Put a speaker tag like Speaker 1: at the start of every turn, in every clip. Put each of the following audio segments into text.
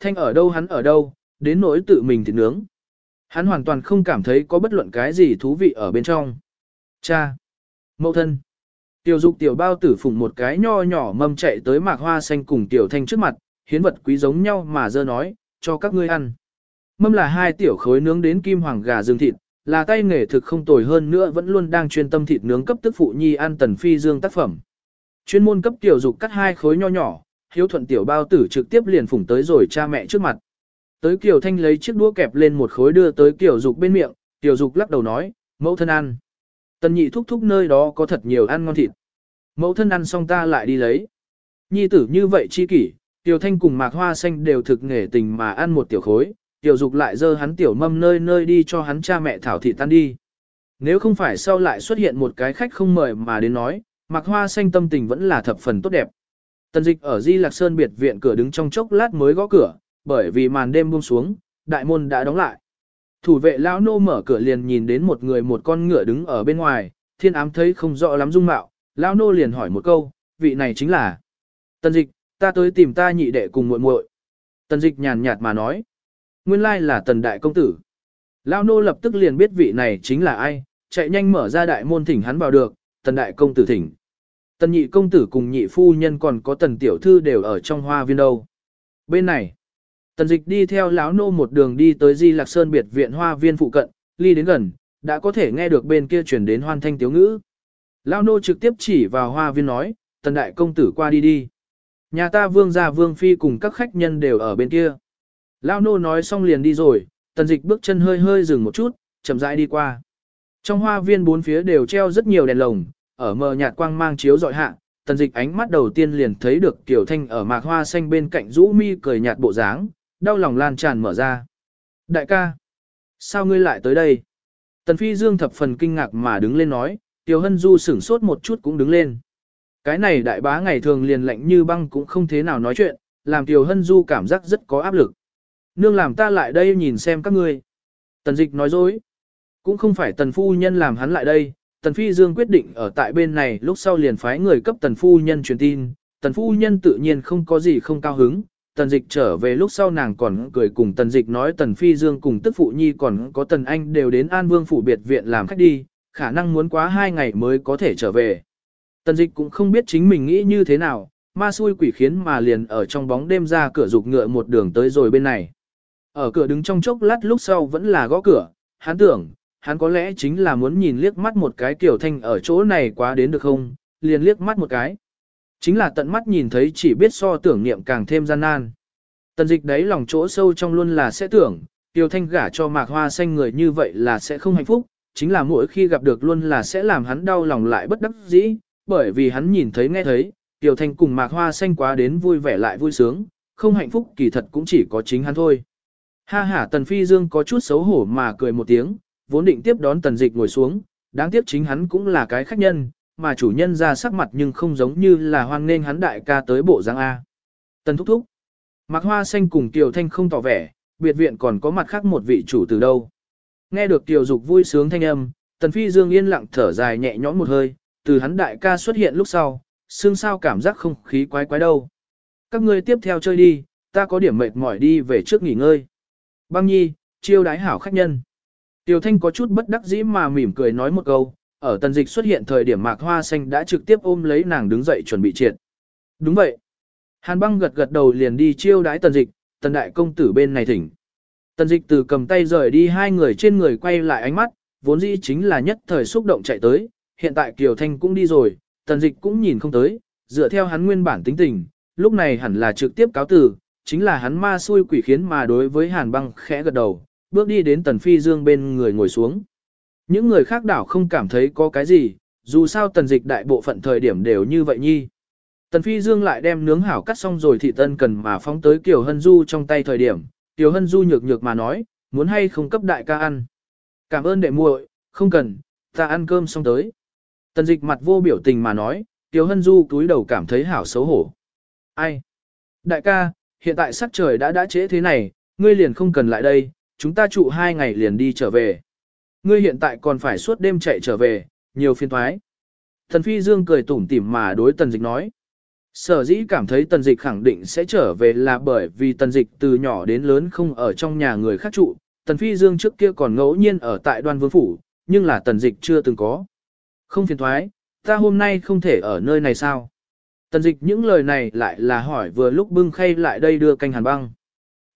Speaker 1: thanh ở đâu hắn ở đâu, đến nỗi tự mình thịt nướng. Hắn hoàn toàn không cảm thấy có bất luận cái gì thú vị ở bên trong. Cha! Mậu thân! Tiểu dục tiểu bao tử phụng một cái nho nhỏ mâm chạy tới mạc hoa xanh cùng tiểu thanh trước mặt, hiến vật quý giống nhau mà dơ nói, cho các ngươi ăn. Mâm là hai tiểu khối nướng đến kim hoàng gà dương thịt, là tay nghề thực không tồi hơn nữa vẫn luôn đang chuyên tâm thịt nướng cấp tức phụ nhi ăn tần phi dương tác phẩm. Chuyên môn cấp tiểu dục cắt hai khối nho nhỏ, hiếu thuận tiểu bao tử trực tiếp liền phủng tới rồi cha mẹ trước mặt. Tới Kiều Thanh lấy chiếc đũa kẹp lên một khối đưa tới Kiều Dục bên miệng, Kiều Dục lắc đầu nói, mẫu thân ăn. Tần nhị thúc thúc nơi đó có thật nhiều ăn ngon thịt. Mẫu thân ăn xong ta lại đi lấy. Nhi tử như vậy chi kỷ, Tiểu Thanh cùng Mạc Hoa Xanh đều thực nghề tình mà ăn một tiểu khối, Tiểu Dục lại dơ hắn tiểu mâm nơi nơi đi cho hắn cha mẹ thảo thị tan đi. Nếu không phải sau lại xuất hiện một cái khách không mời mà đến nói, Mạc Hoa Xanh tâm tình vẫn là thập phần tốt đẹp. Tần dịch ở Di Lạc Sơn biệt viện cửa đứng trong chốc lát mới gõ cửa, bởi vì màn đêm buông xuống, đại môn đã đóng lại. Thủ vệ lão nô mở cửa liền nhìn đến một người một con ngựa đứng ở bên ngoài, thiên ám thấy không rõ lắm dung mạo, lão nô liền hỏi một câu, vị này chính là Tần dịch, ta tới tìm ta nhị đệ cùng muội muội. Tần dịch nhàn nhạt mà nói, nguyên lai là tần đại công tử. Lão nô lập tức liền biết vị này chính là ai, chạy nhanh mở ra đại môn thỉnh hắn vào được, tần đại công tử thỉnh. Tần nhị công tử cùng nhị phu nhân còn có tần tiểu thư đều ở trong hoa viên đâu. Bên này, tần dịch đi theo lão nô một đường đi tới Di Lạc Sơn biệt viện hoa viên phụ cận, ly đến gần, đã có thể nghe được bên kia chuyển đến hoan thanh tiếu ngữ. Lão nô trực tiếp chỉ vào hoa viên nói, tần đại công tử qua đi đi. Nhà ta vương gia vương phi cùng các khách nhân đều ở bên kia. Lão nô nói xong liền đi rồi, tần dịch bước chân hơi hơi dừng một chút, chậm rãi đi qua. Trong hoa viên bốn phía đều treo rất nhiều đèn lồng, ở mờ nhạt quang mang chiếu dọi hạ, tần dịch ánh mắt đầu tiên liền thấy được Tiểu Thanh ở mạc hoa xanh bên cạnh rũ mi cười nhạt bộ dáng, đau lòng lan tràn mở ra. Đại ca, sao ngươi lại tới đây? Tần Phi Dương thập phần kinh ngạc mà đứng lên nói, Tiểu Hân Du sửng sốt một chút cũng đứng lên. Cái này đại bá ngày thường liền lạnh như băng cũng không thế nào nói chuyện, làm Tiểu Hân Du cảm giác rất có áp lực. Nương làm ta lại đây nhìn xem các ngươi. Tần dịch nói dối. Cũng không phải tần phu nhân làm hắn lại đây, Tần Phi Dương quyết định ở tại bên này lúc sau liền phái người cấp Tần Phu Nhân truyền tin, Tần Phu Nhân tự nhiên không có gì không cao hứng, Tần Dịch trở về lúc sau nàng còn cười cùng Tần Dịch nói Tần Phi Dương cùng Tức Phụ Nhi còn có Tần Anh đều đến An Vương Phủ Biệt Viện làm khách đi, khả năng muốn quá hai ngày mới có thể trở về. Tần Dịch cũng không biết chính mình nghĩ như thế nào, ma xui quỷ khiến mà liền ở trong bóng đêm ra cửa rục ngựa một đường tới rồi bên này. Ở cửa đứng trong chốc lát lúc sau vẫn là gõ cửa, hắn tưởng, hắn có lẽ chính là muốn nhìn liếc mắt một cái kiểu thanh ở chỗ này quá đến được không, liền liếc mắt một cái. Chính là tận mắt nhìn thấy chỉ biết so tưởng niệm càng thêm gian nan. Tần dịch đấy lòng chỗ sâu trong luôn là sẽ tưởng, tiểu thanh gả cho mạc hoa xanh người như vậy là sẽ không hạnh phúc, chính là mỗi khi gặp được luôn là sẽ làm hắn đau lòng lại bất đắc dĩ, bởi vì hắn nhìn thấy nghe thấy, tiểu thanh cùng mạc hoa xanh quá đến vui vẻ lại vui sướng, không hạnh phúc kỳ thật cũng chỉ có chính hắn thôi. Ha ha tần phi dương có chút xấu hổ mà cười một tiếng, vốn định tiếp đón tần dịch ngồi xuống, đáng tiếc chính hắn cũng là cái khách nhân, mà chủ nhân ra sắc mặt nhưng không giống như là hoan nên hắn đại ca tới bộ giang A. Tần thúc thúc. Mạc Hoa Xanh cùng Kiều Thanh không tỏ vẻ, biệt viện còn có mặt khác một vị chủ từ đâu. Nghe được Kiều Dục vui sướng thanh âm, Tần Phi Dương yên lặng thở dài nhẹ nhõm một hơi, từ hắn đại ca xuất hiện lúc sau, xương sao cảm giác không khí quái quái đâu. Các ngươi tiếp theo chơi đi, ta có điểm mệt mỏi đi về trước nghỉ ngơi. Băng nhi, chiêu đái hảo khách nhân. Tiểu Thanh có chút bất đắc dĩ mà mỉm cười nói một câu, ở tần dịch xuất hiện thời điểm mạc hoa xanh đã trực tiếp ôm lấy nàng đứng dậy chuẩn bị triệt. Đúng vậy. Hàn băng gật gật đầu liền đi chiêu đái tần dịch, tần đại công tử bên này thỉnh. Tần dịch từ cầm tay rời đi hai người trên người quay lại ánh mắt, vốn dĩ chính là nhất thời xúc động chạy tới, hiện tại Kiều Thanh cũng đi rồi, tần dịch cũng nhìn không tới, dựa theo hắn nguyên bản tính tình, lúc này hẳn là trực tiếp cáo tử, chính là hắn ma xui quỷ khiến mà đối với hàn băng khẽ gật đầu, bước đi đến Tần Phi Dương bên người ngồi xuống. Những người khác đảo không cảm thấy có cái gì, dù sao tần dịch đại bộ phận thời điểm đều như vậy nhi. Tần Phi Dương lại đem nướng hảo cắt xong rồi thị tân cần mà phóng tới Kiều Hân Du trong tay thời điểm, Kiều Hân Du nhược nhược mà nói, muốn hay không cấp đại ca ăn. Cảm ơn đệ muội, không cần, ta ăn cơm xong tới. Tần dịch mặt vô biểu tình mà nói, Kiều Hân Du túi đầu cảm thấy hảo xấu hổ. Ai? Đại ca, hiện tại sắc trời đã đã trễ thế này, ngươi liền không cần lại đây, chúng ta trụ hai ngày liền đi trở về. Ngươi hiện tại còn phải suốt đêm chạy trở về, nhiều phiên thoái. Thần Phi Dương cười tủm tỉm mà đối tần dịch nói. Sở dĩ cảm thấy tần dịch khẳng định sẽ trở về là bởi vì tần dịch từ nhỏ đến lớn không ở trong nhà người khác trụ, tần phi dương trước kia còn ngẫu nhiên ở tại đoan vương phủ, nhưng là tần dịch chưa từng có. Không phiền thoái, ta hôm nay không thể ở nơi này sao? Tần dịch những lời này lại là hỏi vừa lúc bưng khay lại đây đưa canh hàn băng.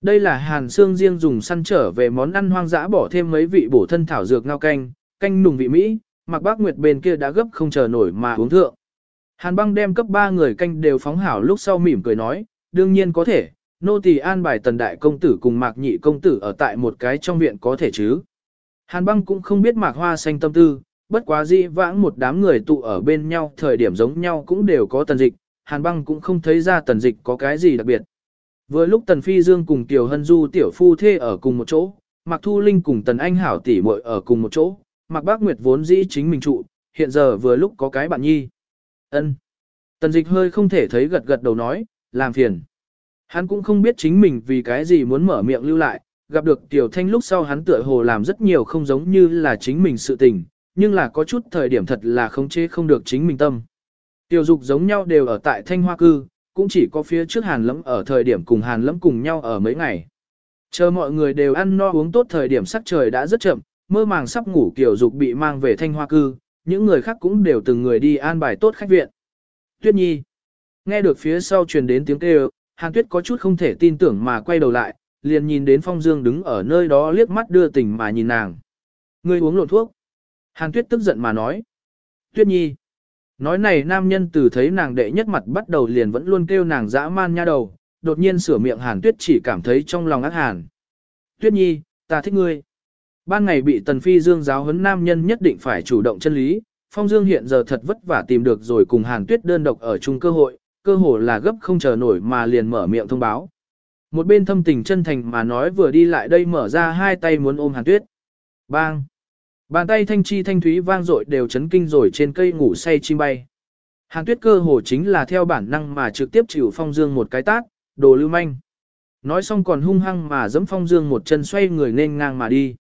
Speaker 1: Đây là hàn xương riêng dùng săn trở về món ăn hoang dã bỏ thêm mấy vị bổ thân thảo dược ngao canh, canh nùng vị Mỹ, mặc bác nguyệt bên kia đã gấp không chờ nổi mà uống thượng. Hàn băng đem cấp ba người canh đều phóng hảo lúc sau mỉm cười nói, đương nhiên có thể, nô tỳ an bài tần đại công tử cùng mạc nhị công tử ở tại một cái trong viện có thể chứ. Hàn băng cũng không biết mạc hoa xanh tâm tư, bất quá dĩ vãng một đám người tụ ở bên nhau thời điểm giống nhau cũng đều có tần dịch, hàn băng cũng không thấy ra tần dịch có cái gì đặc biệt. Vừa lúc tần phi dương cùng tiểu hân du tiểu phu thê ở cùng một chỗ, mạc thu linh cùng tần anh hảo tỷ muội ở cùng một chỗ, mạc bác nguyệt vốn dĩ chính mình trụ, hiện giờ vừa lúc có cái bạn nhi. ân Tần dịch hơi không thể thấy gật gật đầu nói, làm phiền. Hắn cũng không biết chính mình vì cái gì muốn mở miệng lưu lại, gặp được Tiểu Thanh lúc sau hắn tựa hồ làm rất nhiều không giống như là chính mình sự tình, nhưng là có chút thời điểm thật là không chế không được chính mình tâm. Tiểu dục giống nhau đều ở tại Thanh Hoa Cư, cũng chỉ có phía trước Hàn Lẫm ở thời điểm cùng Hàn Lẫm cùng nhau ở mấy ngày. Chờ mọi người đều ăn no uống tốt thời điểm sắc trời đã rất chậm, mơ màng sắp ngủ Tiểu dục bị mang về Thanh Hoa Cư, những người khác cũng đều từng người đi an bài tốt khách viện. Tuyết Nhi nghe được phía sau truyền đến tiếng kêu, Hàn Tuyết có chút không thể tin tưởng mà quay đầu lại, liền nhìn đến Phong Dương đứng ở nơi đó liếc mắt đưa tình mà nhìn nàng. Ngươi uống lộn thuốc. Hàn Tuyết tức giận mà nói. Tuyết Nhi. Nói này nam nhân từ thấy nàng đệ nhất mặt bắt đầu liền vẫn luôn kêu nàng dã man nha đầu, đột nhiên sửa miệng Hàn Tuyết chỉ cảm thấy trong lòng ác hàn. Tuyết Nhi, ta thích ngươi. Ban ngày bị Tần Phi Dương giáo huấn nam nhân nhất định phải chủ động chân lý, Phong Dương hiện giờ thật vất vả tìm được rồi cùng Hàn Tuyết đơn độc ở chung cơ hội, cơ hội là gấp không chờ nổi mà liền mở miệng thông báo. Một bên thâm tình chân thành mà nói vừa đi lại đây mở ra hai tay muốn ôm Hàn Tuyết. Bang! Bàn tay thanh chi thanh thúy vang dội đều chấn kinh rồi trên cây ngủ say chim bay. Hàn Tuyết cơ hồ chính là theo bản năng mà trực tiếp chịu Phong Dương một cái tát, đồ lưu manh. Nói xong còn hung hăng mà giẫm Phong Dương một chân xoay người nên ngang mà đi.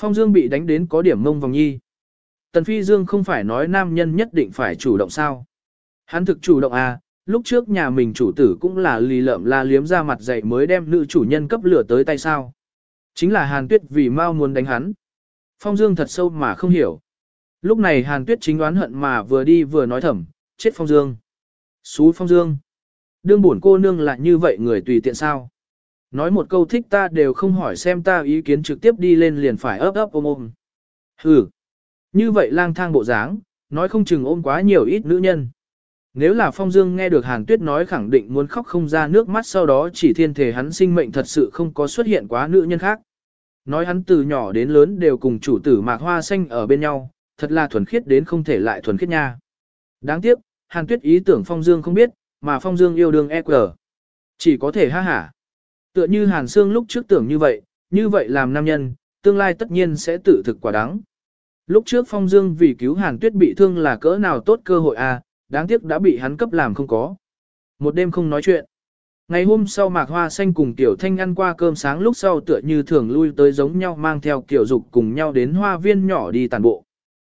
Speaker 1: Phong Dương bị đánh đến có điểm mông vòng nhi. Tần Phi Dương không phải nói nam nhân nhất định phải chủ động sao. Hắn thực chủ động à, lúc trước nhà mình chủ tử cũng là lì lợm la liếm ra mặt dậy mới đem nữ chủ nhân cấp lửa tới tay sao. Chính là Hàn Tuyết vì mau muốn đánh hắn. Phong Dương thật sâu mà không hiểu. Lúc này Hàn Tuyết chính đoán hận mà vừa đi vừa nói thầm, chết Phong Dương. Xú Phong Dương. Đương buồn cô nương lại như vậy người tùy tiện sao. Nói một câu thích ta đều không hỏi xem ta ý kiến trực tiếp đi lên liền phải ấp ấp ôm ôm. Hừ. Như vậy lang thang bộ dáng, nói không chừng ôm quá nhiều ít nữ nhân. Nếu là Phong Dương nghe được Hàn Tuyết nói khẳng định muốn khóc không ra nước mắt sau đó chỉ thiên thể hắn sinh mệnh thật sự không có xuất hiện quá nữ nhân khác. Nói hắn từ nhỏ đến lớn đều cùng chủ tử mạc hoa xanh ở bên nhau, thật là thuần khiết đến không thể lại thuần khiết nha. Đáng tiếc, Hàn Tuyết ý tưởng Phong Dương không biết, mà Phong Dương yêu đương EQ. Chỉ có thể ha hả. Tựa như Hàn Sương lúc trước tưởng như vậy, như vậy làm nam nhân, tương lai tất nhiên sẽ tự thực quả đáng. Lúc trước Phong Dương vì cứu Hàn Tuyết bị thương là cỡ nào tốt cơ hội à, đáng tiếc đã bị hắn cấp làm không có. Một đêm không nói chuyện. Ngày hôm sau Mạc Hoa Xanh cùng Tiểu Thanh ăn qua cơm sáng lúc sau tựa như thường lui tới giống nhau mang theo Kiều Dục cùng nhau đến hoa viên nhỏ đi tàn bộ.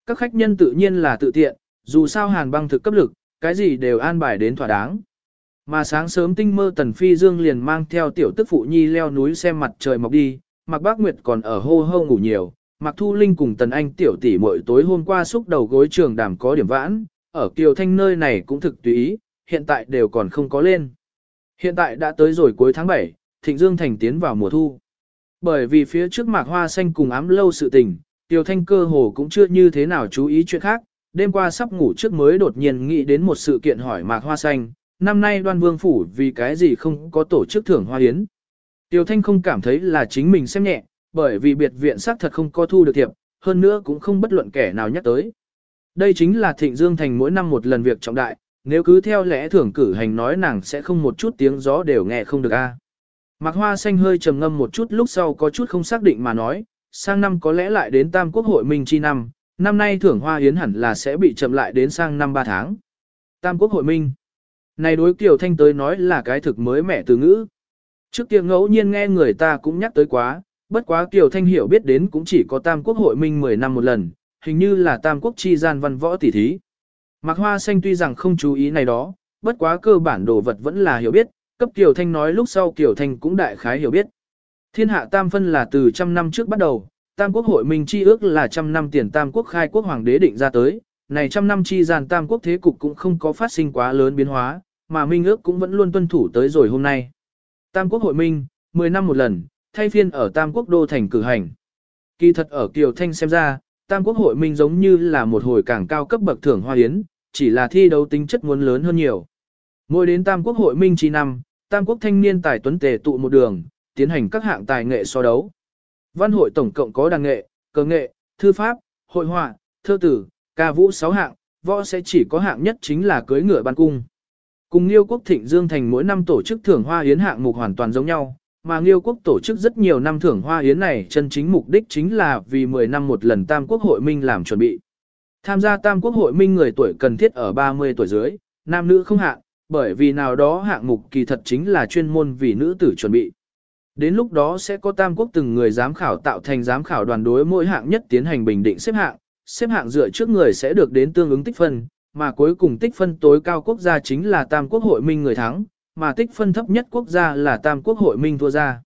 Speaker 1: Các khách nhân tự nhiên là tự tiện, dù sao hàn băng thực cấp lực, cái gì đều an bài đến thỏa đáng. Mà sáng sớm tinh mơ Tần Phi Dương liền mang theo Tiểu Tức Phụ Nhi leo núi xem mặt trời mọc đi, Mạc Bác Nguyệt còn ở hô hô ngủ nhiều, Mạc Thu Linh cùng Tần Anh Tiểu tỷ mỗi tối hôm qua xúc đầu gối trường đàm có điểm vãn, ở Kiều Thanh nơi này cũng thực tùy ý, hiện tại đều còn không có lên. Hiện tại đã tới rồi cuối tháng 7, Thịnh Dương Thành tiến vào mùa thu. Bởi vì phía trước mạc hoa xanh cùng ám lâu sự tình, Tiêu Thanh cơ hồ cũng chưa như thế nào chú ý chuyện khác, đêm qua sắp ngủ trước mới đột nhiên nghĩ đến một sự kiện hỏi mạc hoa xanh, năm nay đoan vương phủ vì cái gì không có tổ chức thưởng hoa hiến. Tiêu Thanh không cảm thấy là chính mình xem nhẹ, bởi vì biệt viện xác thật không có thu được thiệp, hơn nữa cũng không bất luận kẻ nào nhắc tới. Đây chính là Thịnh Dương Thành mỗi năm một lần việc trọng đại, nếu cứ theo lẽ thường cử hành nói nàng sẽ không một chút tiếng gió đều nghe không được a. Mạc Hoa Xanh hơi trầm ngâm một chút lúc sau có chút không xác định mà nói, sang năm có lẽ lại đến Tam Quốc hội Minh chi năm, năm nay thưởng hoa yến hẳn là sẽ bị chậm lại đến sang năm 3 tháng. Tam Quốc hội Minh. Này đối Kiều Thanh tới nói là cái thực mới mẻ từ ngữ. Trước kia ngẫu nhiên nghe người ta cũng nhắc tới quá, bất quá Kiều Thanh hiểu biết đến cũng chỉ có Tam Quốc hội Minh 10 năm một lần, hình như là Tam Quốc chi gian văn võ tỷ thí. Mạc Hoa Xanh tuy rằng không chú ý này đó, bất quá cơ bản đồ vật vẫn là hiểu biết, cấp Kiều Thanh nói lúc sau Kiều Thanh cũng đại khái hiểu biết. Thiên hạ tam phân là từ trăm năm trước bắt đầu, tam quốc hội minh chi ước là trăm năm tiền tam quốc khai quốc hoàng đế định ra tới, này trăm năm chi gian tam quốc thế cục cũng không có phát sinh quá lớn biến hóa, mà minh ước cũng vẫn luôn tuân thủ tới rồi hôm nay. Tam quốc hội minh, 10 năm một lần, thay phiên ở tam quốc đô thành cử hành. Kỳ thật ở Kiều Thanh xem ra, tam quốc hội minh giống như là một hồi càng cao cấp bậc thưởng hoa yến, chỉ là thi đấu tính chất muốn lớn hơn nhiều. Mỗi đến tam quốc hội minh chi năm, tam quốc thanh niên tài tuấn tề tụ một đường, tiến hành các hạng tài nghệ so đấu. Văn hội tổng cộng có đàn nghệ, cờ nghệ, thư pháp, hội họa, thơ tử, ca vũ 6 hạng, võ sẽ chỉ có hạng nhất chính là cưới ngựa ban cung. Cùng Liêu quốc Thịnh Dương Thành mỗi năm tổ chức thưởng hoa yến hạng mục hoàn toàn giống nhau, mà Liêu quốc tổ chức rất nhiều năm thưởng hoa yến này chân chính mục đích chính là vì 10 năm một lần Tam Quốc hội minh làm chuẩn bị. Tham gia Tam Quốc hội minh người tuổi cần thiết ở 30 tuổi dưới, nam nữ không hạn. bởi vì nào đó hạng mục kỳ thật chính là chuyên môn vì nữ tử chuẩn bị. Đến lúc đó sẽ có tam quốc từng người giám khảo tạo thành giám khảo đoàn đối mỗi hạng nhất tiến hành bình định xếp hạng, xếp hạng dựa trước người sẽ được đến tương ứng tích phân, mà cuối cùng tích phân tối cao quốc gia chính là tam quốc hội minh người thắng, mà tích phân thấp nhất quốc gia là tam quốc hội minh thua ra.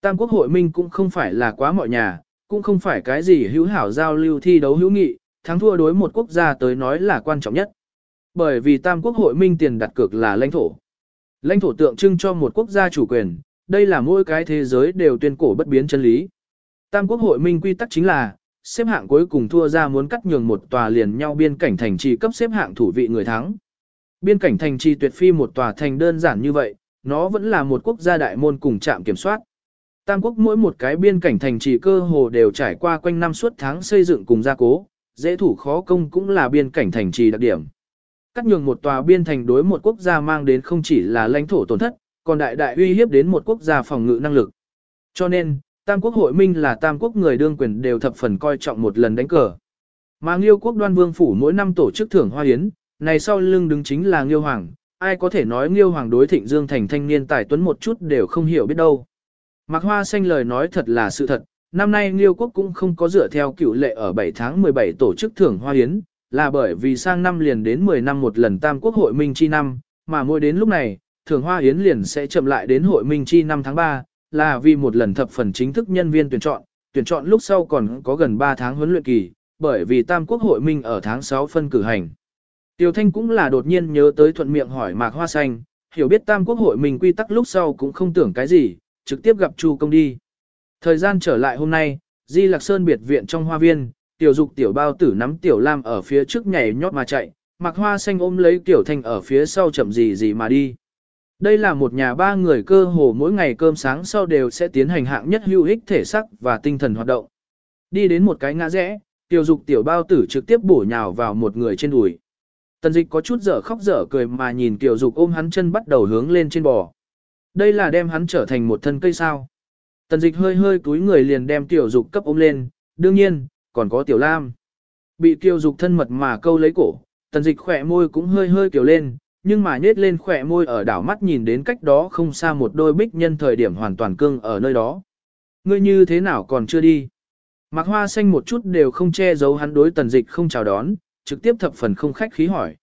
Speaker 1: Tam quốc hội minh cũng không phải là quá mọi nhà, cũng không phải cái gì hữu hảo giao lưu thi đấu hữu nghị, thắng thua đối một quốc gia tới nói là quan trọng nhất. Bởi vì tam quốc hội minh tiền đặt cược là lãnh thổ. Lãnh thổ tượng trưng cho một quốc gia chủ quyền, đây là mỗi cái thế giới đều tuyên cổ bất biến chân lý. Tam quốc hội minh quy tắc chính là, xếp hạng cuối cùng thua ra muốn cắt nhường một tòa liền nhau biên cảnh thành trì cấp xếp hạng thủ vị người thắng. Biên cảnh thành trì tuyệt phi một tòa thành đơn giản như vậy, nó vẫn là một quốc gia đại môn cùng trạm kiểm soát. Tam quốc mỗi một cái biên cảnh thành trì cơ hồ đều trải qua quanh năm suốt tháng xây dựng cùng gia cố, dễ thủ khó công cũng là biên cảnh thành trì đặc điểm. Cắt nhường một tòa biên thành đối một quốc gia mang đến không chỉ là lãnh thổ tổn thất, còn đại đại uy hiếp đến một quốc gia phòng ngự năng lực. Cho nên, Tam quốc hội minh là tam quốc người đương quyền đều thập phần coi trọng một lần đánh cờ. Mà Nghiêu quốc đoan vương phủ mỗi năm tổ chức thưởng hoa hiến, này sau lưng đứng chính là Nghiêu Hoàng, ai có thể nói Nghiêu Hoàng đối thịnh dương thành thanh niên tài tuấn một chút đều không hiểu biết đâu. Mạc Hoa Xanh lời nói thật là sự thật, năm nay Nghiêu quốc cũng không có dựa theo cựu lệ ở 7 tháng 17 tổ chức thưởng hoa hiến, là bởi vì sang năm liền đến 10 năm một lần tam quốc hội minh chi năm, mà mỗi đến lúc này, thưởng hoa hiến liền sẽ chậm lại đến hội minh chi năm tháng 3, là vì một lần thập phần chính thức nhân viên tuyển chọn, tuyển chọn lúc sau còn có gần 3 tháng huấn luyện kỳ, bởi vì Tam Quốc hội minh ở tháng 6 phân cử hành. Tiêu Thanh cũng là đột nhiên nhớ tới thuận miệng hỏi Mạc Hoa Xanh, hiểu biết Tam Quốc hội mình quy tắc lúc sau cũng không tưởng cái gì, trực tiếp gặp Chu Công đi. Thời gian trở lại hôm nay, Di Lạc Sơn biệt viện trong hoa viên, tiểu dục tiểu bao tử nắm tiểu lam ở phía trước nhảy nhót mà chạy, Mạc Hoa Xanh ôm lấy tiểu Thanh ở phía sau chậm gì gì mà đi. Đây là một nhà ba người cơ hồ mỗi ngày cơm sáng sau đều sẽ tiến hành hạng nhất hữu ích thể sắc và tinh thần hoạt động. Đi đến một cái ngã rẽ, tiểu dục tiểu bao tử trực tiếp bổ nhào vào một người trên đùi. Tần dịch có chút dở khóc dở cười mà nhìn tiểu dục ôm hắn chân bắt đầu hướng lên trên bò. Đây là đem hắn trở thành một thân cây sao. Tần dịch hơi hơi túi người liền đem tiểu dục cấp ôm lên, đương nhiên, còn có tiểu lam. Bị tiểu dục thân mật mà câu lấy cổ, tần dịch khỏe môi cũng hơi hơi kiểu lên, nhưng mà nhết lên khỏe môi ở đảo mắt nhìn đến cách đó không xa một đôi bích nhân thời điểm hoàn toàn cưng ở nơi đó. Ngươi như thế nào còn chưa đi? Mạc hoa xanh một chút đều không che giấu hắn đối tần dịch không chào đón, trực tiếp thập phần không khách khí hỏi.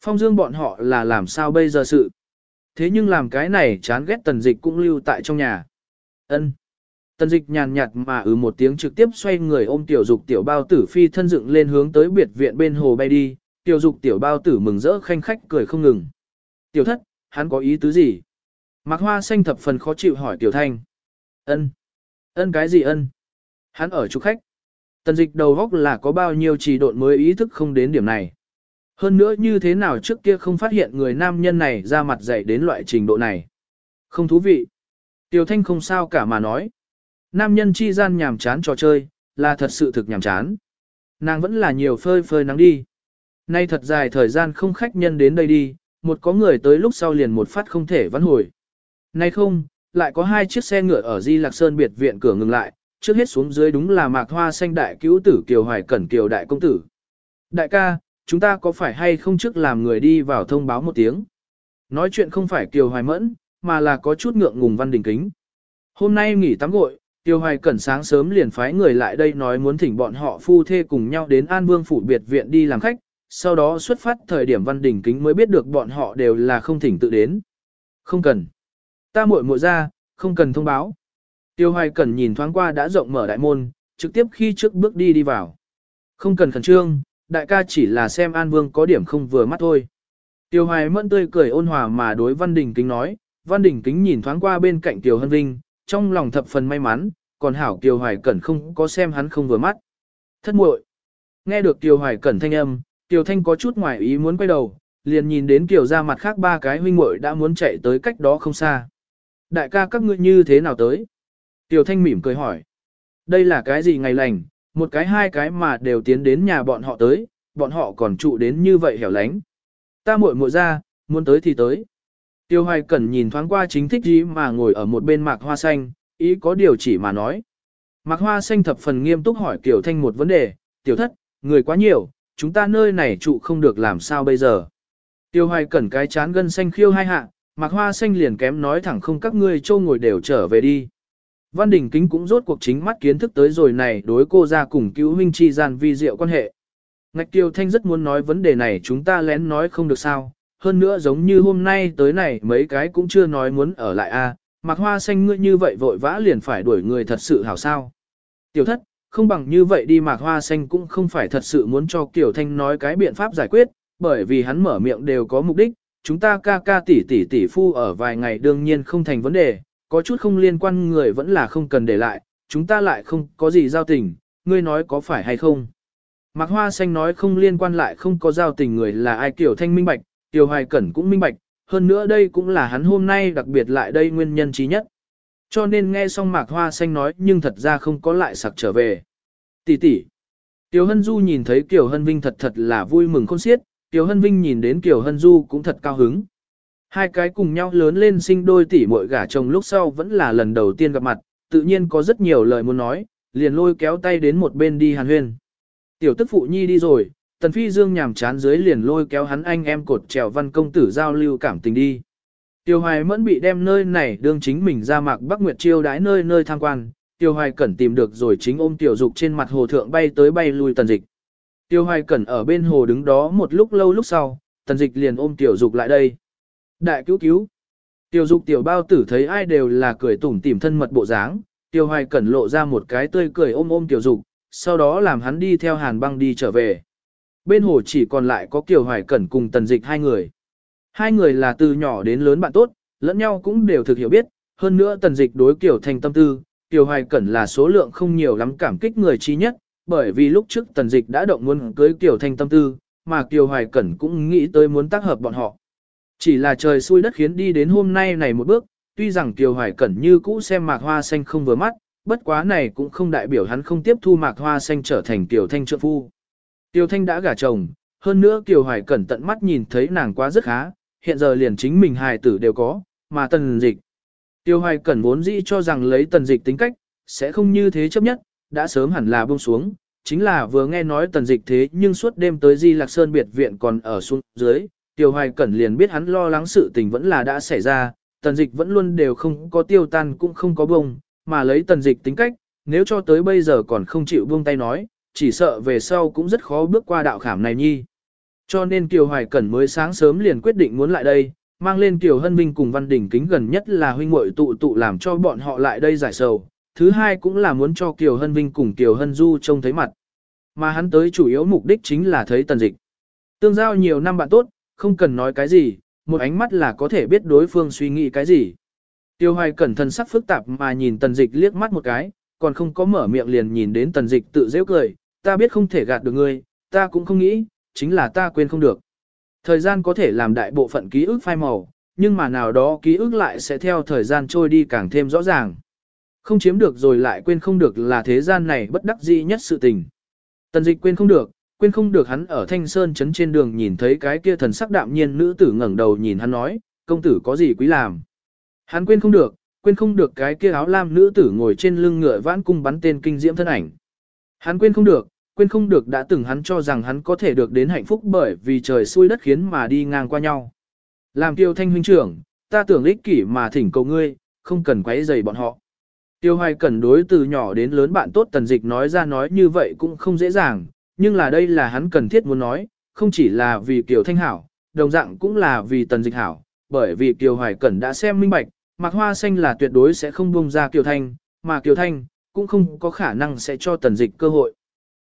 Speaker 1: Phong dương bọn họ là làm sao bây giờ sự? Thế nhưng làm cái này chán ghét tần dịch cũng lưu tại trong nhà. ân Tần dịch nhàn nhạt mà ừ một tiếng trực tiếp xoay người ôm tiểu dục tiểu bao tử phi thân dựng lên hướng tới biệt viện bên hồ bay đi, tiểu dục tiểu bao tử mừng rỡ khanh khách cười không ngừng. Tiểu thất, hắn có ý tứ gì? Mạc hoa xanh thập phần khó chịu hỏi tiểu thanh. Ân, Ân cái gì ân? Hắn ở chủ khách. Tần dịch đầu góc là có bao nhiêu trì độn mới ý thức không đến điểm này. Hơn nữa như thế nào trước kia không phát hiện người nam nhân này ra mặt dậy đến loại trình độ này. Không thú vị. Tiểu thanh không sao cả mà nói. Nam nhân chi gian nhàm chán trò chơi, là thật sự thực nhàm chán. Nàng vẫn là nhiều phơi phơi nắng đi. Nay thật dài thời gian không khách nhân đến đây đi, một có người tới lúc sau liền một phát không thể vãn hồi. Nay không, lại có hai chiếc xe ngựa ở Di Lạc Sơn biệt viện cửa ngừng lại, trước hết xuống dưới đúng là mạc hoa xanh đại cứu tử Kiều Hoài Cẩn Kiều đại công tử. Đại ca, chúng ta có phải hay không trước làm người đi vào thông báo một tiếng? Nói chuyện không phải Kiều Hoài Mẫn, mà là có chút ngượng ngùng văn đình kính. Hôm nay nghỉ tắm gội, Tiêu Hoài Cẩn sáng sớm liền phái người lại đây nói muốn thỉnh bọn họ phu thê cùng nhau đến An Vương phủ biệt viện đi làm khách, sau đó xuất phát thời điểm Văn Đình Kính mới biết được bọn họ đều là không thỉnh tự đến. Không cần. Ta muội muội ra, không cần thông báo. Tiêu Hoài Cẩn nhìn thoáng qua đã rộng mở đại môn, trực tiếp khi trước bước đi đi vào. Không cần khẩn trương, đại ca chỉ là xem An Vương có điểm không vừa mắt thôi. Tiêu Hoài Mẫn tươi cười ôn hòa mà đối Văn Đình Kính nói, Văn Đình Kính nhìn thoáng qua bên cạnh Tiêu Hân Vinh, trong lòng thập phần may mắn, còn hảo Tiêu Hoài Cẩn không có xem hắn không vừa mắt. Thất muội. Nghe được Tiêu Hoài Cẩn thanh âm, Tiêu Thanh có chút ngoài ý muốn quay đầu, liền nhìn đến Tiêu ra mặt khác ba cái huynh muội đã muốn chạy tới cách đó không xa. Đại ca các ngươi như thế nào tới? Tiêu Thanh mỉm cười hỏi. Đây là cái gì ngày lành, một cái hai cái mà đều tiến đến nhà bọn họ tới, bọn họ còn trụ đến như vậy hẻo lánh. Ta muội muội ra, muốn tới thì tới. Tiêu Hoài Cẩn nhìn thoáng qua chính thích gì mà ngồi ở một bên mạc hoa xanh, ý có điều chỉ mà nói. Mạc hoa xanh thập phần nghiêm túc hỏi Kiều Thanh một vấn đề, tiểu thất, người quá nhiều, chúng ta nơi này trụ không được làm sao bây giờ. Tiêu Hoài Cẩn cái chán gân xanh khiêu hai hạ, Mạc hoa xanh liền kém nói thẳng không các ngươi trâu ngồi đều trở về đi. Văn Đình Kính cũng rốt cuộc chính mắt kiến thức tới rồi này đối cô ra cùng cứu huynh chi gian vi diệu quan hệ. Ngạch Tiêu Thanh rất muốn nói vấn đề này chúng ta lén nói không được sao, hơn nữa giống như hôm nay tới này mấy cái cũng chưa nói muốn ở lại a. À, mặc hoa xanh ngươi như vậy vội vã liền phải đuổi người thật sự hảo sao. Tiểu thất, không bằng như vậy đi mạc hoa xanh cũng không phải thật sự muốn cho Kiều Thanh nói cái biện pháp giải quyết, bởi vì hắn mở miệng đều có mục đích, chúng ta ca ca tỷ tỷ tỷ phu ở vài ngày đương nhiên không thành vấn đề, có chút không liên quan người vẫn là không cần để lại, chúng ta lại không có gì giao tình, ngươi nói có phải hay không. Mạc Hoa Xanh nói không liên quan lại không có giao tình người là ai kiều thanh minh bạch, Kiều Hoài Cẩn cũng minh bạch, hơn nữa đây cũng là hắn hôm nay đặc biệt lại đây nguyên nhân trí nhất. Cho nên nghe xong Mạc Hoa Xanh nói nhưng thật ra không có lại sặc trở về. Tỷ tỷ. Kiều Hân Du nhìn thấy Kiều Hân Vinh thật thật là vui mừng khôn xiết, Kiều Hân Vinh nhìn đến Kiều Hân Du cũng thật cao hứng. Hai cái cùng nhau lớn lên sinh đôi tỷ muội gả chồng lúc sau vẫn là lần đầu tiên gặp mặt, tự nhiên có rất nhiều lời muốn nói, liền lôi kéo tay đến một bên đi hàn huyên. Tiểu tức phụ nhi đi rồi, tần phi dương nhàm chán dưới liền lôi kéo hắn anh em cột trèo văn công tử giao lưu cảm tình đi. Tiêu hoài mẫn bị đem nơi này đương chính mình ra mạc Bắc Nguyệt chiêu đãi nơi nơi tham quan, tiêu hoài cẩn tìm được rồi chính ôm tiểu dục trên mặt hồ thượng bay tới bay lui tần dịch. Tiêu hoài cẩn ở bên hồ đứng đó một lúc lâu lúc sau, tần dịch liền ôm tiểu dục lại đây. Đại cứu cứu. Tiểu dục tiểu bao tử thấy ai đều là cười tủm tỉm thân mật bộ dáng, tiêu hoài cẩn lộ ra một cái tươi cười ôm ôm tiểu dục, sau đó làm hắn đi theo hàn băng đi trở về. Bên hồ chỉ còn lại có tiểu Hoài Cẩn cùng Tần Dịch hai người. Hai người là từ nhỏ đến lớn bạn tốt, lẫn nhau cũng đều thực hiểu biết, hơn nữa Tần Dịch đối kiểu Thành tâm tư, tiểu Hoài Cẩn là số lượng không nhiều lắm cảm kích người chi nhất, bởi vì lúc trước Tần Dịch đã động muốn cưới tiểu Thành tâm tư, mà tiểu Hoài Cẩn cũng nghĩ tới muốn tác hợp bọn họ. Chỉ là trời xui đất khiến đi đến hôm nay này một bước, tuy rằng Kiều Hoài Cẩn như cũ xem mạc hoa xanh không vừa mắt, bất quá này cũng không đại biểu hắn không tiếp thu mạc hoa xanh trở thành Kiều Thanh trợ phu. Kiều Thanh đã gả chồng, hơn nữa Kiều Hoài Cẩn tận mắt nhìn thấy nàng quá rất khá, hiện giờ liền chính mình hài tử đều có, mà tần dịch. Tiêu Hoài Cẩn vốn dĩ cho rằng lấy tần dịch tính cách, sẽ không như thế chấp nhất, đã sớm hẳn là buông xuống, chính là vừa nghe nói tần dịch thế nhưng suốt đêm tới Di Lạc Sơn biệt viện còn ở xuống dưới, Tiêu Hoài Cẩn liền biết hắn lo lắng sự tình vẫn là đã xảy ra, tần dịch vẫn luôn đều không có tiêu tan cũng không có bông, mà lấy tần dịch tính cách, nếu cho tới bây giờ còn không chịu buông tay nói, chỉ sợ về sau cũng rất khó bước qua đạo khảm này nhi. Cho nên Kiều Hoài Cẩn mới sáng sớm liền quyết định muốn lại đây, mang lên Kiều Hân Vinh cùng Văn Đình kính gần nhất là huynh muội tụ tụ làm cho bọn họ lại đây giải sầu. Thứ hai cũng là muốn cho Kiều Hân Vinh cùng Kiều Hân Du trông thấy mặt. Mà hắn tới chủ yếu mục đích chính là thấy tần dịch. Tương giao nhiều năm bạn tốt, không cần nói cái gì, một ánh mắt là có thể biết đối phương suy nghĩ cái gì. Tiêu hoài cẩn thận sắc phức tạp mà nhìn tần dịch liếc mắt một cái, còn không có mở miệng liền nhìn đến tần dịch tự dễ cười, ta biết không thể gạt được ngươi, ta cũng không nghĩ, chính là ta quên không được. Thời gian có thể làm đại bộ phận ký ức phai màu, nhưng mà nào đó ký ức lại sẽ theo thời gian trôi đi càng thêm rõ ràng. Không chiếm được rồi lại quên không được là thế gian này bất đắc dĩ nhất sự tình. Tần dịch quên không được, quên không được hắn ở Thanh Sơn trấn trên đường nhìn thấy cái kia thần sắc đạm nhiên nữ tử ngẩng đầu nhìn hắn nói, công tử có gì quý làm. Hắn quên không được, quên không được cái kia áo lam nữ tử ngồi trên lưng ngựa vãn cung bắn tên kinh diễm thân ảnh. Hắn quên không được, quên không được đã từng hắn cho rằng hắn có thể được đến hạnh phúc bởi vì trời xui đất khiến mà đi ngang qua nhau. Làm tiêu thanh huynh trưởng, ta tưởng ích kỷ mà thỉnh cầu ngươi, không cần quấy rầy bọn họ. Tiêu hoài cẩn đối từ nhỏ đến lớn bạn tốt tần dịch nói ra nói như vậy cũng không dễ dàng, nhưng là đây là hắn cần thiết muốn nói, không chỉ là vì Kiều Thanh hảo, đồng dạng cũng là vì Tần Dịch hảo, bởi vì Kiều Hoài Cẩn đã xem minh bạch, Mạc Hoa Xanh là tuyệt đối sẽ không buông ra Kiều Thanh, mà Kiều Thanh cũng không có khả năng sẽ cho Tần Dịch cơ hội.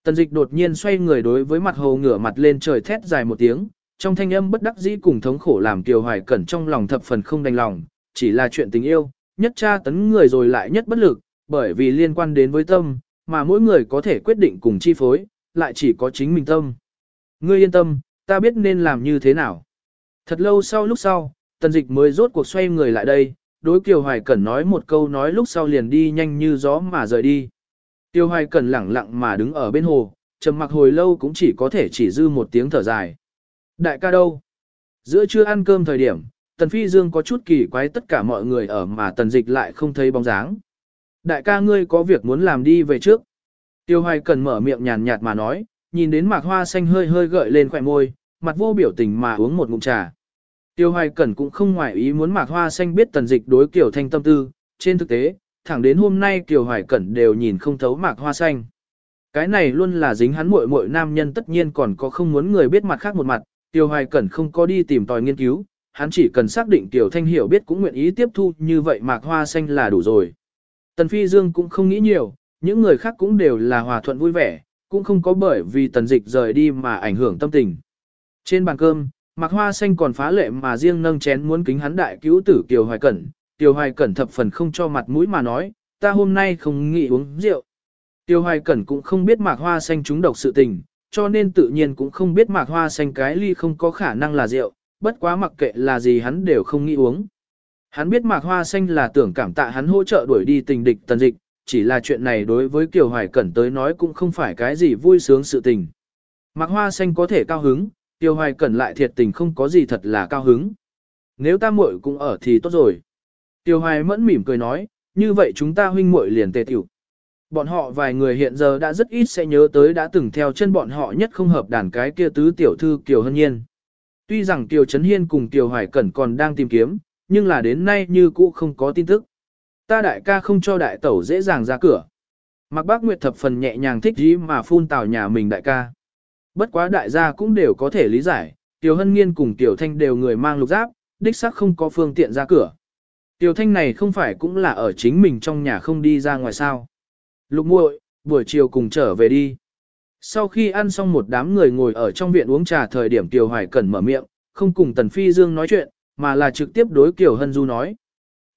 Speaker 1: Tần Dịch đột nhiên xoay người đối với mặt hồ ngửa mặt lên trời thét dài một tiếng, trong thanh âm bất đắc dĩ cùng thống khổ làm Kiều Hoài Cẩn trong lòng thập phần không đành lòng, chỉ là chuyện tình yêu, nhất tra tấn người rồi lại nhất bất lực, bởi vì liên quan đến với tâm, mà mỗi người có thể quyết định cùng chi phối, lại chỉ có chính mình tâm. Ngươi yên tâm, ta biết nên làm như thế nào. Thật lâu sau lúc sau, tần dịch mới rốt cuộc xoay người lại đây, đối Kiều Hoài Cẩn nói một câu nói lúc sau liền đi nhanh như gió mà rời đi. Kiều Hoài Cẩn lẳng lặng mà đứng ở bên hồ, trầm mặc hồi lâu cũng chỉ có thể chỉ dư một tiếng thở dài. Đại ca đâu? Giữa trưa ăn cơm thời điểm, Tần Phi Dương có chút kỳ quái tất cả mọi người ở mà Tần Dịch lại không thấy bóng dáng. Đại ca ngươi có việc muốn làm đi về trước. Tiêu Hoài Cần mở miệng nhàn nhạt mà nói, nhìn đến mạc hoa xanh hơi hơi gợi lên khỏe môi, mặt vô biểu tình mà uống một ngụm trà. Tiêu Hoài Cẩn cũng không ngoại ý muốn Mạc Hoa Xanh biết tần dịch đối kiểu Thanh tâm tư, trên thực tế, thẳng đến hôm nay Kiều Hoài Cẩn đều nhìn không thấu Mạc Hoa Xanh. Cái này luôn là dính hắn muội muội nam nhân tất nhiên còn có không muốn người biết mặt khác một mặt, Tiêu Hoài Cẩn không có đi tìm tòi nghiên cứu, hắn chỉ cần xác định Kiều Thanh hiểu biết cũng nguyện ý tiếp thu như vậy Mạc Hoa Xanh là đủ rồi. Tần Phi Dương cũng không nghĩ nhiều, những người khác cũng đều là hòa thuận vui vẻ, cũng không có bởi vì tần dịch rời đi mà ảnh hưởng tâm tình. Trên bàn cơm, Mạc Hoa Xanh còn phá lệ mà riêng nâng chén muốn kính hắn đại cứu tử Kiều Hoài Cẩn. Kiều Hoài Cẩn thập phần không cho mặt mũi mà nói, ta hôm nay không nghĩ uống rượu. Kiều Hoài Cẩn cũng không biết Mạc Hoa Xanh trúng độc sự tình, cho nên tự nhiên cũng không biết Mạc Hoa Xanh cái ly không có khả năng là rượu, bất quá mặc kệ là gì hắn đều không nghĩ uống. Hắn biết Mạc Hoa Xanh là tưởng cảm tạ hắn hỗ trợ đuổi đi tình địch tần dịch, chỉ là chuyện này đối với Kiều Hoài Cẩn tới nói cũng không phải cái gì vui sướng sự tình. Mạc Hoa Xanh có thể cao hứng, Tiêu Hoài Cẩn lại thiệt tình không có gì thật là cao hứng. Nếu ta muội cũng ở thì tốt rồi. Tiêu Hoài mẫn mỉm cười nói, như vậy chúng ta huynh muội liền tề tiểu. Bọn họ vài người hiện giờ đã rất ít sẽ nhớ tới đã từng theo chân bọn họ nhất không hợp đàn cái kia tứ tiểu thư Kiều Hân Nhiên. Tuy rằng Kiều Trấn Hiên cùng Kiều Hoài Cẩn còn đang tìm kiếm, nhưng là đến nay như cũ không có tin tức. Ta đại ca không cho đại tẩu dễ dàng ra cửa. Mạc Bác Nguyệt thập phần nhẹ nhàng thích ý mà phun tào nhà mình đại ca. Bất quá đại gia cũng đều có thể lý giải, Tiểu Hân Nghiên cùng Tiểu Thanh đều người mang lục giáp, đích xác không có phương tiện ra cửa. Tiểu Thanh này không phải cũng là ở chính mình trong nhà không đi ra ngoài sao. Lục muội, buổi chiều cùng trở về đi. Sau khi ăn xong một đám người ngồi ở trong viện uống trà thời điểm Tiểu Hoài Cẩn mở miệng, không cùng Tần Phi Dương nói chuyện, mà là trực tiếp đối Kiều Hân Du nói.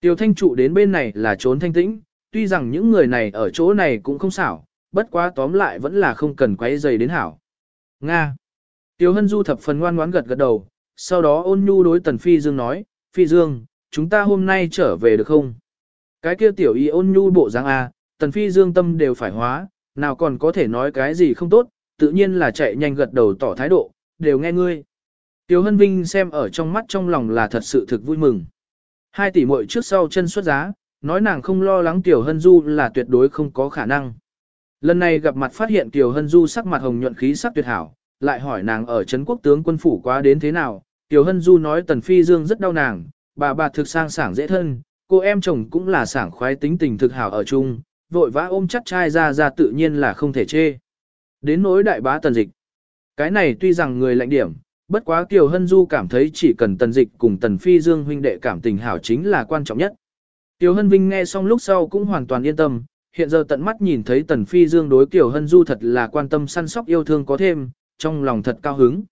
Speaker 1: Tiêu Thanh trụ đến bên này là trốn thanh tĩnh, tuy rằng những người này ở chỗ này cũng không xảo, bất quá tóm lại vẫn là không cần quấy dày đến hảo. Nga. Tiêu Hân Du thập phần ngoan ngoãn gật gật đầu, sau đó ôn nhu đối Tần Phi Dương nói, Phi Dương, chúng ta hôm nay trở về được không? Cái kia tiểu y ôn nhu bộ dáng A, Tần Phi Dương tâm đều phải hóa, nào còn có thể nói cái gì không tốt, tự nhiên là chạy nhanh gật đầu tỏ thái độ, đều nghe ngươi. Tiêu Hân Vinh xem ở trong mắt trong lòng là thật sự thực vui mừng. Hai tỷ muội trước sau chân xuất giá, nói nàng không lo lắng Tiểu Hân Du là tuyệt đối không có khả năng. Lần này gặp mặt phát hiện tiểu Hân Du sắc mặt hồng nhuận khí sắc tuyệt hảo, lại hỏi nàng ở Trấn quốc tướng quân phủ quá đến thế nào. tiểu Hân Du nói Tần Phi Dương rất đau nàng, bà bà thực sang sảng dễ thân, cô em chồng cũng là sảng khoái tính tình thực hảo ở chung, vội vã ôm chắc trai ra ra tự nhiên là không thể chê. Đến nỗi đại bá tần dịch. Cái này tuy rằng người lạnh điểm, bất quá Kiều Hân Du cảm thấy chỉ cần tần dịch cùng tần phi dương huynh đệ cảm tình hảo chính là quan trọng nhất. Kiều Hân Vinh nghe xong lúc sau cũng hoàn toàn yên tâm, hiện giờ tận mắt nhìn thấy Tần Phi Dương đối Kiều Hân Du thật là quan tâm săn sóc yêu thương có thêm, trong lòng thật cao hứng.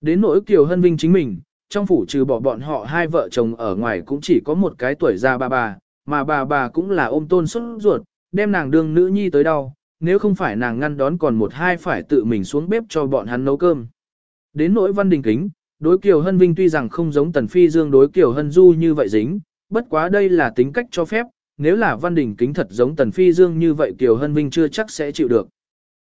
Speaker 1: Đến nỗi Kiều Hân Vinh chính mình, trong phủ trừ bỏ bọn họ hai vợ chồng ở ngoài cũng chỉ có một cái tuổi già bà bà, mà bà bà cũng là ôm tôn xuất ruột, đem nàng đương nữ nhi tới đâu, nếu không phải nàng ngăn đón còn một hai phải tự mình xuống bếp cho bọn hắn nấu cơm. Đến nỗi văn đình kính, đối Kiều Hân Vinh tuy rằng không giống Tần Phi Dương đối Kiều Hân Du như vậy dính, bất quá đây là tính cách cho phép, nếu là Văn Đình kính thật giống Tần Phi Dương như vậy Kiều Hân Vinh chưa chắc sẽ chịu được.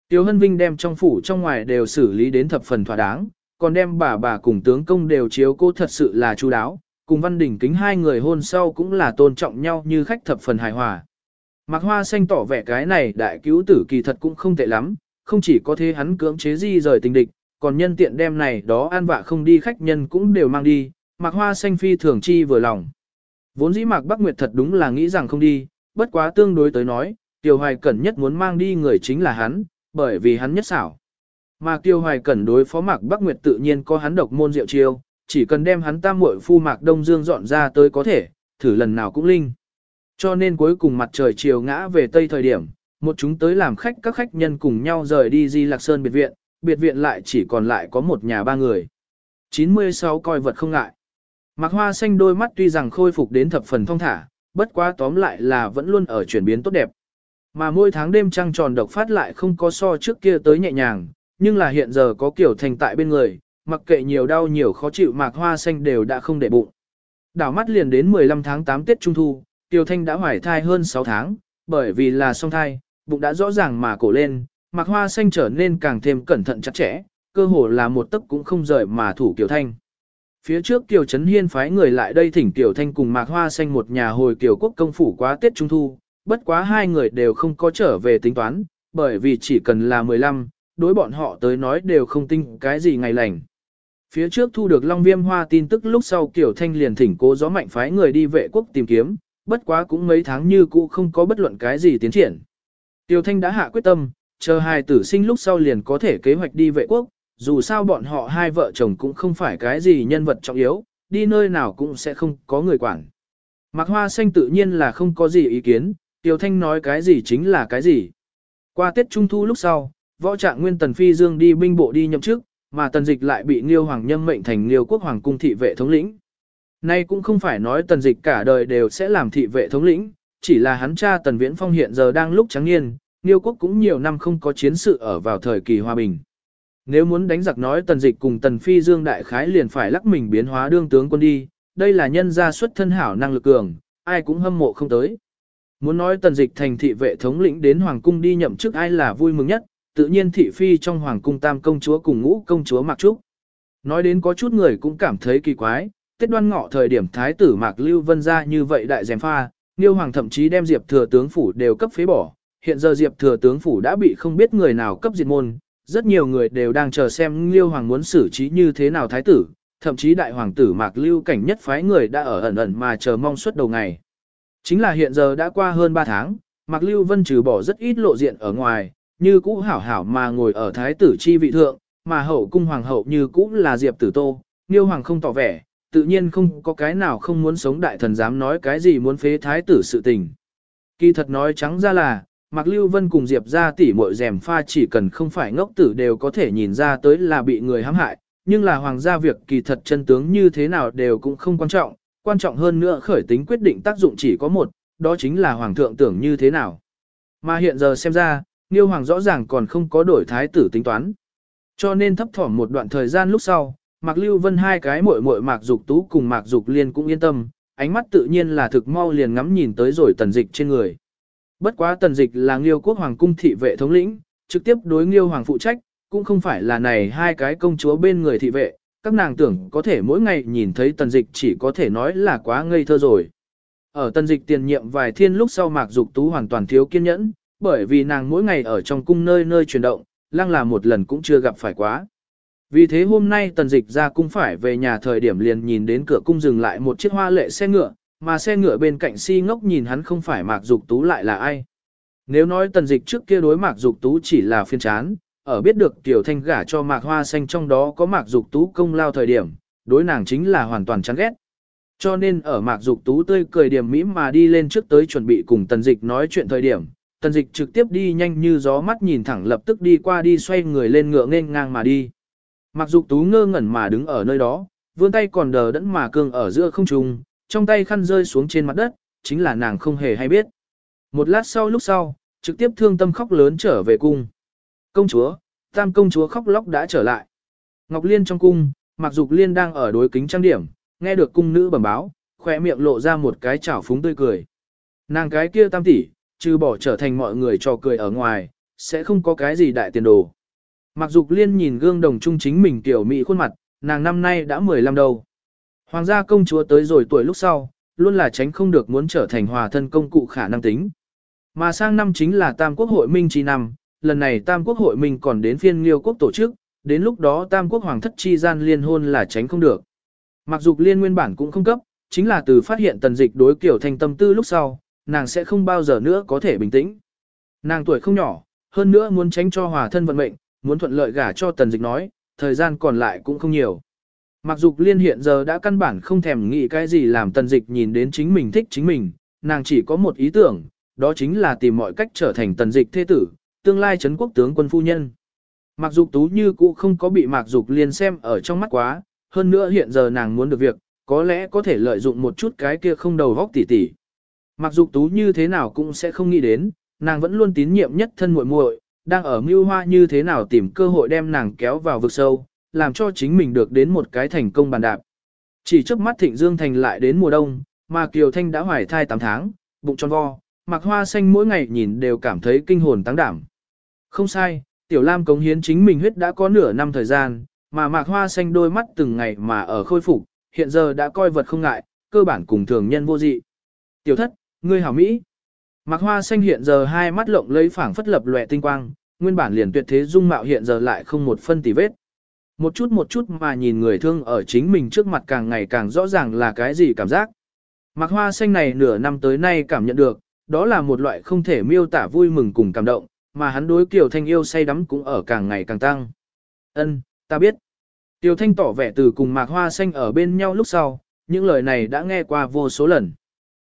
Speaker 1: Kiều Hân Vinh đem trong phủ trong ngoài đều xử lý đến thập phần thỏa đáng, còn đem bà bà cùng tướng công đều chiếu cô thật sự là chu đáo, cùng Văn Đình kính hai người hôn sau cũng là tôn trọng nhau như khách thập phần hài hòa. Mạc Hoa Xanh tỏ vẻ cái này đại cứu tử kỳ thật cũng không tệ lắm, không chỉ có thế hắn cưỡng chế di rời tình địch, còn nhân tiện đem này đó an vạ không đi khách nhân cũng đều mang đi, mặc Hoa Xanh phi thường chi vừa lòng. Vốn dĩ Mạc Bắc Nguyệt thật đúng là nghĩ rằng không đi, bất quá tương đối tới nói, Tiêu Hoài Cẩn nhất muốn mang đi người chính là hắn, bởi vì hắn nhất xảo. Mà Tiêu Hoài Cẩn đối phó Mạc Bắc Nguyệt tự nhiên có hắn độc môn diệu chiêu, chỉ cần đem hắn tam muội phu Mạc Đông Dương dọn ra tới có thể, thử lần nào cũng linh. Cho nên cuối cùng mặt trời chiều ngã về tây thời điểm, một chúng tới làm khách các khách nhân cùng nhau rời đi Di Lạc Sơn biệt viện, biệt viện lại chỉ còn lại có một nhà ba người. 96 coi vật không ngại. Mạc Hoa Xanh đôi mắt tuy rằng khôi phục đến thập phần thông thả, bất quá tóm lại là vẫn luôn ở chuyển biến tốt đẹp. Mà mỗi tháng đêm trăng tròn độc phát lại không có so trước kia tới nhẹ nhàng, nhưng là hiện giờ có kiểu thành tại bên người, mặc kệ nhiều đau nhiều khó chịu Mạc Hoa Xanh đều đã không để bụng. Đảo mắt liền đến 15 tháng 8 Tết Trung Thu, Tiêu Thanh đã hoài thai hơn 6 tháng, bởi vì là song thai, bụng đã rõ ràng mà cổ lên, Mạc Hoa Xanh trở nên càng thêm cẩn thận chặt chẽ, cơ hồ là một tấc cũng không rời mà thủ Kiều Thanh. Phía trước Kiều Trấn Hiên phái người lại đây thỉnh Kiều Thanh cùng Mạc Hoa Xanh một nhà hồi Kiều Quốc công phủ quá Tết Trung Thu, bất quá hai người đều không có trở về tính toán, bởi vì chỉ cần là 15, đối bọn họ tới nói đều không tin cái gì ngày lành. Phía trước thu được Long Viêm Hoa tin tức lúc sau Kiều Thanh liền thỉnh cố gió mạnh phái người đi vệ quốc tìm kiếm, bất quá cũng mấy tháng như cũ không có bất luận cái gì tiến triển. Tiêu Thanh đã hạ quyết tâm, chờ hai tử sinh lúc sau liền có thể kế hoạch đi vệ quốc, dù sao bọn họ hai vợ chồng cũng không phải cái gì nhân vật trọng yếu, đi nơi nào cũng sẽ không có người quản. Mạc Hoa Xanh tự nhiên là không có gì ý kiến, Tiêu Thanh nói cái gì chính là cái gì. Qua Tết Trung Thu lúc sau, võ trạng nguyên tần phi dương đi binh bộ đi nhậm chức, mà tần dịch lại bị Nghiêu Hoàng nhâm mệnh thành Nghiêu quốc hoàng cung thị vệ thống lĩnh. Nay cũng không phải nói tần dịch cả đời đều sẽ làm thị vệ thống lĩnh, chỉ là hắn cha tần viễn phong hiện giờ đang lúc trắng niên, Niêu quốc cũng nhiều năm không có chiến sự ở vào thời kỳ hòa bình. Nếu muốn đánh giặc nói tần dịch cùng tần phi dương đại khái liền phải lắc mình biến hóa đương tướng quân đi, đây là nhân gia xuất thân hảo năng lực cường, ai cũng hâm mộ không tới. Muốn nói tần dịch thành thị vệ thống lĩnh đến hoàng cung đi nhậm chức ai là vui mừng nhất, tự nhiên thị phi trong hoàng cung tam công chúa cùng ngũ công chúa Mạc Trúc. Nói đến có chút người cũng cảm thấy kỳ quái, Tết đoan ngọ thời điểm thái tử Mạc Lưu Vân ra như vậy đại dèm pha, Niêu Hoàng thậm chí đem Diệp Thừa tướng phủ đều cấp phế bỏ, hiện giờ Diệp Thừa tướng phủ đã bị không biết người nào cấp diệt môn, rất nhiều người đều đang chờ xem Liêu Hoàng muốn xử trí như thế nào thái tử, thậm chí đại hoàng tử Mạc Lưu cảnh nhất phái người đã ở ẩn ẩn mà chờ mong suốt đầu ngày. Chính là hiện giờ đã qua hơn 3 tháng, Mạc Lưu Vân trừ bỏ rất ít lộ diện ở ngoài, như cũ hảo hảo mà ngồi ở thái tử chi vị thượng, mà hậu cung hoàng hậu như cũ là Diệp Tử Tô, Liêu Hoàng không tỏ vẻ, tự nhiên không có cái nào không muốn sống đại thần dám nói cái gì muốn phế thái tử sự tình. Kỳ thật nói trắng ra là, Mạc Lưu Vân cùng Diệp ra tỉ mội rèm pha chỉ cần không phải ngốc tử đều có thể nhìn ra tới là bị người hãm hại, nhưng là hoàng gia việc kỳ thật chân tướng như thế nào đều cũng không quan trọng, quan trọng hơn nữa khởi tính quyết định tác dụng chỉ có một, đó chính là hoàng thượng tưởng như thế nào. Mà hiện giờ xem ra, Niêu Hoàng rõ ràng còn không có đổi thái tử tính toán. Cho nên thấp thỏm một đoạn thời gian lúc sau, Mạc Lưu Vân hai cái muội muội Mạc Dục Tú cùng Mạc Dục Liên cũng yên tâm, ánh mắt tự nhiên là thực mau liền ngắm nhìn tới rồi tần dịch trên người. Bất quá tần dịch là Nghiêu quốc hoàng cung thị vệ thống lĩnh, trực tiếp đối Nghiêu hoàng phụ trách, cũng không phải là này hai cái công chúa bên người thị vệ, các nàng tưởng có thể mỗi ngày nhìn thấy tần dịch chỉ có thể nói là quá ngây thơ rồi. Ở tần dịch tiền nhiệm vài thiên lúc sau Mạc Dục Tú hoàn toàn thiếu kiên nhẫn, bởi vì nàng mỗi ngày ở trong cung nơi nơi chuyển động, lăng là một lần cũng chưa gặp phải quá. Vì thế hôm nay tần dịch ra cung phải về nhà thời điểm liền nhìn đến cửa cung dừng lại một chiếc hoa lệ xe ngựa, mà xe ngựa bên cạnh si ngốc nhìn hắn không phải Mạc Dục Tú lại là ai. Nếu nói tần dịch trước kia đối Mạc Dục Tú chỉ là phiên chán, ở biết được Tiểu Thanh gả cho Mạc Hoa Xanh trong đó có Mạc Dục Tú công lao thời điểm, đối nàng chính là hoàn toàn chán ghét. Cho nên ở Mạc Dục Tú tươi cười điểm mỹ mà đi lên trước tới chuẩn bị cùng tần dịch nói chuyện thời điểm, tần dịch trực tiếp đi nhanh như gió mắt nhìn thẳng lập tức đi qua đi xoay người lên ngựa nghênh ngang mà đi. Mạc Dục Tú ngơ ngẩn mà đứng ở nơi đó, vươn tay còn đờ đẫn mà cương ở giữa không trung, trong tay khăn rơi xuống trên mặt đất, chính là nàng không hề hay biết. Một lát sau lúc sau, trực tiếp thương tâm khóc lớn trở về cung. Công chúa, tam công chúa khóc lóc đã trở lại. Ngọc Liên trong cung, Mạc Dục Liên đang ở đối kính trang điểm, nghe được cung nữ bẩm báo, khỏe miệng lộ ra một cái chảo phúng tươi cười. Nàng cái kia tam tỷ, trừ bỏ trở thành mọi người trò cười ở ngoài, sẽ không có cái gì đại tiền đồ. Mạc Dục Liên nhìn gương đồng trung chính mình tiểu mỹ khuôn mặt, nàng năm nay đã 15 đầu. Hoàng gia công chúa tới rồi tuổi lúc sau, luôn là tránh không được muốn trở thành hòa thân công cụ khả năng tính. Mà sang năm chính là Tam Quốc hội minh chi năm, lần này Tam Quốc hội minh còn đến phiên Liêu quốc tổ chức, đến lúc đó Tam Quốc hoàng thất chi gian liên hôn là tránh không được. Mặc dù liên nguyên bản cũng không cấp, chính là từ phát hiện tần dịch đối kiểu thành tâm tư lúc sau, nàng sẽ không bao giờ nữa có thể bình tĩnh. Nàng tuổi không nhỏ, hơn nữa muốn tránh cho hòa thân vận mệnh, muốn thuận lợi gả cho tần dịch nói, thời gian còn lại cũng không nhiều. Mặc dục liên hiện giờ đã căn bản không thèm nghĩ cái gì làm tần dịch nhìn đến chính mình thích chính mình, nàng chỉ có một ý tưởng, đó chính là tìm mọi cách trở thành tần dịch thế tử, tương lai chấn quốc tướng quân phu nhân. Mặc dục tú như cũ không có bị mạc dục liên xem ở trong mắt quá, hơn nữa hiện giờ nàng muốn được việc, có lẽ có thể lợi dụng một chút cái kia không đầu vóc tỉ tỉ. Mặc dục tú như thế nào cũng sẽ không nghĩ đến, nàng vẫn luôn tín nhiệm nhất thân muội muội, đang ở mưu hoa như thế nào tìm cơ hội đem nàng kéo vào vực sâu, làm cho chính mình được đến một cái thành công bàn đạp. Chỉ trước mắt Thịnh Dương Thành lại đến mùa đông, mà Kiều Thanh đã hoài thai 8 tháng, bụng tròn vo, mặc hoa xanh mỗi ngày nhìn đều cảm thấy kinh hồn tăng đảm. Không sai, Tiểu Lam cống hiến chính mình huyết đã có nửa năm thời gian, mà mạc hoa xanh đôi mắt từng ngày mà ở khôi phục, hiện giờ đã coi vật không ngại, cơ bản cùng thường nhân vô dị. Tiểu thất, ngươi hảo Mỹ. Mạc hoa xanh hiện giờ hai mắt lộng lấy phảng phất lập lòe tinh quang, nguyên bản liền tuyệt thế dung mạo hiện giờ lại không một phân tì vết. Một chút một chút mà nhìn người thương ở chính mình trước mặt càng ngày càng rõ ràng là cái gì cảm giác. Mạc hoa xanh này nửa năm tới nay cảm nhận được, đó là một loại không thể miêu tả vui mừng cùng cảm động, mà hắn đối Kiều Thanh yêu say đắm cũng ở càng ngày càng tăng. Ân, ta biết. Kiều Thanh tỏ vẻ từ cùng Mạc Hoa Xanh ở bên nhau lúc sau, những lời này đã nghe qua vô số lần.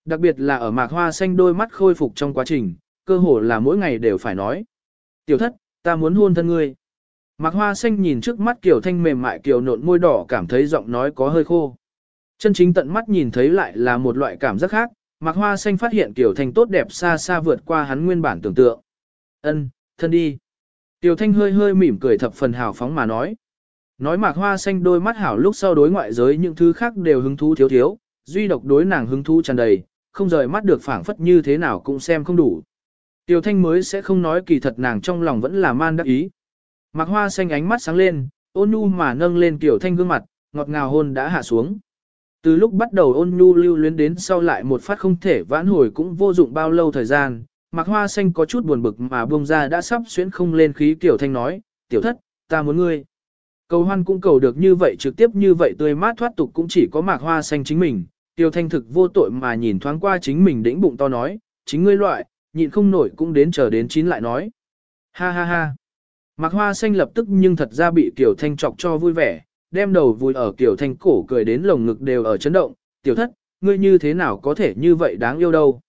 Speaker 1: Đặc biệt là ở Mạc Hoa Xanh đôi mắt khôi phục trong quá trình, cơ hồ là mỗi ngày đều phải nói. Tiểu thất, ta muốn hôn thân ngươi. Mạc Hoa Xanh nhìn trước mắt Kiều Thanh mềm mại Kiều nộn môi đỏ cảm thấy giọng nói có hơi khô. Chân chính tận mắt nhìn thấy lại là một loại cảm giác khác, Mạc Hoa Xanh phát hiện Kiều Thanh tốt đẹp xa xa vượt qua hắn nguyên bản tưởng tượng. Ân, thân đi. Tiểu Thanh hơi hơi mỉm cười thập phần hào phóng mà nói. Nói Mạc Hoa Xanh đôi mắt hảo lúc sau đối ngoại giới những thứ khác đều hứng thú thiếu thiếu, duy độc đối nàng hứng thú tràn đầy, không rời mắt được phảng phất như thế nào cũng xem không đủ. Tiểu Thanh mới sẽ không nói kỳ thật nàng trong lòng vẫn là man đắc ý. Mạc Hoa Xanh ánh mắt sáng lên, ôn nhu mà nâng lên Tiểu Thanh gương mặt, ngọt ngào hôn đã hạ xuống. Từ lúc bắt đầu ôn nhu lưu luyến đến sau lại một phát không thể vãn hồi cũng vô dụng bao lâu thời gian, Mạc Hoa Xanh có chút buồn bực mà buông ra đã sắp xuyến không lên khí Tiểu Thanh nói, tiểu thất, ta muốn ngươi. Cầu hoan cũng cầu được như vậy trực tiếp như vậy tươi mát thoát tục cũng chỉ có Mạc Hoa Xanh chính mình. Tiểu Thanh thực vô tội mà nhìn thoáng qua chính mình đĩnh bụng to nói, chính ngươi loại, nhịn không nổi cũng đến chờ đến chín lại nói. Ha ha ha. Mạc Hoa Xanh lập tức nhưng thật ra bị Tiểu Thanh chọc cho vui vẻ, đem đầu vui ở Tiểu Thanh cổ cười đến lồng ngực đều ở chấn động, tiểu thất, ngươi như thế nào có thể như vậy đáng yêu đâu.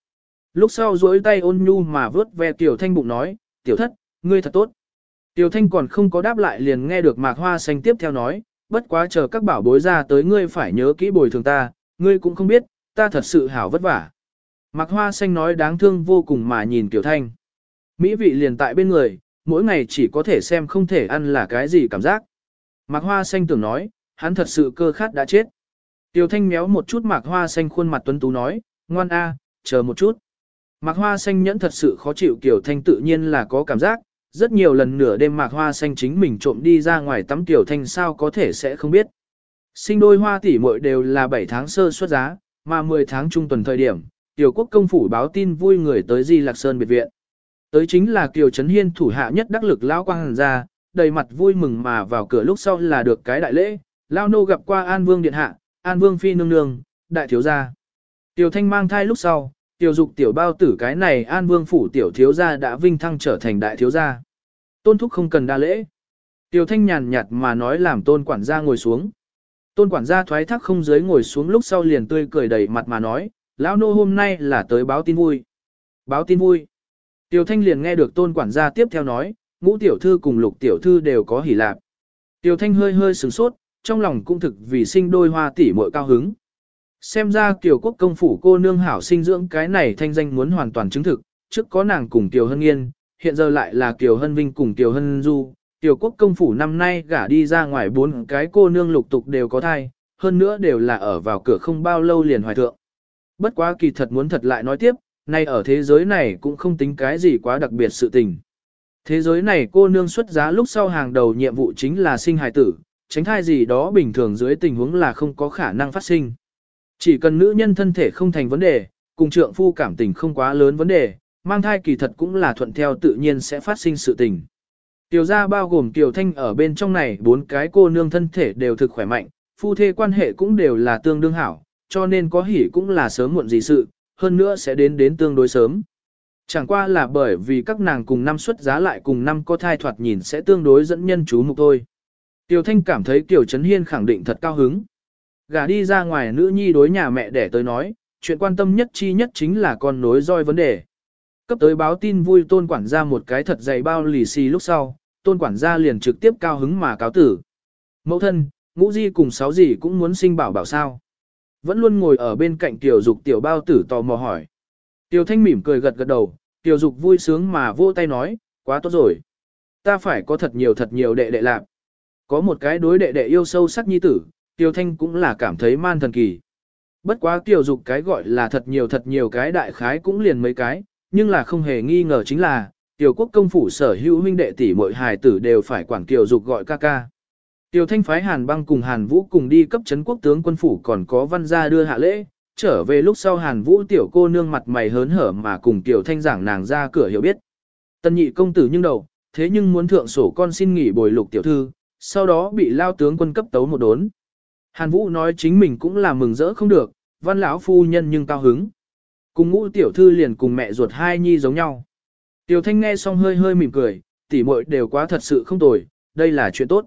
Speaker 1: Lúc sau duỗi tay ôn nhu mà vớt ve Tiểu Thanh bụng nói, tiểu thất, ngươi thật tốt. Tiểu Thanh còn không có đáp lại liền nghe được Mạc Hoa Xanh tiếp theo nói, bất quá chờ các bảo bối ra tới ngươi phải nhớ kỹ bồi thường ta, ngươi cũng không biết, ta thật sự hảo vất vả. Mạc Hoa Xanh nói đáng thương vô cùng mà nhìn Tiểu Thanh. Mỹ vị liền tại bên người, mỗi ngày chỉ có thể xem không thể ăn là cái gì cảm giác. Mạc Hoa Xanh tưởng nói, hắn thật sự cơ khát đã chết. Tiêu Thanh méo một chút Mạc Hoa Xanh khuôn mặt tuấn tú nói, ngoan a, chờ một chút. Mạc hoa xanh nhẫn thật sự khó chịu Kiều Thanh tự nhiên là có cảm giác, rất nhiều lần nửa đêm mạc hoa xanh chính mình trộm đi ra ngoài tắm Kiều Thanh sao có thể sẽ không biết. Sinh đôi hoa tỷ muội đều là 7 tháng sơ xuất giá, mà 10 tháng trung tuần thời điểm, Tiểu quốc công phủ báo tin vui người tới Di Lạc Sơn biệt viện. Tới chính là Kiều Trấn Hiên thủ hạ nhất đắc lực lão quang hàn ra, đầy mặt vui mừng mà vào cửa lúc sau là được cái đại lễ, Lao nô gặp qua An Vương Điện Hạ, An Vương Phi Nương Nương, đại thiếu gia. Tiểu Thanh mang thai lúc sau, Tiểu dục tiểu bao tử cái này an vương phủ tiểu thiếu gia đã vinh thăng trở thành đại thiếu gia. Tôn thúc không cần đa lễ. Tiểu thanh nhàn nhạt mà nói làm tôn quản gia ngồi xuống. Tôn quản gia thoái thác không dưới ngồi xuống lúc sau liền tươi cười đầy mặt mà nói, lão nô hôm nay là tới báo tin vui. Báo tin vui. Tiểu thanh liền nghe được tôn quản gia tiếp theo nói, ngũ tiểu thư cùng lục tiểu thư đều có hỉ lạc. Tiểu thanh hơi hơi sửng sốt, trong lòng cũng thực vì sinh đôi hoa tỷ muội cao hứng. Xem ra tiểu Quốc công phủ cô nương hảo sinh dưỡng cái này thanh danh muốn hoàn toàn chứng thực, trước có nàng cùng tiểu Hân Nghiên, hiện giờ lại là tiểu Hân Vinh cùng tiểu Hân Du. Tiểu Quốc công phủ năm nay gả đi ra ngoài bốn cái cô nương lục tục đều có thai, hơn nữa đều là ở vào cửa không bao lâu liền hoài thượng. Bất quá kỳ thật muốn thật lại nói tiếp, nay ở thế giới này cũng không tính cái gì quá đặc biệt sự tình. Thế giới này cô nương xuất giá lúc sau hàng đầu nhiệm vụ chính là sinh hài tử, tránh thai gì đó bình thường dưới tình huống là không có khả năng phát sinh. Chỉ cần nữ nhân thân thể không thành vấn đề, cùng trượng phu cảm tình không quá lớn vấn đề, mang thai kỳ thật cũng là thuận theo tự nhiên sẽ phát sinh sự tình. Tiểu gia bao gồm Kiều Thanh ở bên trong này bốn cái cô nương thân thể đều thực khỏe mạnh, phu thê quan hệ cũng đều là tương đương hảo, cho nên có hỉ cũng là sớm muộn gì sự, hơn nữa sẽ đến đến tương đối sớm. Chẳng qua là bởi vì các nàng cùng năm xuất giá lại cùng năm có thai thoạt nhìn sẽ tương đối dẫn nhân chú mục thôi. Tiểu Thanh cảm thấy Kiều Trấn Hiên khẳng định thật cao hứng. Gả đi ra ngoài nữ nhi đối nhà mẹ để tới nói, chuyện quan tâm nhất chi nhất chính là con nối roi vấn đề. Cấp tới báo tin vui tôn quản gia một cái thật dày bao lì xì lúc sau, tôn quản gia liền trực tiếp cao hứng mà cáo tử. Mẫu thân, ngũ di cùng sáu gì cũng muốn sinh bảo bảo sao. Vẫn luôn ngồi ở bên cạnh tiểu dục tiểu bao tử tò mò hỏi. Tiểu thanh mỉm cười gật gật đầu, tiểu dục vui sướng mà vô tay nói, quá tốt rồi. Ta phải có thật nhiều thật nhiều đệ đệ lạc. Có một cái đối đệ đệ yêu sâu sắc nhi tử, tiểu thanh cũng là cảm thấy man thần kỳ. Bất quá tiểu dục cái gọi là thật nhiều thật nhiều cái đại khái cũng liền mấy cái, nhưng là không hề nghi ngờ chính là, tiểu quốc công phủ sở hữu huynh đệ tỷ muội hài tử đều phải quản tiểu dục gọi ca ca. Tiểu thanh phái Hàn băng cùng Hàn Vũ cùng đi cấp chấn quốc tướng quân phủ còn có văn gia đưa hạ lễ, trở về lúc sau Hàn Vũ tiểu cô nương mặt mày hớn hở mà cùng tiểu thanh giảng nàng ra cửa hiểu biết. Tân nhị công tử nhưng đầu, thế nhưng muốn thượng sổ con xin nghỉ bồi lục tiểu thư, sau đó bị lao tướng quân cấp tấu một đốn. Hàn Vũ nói chính mình cũng là mừng rỡ không được, văn lão phu nhân nhưng cao hứng. Cùng ngũ tiểu thư liền cùng mẹ ruột hai nhi giống nhau. Tiểu thanh nghe xong hơi hơi mỉm cười, tỉ muội đều quá thật sự không tồi, đây là chuyện tốt.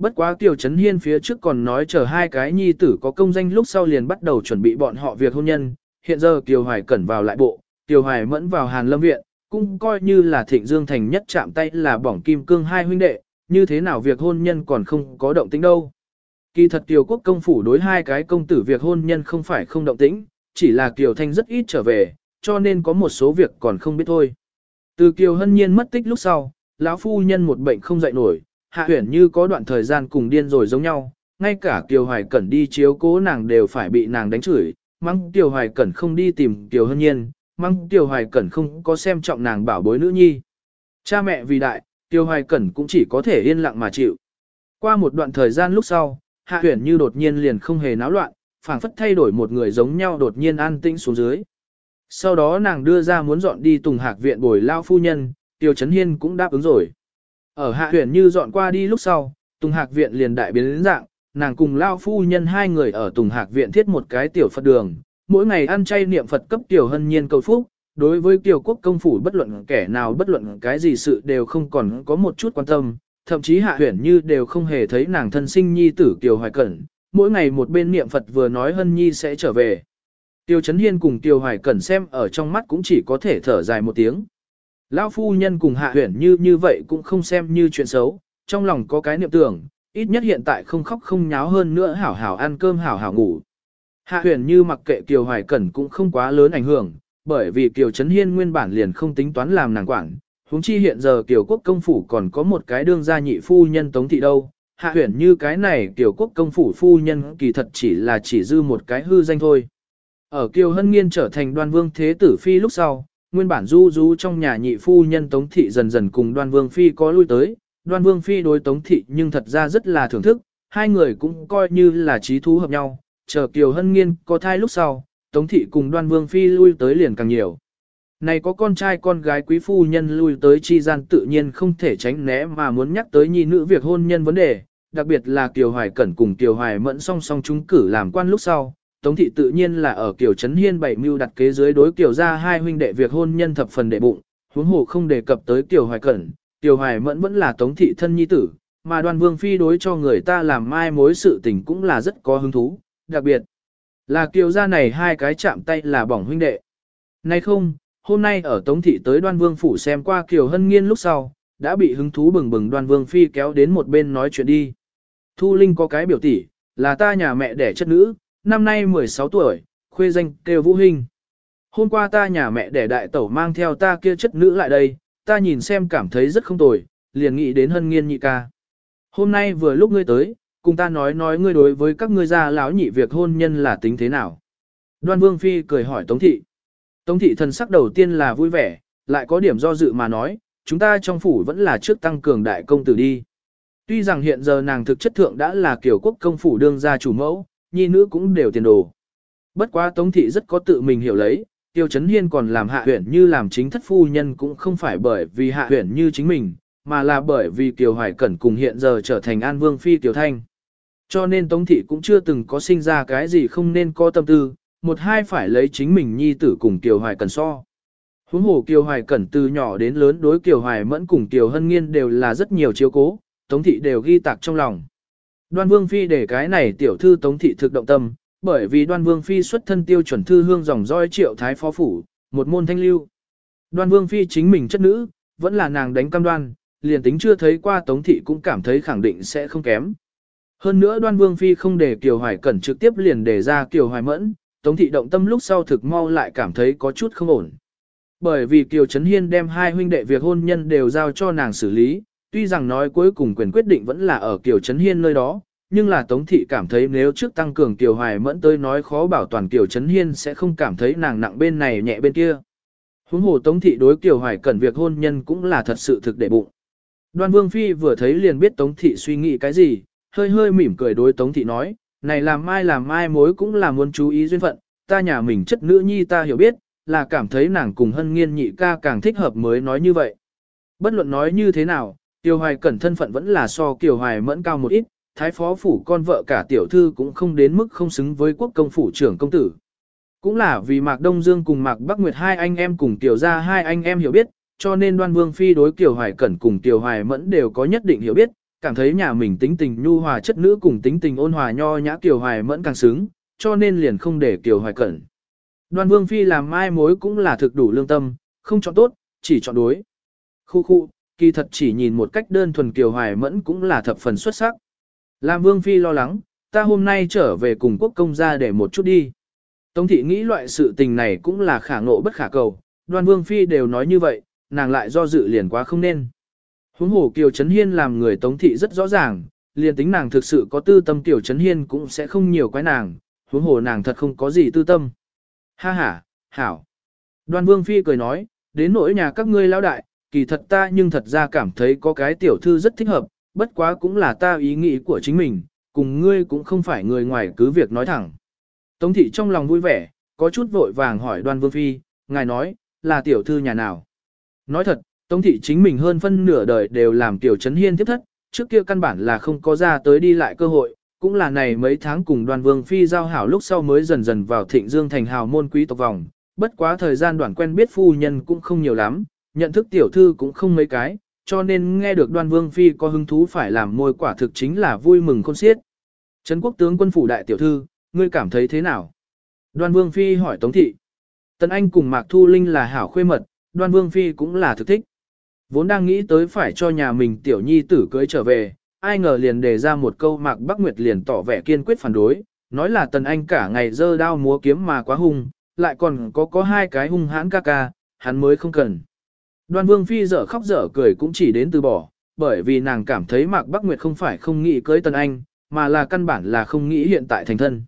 Speaker 1: Bất quá Tiểu Trấn Hiên phía trước còn nói chờ hai cái nhi tử có công danh lúc sau liền bắt đầu chuẩn bị bọn họ việc hôn nhân, hiện giờ Kiều Hoài cẩn vào lại bộ, Kiều Hoài mẫn vào Hàn Lâm Viện, cũng coi như là thịnh dương thành nhất chạm tay là bỏng kim cương hai huynh đệ, như thế nào việc hôn nhân còn không có động tĩnh đâu. Kỳ thật Kiều Quốc công phủ đối hai cái công tử việc hôn nhân không phải không động tĩnh, chỉ là Kiều Thanh rất ít trở về, cho nên có một số việc còn không biết thôi. Từ Kiều Hân Nhiên mất tích lúc sau, lão phu nhân một bệnh không dậy nổi, hạ huyển như có đoạn thời gian cùng điên rồi giống nhau, ngay cả Kiều Hoài Cẩn đi chiếu cố nàng đều phải bị nàng đánh chửi, mắng Kiều Hoài Cẩn không đi tìm Kiều Hân Nhiên, mắng Kiều Hoài Cẩn không có xem trọng nàng bảo bối nữ nhi. Cha mẹ vì đại, Kiều Hoài Cẩn cũng chỉ có thể yên lặng mà chịu. Qua một đoạn thời gian lúc sau, hạ huyển như đột nhiên liền không hề náo loạn, phảng phất thay đổi một người giống nhau đột nhiên an tĩnh xuống dưới. Sau đó nàng đưa ra muốn dọn đi Tùng Hạc viện bồi lao phu nhân, Tiêu Chấn Hiên cũng đáp ứng rồi. Ở hạ huyện như dọn qua đi lúc sau, Tùng Hạc viện liền đại biến đến dạng, nàng cùng lao phu nhân hai người ở Tùng Hạc viện thiết một cái tiểu Phật đường, mỗi ngày ăn chay niệm Phật cấp tiểu hân nhiên cầu phúc, đối với tiểu quốc công phủ bất luận kẻ nào bất luận cái gì sự đều không còn có một chút quan tâm, thậm chí hạ huyện như đều không hề thấy nàng thân sinh nhi tử Kiều Hoài Cẩn, mỗi ngày một bên niệm Phật vừa nói hân nhi sẽ trở về. Tiêu Chấn Hiên cùng Tiêu Hoài Cẩn xem ở trong mắt cũng chỉ có thể thở dài một tiếng. Lão phu nhân cùng hạ huyển như như vậy cũng không xem như chuyện xấu, trong lòng có cái niệm tưởng, ít nhất hiện tại không khóc không nháo hơn nữa hảo hảo ăn cơm hảo hảo ngủ. Hạ huyền như mặc kệ Kiều Hoài Cẩn cũng không quá lớn ảnh hưởng, bởi vì Kiều Trấn Hiên nguyên bản liền không tính toán làm nàng quản. huống chi hiện giờ Kiều Quốc công phủ còn có một cái đương gia nhị phu nhân tống thị đâu. Hạ huyền như cái này Kiều Quốc công phủ phu nhân kỳ thật chỉ là chỉ dư một cái hư danh thôi. Ở Kiều Hân Nghiên trở thành đoan vương thế tử phi lúc sau, nguyên bản du du trong nhà nhị phu nhân Tống Thị dần dần cùng đoan vương phi có lui tới, đoan vương phi đối Tống Thị nhưng thật ra rất là thưởng thức, hai người cũng coi như là trí thú hợp nhau, chờ Kiều Hân Nghiên có thai lúc sau, Tống Thị cùng đoan vương phi lui tới liền càng nhiều. Này có con trai con gái quý phu nhân lui tới chi gian tự nhiên không thể tránh né mà muốn nhắc tới nhi nữ việc hôn nhân vấn đề, đặc biệt là Kiều Hoài Cẩn cùng Kiều Hoài Mẫn song song chúng cử làm quan lúc sau, Tống thị tự nhiên là ở Kiều Trấn Hiên bảy mưu đặt kế dưới đối Kiều ra hai huynh đệ việc hôn nhân thập phần đệ bụng, huống hồ không đề cập tới Kiều Hoài Cẩn, Kiều Hoài Mẫn vẫn là Tống thị thân nhi tử, mà Đoan Vương phi đối cho người ta làm mai mối sự tình cũng là rất có hứng thú, đặc biệt là Kiều gia này hai cái chạm tay là bỏng huynh đệ. Nay không, hôm nay ở Tống thị tới Đoan Vương phủ xem qua Kiều Hân Nghiên lúc sau, đã bị hứng thú bừng bừng Đoan Vương phi kéo đến một bên nói chuyện đi. Thu Linh có cái biểu tỷ, là ta nhà mẹ đẻ chất nữ, năm nay 16 tuổi, khuê danh kêu Vũ Hinh. Hôm qua ta nhà mẹ để đại tẩu mang theo ta kia chất nữ lại đây, ta nhìn xem cảm thấy rất không tồi, liền nghĩ đến hân nghiên nhị ca. Hôm nay vừa lúc ngươi tới, cùng ta nói nói ngươi đối với các ngươi gia lão nhị việc hôn nhân là tính thế nào. Đoan Vương Phi cười hỏi Tống Thị. Tống Thị thần sắc đầu tiên là vui vẻ, lại có điểm do dự mà nói, chúng ta trong phủ vẫn là trước tăng cường đại công tử đi. Tuy rằng hiện giờ nàng thực chất thượng đã là kiểu quốc công phủ đương gia chủ mẫu, nhi nữ cũng đều tiền đồ. Bất quá Tống Thị rất có tự mình hiểu lấy, Tiêu Chấn Hiên còn làm hạ huyển như làm chính thất phu nhân cũng không phải bởi vì hạ huyển như chính mình, mà là bởi vì Kiều Hoài Cẩn cùng hiện giờ trở thành An Vương Phi tiểu Thanh. Cho nên Tống Thị cũng chưa từng có sinh ra cái gì không nên có tâm tư, một hai phải lấy chính mình nhi tử cùng Kiều Hoài Cẩn so. Huống hồ Kiều Hoài Cẩn từ nhỏ đến lớn đối Kiều Hoài Mẫn cùng Kiều Hân Nghiên đều là rất nhiều chiếu cố, Tống thị đều ghi tạc trong lòng. Đoan Vương Phi để cái này tiểu thư Tống thị thực động tâm, bởi vì Đoan Vương Phi xuất thân tiêu chuẩn thư hương dòng roi triệu thái phó phủ, một môn thanh lưu. Đoan Vương Phi chính mình chất nữ, vẫn là nàng đánh cam đoan, liền tính chưa thấy qua Tống thị cũng cảm thấy khẳng định sẽ không kém. Hơn nữa Đoan Vương Phi không để Kiều Hoài Cẩn trực tiếp liền để ra Kiều Hoài Mẫn, Tống thị động tâm lúc sau thực mau lại cảm thấy có chút không ổn. Bởi vì Kiều Trấn Hiên đem hai huynh đệ việc hôn nhân đều giao cho nàng xử lý, tuy rằng nói cuối cùng quyền quyết định vẫn là ở Kiều Trấn Hiên nơi đó, nhưng là Tống Thị cảm thấy nếu trước tăng cường Kiều Hoài Mẫn tới nói khó bảo toàn Kiều Trấn Hiên sẽ không cảm thấy nàng nặng bên này nhẹ bên kia. Huống hồ Tống Thị đối Kiều Hoài cần việc hôn nhân cũng là thật sự thực để bụng. Đoan Vương Phi vừa thấy liền biết Tống Thị suy nghĩ cái gì, hơi hơi mỉm cười đối Tống Thị nói, này làm mai làm mai mối cũng là muốn chú ý duyên phận, ta nhà mình chất nữ nhi ta hiểu biết, là cảm thấy nàng cùng hân nghiên nhị ca càng thích hợp mới nói như vậy. Bất luận nói như thế nào, Tiêu Hoài Cẩn thân phận vẫn là so Kiều Hoài mẫn cao một ít, thái phó phủ con vợ cả tiểu thư cũng không đến mức không xứng với quốc công phủ trưởng công tử. Cũng là vì Mạc Đông Dương cùng Mạc Bắc Nguyệt hai anh em cùng tiểu gia hai anh em hiểu biết, cho nên Đoan Vương Phi đối Kiều Hoài Cẩn cùng Kiều Hoài Mẫn đều có nhất định hiểu biết, cảm thấy nhà mình tính tình nhu hòa chất nữ cùng tính tình ôn hòa nho nhã Kiều Hoài Mẫn càng xứng, cho nên liền không để Kiều Hoài Cẩn. Đoan Vương Phi làm mai mối cũng là thực đủ lương tâm, không chọn tốt, chỉ chọn đối. Khu khu, kỳ thật chỉ nhìn một cách đơn thuần Kiều Hoài Mẫn cũng là thập phần xuất sắc. Làm Vương Phi lo lắng, ta hôm nay trở về cùng quốc công gia để một chút đi. Tống thị nghĩ loại sự tình này cũng là khả ngộ bất khả cầu, đoan Vương Phi đều nói như vậy, nàng lại do dự liền quá không nên. Huống hồ Kiều Trấn Hiên làm người Tống thị rất rõ ràng, liền tính nàng thực sự có tư tâm Kiều Trấn Hiên cũng sẽ không nhiều quái nàng, huống hồ nàng thật không có gì tư tâm. Ha ha, hảo. Đoan Vương Phi cười nói, đến nỗi nhà các ngươi lão đại, kỳ thật ta nhưng thật ra cảm thấy có cái tiểu thư rất thích hợp, bất quá cũng là ta ý nghĩ của chính mình, cùng ngươi cũng không phải người ngoài cứ việc nói thẳng. Tống thị trong lòng vui vẻ, có chút vội vàng hỏi đoan vương phi, ngài nói, là tiểu thư nhà nào. Nói thật, Tống thị chính mình hơn phân nửa đời đều làm tiểu trấn hiên tiếp thất, trước kia căn bản là không có ra tới đi lại cơ hội, cũng là này mấy tháng cùng đoàn vương phi giao hảo lúc sau mới dần dần vào thịnh dương thành hào môn quý tộc vòng, bất quá thời gian đoạn quen biết phu nhân cũng không nhiều lắm, nhận thức tiểu thư cũng không mấy cái, cho nên nghe được đoan vương phi có hứng thú phải làm môi quả thực chính là vui mừng khôn xiết. Trấn quốc tướng quân phủ đại tiểu thư, ngươi cảm thấy thế nào? Đoan vương phi hỏi Tống thị. Tần Anh cùng Mạc Thu Linh là hảo khuê mật, đoan vương phi cũng là thực thích. Vốn đang nghĩ tới phải cho nhà mình tiểu nhi tử cưới trở về, ai ngờ liền đề ra một câu Mạc Bắc Nguyệt liền tỏ vẻ kiên quyết phản đối, nói là Tần Anh cả ngày dơ đao múa kiếm mà quá hung, lại còn có có hai cái hung hãn ca ca, hắn mới không cần. Đoan Vương Phi dở khóc dở cười cũng chỉ đến từ bỏ, bởi vì nàng cảm thấy Mạc Bắc Nguyệt không phải không nghĩ cưới Tân Anh, mà là căn bản là không nghĩ hiện tại thành thân.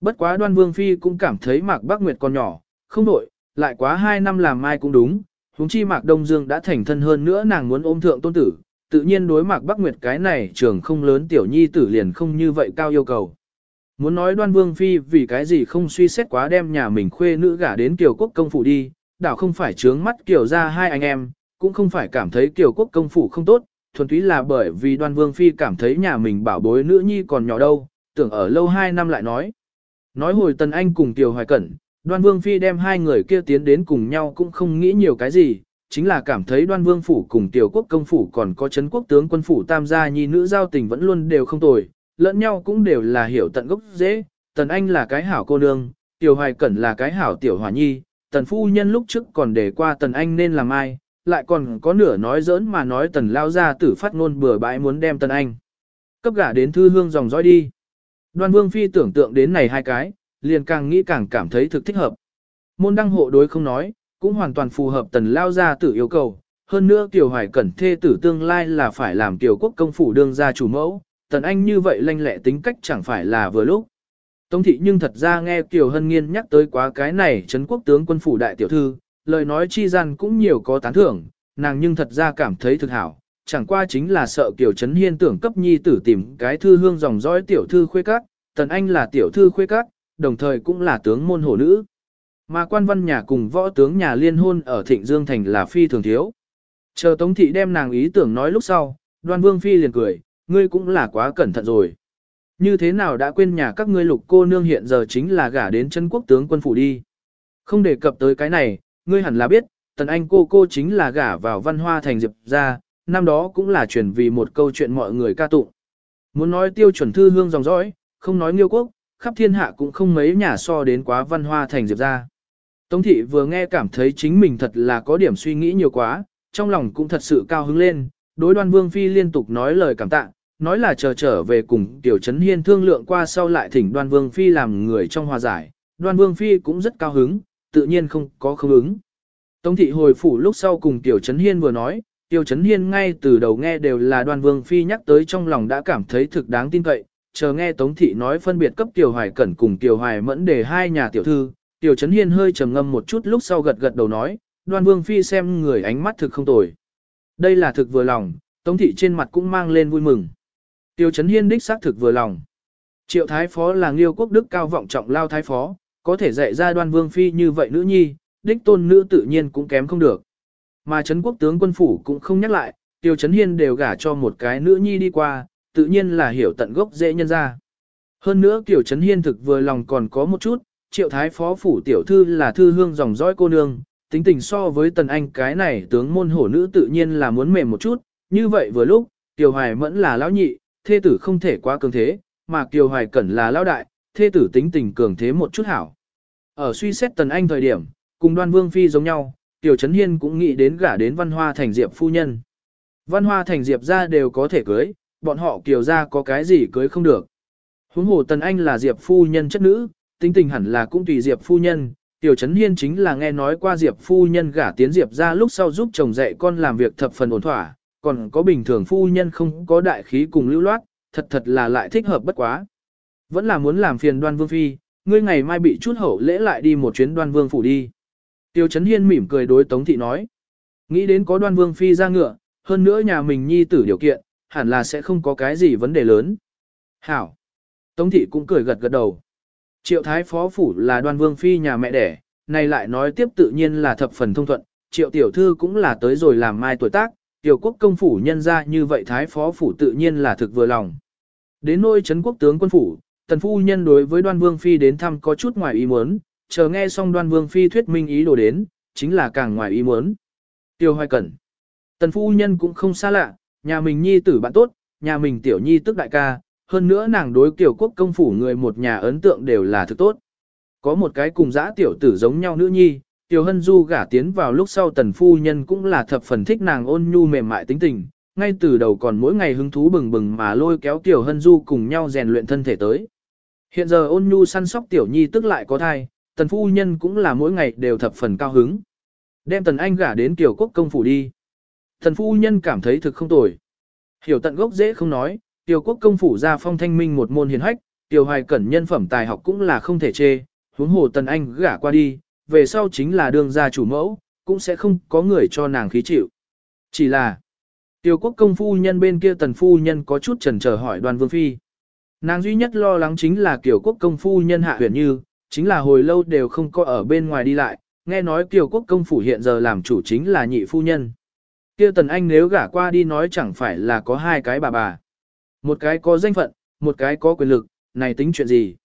Speaker 1: Bất quá Đoan Vương Phi cũng cảm thấy Mạc Bắc Nguyệt còn nhỏ, không đổi, lại quá hai năm làm mai cũng đúng, huống chi Mạc Đông Dương đã thành thân hơn nữa nàng muốn ôm thượng tôn tử, tự nhiên đối Mạc Bắc Nguyệt cái này trường không lớn tiểu nhi tử liền không như vậy cao yêu cầu. Muốn nói Đoan Vương Phi vì cái gì không suy xét quá đem nhà mình khuê nữ gả đến Kiều Quốc công phủ đi, đảo không phải trướng mắt kiểu ra hai anh em, cũng không phải cảm thấy kiểu quốc công phủ không tốt, thuần túy là bởi vì đoan vương phi cảm thấy nhà mình bảo bối nữ nhi còn nhỏ đâu, tưởng ở lâu hai năm lại nói. Nói hồi Tần Anh cùng Tiểu Hoài Cẩn, đoan vương phi đem hai người kia tiến đến cùng nhau cũng không nghĩ nhiều cái gì, chính là cảm thấy đoan vương phủ cùng Tiểu quốc công phủ còn có chấn quốc tướng quân phủ tam gia nhi nữ giao tình vẫn luôn đều không tồi, lẫn nhau cũng đều là hiểu tận gốc dễ, Tần Anh là cái hảo cô nương, Tiểu Hoài Cẩn là cái hảo Tiểu Hòa Nhi, tần phu nhân lúc trước còn để qua tần anh nên làm ai, lại còn có nửa nói giỡn mà nói tần lao ra tử phát ngôn bừa bãi muốn đem tần anh. Cấp gả đến thư hương dòng dõi đi. Đoan vương phi tưởng tượng đến này hai cái, liền càng nghĩ càng cảm thấy thực thích hợp. Môn đăng hộ đối không nói, cũng hoàn toàn phù hợp tần lao ra tử yêu cầu. Hơn nữa tiểu hoài cẩn thê tử tương lai là phải làm tiểu quốc công phủ đương gia chủ mẫu, tần anh như vậy lanh lẹ tính cách chẳng phải là vừa lúc. Tống thị nhưng thật ra nghe Kiều Hân Nghiên nhắc tới quá cái này Trấn quốc tướng quân phủ đại tiểu thư, lời nói chi gian cũng nhiều có tán thưởng, nàng nhưng thật ra cảm thấy thực hảo, chẳng qua chính là sợ Kiều Trấn Hiên tưởng cấp nhi tử tìm cái thư hương dòng dõi tiểu thư khuê các, tần anh là tiểu thư khuê các, đồng thời cũng là tướng môn hổ nữ. Mà quan văn nhà cùng võ tướng nhà liên hôn ở Thịnh Dương Thành là phi thường thiếu. Chờ Tống thị đem nàng ý tưởng nói lúc sau, đoan vương phi liền cười, ngươi cũng là quá cẩn thận rồi. Như thế nào đã quên nhà các ngươi lục cô nương hiện giờ chính là gả đến chân quốc tướng quân phủ đi. Không đề cập tới cái này, ngươi hẳn là biết, tần anh cô cô chính là gả vào văn hoa thành diệp ra, năm đó cũng là truyền vì một câu chuyện mọi người ca tụng. Muốn nói tiêu chuẩn thư hương dòng dõi, không nói nghiêu quốc, khắp thiên hạ cũng không mấy nhà so đến quá văn hoa thành diệp ra. Tống thị vừa nghe cảm thấy chính mình thật là có điểm suy nghĩ nhiều quá, trong lòng cũng thật sự cao hứng lên, đối đoan vương phi liên tục nói lời cảm tạ, nói là chờ trở về cùng tiểu trấn hiên thương lượng qua sau lại thỉnh đoan vương phi làm người trong hòa giải, đoan vương phi cũng rất cao hứng, tự nhiên không có không ứng. Tống thị hồi phủ lúc sau cùng tiểu trấn hiên vừa nói, tiểu trấn hiên ngay từ đầu nghe đều là đoan vương phi nhắc tới trong lòng đã cảm thấy thực đáng tin cậy, chờ nghe Tống thị nói phân biệt cấp tiểu hoài cẩn cùng tiểu hoài mẫn để hai nhà tiểu thư, tiểu trấn hiên hơi trầm ngâm một chút lúc sau gật gật đầu nói, đoan vương phi xem người ánh mắt thực không tồi. Đây là thực vừa lòng, Tống thị trên mặt cũng mang lên vui mừng. Tiêu Trấn Hiên đích xác thực vừa lòng. Triệu Thái Phó là Nghiêu quốc đức cao vọng trọng lao Thái Phó, có thể dạy ra đoan vương phi như vậy nữ nhi, đích tôn nữ tự nhiên cũng kém không được. Mà Trấn quốc tướng quân phủ cũng không nhắc lại, Tiêu Trấn Hiên đều gả cho một cái nữ nhi đi qua, tự nhiên là hiểu tận gốc dễ nhân ra. Hơn nữa Tiêu Trấn Hiên thực vừa lòng còn có một chút, Triệu Thái Phó phủ tiểu thư là thư hương dòng dõi cô nương, tính tình so với Tần Anh cái này tướng môn hổ nữ tự nhiên là muốn mềm một chút, như vậy vừa lúc, Tiêu Hoài Mẫn là lão nhị, thê tử không thể quá cường thế, mà Kiều Hoài Cẩn là lão đại, thê tử tính tình cường thế một chút hảo. Ở suy xét Tần Anh thời điểm, cùng đoan vương phi giống nhau, Tiểu Trấn Hiên cũng nghĩ đến gả đến văn hoa thành diệp phu nhân. Văn hoa thành diệp ra đều có thể cưới, bọn họ Kiều ra có cái gì cưới không được. Huống hồ Tần Anh là diệp phu nhân chất nữ, tính tình hẳn là cũng tùy diệp phu nhân. Tiểu Trấn Hiên chính là nghe nói qua diệp phu nhân gả tiến diệp ra lúc sau giúp chồng dạy con làm việc thập phần ổn thỏa, còn có bình thường phu nhân không có đại khí cùng lưu loát, thật thật là lại thích hợp bất quá. Vẫn là muốn làm phiền đoan vương phi, ngươi ngày mai bị chút hậu lễ lại đi một chuyến đoan vương phủ đi. Tiêu Chấn Hiên mỉm cười đối Tống Thị nói. Nghĩ đến có đoan vương phi ra ngựa, hơn nữa nhà mình nhi tử điều kiện, hẳn là sẽ không có cái gì vấn đề lớn. Hảo. Tống Thị cũng cười gật gật đầu. Triệu Thái Phó Phủ là đoan vương phi nhà mẹ đẻ, này lại nói tiếp tự nhiên là thập phần thông thuận. Triệu Tiểu Thư cũng là tới rồi làm mai tuổi tác, tiểu quốc công phủ nhân ra như vậy thái phó phủ tự nhiên là thực vừa lòng. Đến nôi chấn quốc tướng quân phủ, tần phu nhân đối với đoan vương phi đến thăm có chút ngoài ý muốn, chờ nghe xong đoan vương phi thuyết minh ý đồ đến, chính là càng ngoài ý muốn. Tiêu hoài cẩn. Tần phu nhân cũng không xa lạ, nhà mình nhi tử bạn tốt, nhà mình tiểu nhi tức đại ca, hơn nữa nàng đối kiểu quốc công phủ người một nhà ấn tượng đều là thực tốt. Có một cái cùng dã tiểu tử giống nhau nữ nhi, Tiểu Hân Du gả tiến vào lúc sau tần phu nhân cũng là thập phần thích nàng ôn nhu mềm mại tính tình, ngay từ đầu còn mỗi ngày hứng thú bừng bừng mà lôi kéo Tiểu Hân Du cùng nhau rèn luyện thân thể tới. Hiện giờ ôn nhu săn sóc Tiểu Nhi tức lại có thai, tần phu nhân cũng là mỗi ngày đều thập phần cao hứng. Đem tần anh gả đến Tiểu Quốc công phủ đi. Tần phu nhân cảm thấy thực không tồi. Hiểu tận gốc dễ không nói, Tiểu Quốc công phủ ra phong thanh minh một môn hiền hách, Tiểu Hoài Cẩn nhân phẩm tài học cũng là không thể chê, huống hồ tần anh gả qua đi về sau chính là đương gia chủ mẫu, cũng sẽ không có người cho nàng khí chịu. Chỉ là, tiêu quốc công phu nhân bên kia tần phu nhân có chút chần chờ hỏi đoàn vương phi. Nàng duy nhất lo lắng chính là kiểu quốc công phu nhân hạ huyền như, chính là hồi lâu đều không có ở bên ngoài đi lại, nghe nói kiểu quốc công phủ hiện giờ làm chủ chính là nhị phu nhân. kia tần anh nếu gả qua đi nói chẳng phải là có hai cái bà bà. Một cái có danh phận, một cái có quyền lực, này tính chuyện gì?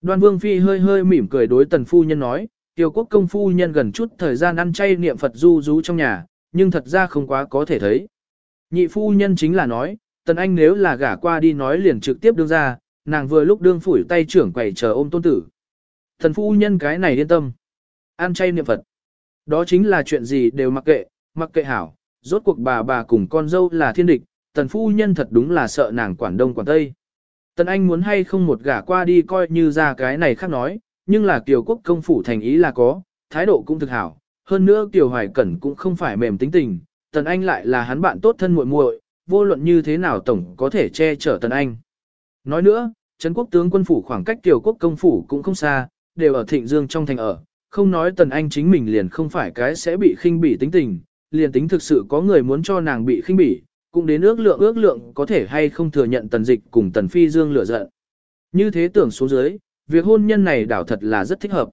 Speaker 1: Đoan Vương Phi hơi hơi mỉm cười đối tần phu nhân nói, Tiêu quốc công phu nhân gần chút thời gian ăn chay niệm Phật du rú trong nhà, nhưng thật ra không quá có thể thấy. Nhị phu nhân chính là nói, tần anh nếu là gả qua đi nói liền trực tiếp đương ra, nàng vừa lúc đương phủi tay trưởng quầy chờ ôm tôn tử. Thần phu nhân cái này yên tâm. Ăn chay niệm Phật. Đó chính là chuyện gì đều mặc kệ, mặc kệ hảo, rốt cuộc bà bà cùng con dâu là thiên địch, tần phu nhân thật đúng là sợ nàng quản đông quản tây. Tần anh muốn hay không một gả qua đi coi như ra cái này khác nói, nhưng là Kiều Quốc công phủ thành ý là có, thái độ cũng thực hảo. Hơn nữa Kiều Hoài Cẩn cũng không phải mềm tính tình, Tần Anh lại là hắn bạn tốt thân muội muội, vô luận như thế nào tổng có thể che chở Tần Anh. Nói nữa, Trấn quốc tướng quân phủ khoảng cách Kiều Quốc công phủ cũng không xa, đều ở Thịnh Dương trong thành ở, không nói Tần Anh chính mình liền không phải cái sẽ bị khinh bỉ tính tình, liền tính thực sự có người muốn cho nàng bị khinh bỉ, cũng đến ước lượng ước lượng có thể hay không thừa nhận Tần Dịch cùng Tần Phi Dương lửa giận. Như thế tưởng xuống dưới, việc hôn nhân này đảo thật là rất thích hợp.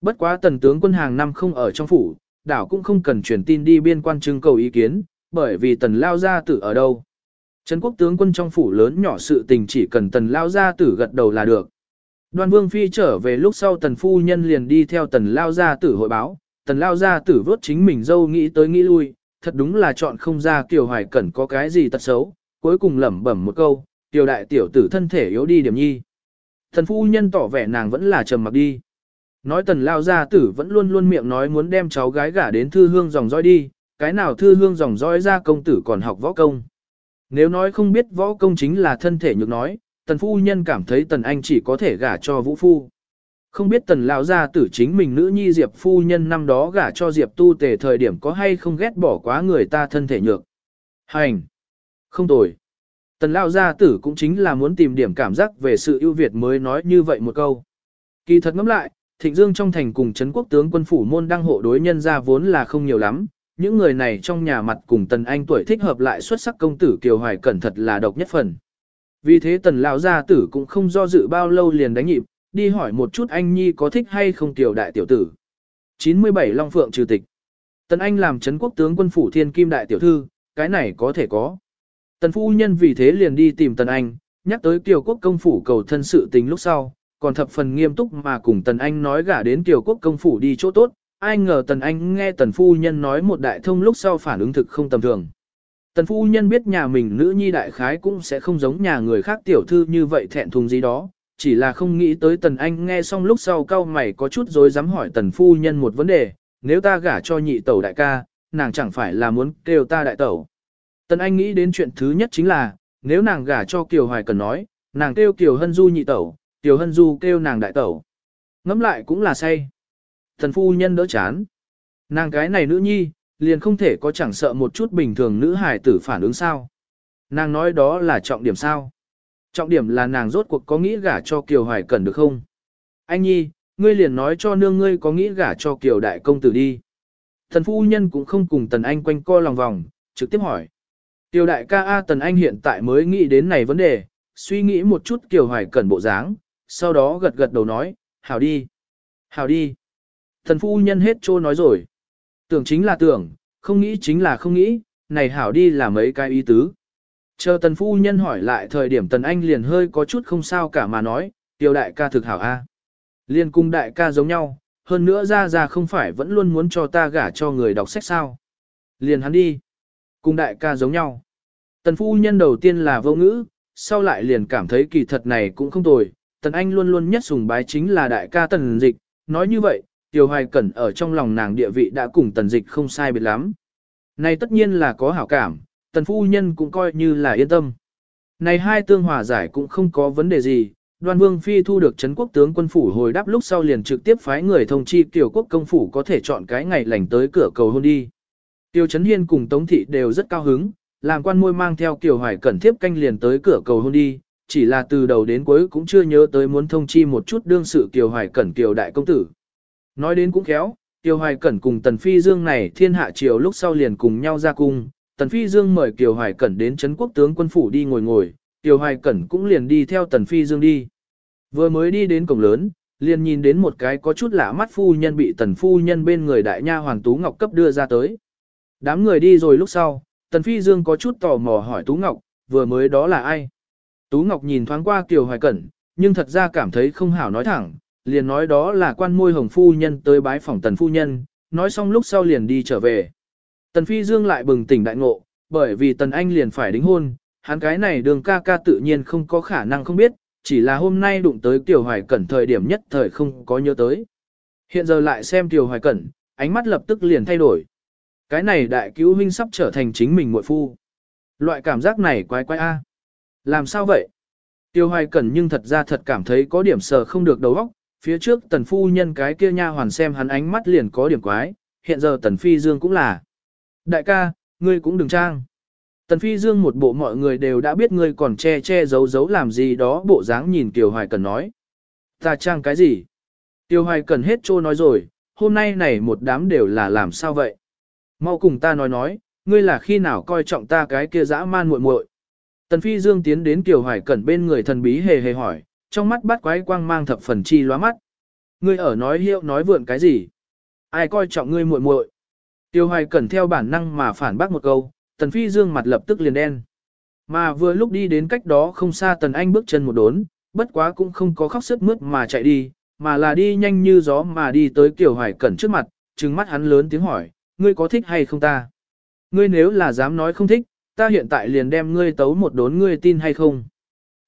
Speaker 1: Bất quá tần tướng quân hàng năm không ở trong phủ, đảo cũng không cần truyền tin đi biên quan trưng cầu ý kiến, bởi vì tần lao gia tử ở đâu. Trấn quốc tướng quân trong phủ lớn nhỏ sự tình chỉ cần tần lao gia tử gật đầu là được. Đoan vương phi trở về lúc sau tần phu nhân liền đi theo tần lao gia tử hội báo, tần lao gia tử vớt chính mình dâu nghĩ tới nghĩ lui, thật đúng là chọn không ra Kiều Hoài Cẩn có cái gì tật xấu, cuối cùng lẩm bẩm một câu, Kiều đại tiểu tử thân thể yếu đi điểm nhi. Thần phu nhân tỏ vẻ nàng vẫn là trầm mặc đi. Nói tần lao gia tử vẫn luôn luôn miệng nói muốn đem cháu gái gả đến thư hương dòng dõi đi, cái nào thư hương dòng dõi ra công tử còn học võ công. Nếu nói không biết võ công chính là thân thể nhược nói, tần phu nhân cảm thấy tần anh chỉ có thể gả cho vũ phu. Không biết tần lão gia tử chính mình nữ nhi diệp phu nhân năm đó gả cho diệp tu tề thời điểm có hay không ghét bỏ quá người ta thân thể nhược. Hành! Không tồi. Tần lão gia tử cũng chính là muốn tìm điểm cảm giác về sự ưu việt mới nói như vậy một câu. Kỳ thật ngẫm lại, Thịnh Dương trong thành cùng Trấn quốc tướng quân phủ môn đăng hộ đối nhân ra vốn là không nhiều lắm, những người này trong nhà mặt cùng Tần Anh tuổi thích hợp lại xuất sắc công tử Kiều Hoài cẩn thật là độc nhất phần. Vì thế Tần lão gia tử cũng không do dự bao lâu liền đánh nhịp, đi hỏi một chút anh nhi có thích hay không tiểu đại tiểu tử. 97 Long Phượng trừ tịch. Tần Anh làm Trấn quốc tướng quân phủ thiên kim đại tiểu thư, cái này có thể có. Tần phu nhân vì thế liền đi tìm Tần Anh, nhắc tới Kiều quốc công phủ cầu thân sự tình lúc sau, còn thập phần nghiêm túc mà cùng Tần Anh nói gả đến Kiều quốc công phủ đi chỗ tốt, ai ngờ Tần Anh nghe Tần phu nhân nói một đại thông lúc sau phản ứng thực không tầm thường. Tần phu nhân biết nhà mình nữ nhi đại khái cũng sẽ không giống nhà người khác tiểu thư như vậy thẹn thùng gì đó, chỉ là không nghĩ tới Tần Anh nghe xong lúc sau cao mày có chút rồi dám hỏi Tần phu nhân một vấn đề, nếu ta gả cho nhị tẩu đại ca, nàng chẳng phải là muốn kêu ta đại tẩu. Tần Anh nghĩ đến chuyện thứ nhất chính là, nếu nàng gả cho Kiều Hoài Cần nói, nàng kêu Kiều Hân Du nhị tẩu, Kiều Hân Du kêu nàng đại tẩu. Ngẫm lại cũng là say. Thần phu nhân đỡ chán. Nàng cái này nữ nhi, liền không thể có chẳng sợ một chút bình thường nữ hài tử phản ứng sao. Nàng nói đó là trọng điểm sao. Trọng điểm là nàng rốt cuộc có nghĩ gả cho Kiều Hoài Cần được không? Anh nhi, ngươi liền nói cho nương ngươi có nghĩ gả cho Kiều Đại Công Tử đi. Thần phu nhân cũng không cùng Tần Anh quanh co lòng vòng, trực tiếp hỏi. Tiêu đại ca A Tần Anh hiện tại mới nghĩ đến này vấn đề, suy nghĩ một chút Kiều Hoài Cẩn bộ dáng, sau đó gật gật đầu nói, hảo đi, hảo đi. Thần phu nhân hết trô nói rồi. Tưởng chính là tưởng, không nghĩ chính là không nghĩ, này hảo đi là mấy cái ý tứ. Chờ tần phu nhân hỏi lại thời điểm tần anh liền hơi có chút không sao cả mà nói, tiêu đại ca thực hảo A. Liên cung đại ca giống nhau, hơn nữa ra ra không phải vẫn luôn muốn cho ta gả cho người đọc sách sao. Liền hắn đi. Cùng đại ca giống nhau. Tần phu nhân đầu tiên là vô ngữ, sau lại liền cảm thấy kỳ thật này cũng không tồi. Tần Anh luôn luôn nhất sùng bái chính là đại ca tần dịch, nói như vậy, Tiểu Hoài Cẩn ở trong lòng nàng địa vị đã cùng tần dịch không sai biệt lắm. Này tất nhiên là có hảo cảm, tần phu nhân cũng coi như là yên tâm. Này hai tương hòa giải cũng không có vấn đề gì, đoan vương phi thu được Trấn quốc tướng quân phủ hồi đáp lúc sau liền trực tiếp phái người thông chi tiểu quốc công phủ có thể chọn cái ngày lành tới cửa cầu hôn đi. Tiêu Trấn Hiên cùng Tống Thị đều rất cao hứng, làm quan môi mang theo Kiều Hoài Cẩn thiếp canh liền tới cửa cầu hôn đi, chỉ là từ đầu đến cuối cũng chưa nhớ tới muốn thông chi một chút đương sự Kiều Hoài Cẩn Kiều Đại Công Tử. Nói đến cũng khéo, Kiều Hoài Cẩn cùng Tần Phi Dương này thiên hạ triều lúc sau liền cùng nhau ra cung, Tần Phi Dương mời Kiều Hoài Cẩn đến Trấn quốc tướng quân phủ đi ngồi ngồi, Kiều Hoài Cẩn cũng liền đi theo Tần Phi Dương đi. Vừa mới đi đến cổng lớn, liền nhìn đến một cái có chút lạ mắt phu nhân bị Tần Phu Nhân bên người đại nha Hoàng Tú Ngọc cấp đưa ra tới. Đám người đi rồi lúc sau, Tần Phi Dương có chút tò mò hỏi Tú Ngọc, vừa mới đó là ai? Tú Ngọc nhìn thoáng qua Kiều Hoài Cẩn, nhưng thật ra cảm thấy không hảo nói thẳng, liền nói đó là quan môi hồng phu nhân tới bái phòng Tần Phu Nhân, nói xong lúc sau liền đi trở về. Tần Phi Dương lại bừng tỉnh đại ngộ, bởi vì Tần Anh liền phải đính hôn, hắn cái này đường ca ca tự nhiên không có khả năng không biết, chỉ là hôm nay đụng tới Kiều Hoài Cẩn thời điểm nhất thời không có nhớ tới. Hiện giờ lại xem Kiều Hoài Cẩn, ánh mắt lập tức liền thay đổi. Cái này đại cứu huynh sắp trở thành chính mình muội phu. Loại cảm giác này quái quái a. Làm sao vậy? Tiêu hoài cẩn nhưng thật ra thật cảm thấy có điểm sờ không được đầu óc. Phía trước tần phu nhân cái kia nha hoàn xem hắn ánh mắt liền có điểm quái, hiện giờ tần phi dương cũng là. Đại ca, ngươi cũng đừng trang. Tần phi dương một bộ mọi người đều đã biết ngươi còn che che giấu giấu làm gì đó bộ dáng nhìn Tiêu hoài cẩn nói. Ta trang cái gì? Tiêu hoài cẩn hết trô nói rồi, hôm nay này một đám đều là làm sao vậy? Mau cùng ta nói nói, ngươi là khi nào coi trọng ta cái kia dã man muội muội? Tần Phi Dương tiến đến Kiều Hoài Cẩn bên người thần bí hề hề hỏi, trong mắt bắt quái quang mang thập phần chi lóa mắt. Ngươi ở nói hiệu nói vượn cái gì? Ai coi trọng ngươi muội muội? Kiều Hoài Cẩn theo bản năng mà phản bác một câu, Tần Phi Dương mặt lập tức liền đen. Mà vừa lúc đi đến cách đó không xa Tần Anh bước chân một đốn, bất quá cũng không có khóc sức mướt mà chạy đi, mà là đi nhanh như gió mà đi tới Kiều Hoài Cẩn trước mặt, trừng mắt hắn lớn tiếng hỏi, ngươi có thích hay không ta? Ngươi nếu là dám nói không thích, ta hiện tại liền đem ngươi tấu một đốn ngươi tin hay không?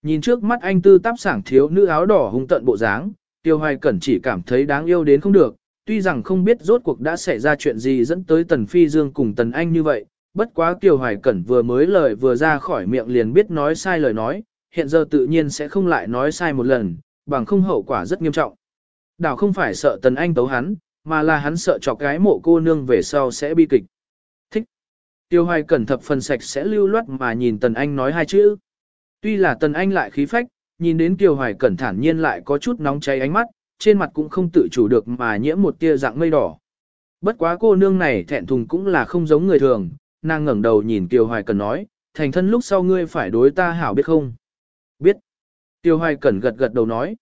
Speaker 1: Nhìn trước mắt anh tư táp sảng thiếu nữ áo đỏ hung tận bộ dáng, Tiêu Hoài Cẩn chỉ cảm thấy đáng yêu đến không được, tuy rằng không biết rốt cuộc đã xảy ra chuyện gì dẫn tới Tần Phi Dương cùng Tần Anh như vậy, bất quá Tiêu Hoài Cẩn vừa mới lời vừa ra khỏi miệng liền biết nói sai lời nói, hiện giờ tự nhiên sẽ không lại nói sai một lần, bằng không hậu quả rất nghiêm trọng. Đảo không phải sợ Tần Anh tấu hắn, mà là hắn sợ chọc gái mộ cô nương về sau sẽ bi kịch. Thích. Tiêu Hoài Cẩn thập phần sạch sẽ lưu loát mà nhìn Tần Anh nói hai chữ. Tuy là Tần Anh lại khí phách, nhìn đến Tiêu Hoài Cẩn thản nhiên lại có chút nóng cháy ánh mắt, trên mặt cũng không tự chủ được mà nhiễm một tia dạng mây đỏ. Bất quá cô nương này thẹn thùng cũng là không giống người thường, nàng ngẩng đầu nhìn Tiêu Hoài Cẩn nói, thành thân lúc sau ngươi phải đối ta hảo biết không? Biết. Tiêu Hoài Cẩn gật gật đầu nói.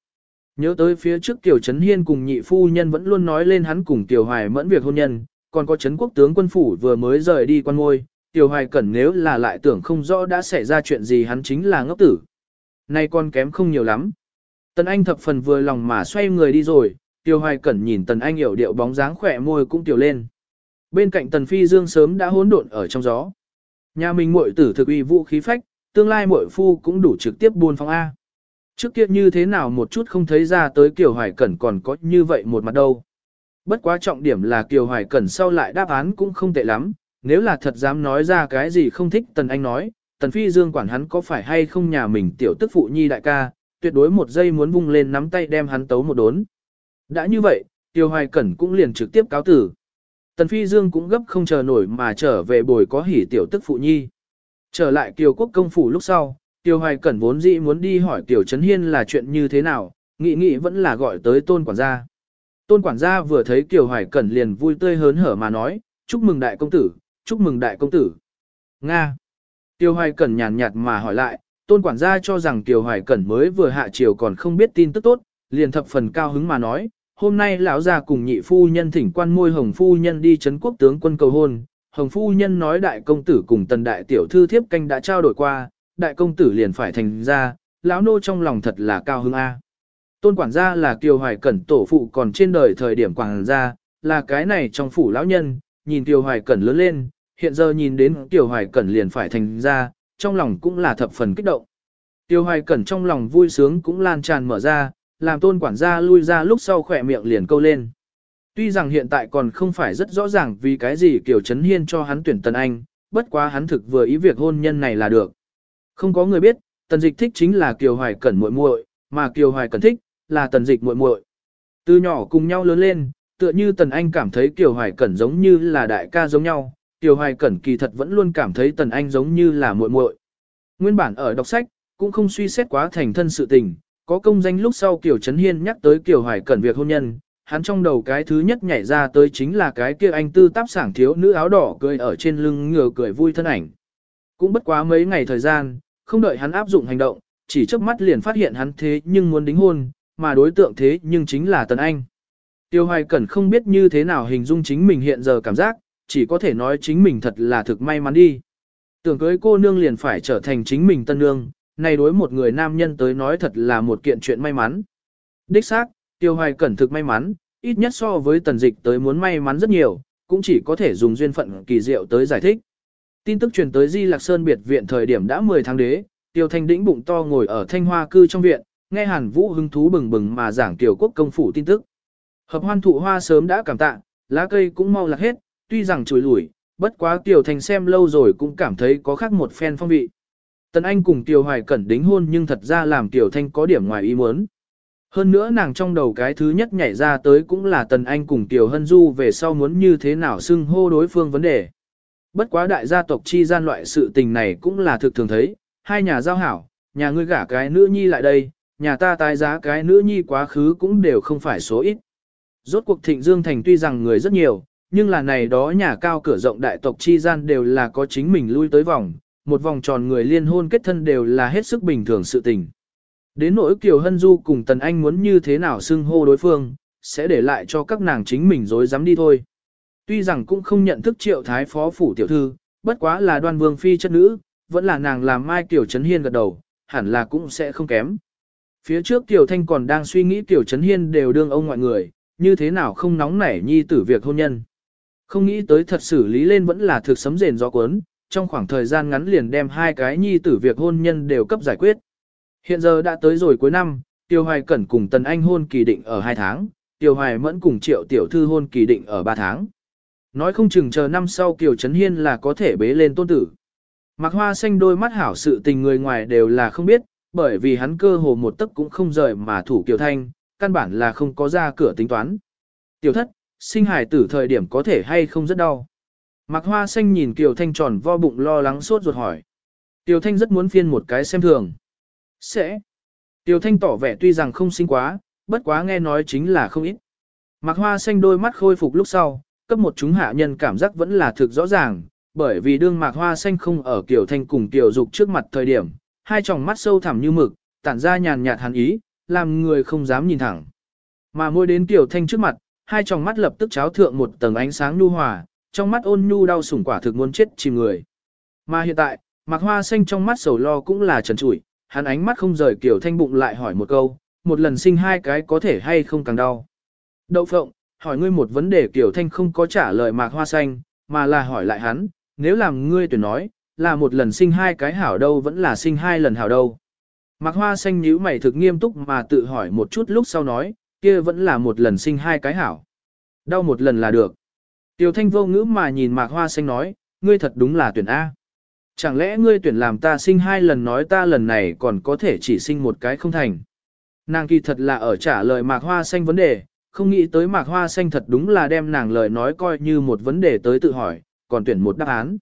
Speaker 1: Nhớ tới phía trước tiểu Trấn Hiên cùng nhị phu nhân vẫn luôn nói lên hắn cùng tiểu Hoài mẫn việc hôn nhân, còn có Trấn Quốc tướng quân phủ vừa mới rời đi quan ngôi, tiểu Hoài Cẩn nếu là lại tưởng không rõ đã xảy ra chuyện gì hắn chính là ngốc tử. Nay con kém không nhiều lắm. Tần Anh thập phần vừa lòng mà xoay người đi rồi, Tiêu Hoài Cẩn nhìn Tần Anh hiểu điệu bóng dáng khỏe môi cũng tiểu lên. Bên cạnh Tần Phi Dương sớm đã hỗn độn ở trong gió. Nhà mình muội tử thực uy vũ khí phách, tương lai muội phu cũng đủ trực tiếp buôn phong A. Trước kia như thế nào một chút không thấy ra tới Kiều Hoài Cẩn còn có như vậy một mặt đâu. Bất quá trọng điểm là Kiều Hoài Cẩn sau lại đáp án cũng không tệ lắm, nếu là thật dám nói ra cái gì không thích Tần Anh nói, Tần Phi Dương quản hắn có phải hay không nhà mình tiểu tức phụ nhi đại ca, tuyệt đối một giây muốn vung lên nắm tay đem hắn tấu một đốn. Đã như vậy, Tiêu Hoài Cẩn cũng liền trực tiếp cáo tử. Tần Phi Dương cũng gấp không chờ nổi mà trở về bồi có hỉ tiểu tức phụ nhi. Trở lại Kiều Quốc công phủ lúc sau, Tiêu Hoài Cẩn vốn dĩ muốn đi hỏi Tiểu Trấn Hiên là chuyện như thế nào, nghĩ nghĩ vẫn là gọi tới tôn quản gia. Tôn quản gia vừa thấy Tiêu Hoài Cẩn liền vui tươi hớn hở mà nói, chúc mừng đại công tử, chúc mừng đại công tử. Nga. Tiêu Hoài Cẩn nhàn nhạt mà hỏi lại, tôn quản gia cho rằng Tiêu Hoài Cẩn mới vừa hạ triều còn không biết tin tức tốt, liền thập phần cao hứng mà nói, hôm nay lão gia cùng nhị phu nhân thỉnh quan môi hồng phu nhân đi trấn quốc tướng quân cầu hôn. Hồng phu nhân nói đại công tử cùng tần đại tiểu thư thiếp canh đã trao đổi qua, đại công tử liền phải thành ra, lão nô trong lòng thật là cao hứng A. Tôn quản gia là Kiều Hoài Cẩn tổ phụ còn trên đời thời điểm quản gia, là cái này trong phủ lão nhân, nhìn Kiều Hoài Cẩn lớn lên, hiện giờ nhìn đến Kiều Hoài Cẩn liền phải thành ra, trong lòng cũng là thập phần kích động. Tiêu Hoài Cẩn trong lòng vui sướng cũng lan tràn mở ra, làm tôn quản gia lui ra lúc sau khỏe miệng liền câu lên. Tuy rằng hiện tại còn không phải rất rõ ràng vì cái gì Kiều Trấn Hiên cho hắn tuyển Tần Anh, bất quá hắn thực vừa ý việc hôn nhân này là được. Không có người biết, Tần Dịch thích chính là Kiều Hoài Cẩn muội muội, mà Kiều Hoài Cẩn thích là Tần Dịch muội muội. Từ nhỏ cùng nhau lớn lên, tựa như Tần Anh cảm thấy Kiều Hoài Cẩn giống như là đại ca giống nhau, Kiều Hoài Cẩn kỳ thật vẫn luôn cảm thấy Tần Anh giống như là muội muội. Nguyên bản ở đọc sách, cũng không suy xét quá thành thân sự tình, có công danh lúc sau Kiều Trấn Hiên nhắc tới Kiều Hoài Cẩn việc hôn nhân, hắn trong đầu cái thứ nhất nhảy ra tới chính là cái kia anh tư táp sảng thiếu nữ áo đỏ cười ở trên lưng ngựa cười vui thân ảnh. Cũng bất quá mấy ngày thời gian, không đợi hắn áp dụng hành động, chỉ trước mắt liền phát hiện hắn thế nhưng muốn đính hôn, mà đối tượng thế nhưng chính là Tần Anh. Tiêu Hoài Cẩn không biết như thế nào hình dung chính mình hiện giờ cảm giác, chỉ có thể nói chính mình thật là thực may mắn đi. Tưởng cưới cô nương liền phải trở thành chính mình tân nương, này đối một người nam nhân tới nói thật là một kiện chuyện may mắn. Đích xác, Tiêu Hoài Cẩn thực may mắn, ít nhất so với tần dịch tới muốn may mắn rất nhiều, cũng chỉ có thể dùng duyên phận kỳ diệu tới giải thích. Tin tức truyền tới Di Lạc Sơn biệt viện thời điểm đã 10 tháng đế, Tiêu Thanh đĩnh bụng to ngồi ở Thanh Hoa cư trong viện, nghe Hàn Vũ hứng thú bừng bừng mà giảng tiểu quốc công phủ tin tức. Hợp hoan thụ hoa sớm đã cảm tạ, lá cây cũng mau lạc hết, tuy rằng chùi lủi, bất quá Tiểu Thanh xem lâu rồi cũng cảm thấy có khác một phen phong vị. Tần Anh cùng Tiểu Hoài Cẩn đính hôn nhưng thật ra làm Tiểu Thanh có điểm ngoài ý muốn. Hơn nữa nàng trong đầu cái thứ nhất nhảy ra tới cũng là Tần Anh cùng Tiểu Hân Du về sau muốn như thế nào xưng hô đối phương vấn đề. Bất quá đại gia tộc chi gian loại sự tình này cũng là thực thường thấy, hai nhà giao hảo, nhà ngươi gả cái nữ nhi lại đây, nhà ta tái giá cái nữ nhi quá khứ cũng đều không phải số ít. Rốt cuộc thịnh Dương Thành tuy rằng người rất nhiều, nhưng là này đó nhà cao cửa rộng đại tộc chi gian đều là có chính mình lui tới vòng, một vòng tròn người liên hôn kết thân đều là hết sức bình thường sự tình. Đến nỗi Kiều Hân Du cùng Tần Anh muốn như thế nào xưng hô đối phương, sẽ để lại cho các nàng chính mình dối dám đi thôi. Tuy rằng cũng không nhận thức triệu thái phó phủ tiểu thư, bất quá là đoan vương phi chất nữ, vẫn là nàng làm mai tiểu Trấn Hiên gật đầu, hẳn là cũng sẽ không kém. Phía trước tiểu Thanh còn đang suy nghĩ tiểu Trấn Hiên đều đương ông ngoại người, như thế nào không nóng nảy nhi tử việc hôn nhân. Không nghĩ tới thật xử lý lên vẫn là thực sấm rền gió cuốn, trong khoảng thời gian ngắn liền đem hai cái nhi tử việc hôn nhân đều cấp giải quyết. Hiện giờ đã tới rồi cuối năm, Tiêu Hoài Cẩn cùng Tần Anh hôn kỳ định ở 2 tháng, Tiêu Hoài Mẫn cùng Triệu Tiểu Thư hôn kỳ định ở 3 tháng. Nói không chừng chờ năm sau Kiều Trấn Hiên là có thể bế lên tôn tử. Mạc Hoa xanh đôi mắt hảo sự tình người ngoài đều là không biết, bởi vì hắn cơ hồ một tấc cũng không rời mà thủ Kiều Thanh, căn bản là không có ra cửa tính toán. Tiểu thất, sinh hải tử thời điểm có thể hay không rất đau. Mạc Hoa xanh nhìn Kiều Thanh tròn vo bụng lo lắng sốt ruột hỏi. tiểu Thanh rất muốn phiên một cái xem thường. Sẽ. tiểu Thanh tỏ vẻ tuy rằng không sinh quá, bất quá nghe nói chính là không ít. Mạc Hoa xanh đôi mắt khôi phục lúc sau, cấp một chúng hạ nhân cảm giác vẫn là thực rõ ràng, bởi vì đương Mạc Hoa xanh không ở kiểu Thanh cùng tiểu Dục trước mặt thời điểm, hai tròng mắt sâu thẳm như mực, tản ra nhàn nhạt hàn ý, làm người không dám nhìn thẳng. Mà môi đến tiểu Thanh trước mặt, hai tròng mắt lập tức cháo thượng một tầng ánh sáng nhu hòa, trong mắt ôn nhu đau sủng quả thực muốn chết chìm người. Mà hiện tại, Mạc Hoa xanh trong mắt sầu lo cũng là trần trụi, hắn ánh mắt không rời kiểu Thanh bụng lại hỏi một câu, một lần sinh hai cái có thể hay không càng đau. Đậu phộng, hỏi ngươi một vấn đề Kiều Thanh không có trả lời Mạc Hoa xanh, mà là hỏi lại hắn, nếu làm ngươi tuyển nói, là một lần sinh hai cái hảo đâu vẫn là sinh hai lần hảo đâu. Mạc Hoa xanh nhíu mày thực nghiêm túc mà tự hỏi một chút lúc sau nói, kia vẫn là một lần sinh hai cái hảo. Đau một lần là được. Tiểu Thanh vô ngữ mà nhìn Mạc Hoa xanh nói, ngươi thật đúng là tuyển A. Chẳng lẽ ngươi tuyển làm ta sinh hai lần nói ta lần này còn có thể chỉ sinh một cái không thành. Nàng kỳ thật là ở trả lời Mạc Hoa xanh vấn đề, không nghĩ tới Mạc Hoa xanh thật đúng là đem nàng lời nói coi như một vấn đề tới tự hỏi, còn tuyển một đáp án.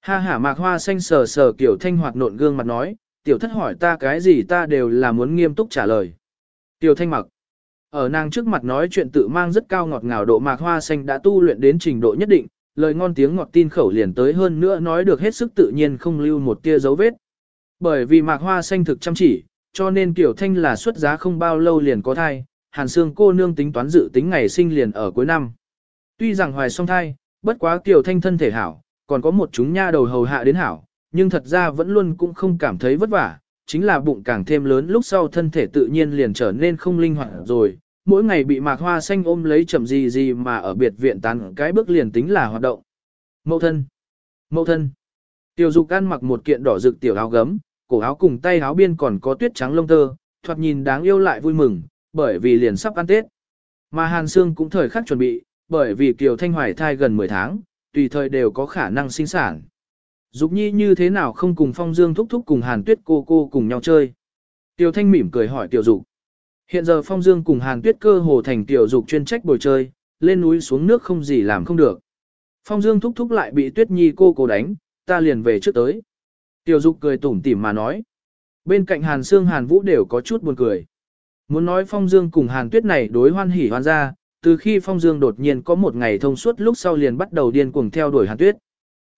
Speaker 1: Ha ha Mạc Hoa xanh sờ sờ kiểu thanh hoạt nộn gương mặt nói, tiểu thất hỏi ta cái gì ta đều là muốn nghiêm túc trả lời. Tiểu thanh mặc. Ở nàng trước mặt nói chuyện tự mang rất cao ngọt ngào độ Mạc Hoa xanh đã tu luyện đến trình độ nhất định, lời ngon tiếng ngọt tin khẩu liền tới hơn nữa nói được hết sức tự nhiên không lưu một tia dấu vết. Bởi vì Mạc Hoa xanh thực chăm chỉ, cho nên Tiểu Thanh là xuất giá không bao lâu liền có thai, Hàn Sương cô nương tính toán dự tính ngày sinh liền ở cuối năm. Tuy rằng hoài song thai, bất quá Tiểu Thanh thân thể hảo, còn có một chúng nha đầu hầu hạ đến hảo, nhưng thật ra vẫn luôn cũng không cảm thấy vất vả, chính là bụng càng thêm lớn lúc sau thân thể tự nhiên liền trở nên không linh hoạt rồi, mỗi ngày bị mạc hoa xanh ôm lấy chậm gì gì mà ở biệt viện tán cái bước liền tính là hoạt động. Mậu thân, mậu thân, tiểu dục ăn mặc một kiện đỏ rực tiểu áo gấm, cổ áo cùng tay áo biên còn có tuyết trắng lông tơ, thoạt nhìn đáng yêu lại vui mừng, bởi vì liền sắp ăn Tết. Mà Hàn Sương cũng thời khắc chuẩn bị, bởi vì Kiều Thanh Hoài thai gần 10 tháng, tùy thời đều có khả năng sinh sản. Dục nhi như thế nào không cùng phong dương thúc thúc cùng hàn tuyết cô cô cùng nhau chơi. Tiểu thanh mỉm cười hỏi tiểu dục. Hiện giờ phong dương cùng hàn tuyết cơ hồ thành tiểu dục chuyên trách bồi chơi, lên núi xuống nước không gì làm không được. Phong dương thúc thúc lại bị tuyết nhi cô cô đánh, ta liền về trước tới. Tiểu dục cười tủm tỉm mà nói. Bên cạnh hàn Sương hàn vũ đều có chút buồn cười. Muốn nói phong dương cùng hàn tuyết này đối hoan hỉ hoan ra, từ khi Phong Dương đột nhiên có một ngày thông suốt lúc sau liền bắt đầu điên cuồng theo đuổi Hàn Tuyết.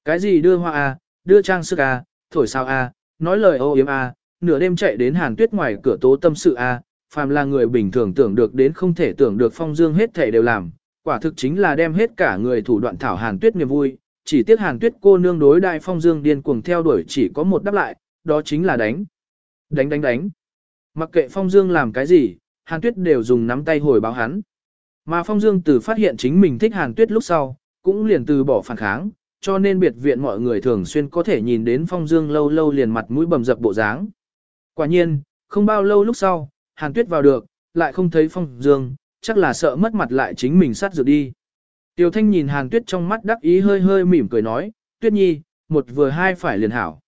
Speaker 1: Cái gì đưa hoa a, đưa trang sức a, thổi sao a, à, nói lời ô yếm a, nửa đêm chạy đến Hàn Tuyết ngoài cửa tố tâm sự a, phàm là người bình thường tưởng được đến không thể tưởng được Phong Dương hết thể đều làm, quả thực chính là đem hết cả người thủ đoạn thảo Hàn Tuyết niềm vui, chỉ tiếc Hàn Tuyết cô nương đối đại Phong Dương điên cuồng theo đuổi chỉ có một đáp lại, đó chính là đánh. Đánh đánh đánh. Mặc kệ Phong Dương làm cái gì, Hàn Tuyết đều dùng nắm tay hồi báo hắn. Mà Phong Dương từ phát hiện chính mình thích Hàn Tuyết lúc sau, cũng liền từ bỏ phản kháng, cho nên biệt viện mọi người thường xuyên có thể nhìn đến Phong Dương lâu lâu liền mặt mũi bầm dập bộ dáng. Quả nhiên, không bao lâu lúc sau, Hàn Tuyết vào được, lại không thấy Phong Dương, chắc là sợ mất mặt lại chính mình sát dược đi. Tiêu Thanh nhìn Hàn Tuyết trong mắt đắc ý hơi hơi mỉm cười nói, Tuyết Nhi, một vừa hai phải liền hảo.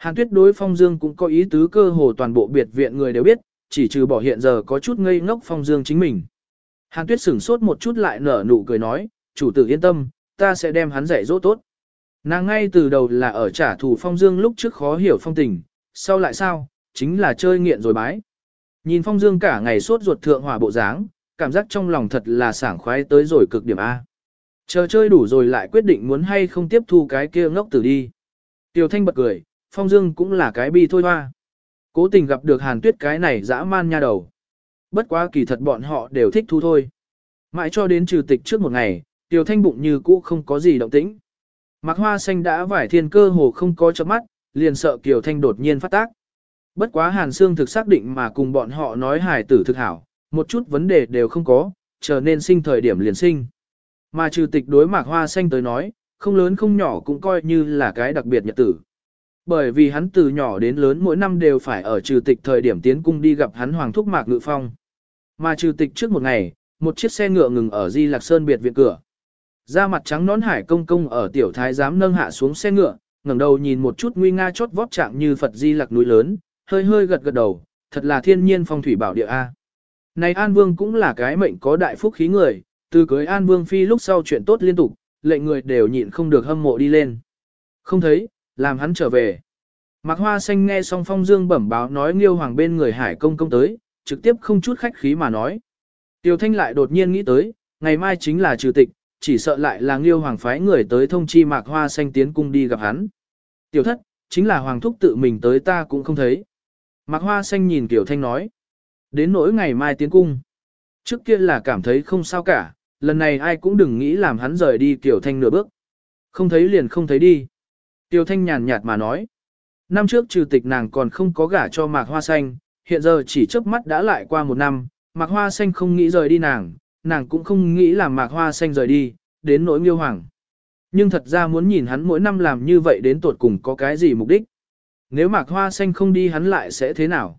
Speaker 1: Hàn Tuyết đối Phong Dương cũng có ý tứ cơ hồ toàn bộ biệt viện người đều biết, chỉ trừ bỏ hiện giờ có chút ngây ngốc Phong Dương chính mình. Hàn tuyết sửng sốt một chút lại nở nụ cười nói, chủ tử yên tâm, ta sẽ đem hắn dạy dỗ tốt. Nàng ngay từ đầu là ở trả thù phong dương lúc trước khó hiểu phong tình, sau lại sao, chính là chơi nghiện rồi bái. Nhìn phong dương cả ngày sốt ruột thượng hỏa bộ dáng, cảm giác trong lòng thật là sảng khoái tới rồi cực điểm A. Chờ chơi đủ rồi lại quyết định muốn hay không tiếp thu cái kia ngốc tử đi. Tiểu thanh bật cười, phong dương cũng là cái bi thôi hoa. Cố tình gặp được hàn tuyết cái này dã man nha đầu. Bất quá kỳ thật bọn họ đều thích thu thôi. Mãi cho đến trừ tịch trước một ngày, tiểu thanh bụng như cũ không có gì động tĩnh. Mạc hoa xanh đã vải thiên cơ hồ không có chớp mắt, liền sợ kiều thanh đột nhiên phát tác. Bất quá hàn xương thực xác định mà cùng bọn họ nói hài tử thực hảo, một chút vấn đề đều không có, trở nên sinh thời điểm liền sinh. Mà trừ tịch đối mạc hoa xanh tới nói, không lớn không nhỏ cũng coi như là cái đặc biệt nhật tử. Bởi vì hắn từ nhỏ đến lớn mỗi năm đều phải ở trừ tịch thời điểm tiến cung đi gặp hắn hoàng thúc mạc ngự phong. Mà trừ tịch trước một ngày, một chiếc xe ngựa ngừng ở Di Lạc Sơn biệt viện cửa. Da mặt trắng nón hải công công ở tiểu thái giám nâng hạ xuống xe ngựa, ngẩng đầu nhìn một chút nguy nga chót vót trạng như Phật Di Lạc núi lớn, hơi hơi gật gật đầu, thật là thiên nhiên phong thủy bảo địa a. Này An Vương cũng là cái mệnh có đại phúc khí người, từ cưới An Vương phi lúc sau chuyện tốt liên tục, lệnh người đều nhịn không được hâm mộ đi lên. Không thấy, làm hắn trở về. Mạc Hoa Xanh nghe xong Phong Dương bẩm báo nói Nghiêu Hoàng bên người Hải Công công tới, trực tiếp không chút khách khí mà nói. Tiêu Thanh lại đột nhiên nghĩ tới, ngày mai chính là trừ tịch, chỉ sợ lại là Nghiêu Hoàng phái người tới thông chi Mạc Hoa Xanh tiến cung đi gặp hắn. Tiểu thất, chính là Hoàng thúc tự mình tới ta cũng không thấy. Mạc Hoa Xanh nhìn Tiểu Thanh nói. Đến nỗi ngày mai tiến cung. Trước kia là cảm thấy không sao cả, lần này ai cũng đừng nghĩ làm hắn rời đi Tiểu Thanh nửa bước. Không thấy liền không thấy đi. Tiểu Thanh nhàn nhạt mà nói. Năm trước trừ tịch nàng còn không có gả cho Mạc Hoa Xanh, hiện giờ chỉ chớp mắt đã lại qua một năm, Mạc Hoa Xanh không nghĩ rời đi nàng, nàng cũng không nghĩ làm Mạc Hoa Xanh rời đi, đến nỗi miêu hoàng. Nhưng thật ra muốn nhìn hắn mỗi năm làm như vậy đến tột cùng có cái gì mục đích. Nếu Mạc Hoa Xanh không đi hắn lại sẽ thế nào?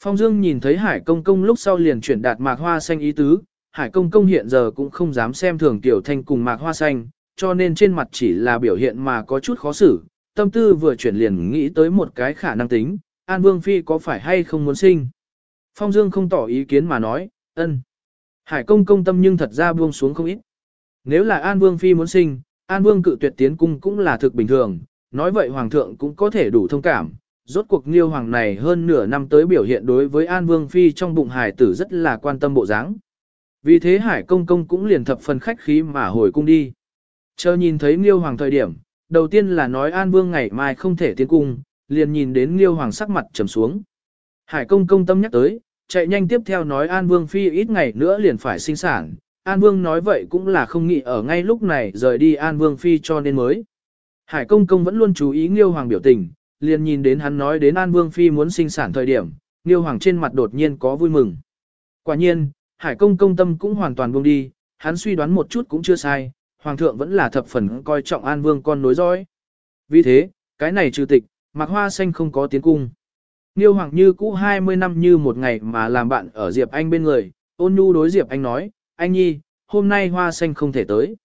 Speaker 1: Phong Dương nhìn thấy Hải Công Công lúc sau liền chuyển đạt Mạc Hoa Xanh ý tứ, Hải Công Công hiện giờ cũng không dám xem thường Tiểu Thanh cùng Mạc Hoa Xanh, cho nên trên mặt chỉ là biểu hiện mà có chút khó xử, tâm tư vừa chuyển liền nghĩ tới một cái khả năng tính, An Vương Phi có phải hay không muốn sinh. Phong Dương không tỏ ý kiến mà nói, ân. Hải công công tâm nhưng thật ra buông xuống không ít. Nếu là An Vương Phi muốn sinh, An Vương cự tuyệt tiến cung cũng là thực bình thường, nói vậy Hoàng thượng cũng có thể đủ thông cảm. Rốt cuộc Nghiêu Hoàng này hơn nửa năm tới biểu hiện đối với An Vương Phi trong bụng hải tử rất là quan tâm bộ dáng. Vì thế Hải công công cũng liền thập phần khách khí mà hồi cung đi. Chờ nhìn thấy Nghiêu Hoàng thời điểm, đầu tiên là nói An Vương ngày mai không thể tiến cung, liền nhìn đến nghiêu Hoàng sắc mặt trầm xuống. Hải công công tâm nhắc tới, chạy nhanh tiếp theo nói An Vương phi ít ngày nữa liền phải sinh sản. An Vương nói vậy cũng là không nghĩ ở ngay lúc này rời đi An Vương phi cho nên mới. Hải công công vẫn luôn chú ý nghiêu Hoàng biểu tình, liền nhìn đến hắn nói đến An Vương phi muốn sinh sản thời điểm, nghiêu Hoàng trên mặt đột nhiên có vui mừng. Quả nhiên, Hải công công tâm cũng hoàn toàn buông đi, hắn suy đoán một chút cũng chưa sai, Hoàng thượng vẫn là thập phần coi trọng An Vương con nối dõi. Vì thế, cái này trừ tịch, mặc Hoa Xanh không có tiến cung. Niêu Hoàng như cũ 20 năm như một ngày mà làm bạn ở Diệp Anh bên người, ôn nhu đối Diệp Anh nói, anh nhi, hôm nay Hoa Xanh không thể tới.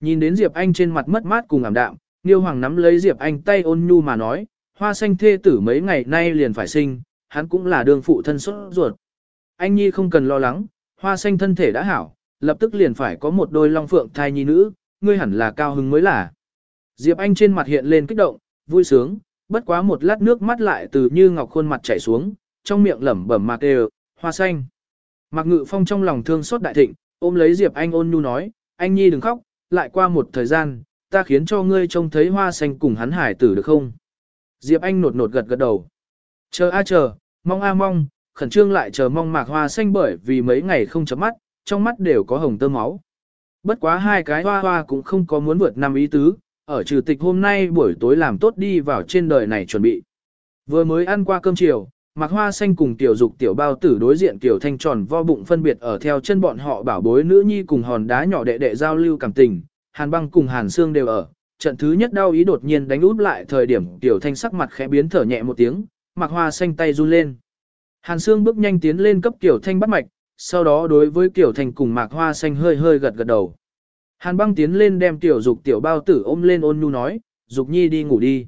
Speaker 1: Nhìn đến Diệp Anh trên mặt mất mát cùng ảm đạm, Niêu Hoàng nắm lấy Diệp Anh tay ôn nhu mà nói, Hoa Xanh thê tử mấy ngày nay liền phải sinh, hắn cũng là đường phụ thân xuất ruột. Anh nhi không cần lo lắng, Hoa Xanh thân thể đã hảo, lập tức liền phải có một đôi long phượng thai nhi nữ, ngươi hẳn là cao hứng mới là. Diệp Anh trên mặt hiện lên kích động, vui sướng, bất quá một lát nước mắt lại từ như ngọc khuôn mặt chảy xuống, trong miệng lẩm bẩm mạc đều, hoa xanh. Mạc Ngự Phong trong lòng thương xót đại thịnh, ôm lấy Diệp Anh ôn nhu nói, anh nhi đừng khóc, lại qua một thời gian, ta khiến cho ngươi trông thấy hoa xanh cùng hắn hải tử được không? Diệp Anh nột nột gật gật đầu. Chờ a chờ, mong a mong, khẩn trương lại chờ mong mạc hoa xanh bởi vì mấy ngày không chấm mắt, trong mắt đều có hồng tơ máu. Bất quá hai cái hoa hoa cũng không có muốn vượt năm ý tứ, ở trừ tịch hôm nay buổi tối làm tốt đi vào trên đời này chuẩn bị. Vừa mới ăn qua cơm chiều, mặc Hoa Xanh cùng tiểu dục tiểu bao tử đối diện tiểu thanh tròn vo bụng phân biệt ở theo chân bọn họ bảo bối nữ nhi cùng hòn đá nhỏ đệ đệ giao lưu cảm tình, Hàn băng cùng Hàn xương đều ở. Trận thứ nhất đau ý đột nhiên đánh út lại thời điểm tiểu thanh sắc mặt khẽ biến thở nhẹ một tiếng, mặc Hoa Xanh tay run lên. Hàn xương bước nhanh tiến lên cấp tiểu thanh bắt mạch, sau đó đối với tiểu thành cùng Mạc Hoa Xanh hơi hơi gật gật đầu. Hàn băng tiến lên đem tiểu dục tiểu bao tử ôm lên ôn nhu nói, dục nhi đi ngủ đi.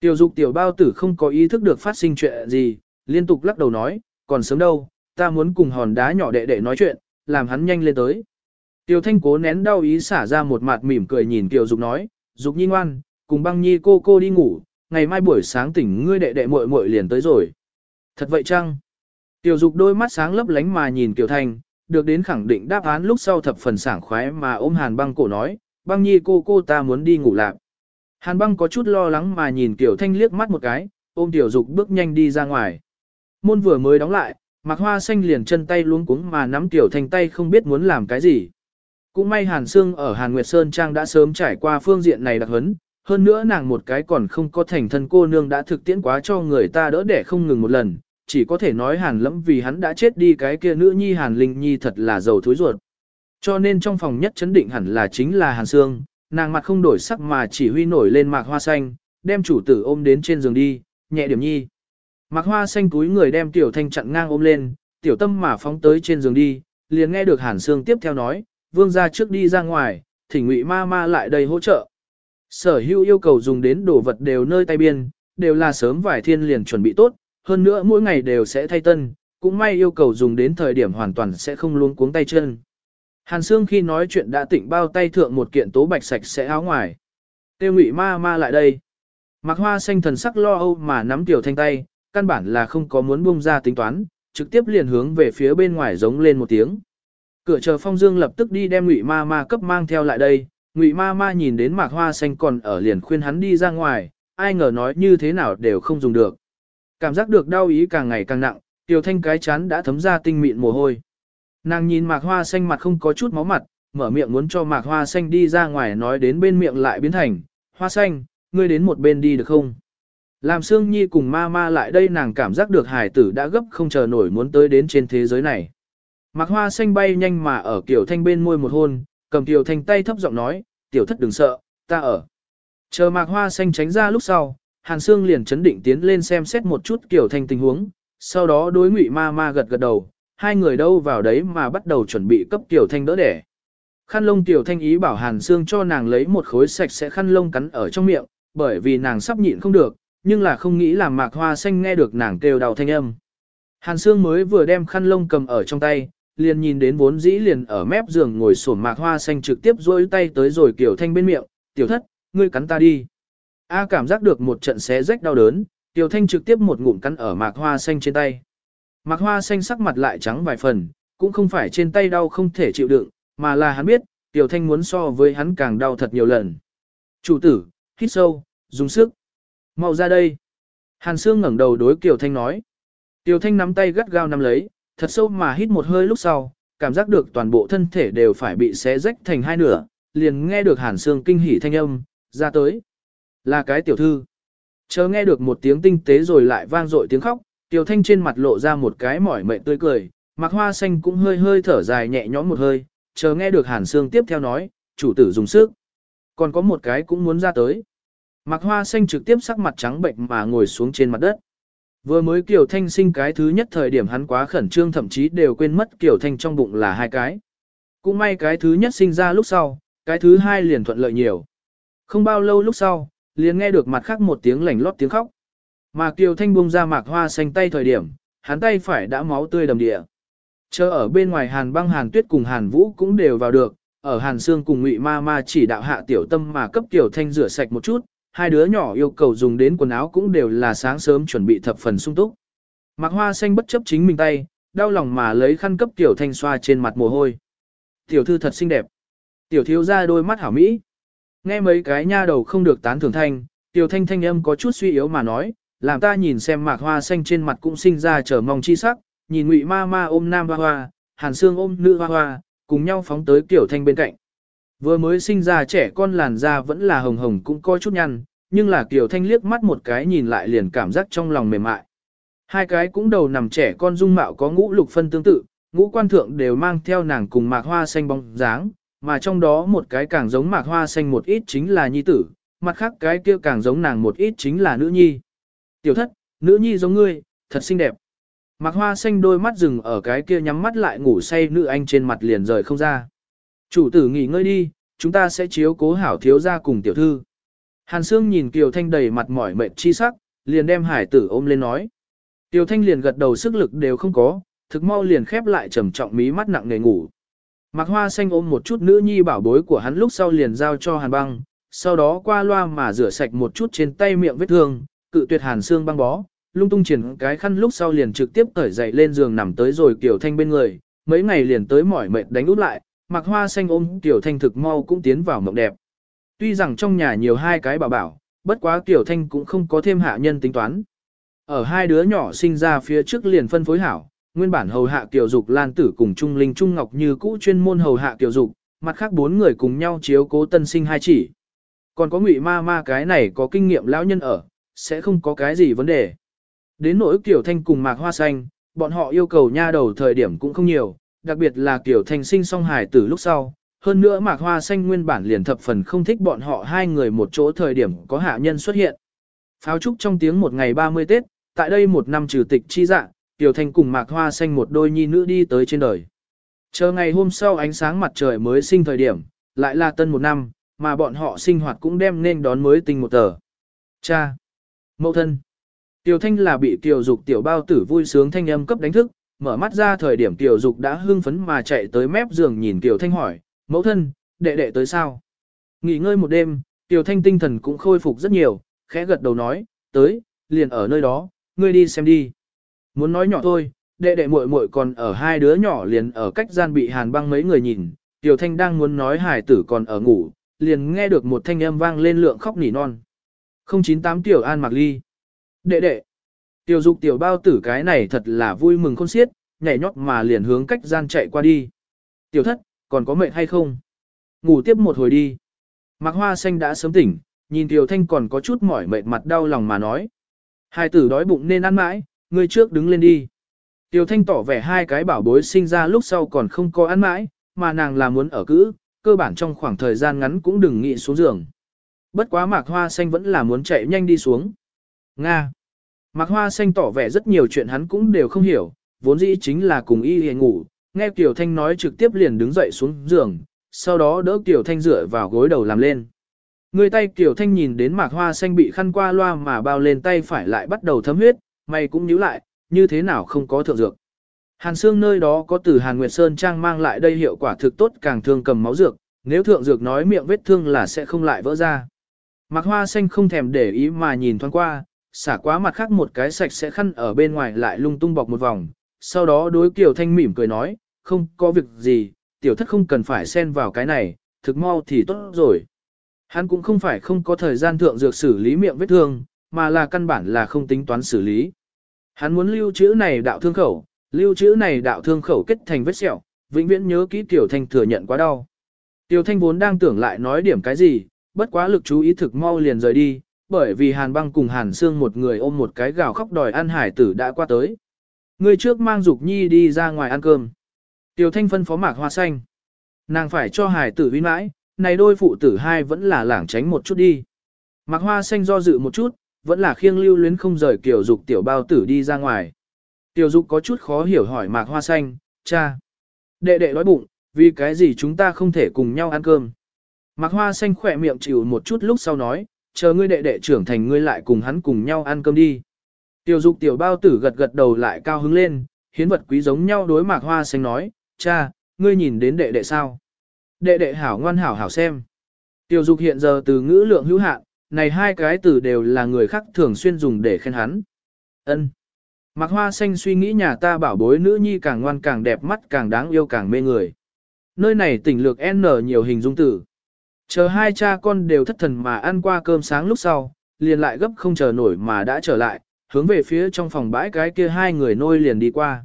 Speaker 1: Tiểu dục tiểu bao tử không có ý thức được phát sinh chuyện gì, liên tục lắc đầu nói, còn sớm đâu, ta muốn cùng hòn đá nhỏ đệ đệ nói chuyện, làm hắn nhanh lên tới. Tiểu thanh cố nén đau ý xả ra một mặt mỉm cười nhìn tiểu dục nói, dục nhi ngoan, cùng băng nhi cô cô đi ngủ, ngày mai buổi sáng tỉnh ngươi đệ đệ muội muội liền tới rồi. Thật vậy chăng? Tiểu dục đôi mắt sáng lấp lánh mà nhìn tiểu thanh, được đến khẳng định đáp án lúc sau thập phần sảng khoái mà ôm hàn băng cổ nói, băng nhi cô cô ta muốn đi ngủ lạc. Hàn băng có chút lo lắng mà nhìn tiểu thanh liếc mắt một cái, ôm tiểu dục bước nhanh đi ra ngoài. Môn vừa mới đóng lại, mặc hoa xanh liền chân tay luống cuống mà nắm tiểu thanh tay không biết muốn làm cái gì. Cũng may Hàn Sương ở Hàn Nguyệt Sơn Trang đã sớm trải qua phương diện này đặc huấn, hơn nữa nàng một cái còn không có thành thân cô nương đã thực tiễn quá cho người ta đỡ để không ngừng một lần, chỉ có thể nói hàn lẫm vì hắn đã chết đi cái kia nữ nhi hàn linh nhi thật là giàu thối ruột. Cho nên trong phòng nhất chấn định hẳn là chính là Hàn Sương, nàng mặt không đổi sắc mà chỉ huy nổi lên mạc hoa xanh, đem chủ tử ôm đến trên giường đi, nhẹ điểm nhi. Mạc hoa xanh cúi người đem tiểu thanh chặn ngang ôm lên, tiểu tâm mà phóng tới trên giường đi, liền nghe được Hàn Sương tiếp theo nói, vương ra trước đi ra ngoài, thỉnh ngụy ma ma lại đây hỗ trợ. Sở hữu yêu cầu dùng đến đồ vật đều nơi tay biên, đều là sớm vài thiên liền chuẩn bị tốt, hơn nữa mỗi ngày đều sẽ thay tân, cũng may yêu cầu dùng đến thời điểm hoàn toàn sẽ không luôn cuống tay chân. Hàn Sương khi nói chuyện đã tịnh bao tay thượng một kiện tố bạch sạch sẽ áo ngoài. Tiêu ngụy ma ma lại đây. mặc hoa xanh thần sắc lo âu mà nắm tiểu thanh tay, căn bản là không có muốn buông ra tính toán, trực tiếp liền hướng về phía bên ngoài giống lên một tiếng. Cửa chờ phong dương lập tức đi đem ngụy ma ma cấp mang theo lại đây, ngụy ma ma nhìn đến mạc hoa xanh còn ở liền khuyên hắn đi ra ngoài, ai ngờ nói như thế nào đều không dùng được. Cảm giác được đau ý càng ngày càng nặng, tiểu thanh cái chán đã thấm ra tinh mịn mồ hôi. Nàng nhìn mạc hoa xanh mặt không có chút máu mặt, mở miệng muốn cho mạc hoa xanh đi ra ngoài nói đến bên miệng lại biến thành, hoa xanh, ngươi đến một bên đi được không? Làm Sương Nhi cùng ma ma lại đây nàng cảm giác được hải tử đã gấp không chờ nổi muốn tới đến trên thế giới này. Mạc hoa xanh bay nhanh mà ở kiểu thanh bên môi một hôn, cầm tiểu thanh tay thấp giọng nói, tiểu thất đừng sợ, ta ở. Chờ mạc hoa xanh tránh ra lúc sau, Hàn Sương liền chấn định tiến lên xem xét một chút kiểu thanh tình huống, sau đó đối ngụy ma ma gật gật đầu, hai người đâu vào đấy mà bắt đầu chuẩn bị cấp kiểu thanh đỡ đẻ. Khăn lông tiểu thanh ý bảo Hàn Sương cho nàng lấy một khối sạch sẽ khăn lông cắn ở trong miệng, bởi vì nàng sắp nhịn không được, nhưng là không nghĩ làm mạc hoa xanh nghe được nàng kêu đau thanh âm. Hàn Sương mới vừa đem khăn lông cầm ở trong tay, liền nhìn đến vốn dĩ liền ở mép giường ngồi sổn mạc hoa xanh trực tiếp duỗi tay tới rồi kiểu thanh bên miệng, tiểu thất, ngươi cắn ta đi. A cảm giác được một trận xé rách đau đớn, tiểu thanh trực tiếp một ngụm cắn ở mạc hoa xanh trên tay. Mạc hoa xanh sắc mặt lại trắng vài phần, cũng không phải trên tay đau không thể chịu đựng, mà là hắn biết, tiểu thanh muốn so với hắn càng đau thật nhiều lần. Chủ tử, hít sâu, dùng sức. mau ra đây. Hàn Sương ngẩng đầu đối Kiều Thanh nói. Tiểu Thanh nắm tay gắt gao nắm lấy, thật sâu mà hít một hơi lúc sau, cảm giác được toàn bộ thân thể đều phải bị xé rách thành hai nửa, liền nghe được Hàn Sương kinh hỉ thanh âm, ra tới. Là cái tiểu thư. Chờ nghe được một tiếng tinh tế rồi lại vang dội tiếng khóc, Tiểu Thanh trên mặt lộ ra một cái mỏi mệt tươi cười, mặc Hoa Xanh cũng hơi hơi thở dài nhẹ nhõm một hơi, chờ nghe được Hàn Sương tiếp theo nói, chủ tử dùng sức. Còn có một cái cũng muốn ra tới. Mặc Hoa Xanh trực tiếp sắc mặt trắng bệnh mà ngồi xuống trên mặt đất. Vừa mới Kiều Thanh sinh cái thứ nhất thời điểm hắn quá khẩn trương thậm chí đều quên mất Kiều Thanh trong bụng là hai cái. Cũng may cái thứ nhất sinh ra lúc sau, cái thứ hai liền thuận lợi nhiều. Không bao lâu lúc sau, liền nghe được mặt khác một tiếng lảnh lót tiếng khóc. Mà Kiều Thanh buông ra mạc hoa xanh tay thời điểm, hắn tay phải đã máu tươi đầm địa. Chờ ở bên ngoài Hàn băng Hàn tuyết cùng Hàn vũ cũng đều vào được, ở Hàn Sương cùng Ngụy Ma Ma chỉ đạo hạ tiểu tâm mà cấp Kiều Thanh rửa sạch một chút, hai đứa nhỏ yêu cầu dùng đến quần áo cũng đều là sáng sớm chuẩn bị thập phần sung túc. Mạc hoa xanh bất chấp chính mình tay, đau lòng mà lấy khăn cấp Tiểu Thanh xoa trên mặt mồ hôi. Tiểu thư thật xinh đẹp. Tiểu thiếu ra đôi mắt hảo mỹ. Nghe mấy cái nha đầu không được tán thưởng thanh, Tiểu Thanh thanh âm có chút suy yếu mà nói, làm ta nhìn xem mạc hoa xanh trên mặt cũng sinh ra chờ mong chi sắc, nhìn ngụy ma ma ôm nam hoa hoa, hàn xương ôm nữ hoa hoa, cùng nhau phóng tới Tiểu Thanh bên cạnh. Vừa mới sinh ra trẻ con làn da vẫn là hồng hồng cũng có chút nhăn, nhưng là Kiều Thanh liếc mắt một cái nhìn lại liền cảm giác trong lòng mềm mại. Hai cái cũng đầu nằm trẻ con dung mạo có ngũ lục phân tương tự, ngũ quan thượng đều mang theo nàng cùng mạc hoa xanh bóng dáng, mà trong đó một cái càng giống mạc hoa xanh một ít chính là nhi tử, mặt khác cái kia càng giống nàng một ít chính là nữ nhi. Tiểu thất, nữ nhi giống ngươi, thật xinh đẹp. Mạc hoa xanh đôi mắt dừng ở cái kia nhắm mắt lại ngủ say nữ anh trên mặt liền rời không ra. Chủ tử nghỉ ngơi đi, chúng ta sẽ chiếu cố hảo thiếu gia cùng tiểu thư. Hàn Sương nhìn Kiều Thanh đầy mặt mỏi mệt chi sắc, liền đem hải tử ôm lên nói. Kiều Thanh liền gật đầu sức lực đều không có, thực mau liền khép lại trầm trọng mí mắt nặng nề ngủ. Mạc Hoa Xanh ôm một chút nữ nhi bảo bối của hắn lúc sau liền giao cho Hàn băng, sau đó qua loa mà rửa sạch một chút trên tay miệng vết thương, cự tuyệt Hàn xương băng bó, lung tung triển cái khăn lúc sau liền trực tiếp cởi dậy lên giường nằm tới rồi Kiều Thanh bên người, mấy ngày liền tới mỏi mệt đánh út lại, Mạc Hoa Xanh ôm Kiều Thanh thực mau cũng tiến vào mộng đẹp. Tuy rằng trong nhà nhiều hai cái bảo bảo, bất quá Kiều Thanh cũng không có thêm hạ nhân tính toán. Ở hai đứa nhỏ sinh ra phía trước liền phân phối hảo, nguyên bản hầu hạ Kiều Dục Lan Tử cùng Trung Linh Trung Ngọc như cũ chuyên môn hầu hạ Kiều Dục, mặt khác bốn người cùng nhau chiếu cố tân sinh hai chỉ. Còn có Ngụy Ma Ma cái này có kinh nghiệm lão nhân ở, sẽ không có cái gì vấn đề. Đến nỗi Kiều Thanh cùng Mạc Hoa Xanh, bọn họ yêu cầu nha đầu thời điểm cũng không nhiều, đặc biệt là Tiểu thanh sinh song hài từ lúc sau. Hơn nữa mạc hoa xanh nguyên bản liền thập phần không thích bọn họ hai người một chỗ thời điểm có hạ nhân xuất hiện. Pháo trúc trong tiếng một ngày 30 Tết, tại đây một năm trừ tịch chi dạ, tiểu thanh cùng mạc hoa xanh một đôi nhi nữ đi tới trên đời. Chờ ngày hôm sau ánh sáng mặt trời mới sinh thời điểm, lại là tân một năm, mà bọn họ sinh hoạt cũng đem nên đón mới tình một tờ. Cha! Mậu thân! Tiểu thanh là bị tiểu dục tiểu bao tử vui sướng thanh âm cấp đánh thức, mở mắt ra thời điểm tiểu dục đã hưng phấn mà chạy tới mép giường nhìn tiểu thanh hỏi, mẫu thân, đệ đệ tới sao? Nghỉ ngơi một đêm, tiểu thanh tinh thần cũng khôi phục rất nhiều, khẽ gật đầu nói, tới, liền ở nơi đó, ngươi đi xem đi. Muốn nói nhỏ thôi, đệ đệ muội muội còn ở hai đứa nhỏ liền ở cách gian bị hàn băng mấy người nhìn, tiểu thanh đang muốn nói hải tử còn ở ngủ, liền nghe được một thanh âm vang lên lượng khóc nỉ non. 098 tiểu an mạc ly. Đệ đệ. Tiểu dục tiểu bao tử cái này thật là vui mừng khôn xiết, nhảy nhót mà liền hướng cách gian chạy qua đi. Tiểu thất, còn có mệt hay không? Ngủ tiếp một hồi đi. Mạc hoa xanh đã sớm tỉnh, nhìn tiểu thanh còn có chút mỏi mệt mặt đau lòng mà nói. Hai tử đói bụng nên ăn mãi, ngươi trước đứng lên đi. Tiểu thanh tỏ vẻ hai cái bảo bối sinh ra lúc sau còn không có ăn mãi, mà nàng là muốn ở cữ, cơ bản trong khoảng thời gian ngắn cũng đừng nghĩ xuống giường. Bất quá mạc hoa xanh vẫn là muốn chạy nhanh đi xuống. Nga. Mạc hoa xanh tỏ vẻ rất nhiều chuyện hắn cũng đều không hiểu, vốn dĩ chính là cùng y hề ngủ, nghe Tiểu Thanh nói trực tiếp liền đứng dậy xuống giường, sau đó đỡ Tiểu Thanh dựa vào gối đầu làm lên. Người tay Tiểu Thanh nhìn đến mạc hoa xanh bị khăn qua loa mà bao lên tay phải lại bắt đầu thấm huyết, mày cũng nhíu lại, như thế nào không có thượng dược. Hàn xương nơi đó có từ Hàn Nguyệt Sơn Trang mang lại đây hiệu quả thực tốt càng thương cầm máu dược, nếu thượng dược nói miệng vết thương là sẽ không lại vỡ ra. Mạc hoa xanh không thèm để ý mà nhìn thoáng qua, xả quá mặt khác một cái sạch sẽ khăn ở bên ngoài lại lung tung bọc một vòng, sau đó đối Kiều Thanh mỉm cười nói, không có việc gì, tiểu thất không cần phải xen vào cái này, thực mau thì tốt rồi. Hắn cũng không phải không có thời gian thượng dược xử lý miệng vết thương, mà là căn bản là không tính toán xử lý. Hắn muốn lưu trữ này đạo thương khẩu, lưu trữ này đạo thương khẩu kết thành vết sẹo, vĩnh viễn nhớ kỹ Tiểu Thanh thừa nhận quá đau. Tiểu Thanh vốn đang tưởng lại nói điểm cái gì, bất quá lực chú ý thực mau liền rời đi, bởi vì Hàn Băng cùng Hàn Sương một người ôm một cái gào khóc đòi ăn hải tử đã qua tới. Người trước mang Dục Nhi đi ra ngoài ăn cơm. Tiểu Thanh phân phó Mạc Hoa Xanh. Nàng phải cho hải tử vinh mãi, này đôi phụ tử hai vẫn là lảng tránh một chút đi. Mạc Hoa Xanh do dự một chút, vẫn là khiêng lưu luyến không rời kiểu dục tiểu bao tử đi ra ngoài. Tiểu dục có chút khó hiểu hỏi Mạc Hoa Xanh, cha. Đệ đệ đói bụng, vì cái gì chúng ta không thể cùng nhau ăn cơm. Mạc Hoa Xanh khỏe miệng chịu một chút lúc sau nói, chờ ngươi đệ đệ trưởng thành ngươi lại cùng hắn cùng nhau ăn cơm đi. Tiểu dục tiểu bao tử gật gật đầu lại cao hứng lên, hiến vật quý giống nhau đối Mạc Hoa Xanh nói, cha, ngươi nhìn đến đệ đệ sao? Đệ đệ hảo ngoan hảo hảo xem. Tiểu dục hiện giờ từ ngữ lượng hữu hạn, này hai cái từ đều là người khác thường xuyên dùng để khen hắn. Ân. Mạc Hoa Xanh suy nghĩ nhà ta bảo bối nữ nhi càng ngoan càng đẹp mắt càng đáng yêu càng mê người. Nơi này tỉnh lược N nhiều hình dung tử. Chờ hai cha con đều thất thần mà ăn qua cơm sáng lúc sau, liền lại gấp không chờ nổi mà đã trở lại, hướng về phía trong phòng bãi cái kia hai người nôi liền đi qua.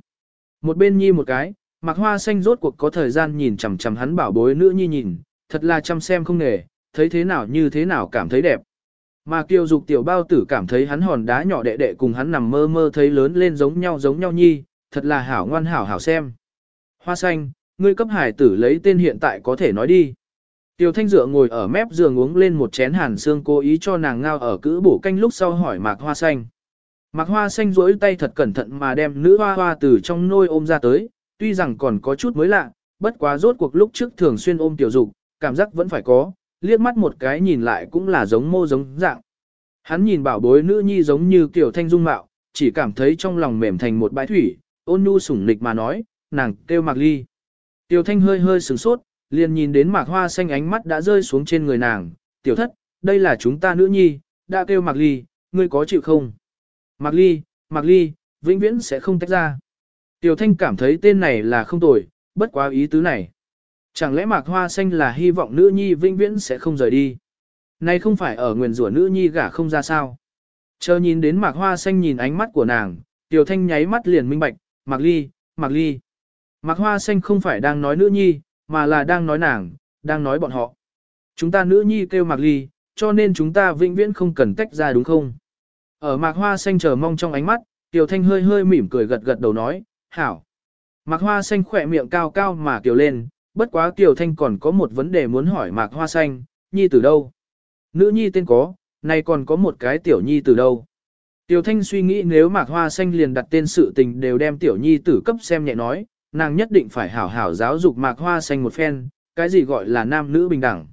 Speaker 1: Một bên nhi một cái, Mạc Hoa Xanh rốt cuộc có thời gian nhìn chằm chằm hắn bảo bối nữ nhi nhìn, thật là chăm xem không nghề, thấy thế nào như thế nào cảm thấy đẹp. Mà kiều dục tiểu bao tử cảm thấy hắn hòn đá nhỏ đệ đệ cùng hắn nằm mơ mơ thấy lớn lên giống nhau giống nhau nhi, thật là hảo ngoan hảo hảo xem. Hoa xanh, ngươi cấp hải tử lấy tên hiện tại có thể nói đi. Tiểu thanh dựa ngồi ở mép giường uống lên một chén hàn xương cố ý cho nàng ngao ở cữ bổ canh lúc sau hỏi mạc hoa xanh. Mạc hoa xanh rỗi tay thật cẩn thận mà đem nữ hoa hoa từ trong nôi ôm ra tới, tuy rằng còn có chút mới lạ, bất quá rốt cuộc lúc trước thường xuyên ôm tiểu dục, cảm giác vẫn phải có, liếc mắt một cái nhìn lại cũng là giống mô giống dạng. Hắn nhìn bảo bối nữ nhi giống như kiểu thanh dung mạo, chỉ cảm thấy trong lòng mềm thành một bãi thủy, ôn nhu sủng nịch mà nói, nàng kêu mạc ly. Tiểu thanh hơi hơi sửng sốt, liền nhìn đến mạc hoa xanh ánh mắt đã rơi xuống trên người nàng, tiểu thất, đây là chúng ta nữ nhi, đã kêu mạc ly, ngươi có chịu không? Mạc ly, mạc ly, vĩnh viễn sẽ không tách ra. Tiểu thanh cảm thấy tên này là không tồi, bất quá ý tứ này. Chẳng lẽ mạc hoa xanh là hy vọng nữ nhi vĩnh viễn sẽ không rời đi. nay không phải ở nguyền rủa nữ nhi gả không ra sao. Chờ nhìn đến mạc hoa xanh nhìn ánh mắt của nàng, tiểu thanh nháy mắt liền minh bạch, mạc ly, mạc ly. Mạc hoa xanh không phải đang nói nữ nhi, mà là đang nói nàng, đang nói bọn họ. Chúng ta nữ nhi kêu mạc ly, cho nên chúng ta vĩnh viễn không cần tách ra đúng không? Ở mạc hoa xanh chờ mong trong ánh mắt, tiểu thanh hơi hơi mỉm cười gật gật đầu nói, hảo. Mạc Hoa Xanh khỏe miệng cao cao mà kiều lên, bất quá Kiều Thanh còn có một vấn đề muốn hỏi Mạc Hoa Xanh, nhi từ đâu? Nữ nhi tên có, nay còn có một cái tiểu nhi từ đâu? Tiểu Thanh suy nghĩ nếu Mạc Hoa Xanh liền đặt tên sự tình đều đem tiểu nhi tử cấp xem nhẹ nói, nàng nhất định phải hảo hảo giáo dục Mạc Hoa Xanh một phen, cái gì gọi là nam nữ bình đẳng.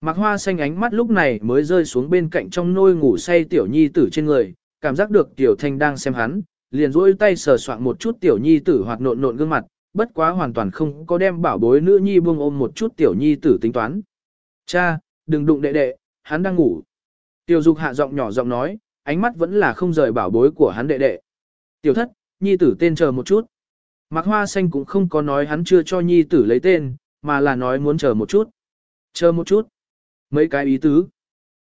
Speaker 1: Mạc Hoa Xanh ánh mắt lúc này mới rơi xuống bên cạnh trong nôi ngủ say tiểu nhi tử trên người, cảm giác được tiểu thanh đang xem hắn, liền duỗi tay sờ soạn một chút tiểu nhi tử hoặc nộn nộn gương mặt, bất quá hoàn toàn không có đem bảo bối nữ nhi buông ôm một chút tiểu nhi tử tính toán. Cha, đừng đụng đệ đệ, hắn đang ngủ. Tiểu dục hạ giọng nhỏ giọng nói, ánh mắt vẫn là không rời bảo bối của hắn đệ đệ. Tiểu thất, nhi tử tên chờ một chút. Mạc Hoa Xanh cũng không có nói hắn chưa cho nhi tử lấy tên, mà là nói muốn chờ một chút. Chờ một chút. Mấy cái ý tứ.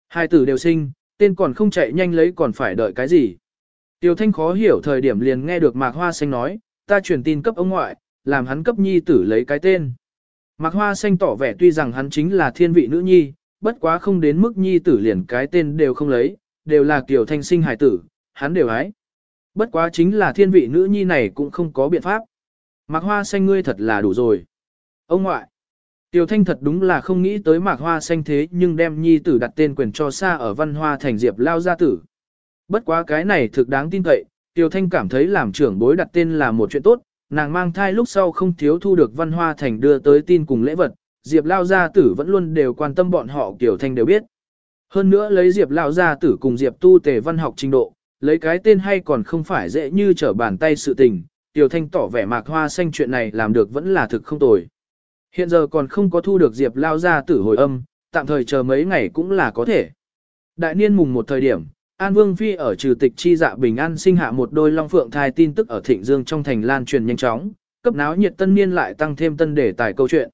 Speaker 1: Hai tử đều sinh, tên còn không chạy nhanh lấy còn phải đợi cái gì. Tiểu Thanh khó hiểu thời điểm liền nghe được Mạc Hoa Xanh nói, ta truyền tin cấp ông ngoại, làm hắn cấp nhi tử lấy cái tên. Mạc Hoa Xanh tỏ vẻ tuy rằng hắn chính là thiên vị nữ nhi, bất quá không đến mức nhi tử liền cái tên đều không lấy, đều là Tiểu Thanh sinh hải tử, hắn đều hái. Bất quá chính là thiên vị nữ nhi này cũng không có biện pháp. Mạc Hoa Xanh ngươi thật là đủ rồi. Ông ngoại. Tiểu Thanh thật đúng là không nghĩ tới Mạc Hoa Xanh thế nhưng đem nhi tử đặt tên quyền cho xa ở văn hoa thành diệp lao gia tử. Bất quá cái này thực đáng tin cậy, Tiểu Thanh cảm thấy làm trưởng bối đặt tên là một chuyện tốt, nàng mang thai lúc sau không thiếu thu được văn hoa thành đưa tới tin cùng lễ vật, Diệp Lao Gia Tử vẫn luôn đều quan tâm bọn họ Tiểu Thanh đều biết. Hơn nữa lấy Diệp Lao Gia Tử cùng Diệp tu tề văn học trình độ, lấy cái tên hay còn không phải dễ như trở bàn tay sự tình, Tiểu Thanh tỏ vẻ mạc hoa xanh chuyện này làm được vẫn là thực không tồi. Hiện giờ còn không có thu được Diệp Lao Gia Tử hồi âm, tạm thời chờ mấy ngày cũng là có thể. Đại niên mùng một thời điểm, An Vương Phi ở trừ tịch chi dạ bình an sinh hạ một đôi long phượng thai tin tức ở Thịnh Dương trong thành lan truyền nhanh chóng, cấp náo nhiệt tân niên lại tăng thêm tân đề tài câu chuyện.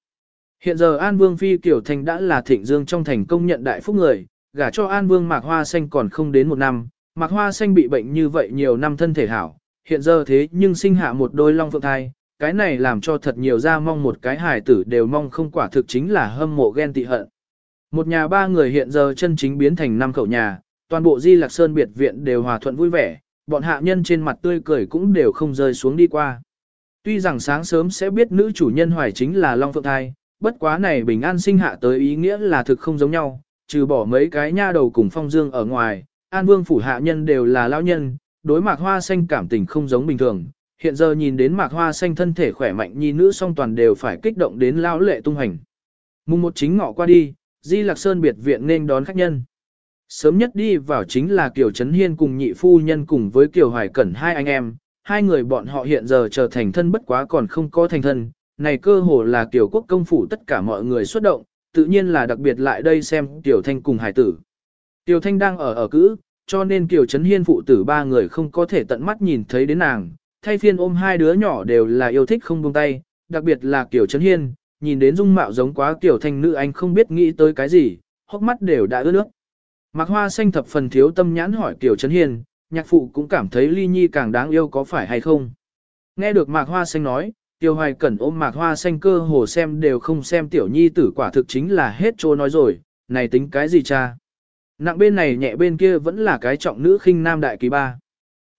Speaker 1: Hiện giờ An Vương Phi Kiều Thành đã là Thịnh Dương trong thành công nhận đại phúc người, gả cho An Vương Mạc Hoa Xanh còn không đến một năm, Mạc Hoa Xanh bị bệnh như vậy nhiều năm thân thể hảo, hiện giờ thế nhưng sinh hạ một đôi long phượng thai, cái này làm cho thật nhiều gia mong một cái hài tử đều mong không quả thực chính là hâm mộ ghen tị hận. Một nhà ba người hiện giờ chân chính biến thành năm khẩu nhà, toàn bộ Di Lạc Sơn biệt viện đều hòa thuận vui vẻ, bọn hạ nhân trên mặt tươi cười cũng đều không rơi xuống đi qua. Tuy rằng sáng sớm sẽ biết nữ chủ nhân hoài chính là Long Phượng Thai, bất quá này bình an sinh hạ tới ý nghĩa là thực không giống nhau, trừ bỏ mấy cái nha đầu cùng phong dương ở ngoài, An Vương phủ hạ nhân đều là lão nhân, đối mạc hoa xanh cảm tình không giống bình thường. Hiện giờ nhìn đến mạc hoa xanh thân thể khỏe mạnh nhi nữ song toàn đều phải kích động đến lão lệ tung hành. Mùng một chính ngọ qua đi, Di Lạc Sơn biệt viện nên đón khách nhân. Sớm nhất đi vào chính là Kiều Trấn Hiên cùng nhị phu nhân cùng với Kiều Hoài Cẩn hai anh em, hai người bọn họ hiện giờ trở thành thân bất quá còn không có thành thân, này cơ hồ là Kiều Quốc công phủ tất cả mọi người xuất động, tự nhiên là đặc biệt lại đây xem Kiều Thanh cùng hải tử. Kiều Thanh đang ở ở cữ, cho nên Kiều Trấn Hiên phụ tử ba người không có thể tận mắt nhìn thấy đến nàng, thay phiên ôm hai đứa nhỏ đều là yêu thích không buông tay, đặc biệt là Kiều Trấn Hiên, nhìn đến dung mạo giống quá Kiều Thanh nữ anh không biết nghĩ tới cái gì, hốc mắt đều đã ướt nước. Mạc Hoa xanh thập phần thiếu tâm nhãn hỏi Kiều Trấn Hiên, nhạc phụ cũng cảm thấy ly nhi càng đáng yêu có phải hay không. Nghe được Mạc Hoa xanh nói, Tiêu Hoài Cẩn ôm Mạc Hoa xanh cơ hồ xem đều không xem tiểu nhi tử quả thực chính là hết trô nói rồi, này tính cái gì cha. Nặng bên này nhẹ bên kia vẫn là cái trọng nữ khinh nam đại kỳ ba.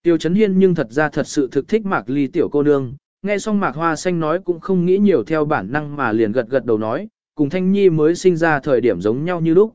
Speaker 1: Tiêu Trấn Hiên nhưng thật ra thật sự thực thích Mạc Ly tiểu cô nương, nghe xong Mạc Hoa xanh nói cũng không nghĩ nhiều theo bản năng mà liền gật gật đầu nói, cùng Thanh Nhi mới sinh ra thời điểm giống nhau như lúc.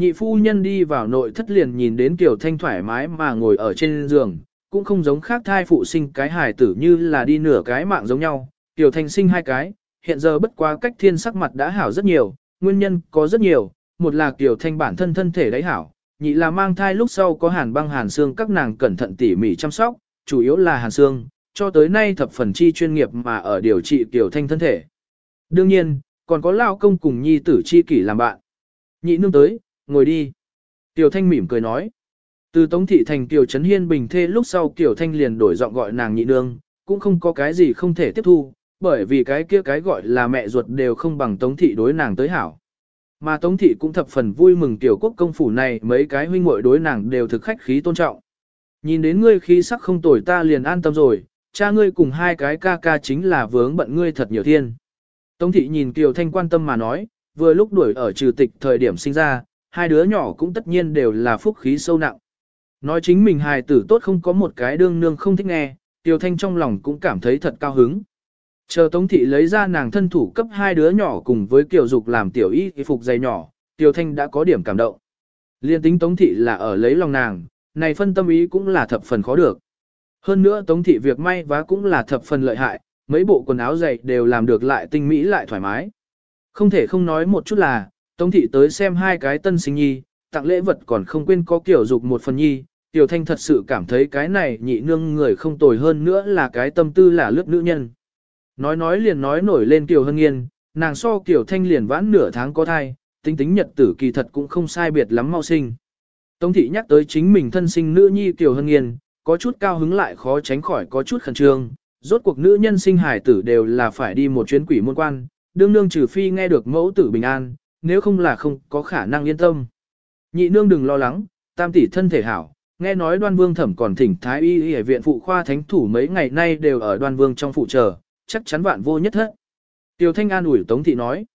Speaker 1: Nhị phu nhân đi vào nội thất liền nhìn đến Kiều Thanh thoải mái mà ngồi ở trên giường, cũng không giống khác thai phụ sinh cái hài tử như là đi nửa cái mạng giống nhau. Kiều Thanh sinh hai cái, hiện giờ bất quá cách thiên sắc mặt đã hảo rất nhiều, nguyên nhân có rất nhiều, một là Kiều Thanh bản thân thân thể đáy hảo, nhị là mang thai lúc sau có hàn băng hàn xương các nàng cẩn thận tỉ mỉ chăm sóc, chủ yếu là hàn xương, cho tới nay thập phần chi chuyên nghiệp mà ở điều trị Kiều Thanh thân thể. Đương nhiên, còn có lao công cùng nhi tử chi kỷ làm bạn. Nhị nương tới, ngồi đi. Tiểu Thanh mỉm cười nói. Từ Tống Thị thành Tiểu Trấn Hiên bình thê lúc sau Tiểu Thanh liền đổi giọng gọi nàng nhị nương, cũng không có cái gì không thể tiếp thu, bởi vì cái kia cái gọi là mẹ ruột đều không bằng Tống Thị đối nàng tới hảo. Mà Tống Thị cũng thập phần vui mừng Tiểu Quốc công phủ này mấy cái huynh muội đối nàng đều thực khách khí tôn trọng. Nhìn đến ngươi khí sắc không tồi ta liền an tâm rồi, cha ngươi cùng hai cái ca ca chính là vướng bận ngươi thật nhiều thiên. Tống Thị nhìn Tiểu Thanh quan tâm mà nói, vừa lúc đuổi ở trừ tịch thời điểm sinh ra, hai đứa nhỏ cũng tất nhiên đều là phúc khí sâu nặng. Nói chính mình hài tử tốt không có một cái đương nương không thích nghe, Tiêu Thanh trong lòng cũng cảm thấy thật cao hứng. Chờ Tống Thị lấy ra nàng thân thủ cấp hai đứa nhỏ cùng với Kiều Dục làm tiểu y phục dày nhỏ, Tiêu Thanh đã có điểm cảm động. Liên tính Tống Thị là ở lấy lòng nàng, này phân tâm ý cũng là thập phần khó được. Hơn nữa Tống Thị việc may vá cũng là thập phần lợi hại, mấy bộ quần áo dày đều làm được lại tinh mỹ lại thoải mái. Không thể không nói một chút là, Tống Thị tới xem hai cái tân sinh nhi, tặng lễ vật còn không quên có kiểu dục một phần nhi. Tiểu Thanh thật sự cảm thấy cái này nhị nương người không tồi hơn nữa là cái tâm tư là lướt nữ nhân. Nói nói liền nói nổi lên Tiểu Hân Nghiên, nàng so Tiểu Thanh liền vãn nửa tháng có thai, tính tính nhật tử kỳ thật cũng không sai biệt lắm mau sinh. Tống thị nhắc tới chính mình thân sinh nữ nhi Tiểu Hân Nghiên, có chút cao hứng lại khó tránh khỏi có chút khẩn trương, rốt cuộc nữ nhân sinh hải tử đều là phải đi một chuyến quỷ môn quan, đương nương trừ phi nghe được mẫu tử bình an, nếu không là không có khả năng yên tâm. Nhị nương đừng lo lắng, tam tỷ thân thể hảo, nghe nói đoan vương thẩm còn thỉnh thái y y viện phụ khoa thánh thủ mấy ngày nay đều ở đoan vương trong phụ chờ, chắc chắn vạn vô nhất hết. Tiêu Thanh An ủi Tống Thị nói.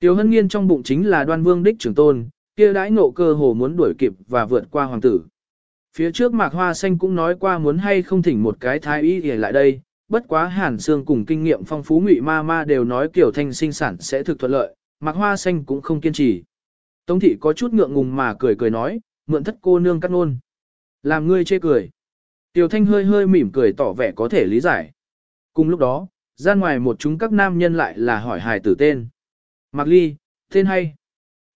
Speaker 1: Tiêu Hân Nghiên trong bụng chính là đoan vương đích trưởng tôn, kia đãi ngộ cơ hồ muốn đuổi kịp và vượt qua hoàng tử. Phía trước Mạc Hoa Xanh cũng nói qua muốn hay không thỉnh một cái thái y y lại đây, bất quá Hàn Sương cùng kinh nghiệm phong phú Ngụy Ma Ma đều nói kiểu thanh sinh sản sẽ thực thuận lợi, Mạc Hoa Xanh cũng không kiên trì. Tống thị có chút ngượng ngùng mà cười cười nói, mượn thất cô nương cắt ngôn. Làm ngươi chê cười. Tiểu Thanh hơi hơi mỉm cười tỏ vẻ có thể lý giải. Cùng lúc đó, ra ngoài một chúng các nam nhân lại là hỏi hài tử tên. Mạc Ly, tên hay.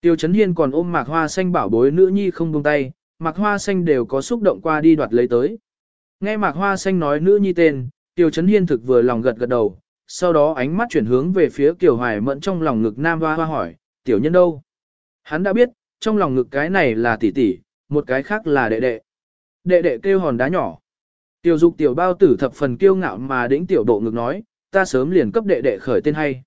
Speaker 1: Tiêu Chấn Hiên còn ôm Mạc Hoa Xanh bảo bối nữ nhi không buông tay, Mạc Hoa Xanh đều có xúc động qua đi đoạt lấy tới. Nghe Mạc Hoa Xanh nói nữ nhi tên, Tiêu Chấn Hiên thực vừa lòng gật gật đầu, sau đó ánh mắt chuyển hướng về phía Kiều Hoài Mẫn trong lòng ngực Nam Hoa Hoa hỏi, tiểu nhân đâu? Hắn đã biết, trong lòng ngực cái này là tỷ tỷ, một cái khác là đệ đệ. Đệ đệ kêu hòn đá nhỏ. Tiểu dục tiểu bao tử thập phần kiêu ngạo mà đĩnh tiểu độ ngực nói, ta sớm liền cấp đệ đệ khởi tên hay.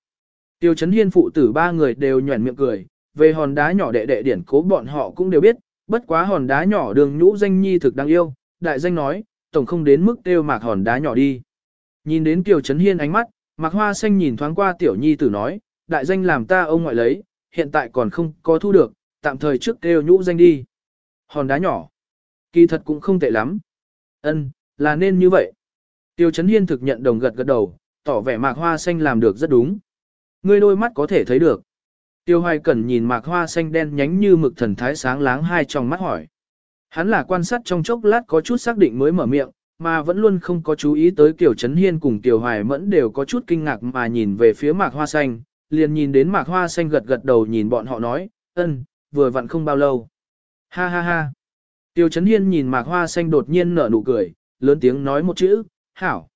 Speaker 1: Tiêu chấn hiên phụ tử ba người đều nhuẩn miệng cười, về hòn đá nhỏ đệ đệ điển cố bọn họ cũng đều biết, bất quá hòn đá nhỏ đường nhũ danh nhi thực đáng yêu, đại danh nói, tổng không đến mức tiêu mạc hòn đá nhỏ đi. Nhìn đến Tiêu chấn hiên ánh mắt, mạc hoa xanh nhìn thoáng qua tiểu nhi tử nói, đại danh làm ta ông ngoại lấy, hiện tại còn không có thu được, tạm thời trước kêu nhũ danh đi. Hòn đá nhỏ, kỳ thật cũng không tệ lắm. Ân, là nên như vậy. Tiêu chấn hiên thực nhận đồng gật gật đầu, tỏ vẻ mạc hoa xanh làm được rất đúng. Ngươi đôi mắt có thể thấy được. Tiêu hoài cẩn nhìn mạc hoa xanh đen nhánh như mực thần thái sáng láng hai trong mắt hỏi. Hắn là quan sát trong chốc lát có chút xác định mới mở miệng, mà vẫn luôn không có chú ý tới Kiều Trấn Hiên cùng Kiều Hoài Mẫn đều có chút kinh ngạc mà nhìn về phía mạc hoa xanh, liền nhìn đến mạc hoa xanh gật gật đầu nhìn bọn họ nói, ân, vừa vặn không bao lâu. Ha ha ha. Tiêu Trấn Hiên nhìn mạc hoa xanh đột nhiên nở nụ cười, lớn tiếng nói một chữ, hảo.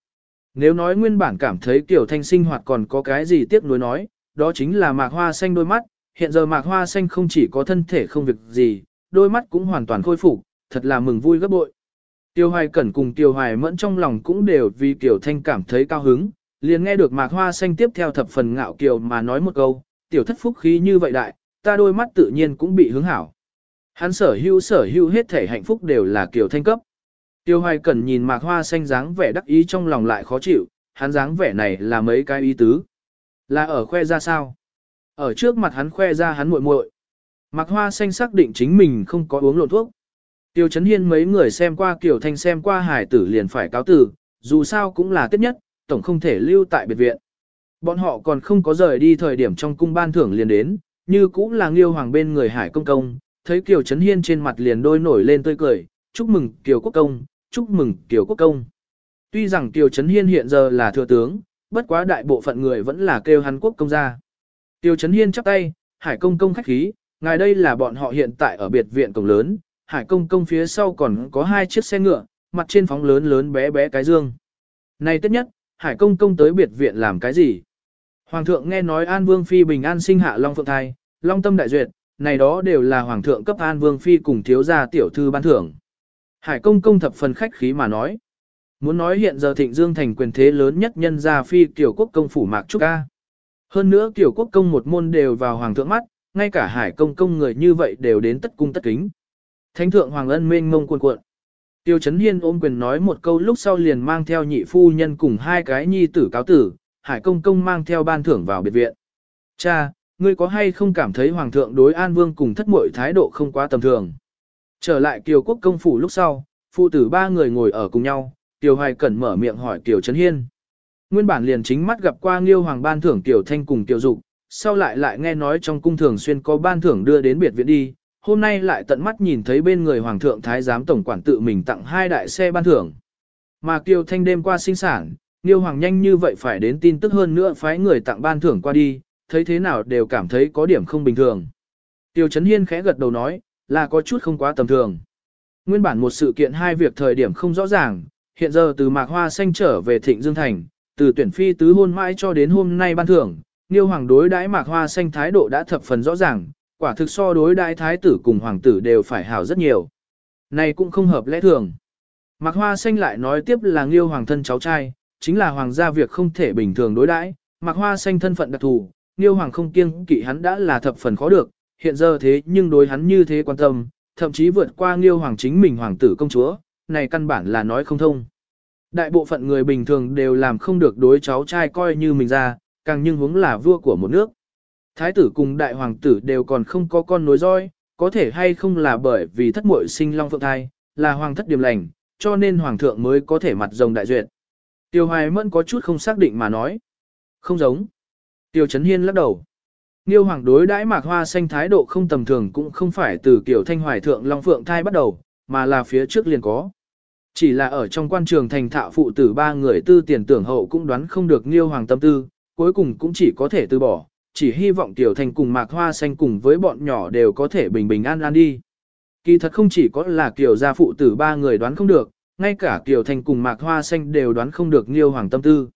Speaker 1: Nếu nói nguyên bản cảm thấy Kiều Thanh sinh hoạt còn có cái gì tiếc nuối nói, đó chính là mạc hoa xanh đôi mắt, hiện giờ mạc hoa xanh không chỉ có thân thể không việc gì, đôi mắt cũng hoàn toàn khôi phục, thật là mừng vui gấp bội. Tiêu Hoài Cẩn cùng Tiêu Hoài Mẫn trong lòng cũng đều vì Kiều Thanh cảm thấy cao hứng, liền nghe được mạc hoa xanh tiếp theo thập phần ngạo kiều mà nói một câu, tiểu thất phúc khí như vậy đại, ta đôi mắt tự nhiên cũng bị hướng hảo. Hắn sở hữu sở hữu hết thể hạnh phúc đều là Kiều Thanh cấp. Tiêu Hoài Cẩn nhìn mạc hoa xanh dáng vẻ đắc ý trong lòng lại khó chịu, hắn dáng vẻ này là mấy cái ý tứ. Là ở khoe ra sao? Ở trước mặt hắn khoe ra hắn muội muội. Mạc hoa xanh xác định chính mình không có uống lộn thuốc. Tiêu Chấn Hiên mấy người xem qua Kiều Thanh xem qua hải tử liền phải cáo tử, dù sao cũng là tiết nhất, tổng không thể lưu tại biệt viện. Bọn họ còn không có rời đi thời điểm trong cung ban thưởng liền đến, như cũng là Nghiêu Hoàng bên người Hải Công Công, thấy Kiều Trấn Hiên trên mặt liền đôi nổi lên tươi cười, chúc mừng Kiều Quốc Công, chúc mừng Kiều Quốc Công. Tuy rằng Kiều Trấn Hiên hiện giờ là thừa tướng, bất quá đại bộ phận người vẫn là kêu hắn quốc công gia. Kiều Trấn Hiên chắp tay, Hải Công Công khách khí, ngài đây là bọn họ hiện tại ở biệt viện cổng lớn, Hải Công Công phía sau còn có hai chiếc xe ngựa, mặt trên phóng lớn lớn bé bé cái dương. Này tất nhất, Hải Công Công tới biệt viện làm cái gì? Hoàng thượng nghe nói An Vương Phi bình an sinh hạ Long Phượng Thai, Long Tâm Đại Duyệt, này đó đều là Hoàng thượng cấp An Vương Phi cùng thiếu gia tiểu thư ban thưởng. Hải Công Công thập phần khách khí mà nói. Muốn nói hiện giờ thịnh dương thành quyền thế lớn nhất nhân gia Phi tiểu quốc công phủ mạc trúc ca. Hơn nữa tiểu quốc công một môn đều vào Hoàng thượng mắt, ngay cả Hải Công Công người như vậy đều đến tất cung tất kính. Thánh thượng Hoàng ân mênh mông cuồn cuộn. Tiêu Chấn Hiên ôm quyền nói một câu lúc sau liền mang theo nhị phu nhân cùng hai cái nhi tử cáo tử, Hải Công Công mang theo ban thưởng vào biệt viện. Cha, ngươi có hay không cảm thấy Hoàng thượng đối An Vương cùng thất muội thái độ không quá tầm thường? Trở lại Kiều Quốc Công Phủ lúc sau, phụ tử ba người ngồi ở cùng nhau, tiêu Hoài Cẩn mở miệng hỏi Kiều Trấn Hiên. Nguyên bản liền chính mắt gặp qua Nghiêu Hoàng ban thưởng Tiêu Thanh cùng Tiêu Dục, sau lại lại nghe nói trong cung thường xuyên có ban thưởng đưa đến biệt viện đi, hôm nay lại tận mắt nhìn thấy bên người Hoàng thượng Thái giám tổng quản tự mình tặng hai đại xe ban thưởng. Mà Kiều Thanh đêm qua sinh sản, Nghiêu Hoàng nhanh như vậy phải đến tin tức hơn nữa phái người tặng ban thưởng qua đi, thấy thế nào đều cảm thấy có điểm không bình thường. Tiêu Chấn Hiên khẽ gật đầu nói, là có chút không quá tầm thường. Nguyên bản một sự kiện hai việc thời điểm không rõ ràng, hiện giờ từ Mạc Hoa Xanh trở về Thịnh Dương Thành, từ tuyển phi tứ hôn mãi cho đến hôm nay ban thưởng, Niêu Hoàng đối đãi Mạc Hoa Xanh thái độ đã thập phần rõ ràng, quả thực so đối đại thái tử cùng hoàng tử đều phải hảo rất nhiều. Này cũng không hợp lẽ thường. Mạc Hoa Xanh lại nói tiếp là Nghiêu Hoàng thân cháu trai, chính là hoàng gia việc không thể bình thường đối đãi, Mạc Hoa Xanh thân phận đặc thù, Nghiêu Hoàng không kiêng kỵ hắn đã là thập phần khó được, hiện giờ thế nhưng đối hắn như thế quan tâm, thậm chí vượt qua Nghiêu Hoàng chính mình hoàng tử công chúa, này căn bản là nói không thông. Đại bộ phận người bình thường đều làm không được đối cháu trai coi như mình ra, càng nhưng huống là vua của một nước. Thái tử cùng đại hoàng tử đều còn không có con nối roi, có thể hay không là bởi vì thất muội sinh long phượng thai, là hoàng thất điểm lành, cho nên hoàng thượng mới có thể mặt rồng đại duyệt. Tiêu Hoài Mẫn có chút không xác định mà nói. Không giống. Tiêu Trấn Hiên lắc đầu. Nghiêu hoàng đối đãi mạc hoa xanh thái độ không tầm thường cũng không phải từ kiểu thanh hoài thượng long phượng thai bắt đầu, mà là phía trước liền có. Chỉ là ở trong quan trường thành thạo phụ tử ba người tư tiền tưởng hậu cũng đoán không được Nghiêu hoàng tâm tư, cuối cùng cũng chỉ có thể từ bỏ, chỉ hy vọng tiểu thành cùng mạc hoa xanh cùng với bọn nhỏ đều có thể bình bình an an đi. Kỳ thật không chỉ có là kiểu gia phụ tử ba người đoán không được, ngay cả Kiều Thành cùng Mạc Hoa Xanh đều đoán không được Niêu Hoàng tâm tư.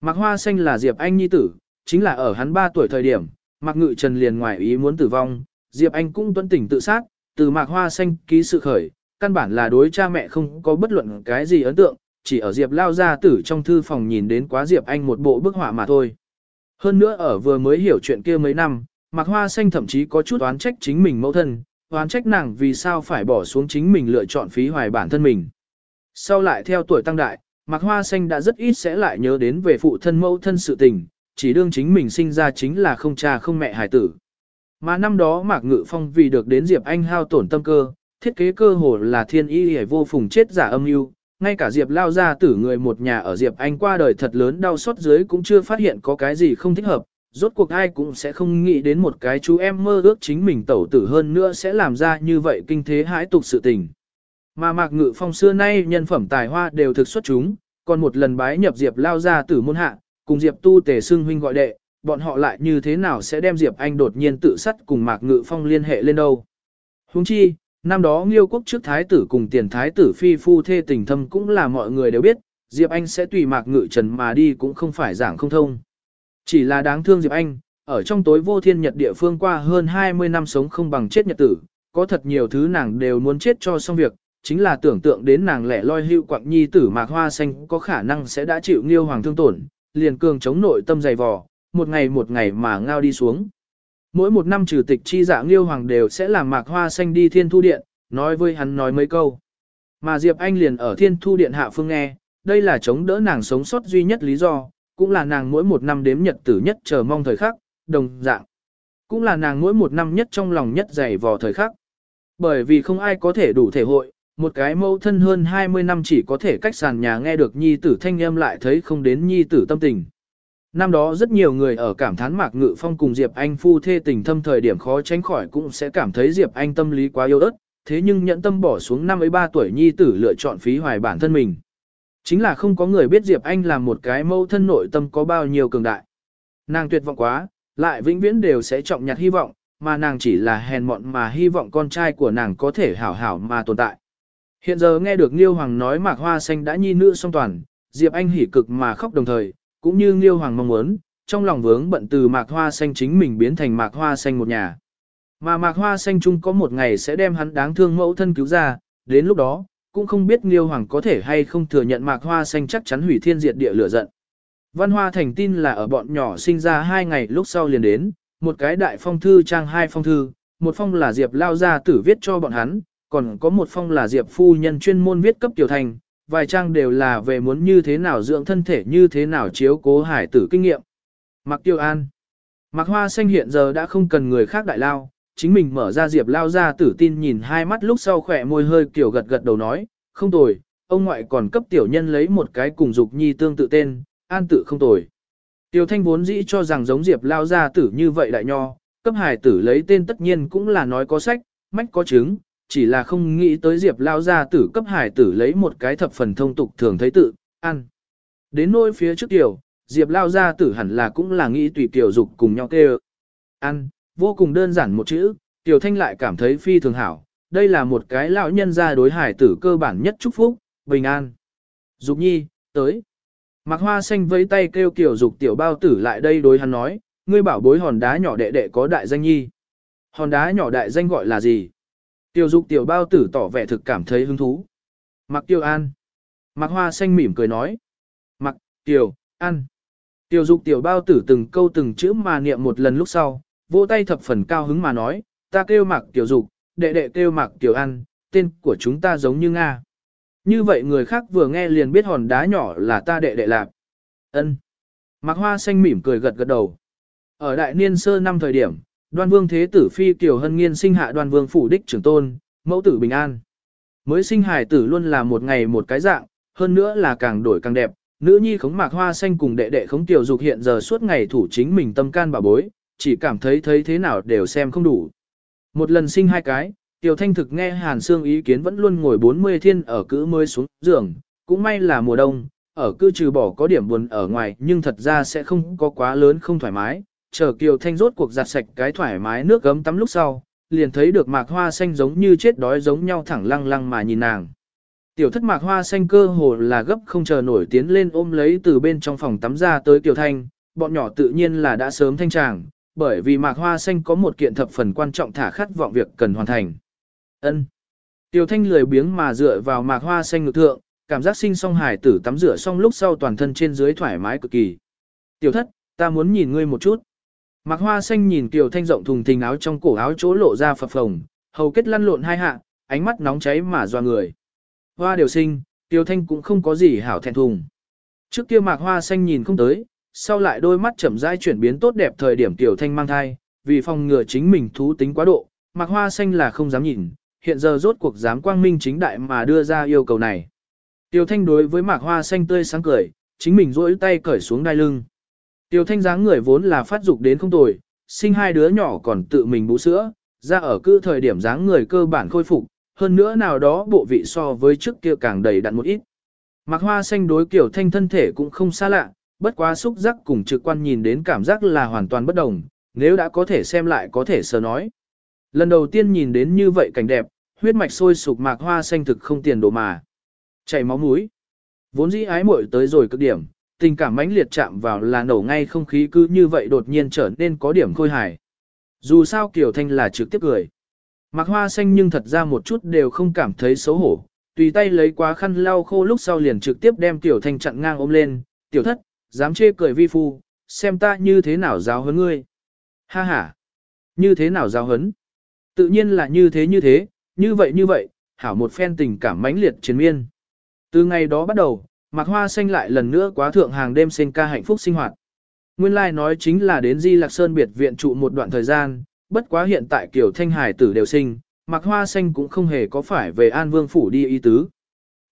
Speaker 1: Mạc Hoa Xanh là Diệp Anh nhi tử, chính là ở hắn 3 tuổi thời điểm, Mạc Ngự Trần liền ngoài ý muốn tử vong, Diệp Anh cũng tuấn tỉnh tự sát, từ Mạc Hoa Xanh ký sự khởi, căn bản là đối cha mẹ không có bất luận cái gì ấn tượng, chỉ ở Diệp lao ra tử trong thư phòng nhìn đến quá Diệp Anh một bộ bức họa mà thôi. Hơn nữa ở vừa mới hiểu chuyện kia mấy năm, Mạc Hoa Xanh thậm chí có chút oán trách chính mình mẫu thân, oán trách nàng vì sao phải bỏ xuống chính mình lựa chọn phí hoài bản thân mình. Sau lại theo tuổi tăng đại, Mạc Hoa Xanh đã rất ít sẽ lại nhớ đến về phụ thân mẫu thân sự tình, chỉ đương chính mình sinh ra chính là không cha không mẹ hài tử. Mà năm đó Mạc Ngự Phong vì được đến Diệp Anh hao tổn tâm cơ, thiết kế cơ hồ là thiên y hề vô phùng chết giả âm mưu ngay cả Diệp lao ra tử người một nhà ở Diệp Anh qua đời thật lớn đau xót dưới cũng chưa phát hiện có cái gì không thích hợp, rốt cuộc ai cũng sẽ không nghĩ đến một cái chú em mơ ước chính mình tẩu tử hơn nữa sẽ làm ra như vậy kinh thế hãi tục sự tình. Mà Mạc Ngự Phong xưa nay nhân phẩm tài hoa đều thực xuất chúng, còn một lần bái nhập Diệp lao ra tử môn hạ, cùng Diệp tu tề xưng huynh gọi đệ, bọn họ lại như thế nào sẽ đem Diệp Anh đột nhiên tự sát cùng Mạc Ngự Phong liên hệ lên đâu. Huống chi, năm đó Nghiêu quốc trước thái tử cùng tiền thái tử phi phu thê tình thâm cũng là mọi người đều biết, Diệp Anh sẽ tùy Mạc Ngự Trần mà đi cũng không phải giảng không thông. Chỉ là đáng thương Diệp Anh, ở trong tối vô thiên nhật địa phương qua hơn 20 năm sống không bằng chết nhật tử, có thật nhiều thứ nàng đều muốn chết cho xong việc, chính là tưởng tượng đến nàng lẻ loi hưu quặng nhi tử mạc hoa xanh có khả năng sẽ đã chịu nghiêu hoàng thương tổn, liền cường chống nội tâm dày vò, một ngày một ngày mà ngao đi xuống. Mỗi một năm trừ tịch chi dạ nghiêu hoàng đều sẽ làm mạc hoa xanh đi thiên thu điện, nói với hắn nói mấy câu. Mà Diệp Anh liền ở thiên thu điện hạ phương nghe, đây là chống đỡ nàng sống sót duy nhất lý do, cũng là nàng mỗi một năm đếm nhật tử nhất chờ mong thời khắc, đồng dạng. Cũng là nàng mỗi một năm nhất trong lòng nhất dày vò thời khắc. Bởi vì không ai có thể đủ thể hội, một cái mâu thân hơn 20 năm chỉ có thể cách sàn nhà nghe được nhi tử thanh âm lại thấy không đến nhi tử tâm tình. Năm đó rất nhiều người ở cảm thán Mạc Ngự Phong cùng Diệp Anh phu thê tình thâm thời điểm khó tránh khỏi cũng sẽ cảm thấy Diệp Anh tâm lý quá yếu ớt, thế nhưng nhận tâm bỏ xuống năm ấy ba tuổi nhi tử lựa chọn phí hoài bản thân mình. Chính là không có người biết Diệp Anh là một cái mâu thân nội tâm có bao nhiêu cường đại. Nàng tuyệt vọng quá, lại vĩnh viễn đều sẽ trọng nhặt hy vọng, mà nàng chỉ là hèn mọn mà hy vọng con trai của nàng có thể hảo hảo mà tồn tại. Hiện giờ nghe được Nghiêu Hoàng nói Mạc Hoa Xanh đã nhi nữ song toàn, Diệp Anh hỉ cực mà khóc đồng thời, cũng như Nghiêu Hoàng mong muốn, trong lòng vướng bận từ Mạc Hoa Xanh chính mình biến thành Mạc Hoa Xanh một nhà. Mà Mạc Hoa Xanh chung có một ngày sẽ đem hắn đáng thương mẫu thân cứu ra, đến lúc đó, cũng không biết Nghiêu Hoàng có thể hay không thừa nhận Mạc Hoa Xanh chắc chắn hủy thiên diệt địa lửa giận. Văn Hoa thành tin là ở bọn nhỏ sinh ra hai ngày lúc sau liền đến, một cái đại phong thư trang hai phong thư, một phong là Diệp lao gia tử viết cho bọn hắn, còn có một phong là Diệp phu nhân chuyên môn viết cấp tiểu thành, vài trang đều là về muốn như thế nào dưỡng thân thể như thế nào chiếu cố hải tử kinh nghiệm. Mặc Tiêu An Mặc Hoa Xanh hiện giờ đã không cần người khác đại lao, chính mình mở ra Diệp lao ra tử tin nhìn hai mắt lúc sau khỏe môi hơi kiểu gật gật đầu nói, không tồi, ông ngoại còn cấp tiểu nhân lấy một cái cùng dục nhi tương tự tên, an tự không tồi. Tiêu Thanh vốn dĩ cho rằng giống Diệp lao gia tử như vậy đại nho, cấp hài tử lấy tên tất nhiên cũng là nói có sách, mách có chứng, chỉ là không nghĩ tới Diệp lao gia tử cấp hải tử lấy một cái thập phần thông tục thường thấy tự, ăn. Đến nỗi phía trước tiểu, Diệp lao gia tử hẳn là cũng là nghĩ tùy tiểu dục cùng nhau kêu. Ăn, vô cùng đơn giản một chữ, Tiểu Thanh lại cảm thấy phi thường hảo, đây là một cái lão nhân gia đối hải tử cơ bản nhất chúc phúc, bình an. Dục nhi, tới. Mạc Hoa Xanh vẫy tay kêu kiểu dục tiểu bao tử lại đây đối hắn nói, ngươi bảo bối hòn đá nhỏ đệ đệ có đại danh nhi. Hòn đá nhỏ đại danh gọi là gì? Tiểu dục tiểu bao tử tỏ vẻ thực cảm thấy hứng thú. Mặc Tiêu An. Mặc Hoa Xanh mỉm cười nói. Mặc Tiểu, An. Tiểu dục tiểu bao tử từng câu từng chữ mà niệm một lần lúc sau, vỗ tay thập phần cao hứng mà nói, ta kêu Mặc Tiểu dục, đệ đệ kêu Mặc Tiểu An, tên của chúng ta giống như Nga. Như vậy người khác vừa nghe liền biết hòn đá nhỏ là ta đệ đệ lạp. Ân. Mạc Hoa xanh mỉm cười gật gật đầu. Ở đại niên sơ năm thời điểm, đoan vương thế tử phi Kiều Hân Nghiên sinh hạ đoan vương phủ đích trưởng tôn, mẫu tử bình an. Mới sinh hài tử luôn là một ngày một cái dạng, hơn nữa là càng đổi càng đẹp. Nữ nhi khống mạc hoa xanh cùng đệ đệ khống tiểu dục hiện giờ suốt ngày thủ chính mình tâm can bà bối, chỉ cảm thấy thấy thế nào đều xem không đủ. Một lần sinh hai cái, Tiểu Thanh thực nghe Hàn Sương ý kiến vẫn luôn ngồi 40 thiên ở cữ mới xuống giường, cũng may là mùa đông, ở cư trừ bỏ có điểm buồn ở ngoài nhưng thật ra sẽ không có quá lớn không thoải mái, chờ Kiều Thanh rốt cuộc giặt sạch cái thoải mái nước gấm tắm lúc sau, liền thấy được mạc hoa xanh giống như chết đói giống nhau thẳng lăng lăng mà nhìn nàng. Tiểu thất mạc hoa xanh cơ hồ là gấp không chờ nổi tiến lên ôm lấy từ bên trong phòng tắm ra tới Kiều Thanh, bọn nhỏ tự nhiên là đã sớm thanh tràng, bởi vì mạc hoa xanh có một kiện thập phần quan trọng thả khát vọng việc cần hoàn thành. Ân. Tiểu thanh lười biếng mà dựa vào mạc hoa xanh ngực thượng, cảm giác sinh song hải tử tắm rửa xong lúc sau toàn thân trên dưới thoải mái cực kỳ. Tiểu thất, ta muốn nhìn ngươi một chút. Mạc hoa xanh nhìn tiểu thanh rộng thùng thình áo trong cổ áo chỗ lộ ra phập phồng, hầu kết lăn lộn hai hạ, ánh mắt nóng cháy mà doa người. Hoa điều sinh, tiểu thanh cũng không có gì hảo thẹn thùng. Trước kia mạc hoa xanh nhìn không tới, sau lại đôi mắt chậm rãi chuyển biến tốt đẹp thời điểm tiểu thanh mang thai, vì phòng ngừa chính mình thú tính quá độ, mạc hoa xanh là không dám nhìn, hiện giờ rốt cuộc dám quang minh chính đại mà đưa ra yêu cầu này. Tiểu thanh đối với mạc hoa xanh tươi sáng cười, chính mình duỗi tay cởi xuống đai lưng. Tiểu thanh dáng người vốn là phát dục đến không tồi, sinh hai đứa nhỏ còn tự mình bú sữa, ra ở cư thời điểm dáng người cơ bản khôi phục, hơn nữa nào đó bộ vị so với trước kia càng đầy đặn một ít. Mạc hoa xanh đối kiểu thanh thân thể cũng không xa lạ, bất quá xúc giác cùng trực quan nhìn đến cảm giác là hoàn toàn bất đồng, nếu đã có thể xem lại có thể sờ nói. Lần đầu tiên nhìn đến như vậy cảnh đẹp, huyết mạch sôi sục mạc hoa xanh thực không tiền đồ mà. Chảy máu mũi. Vốn dĩ ái muội tới rồi cực điểm, tình cảm mãnh liệt chạm vào là nổ ngay không khí cứ như vậy đột nhiên trở nên có điểm khôi hài. Dù sao Kiều Thanh là trực tiếp cười. mặc hoa xanh nhưng thật ra một chút đều không cảm thấy xấu hổ, tùy tay lấy quá khăn lau khô lúc sau liền trực tiếp đem Tiểu Thanh chặn ngang ôm lên, tiểu thất, dám chê cười vi phu, xem ta như thế nào giáo huấn ngươi. Ha ha, như thế nào giáo huấn? Tự nhiên là như thế như thế, như vậy như vậy, hảo một phen tình cảm mãnh liệt chiến miên. Từ ngày đó bắt đầu, Mạc Hoa Xanh lại lần nữa quá thượng hàng đêm sinh ca hạnh phúc sinh hoạt. Nguyên lai like nói chính là đến Di Lạc Sơn biệt viện trụ một đoạn thời gian, bất quá hiện tại kiểu thanh hải tử đều sinh, Mạc Hoa Xanh cũng không hề có phải về An Vương Phủ đi y tứ.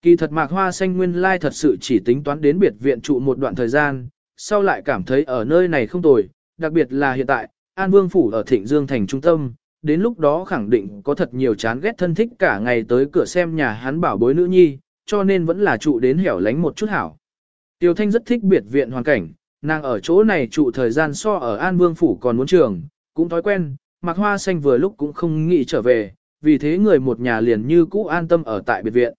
Speaker 1: Kỳ thật Mạc Hoa Xanh nguyên lai thật sự chỉ tính toán đến biệt viện trụ một đoạn thời gian, sau lại cảm thấy ở nơi này không tồi, đặc biệt là hiện tại, An Vương Phủ ở Thịnh Dương thành trung tâm, đến lúc đó khẳng định có thật nhiều chán ghét thân thích cả ngày tới cửa xem nhà hắn bảo bối nữ nhi, cho nên vẫn là trụ đến hẻo lánh một chút hảo. Tiêu Thanh rất thích biệt viện hoàn cảnh, nàng ở chỗ này trụ thời gian so ở An Vương Phủ còn muốn trường, cũng thói quen, mặc hoa xanh vừa lúc cũng không nghĩ trở về, vì thế người một nhà liền như cũ an tâm ở tại biệt viện.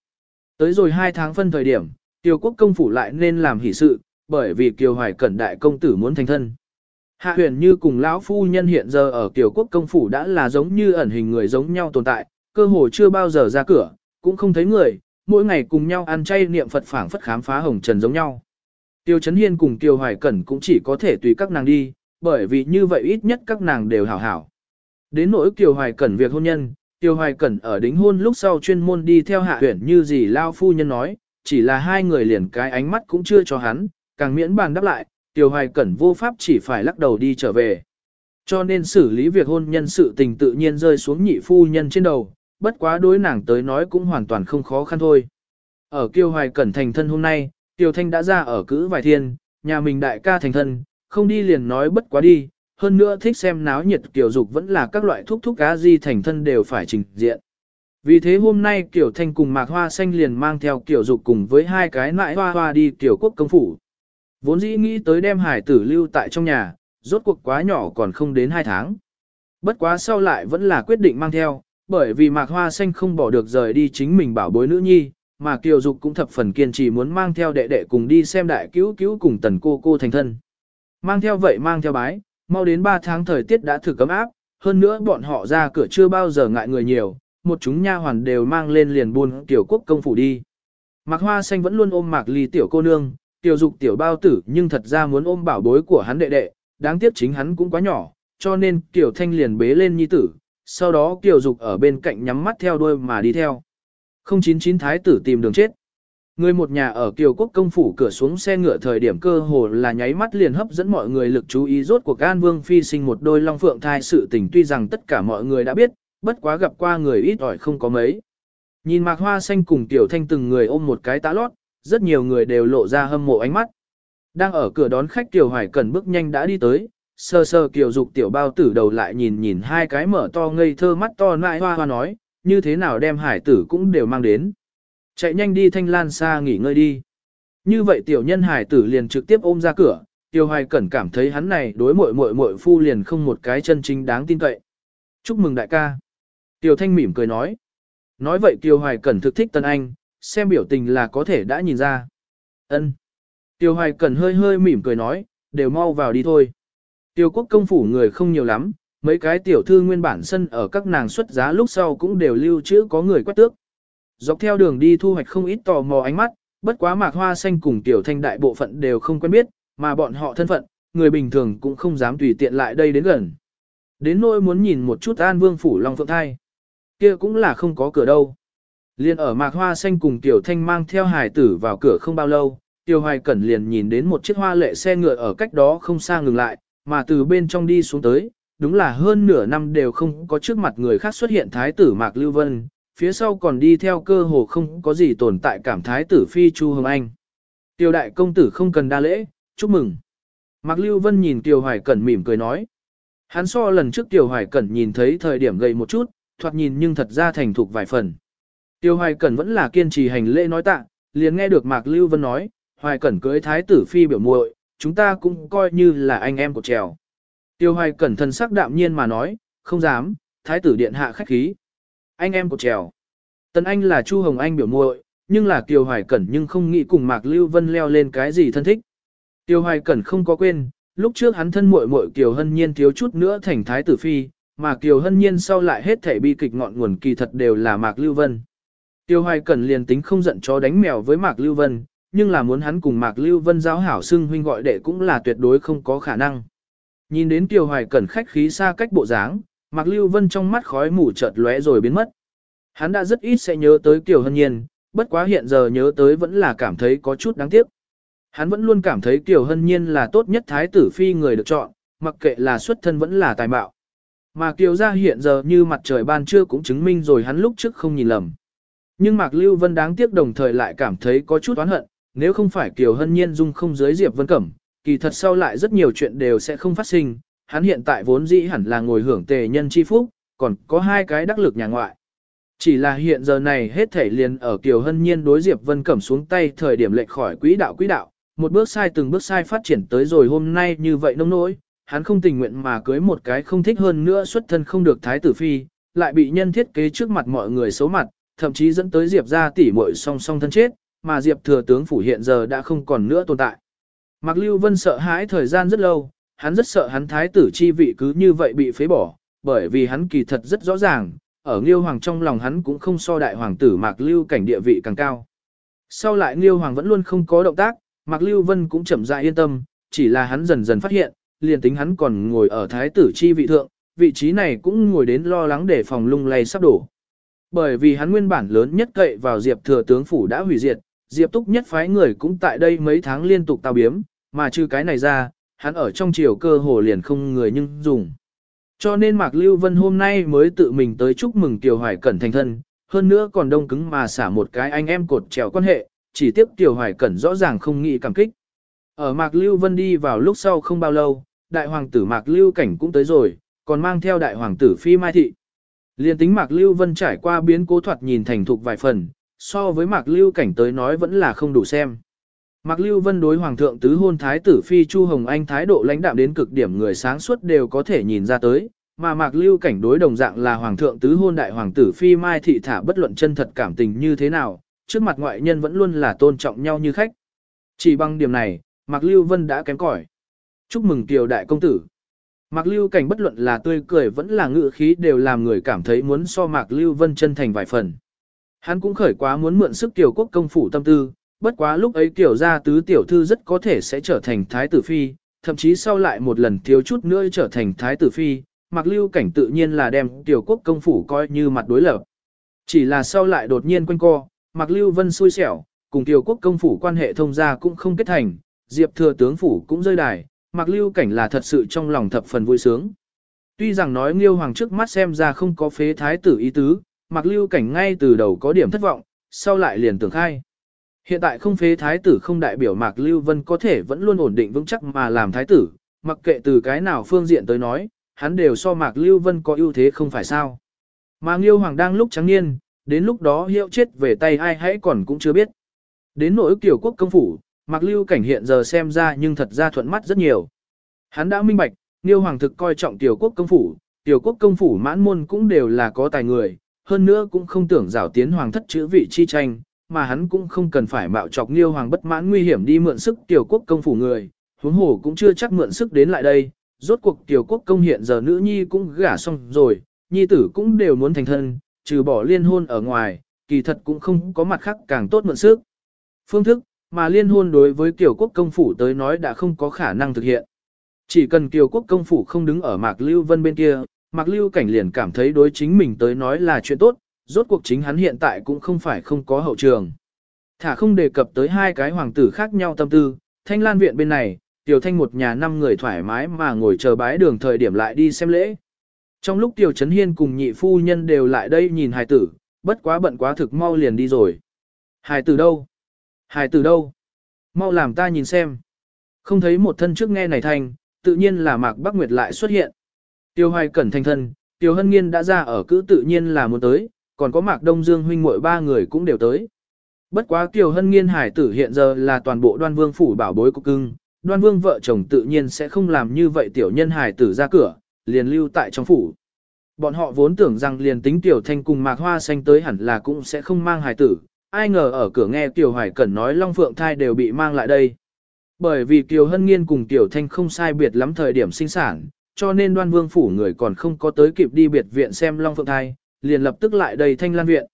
Speaker 1: Tới rồi hai tháng phân thời điểm, Tiêu Quốc công phủ lại nên làm hỷ sự, bởi vì Kiều Hoài Cẩn đại công tử muốn thành thân. Hạ huyền như cùng lão phu nhân hiện giờ ở Kiều Quốc công phủ đã là giống như ẩn hình người giống nhau tồn tại, cơ hồ chưa bao giờ ra cửa, cũng không thấy người, mỗi ngày cùng nhau ăn chay niệm Phật phảng phất khám phá hồng trần giống nhau. Tiêu Chấn Hiên cùng Tiêu Hoài Cẩn cũng chỉ có thể tùy các nàng đi, bởi vì như vậy ít nhất các nàng đều hảo hảo. Đến nỗi Tiêu Hoài Cẩn việc hôn nhân, Tiêu Hoài Cẩn ở đính hôn lúc sau chuyên môn đi theo hạ tuyển như gì Lao Phu Nhân nói, chỉ là hai người liền cái ánh mắt cũng chưa cho hắn, càng miễn bàn đáp lại, Tiêu Hoài Cẩn vô pháp chỉ phải lắc đầu đi trở về. Cho nên xử lý việc hôn nhân sự tình tự nhiên rơi xuống nhị phu nhân trên đầu, bất quá đối nàng tới nói cũng hoàn toàn không khó khăn thôi. Ở Kiêu Hoài Cẩn thành thân hôm nay, Tiêu Thanh đã ra ở cữ vài thiên, nhà mình đại ca thành thân, không đi liền nói bất quá đi, hơn nữa thích xem náo nhiệt Kiều dục vẫn là các loại thuốc thuốc cá di thành thân đều phải trình diện. Vì thế hôm nay Kiều Thanh cùng Mạc Hoa Xanh liền mang theo Kiều Dục cùng với hai cái nại hoa hoa đi Kiều Quốc công phủ. Vốn dĩ nghĩ tới đem hải tử lưu tại trong nhà, rốt cuộc quá nhỏ còn không đến hai tháng. Bất quá sau lại vẫn là quyết định mang theo, bởi vì Mạc Hoa Xanh không bỏ được rời đi chính mình bảo bối nữ nhi, mà Kiều Dục cũng thập phần kiên trì muốn mang theo đệ đệ cùng đi xem đại cứu cứu cùng tần cô cô thành thân. Mang theo vậy mang theo bái, mau đến 3 tháng thời tiết đã thử cấm áp, hơn nữa bọn họ ra cửa chưa bao giờ ngại người nhiều, một chúng nha hoàn đều mang lên liền buôn tiểu quốc công phủ đi. Mạc Hoa Xanh vẫn luôn ôm Mạc Ly tiểu cô nương, tiểu dục tiểu bao tử nhưng thật ra muốn ôm bảo bối của hắn đệ đệ, đáng tiếc chính hắn cũng quá nhỏ, cho nên tiểu thanh liền bế lên nhi tử, sau đó kiều dục ở bên cạnh nhắm mắt theo đuôi mà đi theo. 099 thái tử tìm đường chết. Người một nhà ở Kiều Quốc công phủ cửa xuống xe ngựa thời điểm cơ hồ là nháy mắt liền hấp dẫn mọi người lực chú ý rốt cuộc An Vương phi sinh một đôi long phượng thai sự tình tuy rằng tất cả mọi người đã biết, bất quá gặp qua người ít ỏi không có mấy. Nhìn Mạc Hoa xanh cùng Tiểu Thanh từng người ôm một cái tã lót, rất nhiều người đều lộ ra hâm mộ ánh mắt. Đang ở cửa đón khách Tiểu Hoài Cẩn bước nhanh đã đi tới, sơ sơ Kiều Dục Tiểu Bao tử đầu lại nhìn nhìn hai cái mở to ngây thơ mắt to nại hoa hoa nói, như thế nào đem hải tử cũng đều mang đến. Chạy nhanh đi thanh lan xa nghỉ ngơi đi. Như vậy tiểu nhân hải tử liền trực tiếp ôm ra cửa, tiểu Hoài Cẩn cảm thấy hắn này đối muội muội muội phu liền không một cái chân chính đáng tin cậy. Chúc mừng đại ca. tiểu Thanh mỉm cười nói. Nói vậy tiểu Hoài Cẩn thực thích Tân Anh, xem biểu tình là có thể đã nhìn ra. Ân. tiểu Hoài Cẩn hơi hơi mỉm cười nói, đều mau vào đi thôi. Tiêu quốc công phủ người không nhiều lắm, mấy cái tiểu thư nguyên bản sân ở các nàng xuất giá lúc sau cũng đều lưu trữ có người quét tước. Dọc theo đường đi thu hoạch không ít tò mò ánh mắt, bất quá mạc hoa xanh cùng tiểu thanh đại bộ phận đều không quen biết, mà bọn họ thân phận, người bình thường cũng không dám tùy tiện lại đây đến gần. Đến nỗi muốn nhìn một chút an vương phủ long phượng thai. kia cũng là không có cửa đâu. Liên ở mạc hoa xanh cùng tiểu thanh mang theo hài tử vào cửa không bao lâu, tiêu hoài cẩn liền nhìn đến một chiếc hoa lệ xe ngựa ở cách đó không xa ngừng lại, mà từ bên trong đi xuống tới, đúng là hơn nửa năm đều không có trước mặt người khác xuất hiện thái tử Mạc Lưu Vân, phía sau còn đi theo cơ hồ không có gì tồn tại cảm thái tử phi Chu Hồng Anh. Tiêu đại công tử không cần đa lễ, chúc mừng. Mạc Lưu Vân nhìn Tiêu Hoài Cẩn mỉm cười nói. Hắn so lần trước Tiêu Hoài Cẩn nhìn thấy thời điểm gầy một chút, thoạt nhìn nhưng thật ra thành thục vài phần. Tiêu Hoài Cẩn vẫn là kiên trì hành lễ nói tạ, liền nghe được Mạc Lưu Vân nói, Hoài Cẩn cưới thái tử phi biểu muội, chúng ta cũng coi như là anh em của trèo. Tiêu Hoài Cẩn thận sắc đạm nhiên mà nói, không dám, thái tử điện hạ khách khí anh em của trèo. Tần Anh là Chu Hồng Anh biểu muội, nhưng là Tiêu Hoài Cẩn nhưng không nghĩ cùng Mạc Lưu Vân leo lên cái gì thân thích. Tiêu Hoài Cẩn không có quên, lúc trước hắn thân muội muội Kiều Hân Nhiên thiếu chút nữa thành thái tử phi, mà Kiều Hân Nhiên sau lại hết thể bi kịch ngọn nguồn kỳ thật đều là Mạc Lưu Vân. Tiêu Hoài Cẩn liền tính không giận chó đánh mèo với Mạc Lưu Vân, nhưng là muốn hắn cùng Mạc Lưu Vân giáo hảo xưng huynh gọi đệ cũng là tuyệt đối không có khả năng. Nhìn đến Kiều Hoài Cẩn khách khí xa cách bộ dáng, Mạc Lưu Vân trong mắt khói mù chợt lóe rồi biến mất. Hắn đã rất ít sẽ nhớ tới Kiều Hân Nhiên, bất quá hiện giờ nhớ tới vẫn là cảm thấy có chút đáng tiếc. Hắn vẫn luôn cảm thấy Kiều Hân Nhiên là tốt nhất thái tử phi người được chọn, mặc kệ là xuất thân vẫn là tài mạo. Mà Kiều gia hiện giờ như mặt trời ban trưa cũng chứng minh rồi hắn lúc trước không nhìn lầm. Nhưng Mạc Lưu Vân đáng tiếc đồng thời lại cảm thấy có chút oán hận, nếu không phải Kiều Hân Nhiên dung không giới Diệp Vân Cẩm, kỳ thật sau lại rất nhiều chuyện đều sẽ không phát sinh, hắn hiện tại vốn dĩ hẳn là ngồi hưởng tề nhân chi phúc, còn có hai cái đắc lực nhà ngoại. Chỉ là hiện giờ này hết thể liền ở Kiều Hân Nhiên đối Diệp Vân Cẩm xuống tay thời điểm lệch khỏi quỹ đạo quỹ đạo, một bước sai từng bước sai phát triển tới rồi hôm nay như vậy nông nỗi, hắn không tình nguyện mà cưới một cái không thích hơn nữa xuất thân không được thái tử phi, lại bị nhân thiết kế trước mặt mọi người xấu mặt, thậm chí dẫn tới Diệp ra tỉ muội song song thân chết, mà Diệp thừa tướng phủ hiện giờ đã không còn nữa tồn tại. Mạc Lưu Vân sợ hãi thời gian rất lâu, hắn rất sợ hắn thái tử chi vị cứ như vậy bị phế bỏ, bởi vì hắn kỳ thật rất rõ ràng, ở Nghiêu Hoàng trong lòng hắn cũng không so đại hoàng tử Mạc Lưu cảnh địa vị càng cao. Sau lại Nghiêu Hoàng vẫn luôn không có động tác, Mạc Lưu Vân cũng chậm rãi yên tâm, chỉ là hắn dần dần phát hiện, liền tính hắn còn ngồi ở thái tử chi vị thượng, vị trí này cũng ngồi đến lo lắng để phòng lung lay sắp đổ. Bởi vì hắn nguyên bản lớn nhất cậy vào Diệp thừa tướng phủ đã hủy diệt, Diệp túc nhất phái người cũng tại đây mấy tháng liên tục tao biếm, mà trừ cái này ra, hắn ở trong triều cơ hồ liền không người nhưng dùng. Cho nên Mạc Lưu Vân hôm nay mới tự mình tới chúc mừng Tiểu Hoài Cẩn thành thân, hơn nữa còn đông cứng mà xả một cái anh em cột trèo quan hệ, chỉ tiếc Tiểu Hoài Cẩn rõ ràng không nghĩ cảm kích. Ở Mạc Lưu Vân đi vào lúc sau không bao lâu, đại hoàng tử Mạc Lưu Cảnh cũng tới rồi, còn mang theo đại hoàng tử Phi Mai Thị. Liên tính Mạc Lưu Vân trải qua biến cố thoạt nhìn thành thục vài phần, so với Mạc Lưu Cảnh tới nói vẫn là không đủ xem. Mạc Lưu Vân đối Hoàng thượng tứ hôn thái tử Phi Chu Hồng Anh thái độ lãnh đạm đến cực điểm người sáng suốt đều có thể nhìn ra tới, mà Mạc Lưu Cảnh đối đồng dạng là Hoàng thượng tứ hôn đại hoàng tử Phi Mai Thị thả bất luận chân thật cảm tình như thế nào, trước mặt ngoại nhân vẫn luôn là tôn trọng nhau như khách. Chỉ bằng điểm này, Mạc Lưu Vân đã kém cỏi. Chúc mừng Kiều đại công tử. Mạc Lưu Cảnh bất luận là tươi cười vẫn là ngự khí đều làm người cảm thấy muốn so Mạc Lưu Vân chân thành vài phần. Hắn cũng khởi quá muốn mượn sức tiểu quốc công phủ tâm tư, bất quá lúc ấy tiểu gia tứ tiểu thư rất có thể sẽ trở thành thái tử phi, thậm chí sau lại một lần thiếu chút nữa trở thành thái tử phi, Mặc Lưu Cảnh tự nhiên là đem tiểu quốc công phủ coi như mặt đối lập. Chỉ là sau lại đột nhiên quanh co, Mặc Lưu Vân xui xẻo, cùng tiểu quốc công phủ quan hệ thông gia cũng không kết thành, Diệp thừa tướng phủ cũng rơi đài, Mặc Lưu Cảnh là thật sự trong lòng thập phần vui sướng. Tuy rằng nói Nghiêu Hoàng trước mắt xem ra không có phế thái tử ý tứ, Mạc Lưu Cảnh ngay từ đầu có điểm thất vọng, sau lại liền tưởng khai. Hiện tại không phế thái tử không đại biểu Mạc Lưu Vân có thể vẫn luôn ổn định vững chắc mà làm thái tử, mặc kệ từ cái nào phương diện tới nói, hắn đều so Mạc Lưu Vân có ưu thế không phải sao. Mà Nghiêu Hoàng đang lúc trắng niên, đến lúc đó hiệu chết về tay ai hãy còn cũng chưa biết. Đến nỗi kiểu quốc công phủ, Mạc Lưu Cảnh hiện giờ xem ra nhưng thật ra thuận mắt rất nhiều. Hắn đã minh bạch, Nghiêu Hoàng thực coi trọng tiểu quốc công phủ, tiểu quốc công phủ mãn môn cũng đều là có tài người, hơn nữa cũng không tưởng rảo tiến hoàng thất chữ vị chi tranh, mà hắn cũng không cần phải mạo chọc liêu Hoàng bất mãn nguy hiểm đi mượn sức tiểu quốc công phủ người, huống hồ cũng chưa chắc mượn sức đến lại đây, rốt cuộc tiểu quốc công hiện giờ nữ nhi cũng gả xong rồi, nhi tử cũng đều muốn thành thân, trừ bỏ liên hôn ở ngoài, kỳ thật cũng không có mặt khác càng tốt mượn sức. Phương thức, mà liên hôn đối với tiểu quốc công phủ tới nói đã không có khả năng thực hiện. Chỉ cần Kiều quốc công phủ không đứng ở Mạc Lưu Vân bên kia, Mạc Lưu Cảnh liền cảm thấy đối chính mình tới nói là chuyện tốt, rốt cuộc chính hắn hiện tại cũng không phải không có hậu trường. Thả không đề cập tới hai cái hoàng tử khác nhau tâm tư, thanh lan viện bên này, Tiểu Thanh một nhà năm người thoải mái mà ngồi chờ bái đường thời điểm lại đi xem lễ. Trong lúc Tiểu Trấn Hiên cùng nhị phu nhân đều lại đây nhìn hài tử, bất quá bận quá thực mau liền đi rồi. Hài tử đâu? Hài tử đâu? Mau làm ta nhìn xem. Không thấy một thân trước nghe này thành, tự nhiên là Mạc Bắc Nguyệt lại xuất hiện. Tiêu Hoài cẩn thanh thân, Tiêu Hân Nghiên đã ra ở cữ tự nhiên là muốn tới, còn có Mạc Đông Dương huynh muội ba người cũng đều tới. Bất quá Tiêu Hân Nghiên hải tử hiện giờ là toàn bộ đoan vương phủ bảo bối của cưng, đoan vương vợ chồng tự nhiên sẽ không làm như vậy tiểu nhân hải tử ra cửa, liền lưu tại trong phủ. Bọn họ vốn tưởng rằng liền tính Tiểu Thanh cùng Mạc Hoa Xanh tới hẳn là cũng sẽ không mang hải tử, ai ngờ ở cửa nghe Tiểu Hoài Cẩn nói Long Phượng thai đều bị mang lại đây. Bởi vì Kiều Hân Nghiên cùng Tiểu Thanh không sai biệt lắm thời điểm sinh sản, cho nên đoan vương phủ người còn không có tới kịp đi biệt viện xem Long Phượng thai, liền lập tức lại đầy Thanh Lan Viện.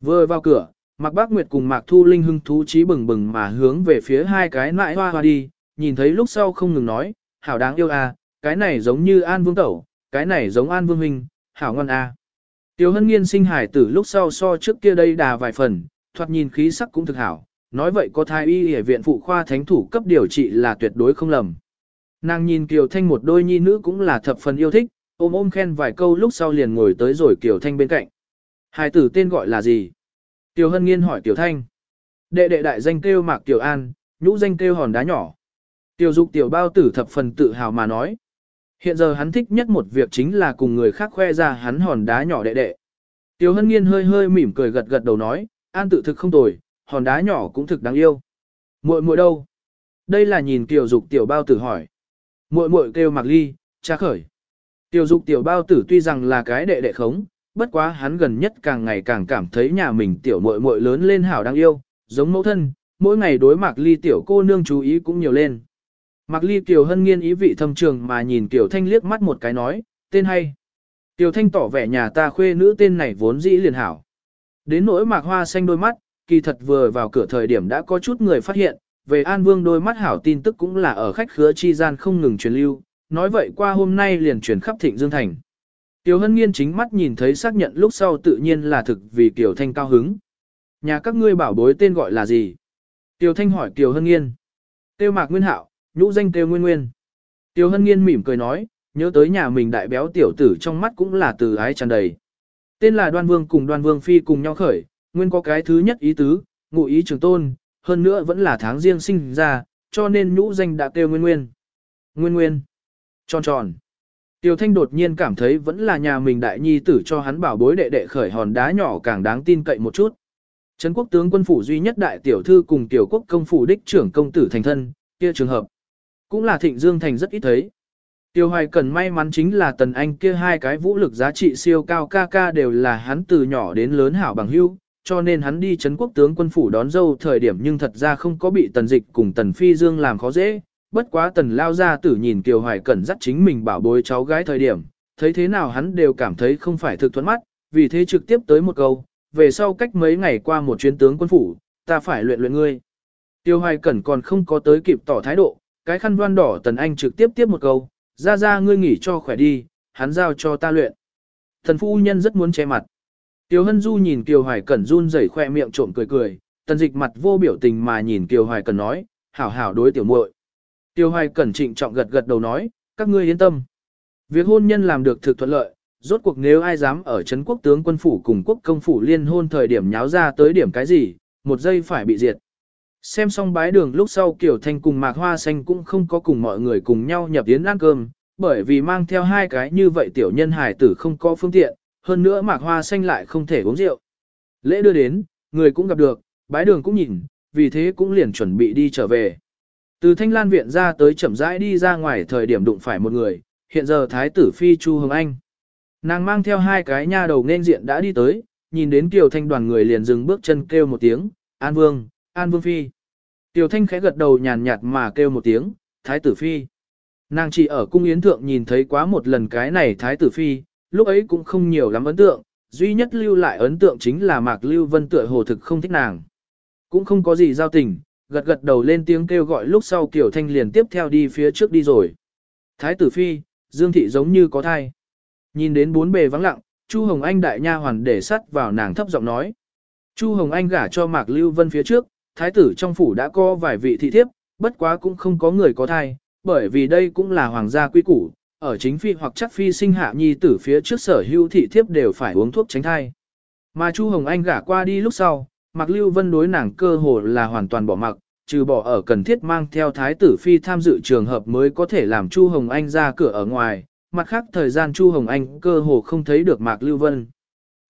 Speaker 1: Vừa vào cửa, Mạc Bác Nguyệt cùng Mạc Thu Linh hưng thú trí bừng bừng mà hướng về phía hai cái nại hoa hoa đi, nhìn thấy lúc sau không ngừng nói, hảo đáng yêu à, cái này giống như An Vương Tẩu, cái này giống An Vương minh, hảo ngon à. Tiểu Hân Nghiên sinh hải tử lúc sau so trước kia đây đà vài phần, thoạt nhìn khí sắc cũng thực hảo, nói vậy có thai y ở viện phụ khoa thánh thủ cấp điều trị là tuyệt đối không lầm. Nàng nhìn Kiều Thanh một đôi nhi nữ cũng là thập phần yêu thích, ôm ôm khen vài câu lúc sau liền ngồi tới rồi Kiều Thanh bên cạnh. Hai tử tên gọi là gì? Kiều Hân Nghiên hỏi Kiều Thanh. Đệ đệ đại danh kêu Mạc Kiều An, nhũ danh kêu hòn đá nhỏ. Tiểu dục tiểu bao tử thập phần tự hào mà nói. Hiện giờ hắn thích nhất một việc chính là cùng người khác khoe ra hắn hòn đá nhỏ đệ đệ. Tiểu Hân Nghiên hơi hơi mỉm cười gật gật đầu nói, an tự thực không tồi, hòn đá nhỏ cũng thực đáng yêu. Muội muội đâu? Đây là nhìn tiểu dục tiểu bao tử hỏi. Muội muội kêu Mạc Ly, cha khởi. Tiểu dục tiểu bao tử tuy rằng là cái đệ đệ khống, bất quá hắn gần nhất càng ngày càng cảm thấy nhà mình tiểu muội muội lớn lên hảo đáng yêu, giống mẫu thân, mỗi ngày đối Mạc Ly tiểu cô nương chú ý cũng nhiều lên. Mạc Ly tiểu hân nghiên ý vị thâm trường mà nhìn tiểu thanh liếc mắt một cái nói, tên hay. Tiểu thanh tỏ vẻ nhà ta khuê nữ tên này vốn dĩ liền hảo. Đến nỗi mạc hoa xanh đôi mắt, kỳ thật vừa vào cửa thời điểm đã có chút người phát hiện, về An Vương đôi mắt hảo tin tức cũng là ở khách khứa chi gian không ngừng truyền lưu, nói vậy qua hôm nay liền truyền khắp Thịnh Dương Thành. Tiểu Hân Nghiên chính mắt nhìn thấy xác nhận lúc sau tự nhiên là thực vì Tiểu Thanh cao hứng. Nhà các ngươi bảo bối tên gọi là gì? Tiểu Thanh hỏi Tiểu Hân Nghiên. Tiêu Mạc Nguyên Hạo, nhũ danh Tiêu Nguyên Nguyên. Tiểu Hân Nghiên mỉm cười nói, nhớ tới nhà mình đại béo tiểu tử trong mắt cũng là từ ái tràn đầy. Tên là đoan vương cùng đoan vương phi cùng nhau khởi, nguyên có cái thứ nhất ý tứ, ngụ ý trường tôn, hơn nữa vẫn là tháng riêng sinh ra, cho nên nhũ danh đã kêu Nguyên Nguyên. Nguyên Nguyên. Tròn tròn. Tiêu Thanh đột nhiên cảm thấy vẫn là nhà mình đại nhi tử cho hắn bảo bối đệ đệ khởi hòn đá nhỏ càng đáng tin cậy một chút. Trấn quốc tướng quân phủ duy nhất đại tiểu thư cùng tiểu quốc công phủ đích trưởng công tử thành thân, kia trường hợp. Cũng là thịnh dương thành rất ít thấy. Tiêu hoài cần may mắn chính là tần anh kia hai cái vũ lực giá trị siêu cao ca ca đều là hắn từ nhỏ đến lớn hảo bằng hữu, cho nên hắn đi chấn quốc tướng quân phủ đón dâu thời điểm nhưng thật ra không có bị tần dịch cùng tần phi dương làm khó dễ. Bất quá tần lao ra tử nhìn Kiều Hoài Cẩn dắt chính mình bảo bối cháu gái thời điểm, thấy thế nào hắn đều cảm thấy không phải thực thuẫn mắt, vì thế trực tiếp tới một câu, về sau cách mấy ngày qua một chuyến tướng quân phủ, ta phải luyện luyện ngươi. Tiêu Hoài Cẩn còn không có tới kịp tỏ thái độ, cái khăn đoan đỏ Tần Anh trực tiếp tiếp một câu, ra ra ngươi nghỉ cho khỏe đi, hắn giao cho ta luyện. Thần phu nhân rất muốn che mặt. Tiêu Hân Du nhìn Tiêu Hoài Cẩn run rẩy khoe miệng trộm cười cười, tần dịch mặt vô biểu tình mà nhìn Tiêu Hoài Cẩn nói, hảo hảo đối tiểu muội. Tiêu Hoài Cẩn trịnh trọng gật gật đầu nói, các ngươi yên tâm. Việc hôn nhân làm được thực thuận lợi, rốt cuộc nếu ai dám ở Trấn quốc tướng quân phủ cùng quốc công phủ liên hôn thời điểm nháo ra tới điểm cái gì, một giây phải bị diệt. Xem xong bái đường lúc sau Kiều Thanh cùng Mạc Hoa Xanh cũng không có cùng mọi người cùng nhau nhập yến ăn cơm, bởi vì mang theo hai cái như vậy tiểu nhân hài tử không có phương tiện, hơn nữa Mạc Hoa Xanh lại không thể uống rượu. Lễ đưa đến, người cũng gặp được, bái đường cũng nhìn, vì thế cũng liền chuẩn bị đi trở về. Từ Thanh Lan viện ra tới chậm rãi đi ra ngoài thời điểm đụng phải một người, hiện giờ Thái tử Phi Chu Hồng Anh. Nàng mang theo hai cái nha đầu nên diện đã đi tới, nhìn đến Kiều Thanh đoàn người liền dừng bước chân kêu một tiếng, An Vương, An Vương Phi. Kiều Thanh khẽ gật đầu nhàn nhạt mà kêu một tiếng, Thái tử Phi. Nàng chỉ ở cung yến thượng nhìn thấy quá một lần cái này Thái tử Phi, lúc ấy cũng không nhiều lắm ấn tượng, duy nhất lưu lại ấn tượng chính là Mạc Lưu Vân tựa hồ thực không thích nàng. Cũng không có gì giao tình, gật gật đầu lên tiếng kêu gọi lúc sau Kiều Thanh liền tiếp theo đi phía trước đi rồi. Thái tử Phi, Dương Thị giống như có thai. Nhìn đến bốn bề vắng lặng, Chu Hồng Anh đại nha hoàn để sắt vào nàng thấp giọng nói. Chu Hồng Anh gả cho Mạc Lưu Vân phía trước, thái tử trong phủ đã có vài vị thị thiếp, bất quá cũng không có người có thai, bởi vì đây cũng là hoàng gia quy củ, ở chính phi hoặc chắc phi sinh hạ nhi tử phía trước sở hữu thị thiếp đều phải uống thuốc tránh thai. Mà Chu Hồng Anh gả qua đi lúc sau, Mạc Lưu Vân đối nàng cơ hồ là hoàn toàn bỏ mặc, trừ bỏ ở cần thiết mang theo thái tử phi tham dự trường hợp mới có thể làm Chu Hồng Anh ra cửa ở ngoài, mặt khác thời gian Chu Hồng Anh cơ hồ không thấy được Mạc Lưu Vân.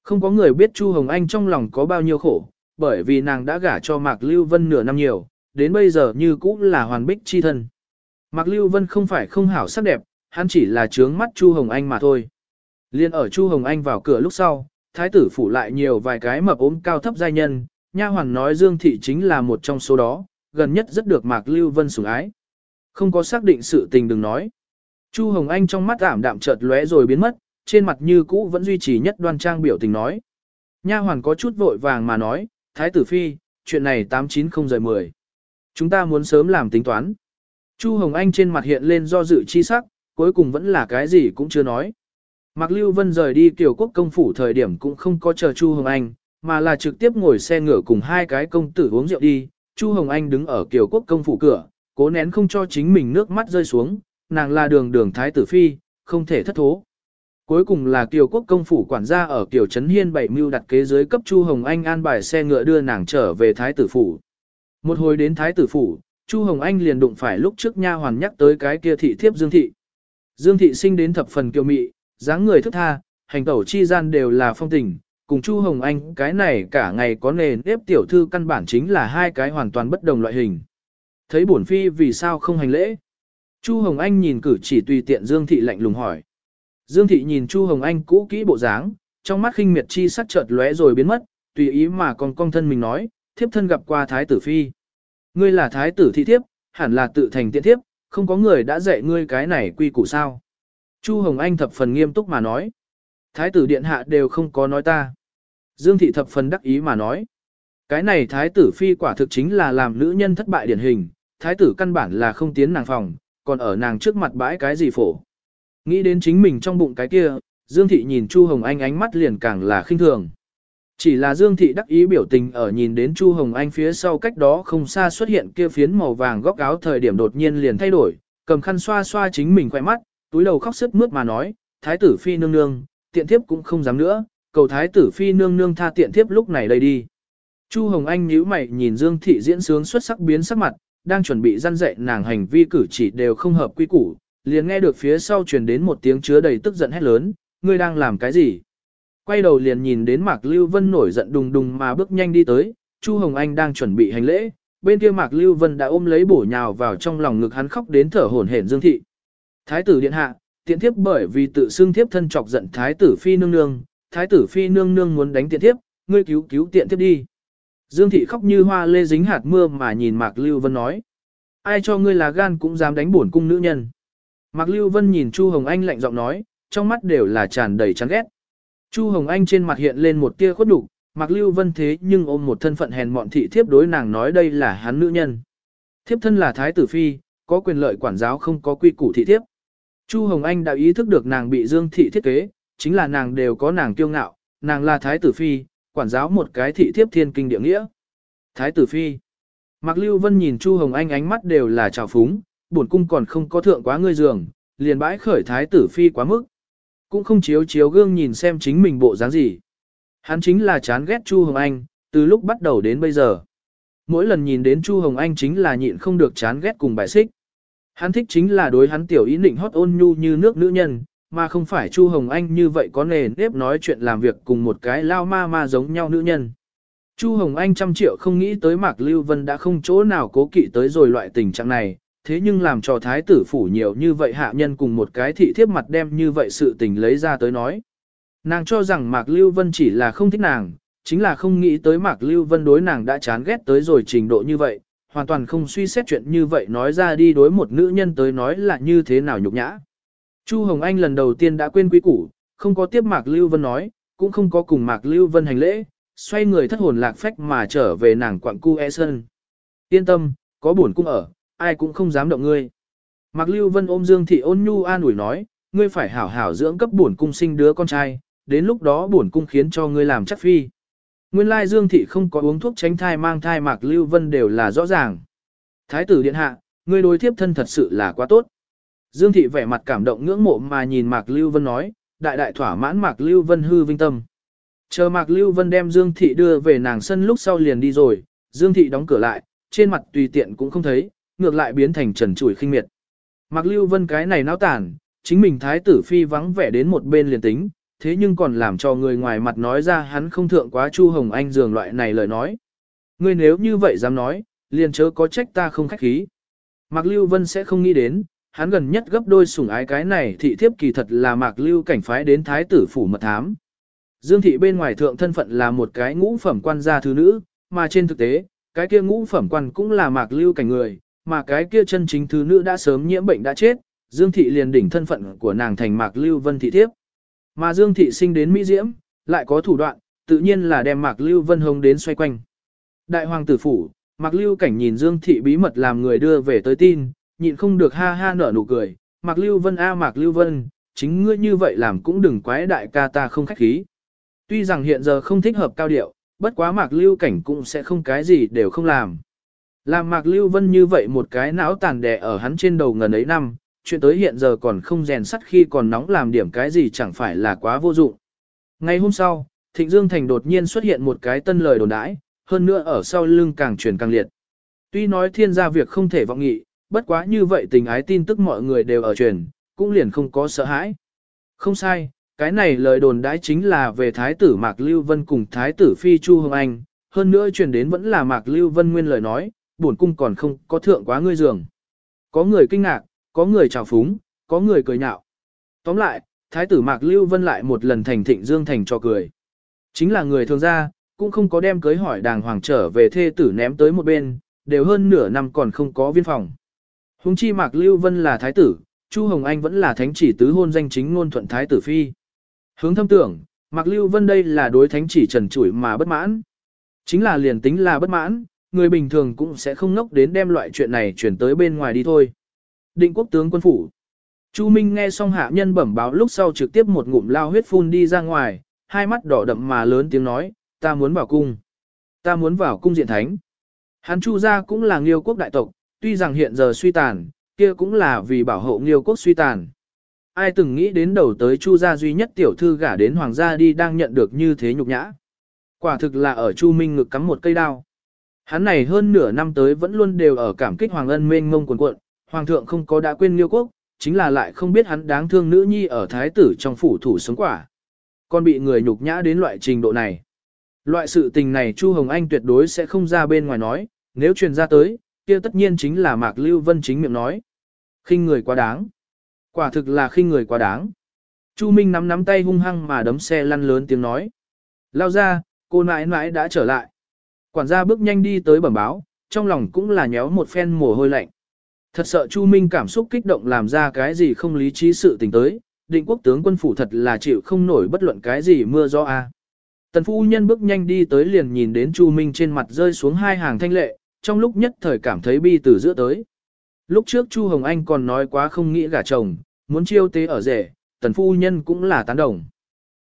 Speaker 1: Không có người biết Chu Hồng Anh trong lòng có bao nhiêu khổ, bởi vì nàng đã gả cho Mạc Lưu Vân nửa năm nhiều, đến bây giờ như cũng là hoàn bích chi thân. Mạc Lưu Vân không phải không hảo sắc đẹp, hắn chỉ là trướng mắt Chu Hồng Anh mà thôi. Liên ở Chu Hồng Anh vào cửa lúc sau, thái tử phủ lại nhiều vài cái mập ốm cao thấp giai nhân, nha hoàn nói Dương Thị chính là một trong số đó, gần nhất rất được Mạc Lưu Vân sủng ái. Không có xác định sự tình đừng nói. Chu Hồng Anh trong mắt ảm đạm chợt lóe rồi biến mất, trên mặt như cũ vẫn duy trì nhất đoan trang biểu tình nói. Nha hoàn có chút vội vàng mà nói, Thái tử Phi, chuyện này 890 rời 10. Chúng ta muốn sớm làm tính toán. Chu Hồng Anh trên mặt hiện lên do dự chi sắc, cuối cùng vẫn là cái gì cũng chưa nói. Mạc Lưu Vân rời đi tiểu quốc công phủ thời điểm cũng không có chờ Chu Hồng Anh, mà là trực tiếp ngồi xe ngựa cùng hai cái công tử uống rượu đi. Chu Hồng Anh đứng ở kiều quốc công phủ cửa, cố nén không cho chính mình nước mắt rơi xuống, nàng là đường đường thái tử phi, không thể thất thố. Cuối cùng là Kiều Quốc công phủ quản gia ở Kiều Trấn Hiên bảy mưu đặt kế dưới cấp Chu Hồng Anh an bài xe ngựa đưa nàng trở về thái tử phủ. Một hồi đến thái tử phủ, Chu Hồng Anh liền đụng phải lúc trước nha hoàn nhắc tới cái kia thị thiếp Dương thị. Dương thị sinh đến thập phần kiều mị, dáng người thức tha, hành tẩu chi gian đều là phong tình, cùng Chu Hồng Anh cái này cả ngày có nền nếp tiểu thư căn bản chính là hai cái hoàn toàn bất đồng loại hình. Thấy bổn phi vì sao không hành lễ? Chu Hồng Anh nhìn cử chỉ tùy tiện Dương Thị lạnh lùng hỏi. Dương Thị nhìn Chu Hồng Anh cũ kỹ bộ dáng, trong mắt khinh miệt chi sắc chợt lóe rồi biến mất, tùy ý mà còn cong thân mình nói, thiếp thân gặp qua Thái tử Phi. Ngươi là Thái tử thị thiếp, hẳn là tự thành tiện thiếp, không có người đã dạy ngươi cái này quy củ sao. Chu Hồng Anh thập phần nghiêm túc mà nói. Thái tử điện hạ đều không có nói ta. Dương Thị thập phần đắc ý mà nói. Cái này Thái tử Phi quả thực chính là làm nữ nhân thất bại điển hình, Thái tử căn bản là không tiến nàng phòng, còn ở nàng trước mặt bãi cái gì phổ. Nghĩ đến chính mình trong bụng cái kia, Dương Thị nhìn Chu Hồng Anh ánh mắt liền càng là khinh thường. Chỉ là Dương Thị đắc ý biểu tình ở nhìn đến Chu Hồng Anh phía sau cách đó không xa xuất hiện kia phiến màu vàng góc áo thời điểm đột nhiên liền thay đổi, cầm khăn xoa xoa chính mình khỏe mắt, túi đầu khóc sức mướt mà nói, Thái tử Phi nương nương, tiện thiếp cũng không dám nữa, cầu Thái tử Phi nương nương tha tiện thiếp lúc này đây đi. Chu Hồng Anh nhíu mày nhìn Dương Thị diễn sướng xuất sắc biến sắc mặt, đang chuẩn bị răn dạy nàng hành vi cử chỉ đều không hợp quy củ, liền nghe được phía sau truyền đến một tiếng chứa đầy tức giận hét lớn, ngươi đang làm cái gì? Quay đầu liền nhìn đến Mạc Lưu Vân nổi giận đùng đùng mà bước nhanh đi tới, Chu Hồng Anh đang chuẩn bị hành lễ, bên kia Mạc Lưu Vân đã ôm lấy bổ nhào vào trong lòng ngực hắn khóc đến thở hổn hển Dương thị. Thái tử điện hạ, tiện thiếp bởi vì tự xưng thiếp thân chọc giận thái tử phi nương nương, thái tử phi nương nương muốn đánh tiện thiếp, ngươi cứu cứu tiện thiếp đi. Dương thị khóc như hoa lê dính hạt mưa mà nhìn Mạc Lưu Vân nói. Ai cho ngươi là gan cũng dám đánh bổn cung nữ nhân. Mạc Lưu Vân nhìn Chu Hồng Anh lạnh giọng nói, trong mắt đều là tràn đầy chán ghét. Chu Hồng Anh trên mặt hiện lên một tia khuất nhục, Mạc Lưu Vân thế nhưng ôm một thân phận hèn mọn thị thiếp đối nàng nói đây là hắn nữ nhân. Thiếp thân là thái tử phi, có quyền lợi quản giáo không có quy củ thị thiếp. Chu Hồng Anh đã ý thức được nàng bị Dương thị thiết kế, chính là nàng đều có nàng kiêu ngạo, nàng là thái tử phi, quản giáo một cái thị thiếp thiên kinh địa nghĩa. Thái tử phi. Mạc Lưu Vân nhìn Chu Hồng Anh ánh mắt đều là trào phúng, bổn cung còn không có thượng quá ngươi giường, liền bãi khởi thái tử phi quá mức. Cũng không chiếu chiếu gương nhìn xem chính mình bộ dáng gì. Hắn chính là chán ghét Chu Hồng Anh, từ lúc bắt đầu đến bây giờ. Mỗi lần nhìn đến Chu Hồng Anh chính là nhịn không được chán ghét cùng bài xích. Hắn thích chính là đối hắn tiểu ý định hót ôn nhu như nước nữ nhân, mà không phải Chu Hồng Anh như vậy có nề nếp nói chuyện làm việc cùng một cái lao ma ma giống nhau nữ nhân. Chu Hồng Anh trăm triệu không nghĩ tới Mạc Lưu Vân đã không chỗ nào cố kỵ tới rồi loại tình trạng này, thế nhưng làm cho thái tử phủ nhiều như vậy hạ nhân cùng một cái thị thiếp mặt đem như vậy sự tình lấy ra tới nói. Nàng cho rằng Mạc Lưu Vân chỉ là không thích nàng, chính là không nghĩ tới Mạc Lưu Vân đối nàng đã chán ghét tới rồi trình độ như vậy, hoàn toàn không suy xét chuyện như vậy nói ra đi đối một nữ nhân tới nói là như thế nào nhục nhã. Chu Hồng Anh lần đầu tiên đã quên quý củ, không có tiếp Mạc Lưu Vân nói, cũng không có cùng Mạc Lưu Vân hành lễ, xoay người thất hồn lạc phách mà trở về nàng quặng cu e sơn. Yên tâm, có buồn cung ở, ai cũng không dám động ngươi. Mạc Lưu Vân ôm Dương Thị ôn nhu an ủi nói, ngươi phải hảo hảo dưỡng cấp bổn cung sinh đứa con trai, đến lúc đó bổn cung khiến cho ngươi làm chắc phi. Nguyên lai Dương Thị không có uống thuốc tránh thai mang thai Mạc Lưu Vân đều là rõ ràng. Thái tử điện hạ, ngươi đối thiếp thân thật sự là quá tốt. Dương Thị vẻ mặt cảm động ngưỡng mộ mà nhìn Mạc Lưu Vân nói, đại đại thỏa mãn Mạc Lưu Vân hư vinh tâm. Chờ Mạc Lưu Vân đem Dương Thị đưa về nàng sân lúc sau liền đi rồi, Dương Thị đóng cửa lại, trên mặt tùy tiện cũng không thấy, ngược lại biến thành trần trụi khinh miệt. Mạc Lưu Vân cái này náo tản, chính mình thái tử phi vắng vẻ đến một bên liền tính, thế nhưng còn làm cho người ngoài mặt nói ra hắn không thượng quá Chu Hồng Anh dường loại này lời nói. Ngươi nếu như vậy dám nói, liền chớ có trách ta không khách khí. Mạc Lưu Vân sẽ không nghĩ đến, hắn gần nhất gấp đôi sủng ái cái này thị thiếp kỳ thật là Mạc Lưu cảnh phái đến thái tử phủ mật thám. Dương thị bên ngoài thượng thân phận là một cái ngũ phẩm quan gia thứ nữ, mà trên thực tế, cái kia ngũ phẩm quan cũng là Mạc Lưu cảnh người, mà cái kia chân chính thứ nữ đã sớm nhiễm bệnh đã chết, Dương thị liền đỉnh thân phận của nàng thành Mạc Lưu Vân thị thiếp. Mà Dương thị sinh đến Mỹ Diễm, lại có thủ đoạn, tự nhiên là đem Mạc Lưu Vân Hồng đến xoay quanh. Đại hoàng tử phủ, Mạc Lưu cảnh nhìn Dương thị bí mật làm người đưa về tới tin, nhịn không được ha ha nở nụ cười, Mạc Lưu Vân a Mạc Lưu Vân, chính ngươi như vậy làm cũng đừng quái đại ca ta không khách khí. Tuy rằng hiện giờ không thích hợp cao điệu, bất quá Mạc Lưu cảnh cũng sẽ không cái gì đều không làm. Làm Mạc Lưu Vân như vậy một cái não tàn đè ở hắn trên đầu ngần ấy năm, chuyện tới hiện giờ còn không rèn sắt khi còn nóng làm điểm cái gì chẳng phải là quá vô dụng. Ngày hôm sau, Thịnh Dương Thành đột nhiên xuất hiện một cái tân lời đồn đãi, hơn nữa ở sau lưng càng truyền càng liệt. Tuy nói thiên gia việc không thể vọng nghị, bất quá như vậy tình ái tin tức mọi người đều ở truyền, cũng liền không có sợ hãi. Không sai, cái này lời đồn đãi chính là về Thái tử Mạc Lưu Vân cùng Thái tử Phi Chu Hương Anh, hơn nữa truyền đến vẫn là Mạc Lưu Vân nguyên lời nói, bổn cung còn không có thượng quá ngươi giường. Có người kinh ngạc, có người trào phúng, có người cười nhạo. Tóm lại, Thái tử Mạc Lưu Vân lại một lần thành thịnh dương thành cho cười. Chính là người thường ra, cũng không có đem cưới hỏi đàng hoàng trở về thê tử ném tới một bên, đều hơn nửa năm còn không có viên phòng. Hùng chi Mạc Lưu Vân là thái tử, Chu Hồng Anh vẫn là thánh chỉ tứ hôn danh chính ngôn thuận thái tử phi. Hướng thâm tưởng, Mạc Lưu Vân đây là đối thánh chỉ trần trụi mà bất mãn. Chính là liền tính là bất mãn, người bình thường cũng sẽ không ngốc đến đem loại chuyện này chuyển tới bên ngoài đi thôi. Định quốc tướng quân phủ. Chu Minh nghe xong hạ nhân bẩm báo lúc sau trực tiếp một ngụm lao huyết phun đi ra ngoài, hai mắt đỏ đậm mà lớn tiếng nói, ta muốn vào cung. Ta muốn vào cung diện thánh. Hắn Chu gia cũng là nghiêu quốc đại tộc, tuy rằng hiện giờ suy tàn, kia cũng là vì bảo hộ nghiêu quốc suy tàn. Ai từng nghĩ đến đầu tới Chu gia duy nhất tiểu thư gả đến hoàng gia đi đang nhận được như thế nhục nhã. Quả thực là ở Chu Minh ngực cắm một cây đao. Hắn này hơn nửa năm tới vẫn luôn đều ở cảm kích Hoàng Ân mênh mông quần cuộn, Hoàng thượng không có đã quên Liêu quốc, chính là lại không biết hắn đáng thương nữ nhi ở thái tử trong phủ thủ sống quả. Còn bị người nhục nhã đến loại trình độ này. Loại sự tình này Chu Hồng Anh tuyệt đối sẽ không ra bên ngoài nói, nếu truyền ra tới, kia tất nhiên chính là Mạc Lưu Vân chính miệng nói. khinh người quá đáng. Quả thực là khinh người quá đáng. Chu Minh nắm nắm tay hung hăng mà đấm xe lăn lớn tiếng nói. Lao ra, cô nãi nãi đã trở lại. Quản gia bước nhanh đi tới bẩm báo, trong lòng cũng là nhéo một phen mồ hôi lạnh. Thật sợ Chu Minh cảm xúc kích động làm ra cái gì không lý trí sự tình tới, định quốc tướng quân phủ thật là chịu không nổi bất luận cái gì mưa gió a. Tần phu nhân bước nhanh đi tới liền nhìn đến Chu Minh trên mặt rơi xuống hai hàng thanh lệ, trong lúc nhất thời cảm thấy bi từ giữa tới. Lúc trước Chu Hồng Anh còn nói quá không nghĩ gả chồng, muốn chiêu tế ở rể, tần phu nhân cũng là tán đồng.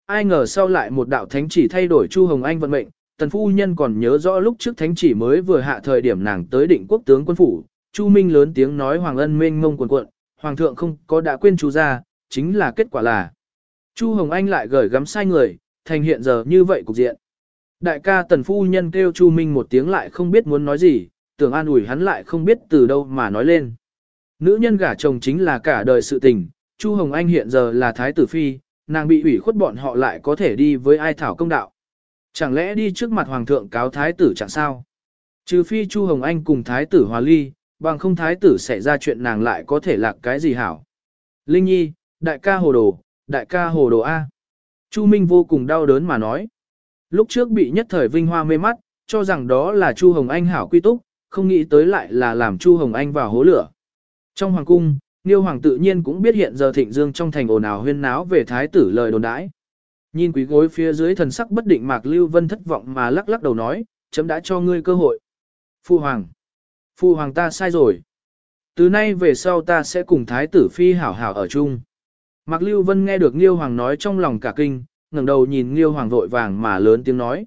Speaker 1: Ai ngờ sau lại một đạo thánh chỉ thay đổi Chu Hồng Anh vận mệnh, tần phu nhân còn nhớ rõ lúc trước thánh chỉ mới vừa hạ thời điểm nàng tới định quốc tướng quân phủ, Chu Minh lớn tiếng nói Hoàng Ân mênh mông quần cuộn, Hoàng thượng không có đã quên chú ra, chính là kết quả là. Chu Hồng Anh lại gửi gắm sai người, thành hiện giờ như vậy cục diện. Đại ca tần phu nhân kêu Chu Minh một tiếng lại không biết muốn nói gì, tưởng an ủi hắn lại không biết từ đâu mà nói lên. Nữ nhân gả chồng chính là cả đời sự tình, Chu Hồng Anh hiện giờ là thái tử phi, nàng bị ủy khuất bọn họ lại có thể đi với ai thảo công đạo. Chẳng lẽ đi trước mặt hoàng thượng cáo thái tử chẳng sao? Trừ phi Chu Hồng Anh cùng thái tử hòa ly, bằng không thái tử xảy ra chuyện nàng lại có thể lạc cái gì hảo. Linh Nhi, đại ca hồ đồ, đại ca hồ đồ A. Chu Minh vô cùng đau đớn mà nói. Lúc trước bị nhất thời vinh hoa mê mắt, cho rằng đó là Chu Hồng Anh hảo quy túc, không nghĩ tới lại là làm Chu Hồng Anh vào hố lửa. Trong hoàng cung, Niêu Hoàng tự nhiên cũng biết hiện giờ thịnh dương trong thành ồn ào huyên náo về thái tử lời đồn đãi. Nhìn quý gối phía dưới thần sắc bất định Mạc Lưu Vân thất vọng mà lắc lắc đầu nói, chấm đã cho ngươi cơ hội. Phu Hoàng. Phu Hoàng ta sai rồi. Từ nay về sau ta sẽ cùng thái tử phi hảo hảo ở chung. Mạc Lưu Vân nghe được Nghiêu Hoàng nói trong lòng cả kinh, ngẩng đầu nhìn Nghiêu Hoàng vội vàng mà lớn tiếng nói.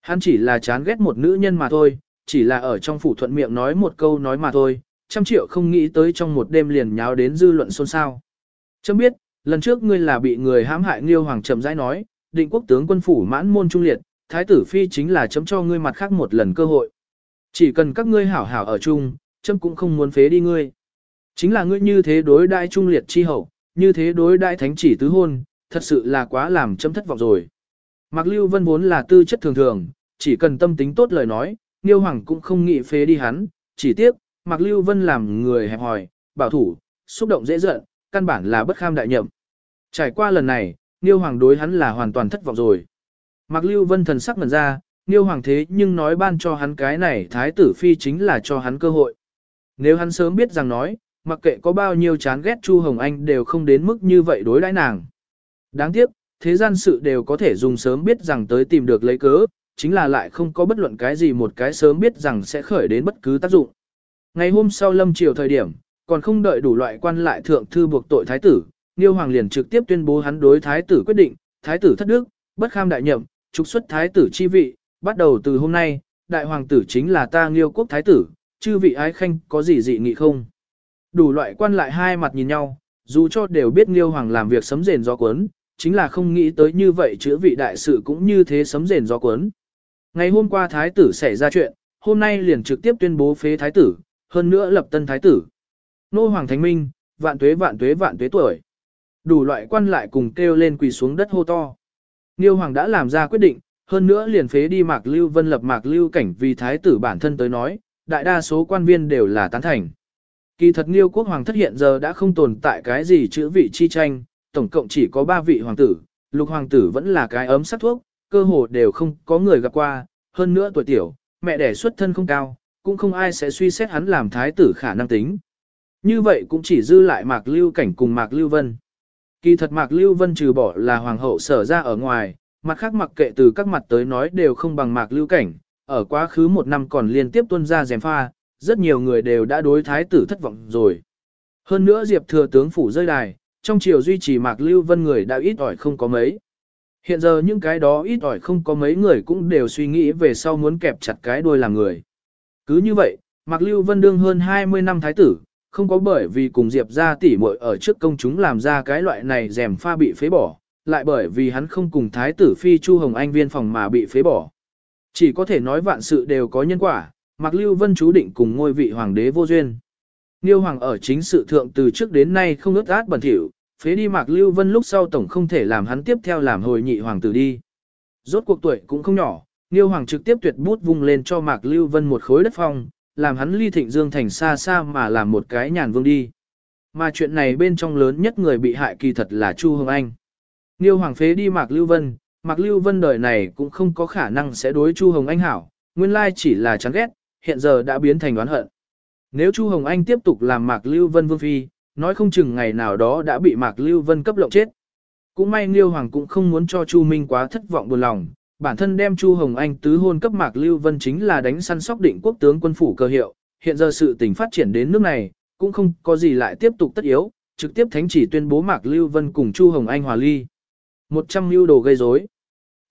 Speaker 1: Hắn chỉ là chán ghét một nữ nhân mà thôi, chỉ là ở trong phủ thuận miệng nói một câu nói mà thôi, trăm triệu không nghĩ tới trong một đêm liền nháo đến dư luận xôn xao. Chấm biết, lần trước ngươi là bị người hãm hại Nghiêu Hoàng chậm rãi nói, định quốc tướng quân phủ mãn môn trung liệt, thái tử phi chính là chấm cho ngươi mặt khác một lần cơ hội. Chỉ cần các ngươi hảo hảo ở chung, chấm cũng không muốn phế đi ngươi. Chính là ngươi như thế đối đại trung liệt chi hậu, như thế đối đại thánh chỉ tứ hôn, thật sự là quá làm chấm thất vọng rồi. Mạc Lưu Vân vốn là tư chất thường thường, chỉ cần tâm tính tốt lời nói, Nghiêu Hoàng cũng không nghĩ phế đi hắn, chỉ tiếc, Mạc Lưu Vân làm người hẹp hòi, bảo thủ, xúc động dễ giận, căn bản là bất kham đại nhậm. Trải qua lần này, Nghiêu Hoàng đối hắn là hoàn toàn thất vọng rồi. Mạc Lưu Vân thần sắc mẩn ra, Nghiêu Hoàng thế nhưng nói ban cho hắn cái này thái tử phi chính là cho hắn cơ hội. Nếu hắn sớm biết rằng nói, mặc kệ có bao nhiêu chán ghét Chu Hồng Anh đều không đến mức như vậy đối đãi nàng. Đáng tiếc, thế gian sự đều có thể dùng sớm biết rằng tới tìm được lấy cớ, chính là lại không có bất luận cái gì một cái sớm biết rằng sẽ khởi đến bất cứ tác dụng. Ngày hôm sau lâm chiều thời điểm, còn không đợi đủ loại quan lại thượng thư buộc tội thái tử, Niêu Hoàng liền trực tiếp tuyên bố hắn đối thái tử quyết định, thái tử thất đức, bất kham đại nhậm, trục xuất thái tử chi vị, bắt đầu từ hôm nay, đại hoàng tử chính là ta Nghiêu quốc thái tử, chư vị ái khanh có gì dị nghị không? Đủ loại quan lại hai mặt nhìn nhau, dù cho đều biết Nghiêu Hoàng làm việc sấm rền gió cuốn, chính là không nghĩ tới như vậy chữa vị đại sự cũng như thế sấm rền gió cuốn. Ngày hôm qua thái tử xảy ra chuyện, hôm nay liền trực tiếp tuyên bố phế thái tử, hơn nữa lập tân thái tử. Nô Hoàng Thánh Minh, vạn tuế vạn tuế vạn tuế tuổi. Đủ loại quan lại cùng kêu lên quỳ xuống đất hô to. Niêu Hoàng đã làm ra quyết định, hơn nữa liền phế đi Mạc Lưu Vân lập Mạc Lưu cảnh vì thái tử bản thân tới nói, đại đa số quan viên đều là tán thành. Kỳ thật Niêu quốc hoàng thất hiện giờ đã không tồn tại cái gì chữ vị chi tranh, tổng cộng chỉ có 3 vị hoàng tử, lục hoàng tử vẫn là cái ấm sắc thuốc, cơ hồ đều không có người gặp qua, hơn nữa tuổi tiểu, mẹ đẻ xuất thân không cao, cũng không ai sẽ suy xét hắn làm thái tử khả năng tính. Như vậy cũng chỉ dư lại Mạc Lưu Cảnh cùng Mạc Lưu Vân. Kỳ thật Mạc Lưu Vân trừ bỏ là hoàng hậu sở ra ở ngoài, mặt khác mặc kệ từ các mặt tới nói đều không bằng Mạc Lưu Cảnh, ở quá khứ một năm còn liên tiếp tuân ra dèm pha, rất nhiều người đều đã đối thái tử thất vọng rồi. Hơn nữa Diệp thừa tướng phủ rơi đài, trong triều duy trì Mạc Lưu Vân người đã ít ỏi không có mấy. Hiện giờ những cái đó ít ỏi không có mấy người cũng đều suy nghĩ về sau muốn kẹp chặt cái đuôi làm người. Cứ như vậy, Mạc Lưu Vân đương hơn 20 năm thái tử, không có bởi vì cùng Diệp ra tỉ muội ở trước công chúng làm ra cái loại này rèm pha bị phế bỏ, lại bởi vì hắn không cùng thái tử phi Chu Hồng Anh viên phòng mà bị phế bỏ. Chỉ có thể nói vạn sự đều có nhân quả, Mạc Lưu Vân chú định cùng ngôi vị hoàng đế vô duyên. Niêu hoàng ở chính sự thượng từ trước đến nay không ướt át bẩn thỉu, phế đi Mạc Lưu Vân lúc sau tổng không thể làm hắn tiếp theo làm hồi nhị hoàng tử đi. Rốt cuộc tuổi cũng không nhỏ, Niêu hoàng trực tiếp tuyệt bút vung lên cho Mạc Lưu Vân một khối đất phong, làm hắn ly thịnh dương thành xa xa mà làm một cái nhàn vương đi. Mà chuyện này bên trong lớn nhất người bị hại kỳ thật là Chu Hồng Anh. Niêu hoàng phế đi Mạc Lưu Vân, Mạc Lưu Vân đời này cũng không có khả năng sẽ đối Chu Hồng Anh hảo, nguyên lai chỉ là chán ghét, hiện giờ đã biến thành oán hận. Nếu Chu Hồng Anh tiếp tục làm Mạc Lưu Vân vương phi, nói không chừng ngày nào đó đã bị Mạc Lưu Vân cấp lộng chết. Cũng may Nghiêu Hoàng cũng không muốn cho Chu Minh quá thất vọng buồn lòng, bản thân đem Chu Hồng Anh tứ hôn cấp Mạc Lưu Vân chính là đánh săn sóc định quốc tướng quân phủ cơ hiệu, hiện giờ sự tình phát triển đến nước này, cũng không có gì lại tiếp tục tất yếu, trực tiếp thánh chỉ tuyên bố Mạc Lưu Vân cùng Chu Hồng Anh hòa ly. Một trăm mưu đồ gây rối.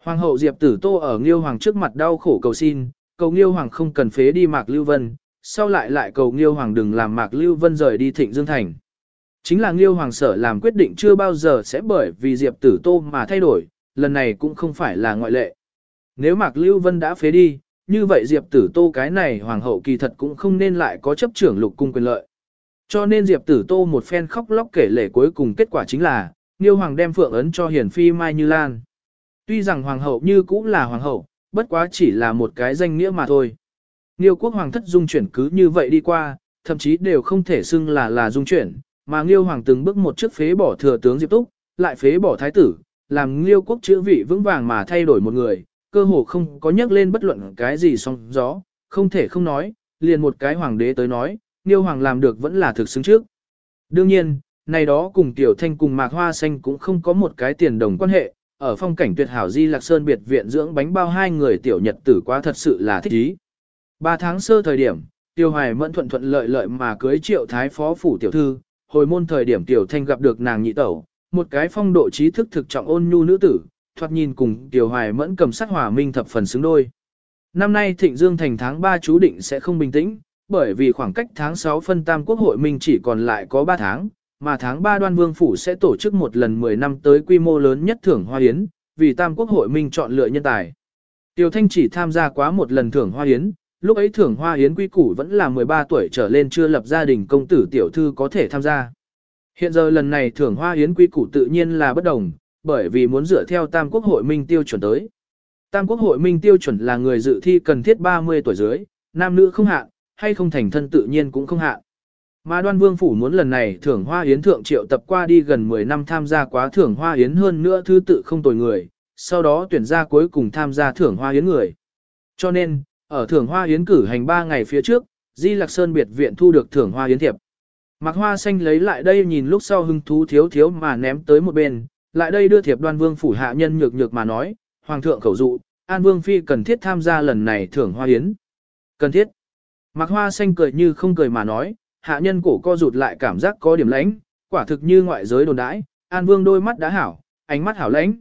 Speaker 1: Hoàng hậu Diệp Tử Tô ở Liêu Hoàng trước mặt đau khổ cầu xin, cầu Liêu Hoàng không cần phế đi Mạc Lưu Vân, sau lại lại cầu Liêu Hoàng đừng làm Mạc Lưu Vân rời đi Thịnh Dương Thành. Chính là Liêu Hoàng sở làm quyết định chưa bao giờ sẽ bởi vì Diệp Tử Tô mà thay đổi, lần này cũng không phải là ngoại lệ. Nếu Mạc Lưu Vân đã phế đi, như vậy Diệp Tử Tô cái này Hoàng hậu kỳ thật cũng không nên lại có chấp trưởng lục cung quyền lợi. Cho nên Diệp Tử Tô một phen khóc lóc kể lể cuối cùng kết quả chính là, Nghiêu Hoàng đem phượng ấn cho Hiển Phi Mai Như Lan. Tuy rằng Hoàng hậu như cũng là Hoàng hậu, bất quá chỉ là một cái danh nghĩa mà thôi. Nghiêu quốc Hoàng thất dung chuyển cứ như vậy đi qua, thậm chí đều không thể xưng là là dung chuyển, mà Nghiêu Hoàng từng bước một trước phế bỏ thừa tướng Diệp Túc, lại phế bỏ thái tử, làm Nghiêu quốc chữ vị vững vàng mà thay đổi một người, cơ hồ không có nhắc lên bất luận cái gì song gió, không thể không nói, liền một cái hoàng đế tới nói, niêu Hoàng làm được vẫn là thực xứng trước. Đương nhiên, này đó cùng Tiểu Thanh cùng Mạc Hoa Xanh cũng không có một cái tiền đồng quan hệ, ở phong cảnh tuyệt hảo Di Lạc Sơn biệt viện dưỡng bánh bao hai người tiểu nhật tử quá thật sự là thích ý. Ba tháng sơ thời điểm, Tiêu Hoài mẫn thuận thuận lợi lợi mà cưới triệu thái phó phủ tiểu thư, hồi môn thời điểm Tiểu Thanh gặp được nàng nhị tẩu, một cái phong độ trí thức thực trọng ôn nhu nữ tử, thoạt nhìn cùng Tiểu Hoài mẫn cầm sắc hòa minh thập phần xứng đôi. Năm nay Thịnh Dương thành tháng 3 chú định sẽ không bình tĩnh, bởi vì khoảng cách tháng 6 phân tam quốc hội minh chỉ còn lại có 3 tháng, mà tháng 3 đoan vương phủ sẽ tổ chức một lần 10 năm tới quy mô lớn nhất thưởng hoa yến, vì tam quốc hội minh chọn lựa nhân tài. Tiểu Thanh chỉ tham gia quá một lần thưởng hoa yến, lúc ấy thưởng hoa yến quy củ vẫn là 13 tuổi trở lên chưa lập gia đình công tử tiểu thư có thể tham gia. Hiện giờ lần này thưởng hoa yến quy củ tự nhiên là bất đồng, bởi vì muốn dựa theo tam quốc hội minh tiêu chuẩn tới. Tam quốc hội minh tiêu chuẩn là người dự thi cần thiết 30 tuổi dưới, nam nữ không hạn, hay không thành thân tự nhiên cũng không hạn. Mà đoan vương phủ muốn lần này thưởng hoa yến thượng triệu tập qua đi gần 10 năm tham gia quá thưởng hoa yến hơn nữa thứ tự không tồi người, sau đó tuyển ra cuối cùng tham gia thưởng hoa yến người. Cho nên, ở thưởng hoa yến cử hành 3 ngày phía trước, Di Lạc Sơn biệt viện thu được thưởng hoa yến thiệp. Mạc Hoa Xanh lấy lại đây nhìn lúc sau hưng thú thiếu thiếu mà ném tới một bên, lại đây đưa thiệp đoan vương phủ hạ nhân nhược nhược mà nói, Hoàng thượng khẩu dụ, An Vương Phi cần thiết tham gia lần này thưởng hoa yến. Cần thiết. Mạc Hoa Xanh cười như không cười mà nói, hạ nhân cổ co rụt lại cảm giác có điểm lãnh, quả thực như ngoại giới đồn đãi, An Vương đôi mắt đã hảo, ánh mắt hảo lãnh.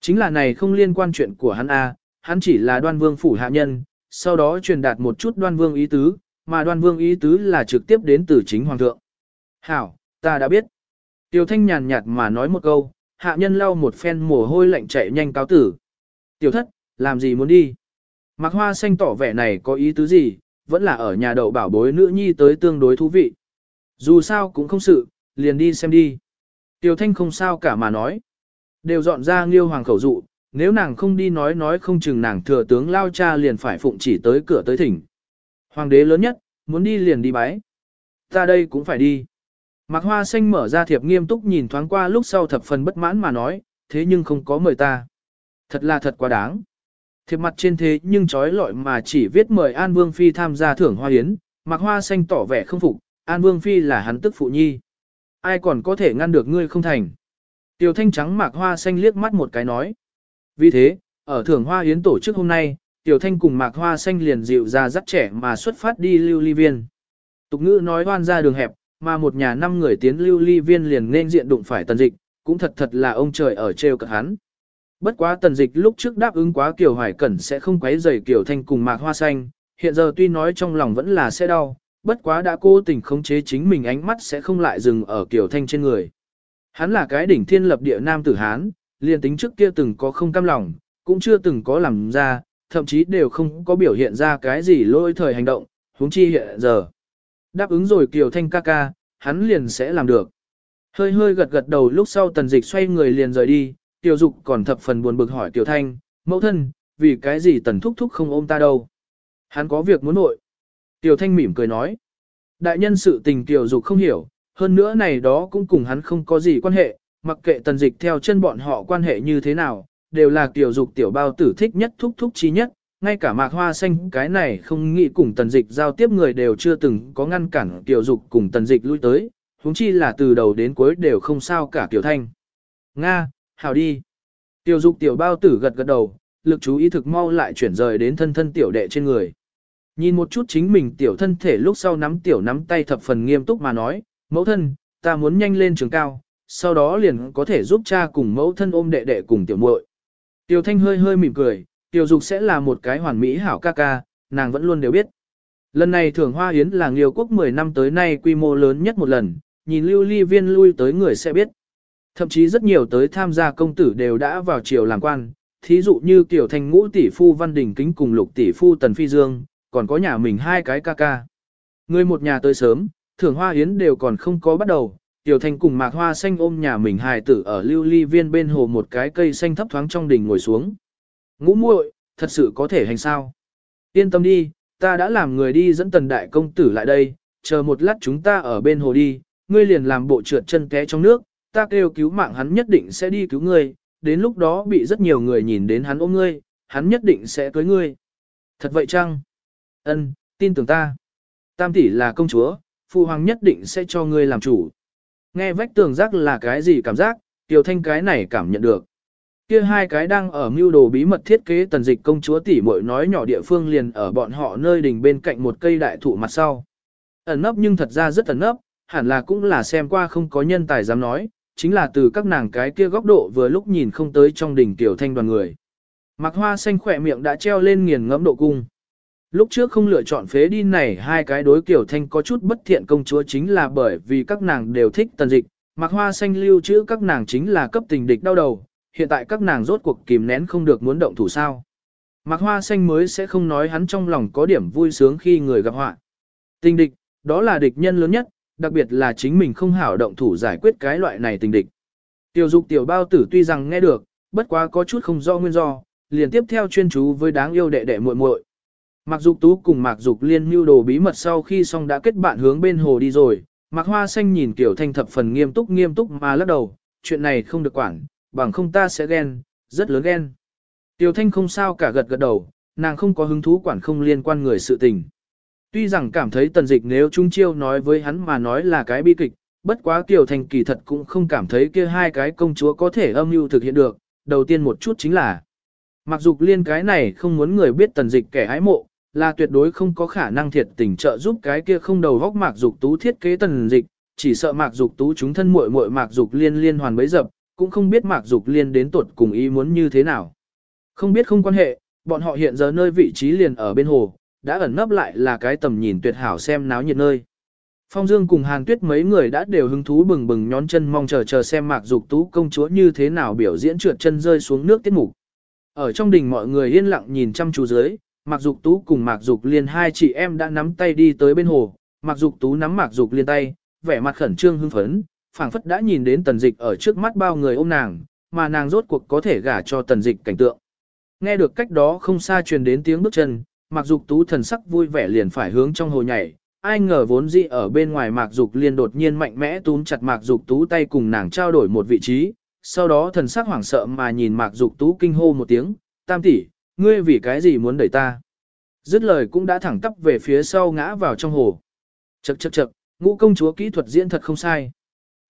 Speaker 1: Chính là này không liên quan chuyện của hắn a, hắn chỉ là đoan vương phủ hạ nhân, sau đó truyền đạt một chút đoan vương ý tứ, mà đoan vương ý tứ là trực tiếp đến từ chính hoàng thượng. Hảo, ta đã biết. Tiểu thanh nhàn nhạt mà nói một câu, hạ nhân lau một phen mồ hôi lạnh chạy nhanh cáo tử. Tiểu thất, làm gì muốn đi? Mạc hoa xanh tỏ vẻ này có ý tứ gì, vẫn là ở nhà đậu bảo bối nữ nhi tới tương đối thú vị. Dù sao cũng không sự, liền đi xem đi. Tiểu thanh không sao cả mà nói. Đều dọn ra nghiêu hoàng khẩu dụ, nếu nàng không đi nói nói không chừng nàng thừa tướng lao cha liền phải phụng chỉ tới cửa tới thỉnh. Hoàng đế lớn nhất, muốn đi liền đi bái. Ta đây cũng phải đi. Mạc Hoa Xanh mở ra thiệp nghiêm túc nhìn thoáng qua lúc sau thập phần bất mãn mà nói, thế nhưng không có mời ta. Thật là thật quá đáng. Thiệp mặt trên thế nhưng trói lọi mà chỉ viết mời An Vương Phi tham gia thưởng hoa hiến, Mạc Hoa Xanh tỏ vẻ không phục, An Vương Phi là hắn tức phụ nhi. Ai còn có thể ngăn được ngươi không thành. Tiểu thanh trắng Mạc Hoa Xanh liếc mắt một cái nói. Vì thế, ở thưởng hoa hiến tổ chức hôm nay, Tiểu thanh cùng Mạc Hoa Xanh liền dịu ra dắt trẻ mà xuất phát đi lưu ly viên. Tục ngữ nói hoan ra đường hẹp, mà một nhà năm người tiến lưu ly viên liền nên diện đụng phải tần dịch, cũng thật thật là ông trời ở treo cợt hắn. Bất quá tần dịch lúc trước đáp ứng quá Kiều Hoài Cẩn sẽ không quấy rầy Kiều Thanh cùng Mạc Hoa Xanh, hiện giờ tuy nói trong lòng vẫn là sẽ đau, bất quá đã cố tình khống chế chính mình ánh mắt sẽ không lại dừng ở Kiều Thanh trên người. Hắn là cái đỉnh thiên lập địa nam tử Hán, liền tính trước kia từng có không cam lòng, cũng chưa từng có làm ra, thậm chí đều không có biểu hiện ra cái gì lỗi thời hành động, huống chi hiện giờ. Đáp ứng rồi Kiều Thanh ca ca, hắn liền sẽ làm được. Hơi hơi gật gật đầu lúc sau tần dịch xoay người liền rời đi, Tiểu Dục còn thập phần buồn bực hỏi Tiểu Thanh, mẫu thân, vì cái gì tần thúc thúc không ôm ta đâu. Hắn có việc muốn nội. Tiểu Thanh mỉm cười nói. Đại nhân sự tình Tiểu Dục không hiểu, hơn nữa này đó cũng cùng hắn không có gì quan hệ, mặc kệ tần dịch theo chân bọn họ quan hệ như thế nào, đều là Tiểu Dục tiểu bao tử thích nhất thúc thúc chi nhất, ngay cả mạc hoa xanh cái này không nghĩ cùng tần dịch giao tiếp người đều chưa từng có ngăn cản Tiểu Dục cùng tần dịch lui tới, huống chi là từ đầu đến cuối đều không sao cả Tiểu Thanh. Nga, hào đi. Tiểu Dục tiểu bao tử gật gật đầu, lực chú ý thực mau lại chuyển rời đến thân thân tiểu đệ trên người. Nhìn một chút chính mình tiểu thân thể lúc sau nắm tiểu nắm tay thập phần nghiêm túc mà nói, mẫu thân, ta muốn nhanh lên trường cao, sau đó liền có thể giúp cha cùng mẫu thân ôm đệ đệ cùng tiểu muội. Tiểu thanh hơi hơi mỉm cười, tiểu dục sẽ là một cái hoàn mỹ hảo ca ca, nàng vẫn luôn đều biết. Lần này thưởng hoa yến là Nghiêu quốc 10 năm tới nay quy mô lớn nhất một lần, nhìn lưu ly viên lui tới người sẽ biết. Thậm chí rất nhiều tới tham gia công tử đều đã vào triều làm quan, thí dụ như Tiểu Thanh ngũ tỷ phu Văn Đình Kính cùng lục tỷ phu Tần Phi Dương, còn có nhà mình hai cái ca ca. Người một nhà tới sớm, thưởng hoa yến đều còn không có bắt đầu, Tiểu Thanh cùng Mạc Hoa Xanh ôm nhà mình hài tử ở lưu ly viên bên hồ một cái cây xanh thấp thoáng trong đình ngồi xuống. Ngũ muội, thật sự có thể hành sao? Yên tâm đi, ta đã làm người đi dẫn tần đại công tử lại đây, chờ một lát chúng ta ở bên hồ đi, ngươi liền làm bộ trượt chân té trong nước, ta kêu cứu mạng hắn nhất định sẽ đi cứu ngươi, đến lúc đó bị rất nhiều người nhìn đến hắn ôm ngươi, hắn nhất định sẽ cưới ngươi. Thật vậy chăng? Ân, tin tưởng ta. Tam tỷ là công chúa, phụ hoàng nhất định sẽ cho ngươi làm chủ. Nghe vách tường giác là cái gì cảm giác, tiểu thanh cái này cảm nhận được. Kia hai cái đang ở mưu đồ bí mật thiết kế tần dịch công chúa tỷ muội nói nhỏ địa phương liền ở bọn họ nơi đỉnh bên cạnh một cây đại thụ mặt sau. Ẩn nấp nhưng thật ra rất ẩn nấp, hẳn là cũng là xem qua không có nhân tài dám nói, chính là từ các nàng cái kia góc độ vừa lúc nhìn không tới trong đỉnh tiểu thanh đoàn người. Mặc hoa xanh khỏe miệng đã treo lên nghiền ngẫm độ cung. Lúc trước không lựa chọn phế đi này hai cái đối kiểu thanh có chút bất thiện công chúa chính là bởi vì các nàng đều thích tần dịch, mặc hoa xanh lưu trữ các nàng chính là cấp tình địch đau đầu, hiện tại các nàng rốt cuộc kìm nén không được muốn động thủ sao. Mạc hoa xanh mới sẽ không nói hắn trong lòng có điểm vui sướng khi người gặp họa. Tình địch, đó là địch nhân lớn nhất, đặc biệt là chính mình không hảo động thủ giải quyết cái loại này tình địch. Tiểu dục tiểu bao tử tuy rằng nghe được, bất quá có chút không do nguyên do, liền tiếp theo chuyên chú với đáng yêu đệ đệ muội muội. Mạc Dục Tú cùng Mạc Dục Liên mưu đồ bí mật sau khi xong đã kết bạn hướng bên hồ đi rồi, Mạc Hoa Xanh nhìn Tiểu Thanh thập phần nghiêm túc nghiêm túc mà lắc đầu, chuyện này không được quản, bằng không ta sẽ ghen, rất lớn ghen. Tiểu Thanh không sao cả gật gật đầu, nàng không có hứng thú quản không liên quan người sự tình. Tuy rằng cảm thấy tần dịch nếu Trung Chiêu nói với hắn mà nói là cái bi kịch, bất quá Tiêu Thanh kỳ thật cũng không cảm thấy kia hai cái công chúa có thể âm mưu thực hiện được. Đầu tiên một chút chính là, mặc dục liên cái này không muốn người biết tần dịch kẻ ái mộ, là tuyệt đối không có khả năng thiệt tình trợ giúp cái kia không đầu góc mạc dục tú thiết kế tần dịch, chỉ sợ mạc dục tú chúng thân muội muội mạc dục liên liên hoàn bấy dập, cũng không biết mạc dục liên đến tuột cùng ý muốn như thế nào. Không biết không quan hệ, bọn họ hiện giờ nơi vị trí liền ở bên hồ, đã ẩn nấp lại là cái tầm nhìn tuyệt hảo xem náo nhiệt nơi. Phong Dương cùng Hàn Tuyết mấy người đã đều hứng thú bừng bừng nhón chân mong chờ chờ xem Mạc Dục Tú công chúa như thế nào biểu diễn trượt chân rơi xuống nước tiết mục. Ở trong đình mọi người yên lặng nhìn chăm chú dưới, Mạc Dục Tú cùng Mạc Dục Liên hai chị em đã nắm tay đi tới bên hồ, Mạc Dục Tú nắm Mạc Dục Liên tay, vẻ mặt khẩn trương hưng phấn, phảng phất đã nhìn đến Tần Dịch ở trước mắt bao người ôm nàng, mà nàng rốt cuộc có thể gả cho Tần Dịch cảnh tượng. Nghe được cách đó không xa truyền đến tiếng bước chân, Mạc Dục Tú thần sắc vui vẻ liền phải hướng trong hồ nhảy, ai ngờ vốn dĩ ở bên ngoài Mạc Dục Liên đột nhiên mạnh mẽ túm chặt Mạc Dục Tú tay cùng nàng trao đổi một vị trí, sau đó thần sắc hoảng sợ mà nhìn Mạc Dục Tú kinh hô một tiếng, "Tam tỷ, ngươi vì cái gì muốn đẩy ta?" Dứt lời cũng đã thẳng tắp về phía sau ngã vào trong hồ. Chậc chậc chậc, ngũ công chúa kỹ thuật diễn thật không sai.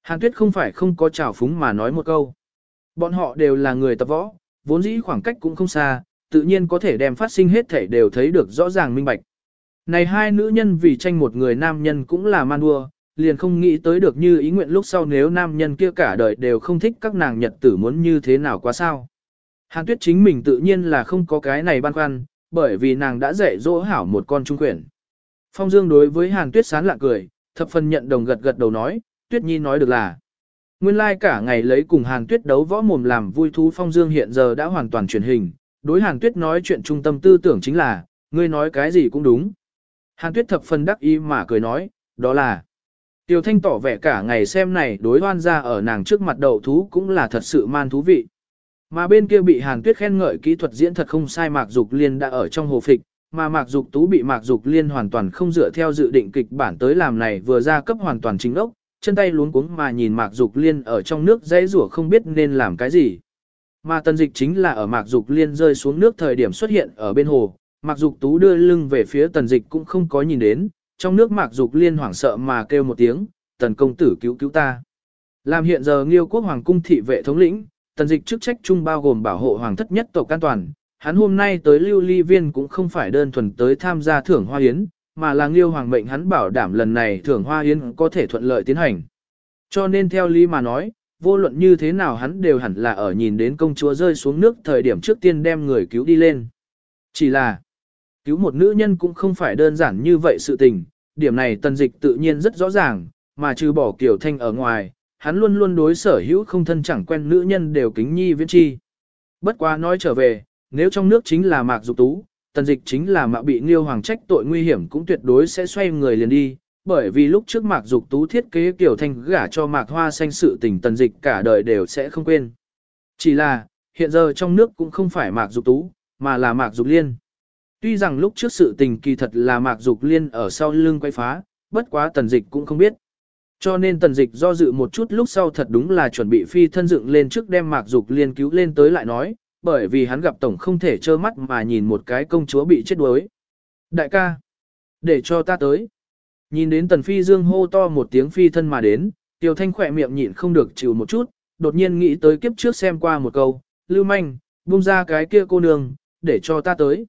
Speaker 1: Hàn Tuyết không phải không có trào phúng mà nói một câu. Bọn họ đều là người tập võ, vốn dĩ khoảng cách cũng không xa, tự nhiên có thể đem phát sinh hết thể đều thấy được rõ ràng minh bạch. Này hai nữ nhân vì tranh một người nam nhân cũng là man đua, liền không nghĩ tới được như ý nguyện lúc sau nếu nam nhân kia cả đời đều không thích các nàng nhật tử muốn như thế nào quá sao. Hàn tuyết chính mình tự nhiên là không có cái này băn khoăn, bởi vì nàng đã dạy dỗ hảo một con trung quyển. Phong Dương đối với Hàn tuyết sán lạ cười, thập phần nhận đồng gật gật đầu nói, tuyết nhi nói được là. Nguyên lai like cả ngày lấy cùng Hàn tuyết đấu võ mồm làm vui thú Phong Dương hiện giờ đã hoàn toàn chuyển hình, đối Hàn Tuyết nói chuyện trung tâm tư tưởng chính là, ngươi nói cái gì cũng đúng. Hàn Tuyết thập phần đắc ý mà cười nói, đó là. Tiêu Thanh tỏ vẻ cả ngày xem này đối hoan ra ở nàng trước mặt đầu thú cũng là thật sự man thú vị. Mà bên kia bị Hàn Tuyết khen ngợi kỹ thuật diễn thật không sai Mạc Dục Liên đã ở trong hồ phịch, mà Mạc Dục Tú bị Mạc Dục Liên hoàn toàn không dựa theo dự định kịch bản tới làm này vừa ra cấp hoàn toàn chính ốc, chân tay luống cuống mà nhìn Mạc Dục Liên ở trong nước dãy rủa không biết nên làm cái gì. Mà tần dịch chính là ở Mạc Dục Liên rơi xuống nước thời điểm xuất hiện ở bên hồ, Mạc Dục Tú đưa lưng về phía tần dịch cũng không có nhìn đến, trong nước Mạc Dục Liên hoảng sợ mà kêu một tiếng, tần công tử cứu cứu ta. Làm hiện giờ Nghiêu quốc hoàng cung thị vệ thống lĩnh, tần dịch chức trách chung bao gồm bảo hộ hoàng thất nhất tộc an toàn. Hắn hôm nay tới lưu ly viên cũng không phải đơn thuần tới tham gia thưởng hoa yến, mà là Nghiêu hoàng mệnh hắn bảo đảm lần này thưởng hoa yến có thể thuận lợi tiến hành. Cho nên theo lý mà nói, vô luận như thế nào hắn đều hẳn là ở nhìn đến công chúa rơi xuống nước thời điểm trước tiên đem người cứu đi lên. Chỉ là, cứu một nữ nhân cũng không phải đơn giản như vậy sự tình, điểm này tần dịch tự nhiên rất rõ ràng, mà trừ bỏ kiểu thanh ở ngoài, hắn luôn luôn đối sở hữu không thân chẳng quen nữ nhân đều kính nhi viễn chi. Bất quá nói trở về, nếu trong nước chính là mạc dục tú, tần dịch chính là mạo bị nghiêu hoàng trách tội nguy hiểm cũng tuyệt đối sẽ xoay người liền đi, bởi vì lúc trước mạc dục tú thiết kế kiểu thanh gả cho mạc hoa xanh sự tình tần dịch cả đời đều sẽ không quên. Chỉ là, hiện giờ trong nước cũng không phải mạc dục tú, mà là mạc dục liên. Tuy rằng lúc trước sự tình kỳ thật là mạc dục liên ở sau lưng quay phá, bất quá tần dịch cũng không biết. Cho nên tần dịch do dự một chút lúc sau thật đúng là chuẩn bị phi thân dựng lên trước đem mạc dục liên cứu lên tới lại nói, bởi vì hắn gặp tổng không thể trơ mắt mà nhìn một cái công chúa bị chết đuối. Đại ca, để cho ta tới. Nhìn đến tần phi dương hô to một tiếng phi thân mà đến, tiểu thanh khỏe miệng nhịn không được chịu một chút, đột nhiên nghĩ tới kiếp trước xem qua một câu, lưu manh, buông ra cái kia cô nương, để cho ta tới.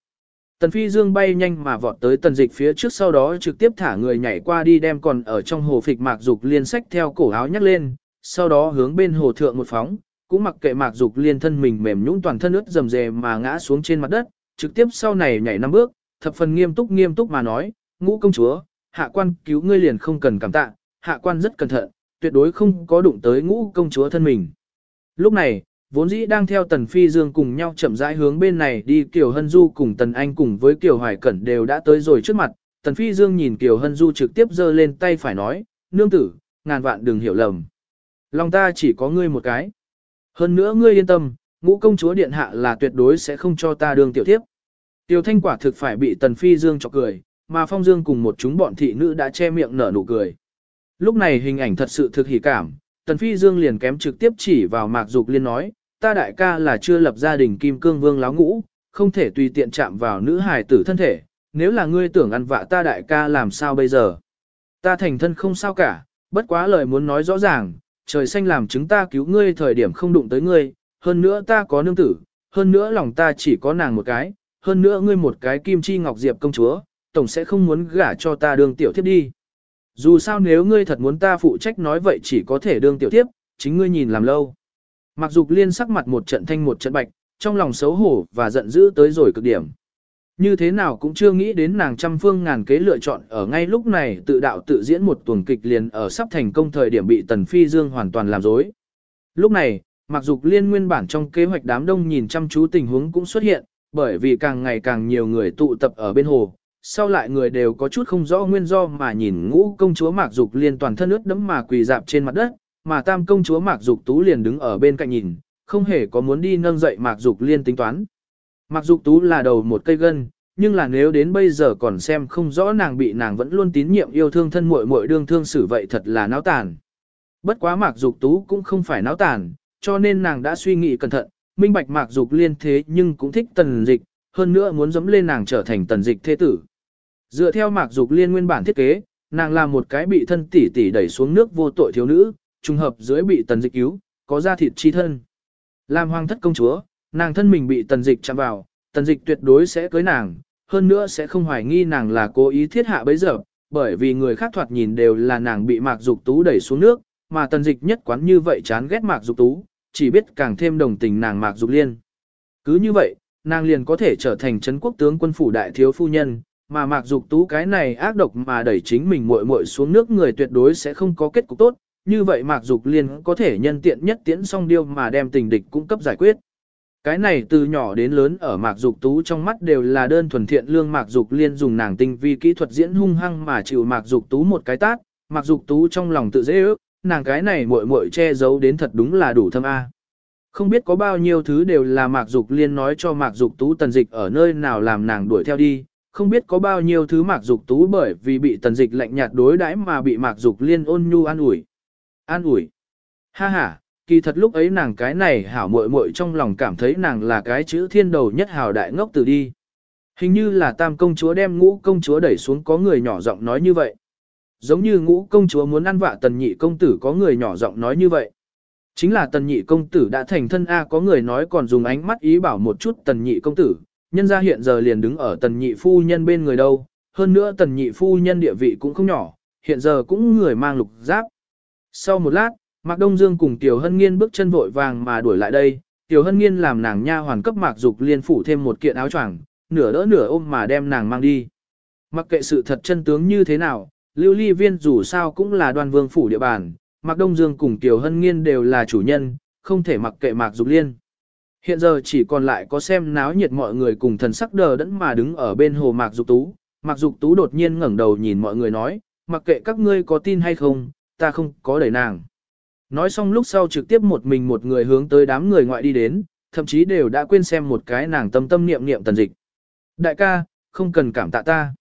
Speaker 1: Tần phi dương bay nhanh mà vọt tới tần dịch phía trước sau đó trực tiếp thả người nhảy qua đi đem còn ở trong hồ phịch mạc dục liên sách theo cổ áo nhắc lên, sau đó hướng bên hồ thượng một phóng, cũng mặc kệ mạc dục liên thân mình mềm nhũn toàn thân ướt rầm rề mà ngã xuống trên mặt đất, trực tiếp sau này nhảy năm bước, thập phần nghiêm túc nghiêm túc mà nói, ngũ công chúa, hạ quan cứu ngươi liền không cần cảm tạ, hạ quan rất cẩn thận, tuyệt đối không có đụng tới ngũ công chúa thân mình. Lúc này, vốn dĩ đang theo Tần Phi Dương cùng nhau chậm rãi hướng bên này đi Kiều Hân Du cùng Tần Anh cùng với Kiều Hoài Cẩn đều đã tới rồi trước mặt. Tần Phi Dương nhìn Kiều Hân Du trực tiếp giơ lên tay phải nói, nương tử, ngàn vạn đừng hiểu lầm. Lòng ta chỉ có ngươi một cái. Hơn nữa ngươi yên tâm, ngũ công chúa điện hạ là tuyệt đối sẽ không cho ta đường tiểu thiếp. Tiểu thanh quả thực phải bị Tần Phi Dương chọc cười, mà Phong Dương cùng một chúng bọn thị nữ đã che miệng nở nụ cười. Lúc này hình ảnh thật sự thực hỉ cảm, Tần Phi Dương liền kém trực tiếp chỉ vào Mạc Dục Liên nói, ta đại ca là chưa lập gia đình kim cương vương láo ngũ, không thể tùy tiện chạm vào nữ hài tử thân thể, nếu là ngươi tưởng ăn vạ ta đại ca làm sao bây giờ. Ta thành thân không sao cả, bất quá lời muốn nói rõ ràng, trời xanh làm chúng ta cứu ngươi thời điểm không đụng tới ngươi, hơn nữa ta có nương tử, hơn nữa lòng ta chỉ có nàng một cái, hơn nữa ngươi một cái kim chi ngọc diệp công chúa, tổng sẽ không muốn gả cho ta đương tiểu thiếp đi. Dù sao nếu ngươi thật muốn ta phụ trách nói vậy chỉ có thể đương tiểu thiếp, chính ngươi nhìn làm lâu. Mặc dục liên sắc mặt một trận thanh một trận bạch, trong lòng xấu hổ và giận dữ tới rồi cực điểm. Như thế nào cũng chưa nghĩ đến nàng trăm phương ngàn kế lựa chọn ở ngay lúc này tự đạo tự diễn một tuần kịch liền ở sắp thành công thời điểm bị Tần Phi Dương hoàn toàn làm dối. Lúc này, mặc dục liên nguyên bản trong kế hoạch đám đông nhìn chăm chú tình huống cũng xuất hiện, bởi vì càng ngày càng nhiều người tụ tập ở bên hồ, sau lại người đều có chút không rõ nguyên do mà nhìn ngũ công chúa Mạc Dục Liên toàn thân ướt đẫm mà quỳ dạp trên mặt đất, mà tam công chúa Mạc Dục Tú liền đứng ở bên cạnh nhìn, không hề có muốn đi nâng dậy Mạc Dục Liên tính toán. Mặc Dục Tú là đầu một cây gân, nhưng là nếu đến bây giờ còn xem không rõ nàng bị nàng vẫn luôn tín nhiệm yêu thương thân muội muội đương thương xử vậy thật là náo tàn. Bất quá Mạc Dục Tú cũng không phải náo tàn, cho nên nàng đã suy nghĩ cẩn thận, minh bạch Mạc Dục Liên thế nhưng cũng thích tần dịch, hơn nữa muốn dẫm lên nàng trở thành tần dịch thế tử. Dựa theo Mạc Dục Liên nguyên bản thiết kế, nàng là một cái bị thân tỷ tỷ đẩy xuống nước vô tội thiếu nữ, trùng hợp dưới bị tần dịch cứu, có da thịt chi thân. Làm hoàng thất công chúa, nàng thân mình bị tần dịch chạm vào, tần dịch tuyệt đối sẽ cưới nàng, hơn nữa sẽ không hoài nghi nàng là cố ý thiết hạ bấy giờ, bởi vì người khác thoạt nhìn đều là nàng bị Mạc Dục Tú đẩy xuống nước, mà tần dịch nhất quán như vậy chán ghét Mạc Dục Tú, chỉ biết càng thêm đồng tình nàng Mạc Dục Liên. Cứ như vậy, nàng liền có thể trở thành Trấn quốc tướng quân phủ đại thiếu phu nhân, mà Mạc Dục Tú cái này ác độc mà đẩy chính mình muội muội xuống nước người tuyệt đối sẽ không có kết cục tốt, như vậy Mạc Dục Liên có thể nhân tiện nhất tiễn xong điêu mà đem tình địch cung cấp giải quyết. Cái này từ nhỏ đến lớn ở Mạc Dục Tú trong mắt đều là đơn thuần thiện lương Mạc Dục Liên dùng nàng tinh vi kỹ thuật diễn hung hăng mà chịu Mạc Dục Tú một cái tát, Mạc Dục Tú trong lòng tự dễ ước, nàng cái này muội muội che giấu đến thật đúng là đủ thâm a. Không biết có bao nhiêu thứ đều là Mạc Dục Liên nói cho Mạc Dục Tú tần dịch ở nơi nào làm nàng đuổi theo đi, không biết có bao nhiêu thứ Mạc Dục Tú bởi vì bị tần dịch lạnh nhạt đối đãi mà bị Mạc Dục Liên ôn nhu an ủi. An ủi. Ha ha, kỳ thật lúc ấy nàng cái này hảo muội muội trong lòng cảm thấy nàng là cái chữ thiên đầu nhất hảo đại ngốc từ đi. Hình như là tam công chúa đem ngũ công chúa đẩy xuống có người nhỏ giọng nói như vậy. Giống như ngũ công chúa muốn ăn vạ tần nhị công tử có người nhỏ giọng nói như vậy. Chính là tần nhị công tử đã thành thân A có người nói còn dùng ánh mắt ý bảo một chút tần nhị công tử, nhân ra hiện giờ liền đứng ở tần nhị phu nhân bên người đâu, hơn nữa tần nhị phu nhân địa vị cũng không nhỏ, hiện giờ cũng người mang lục giáp. Sau một lát, Mạc Đông Dương cùng Tiểu Hân Nghiên bước chân vội vàng mà đuổi lại đây, Tiểu Hân Nghiên làm nàng nha hoàn cấp Mạc Dục Liên phủ thêm một kiện áo choàng, nửa đỡ nửa ôm mà đem nàng mang đi. Mặc kệ sự thật chân tướng như thế nào, Lưu Ly Viên dù sao cũng là đoàn vương phủ địa bàn, Mạc Đông Dương cùng Tiểu Hân Nghiên đều là chủ nhân, không thể mặc kệ Mạc Dục Liên. Hiện giờ chỉ còn lại có xem náo nhiệt mọi người cùng thần sắc đờ đẫn mà đứng ở bên hồ Mạc Dục Tú. Mạc Dục Tú đột nhiên ngẩng đầu nhìn mọi người nói, mặc kệ các ngươi có tin hay không, ta không có đẩy nàng. Nói xong lúc sau trực tiếp một mình một người hướng tới đám người ngoại đi đến, thậm chí đều đã quên xem một cái nàng tâm tâm niệm niệm tần dịch. Đại ca, không cần cảm tạ ta.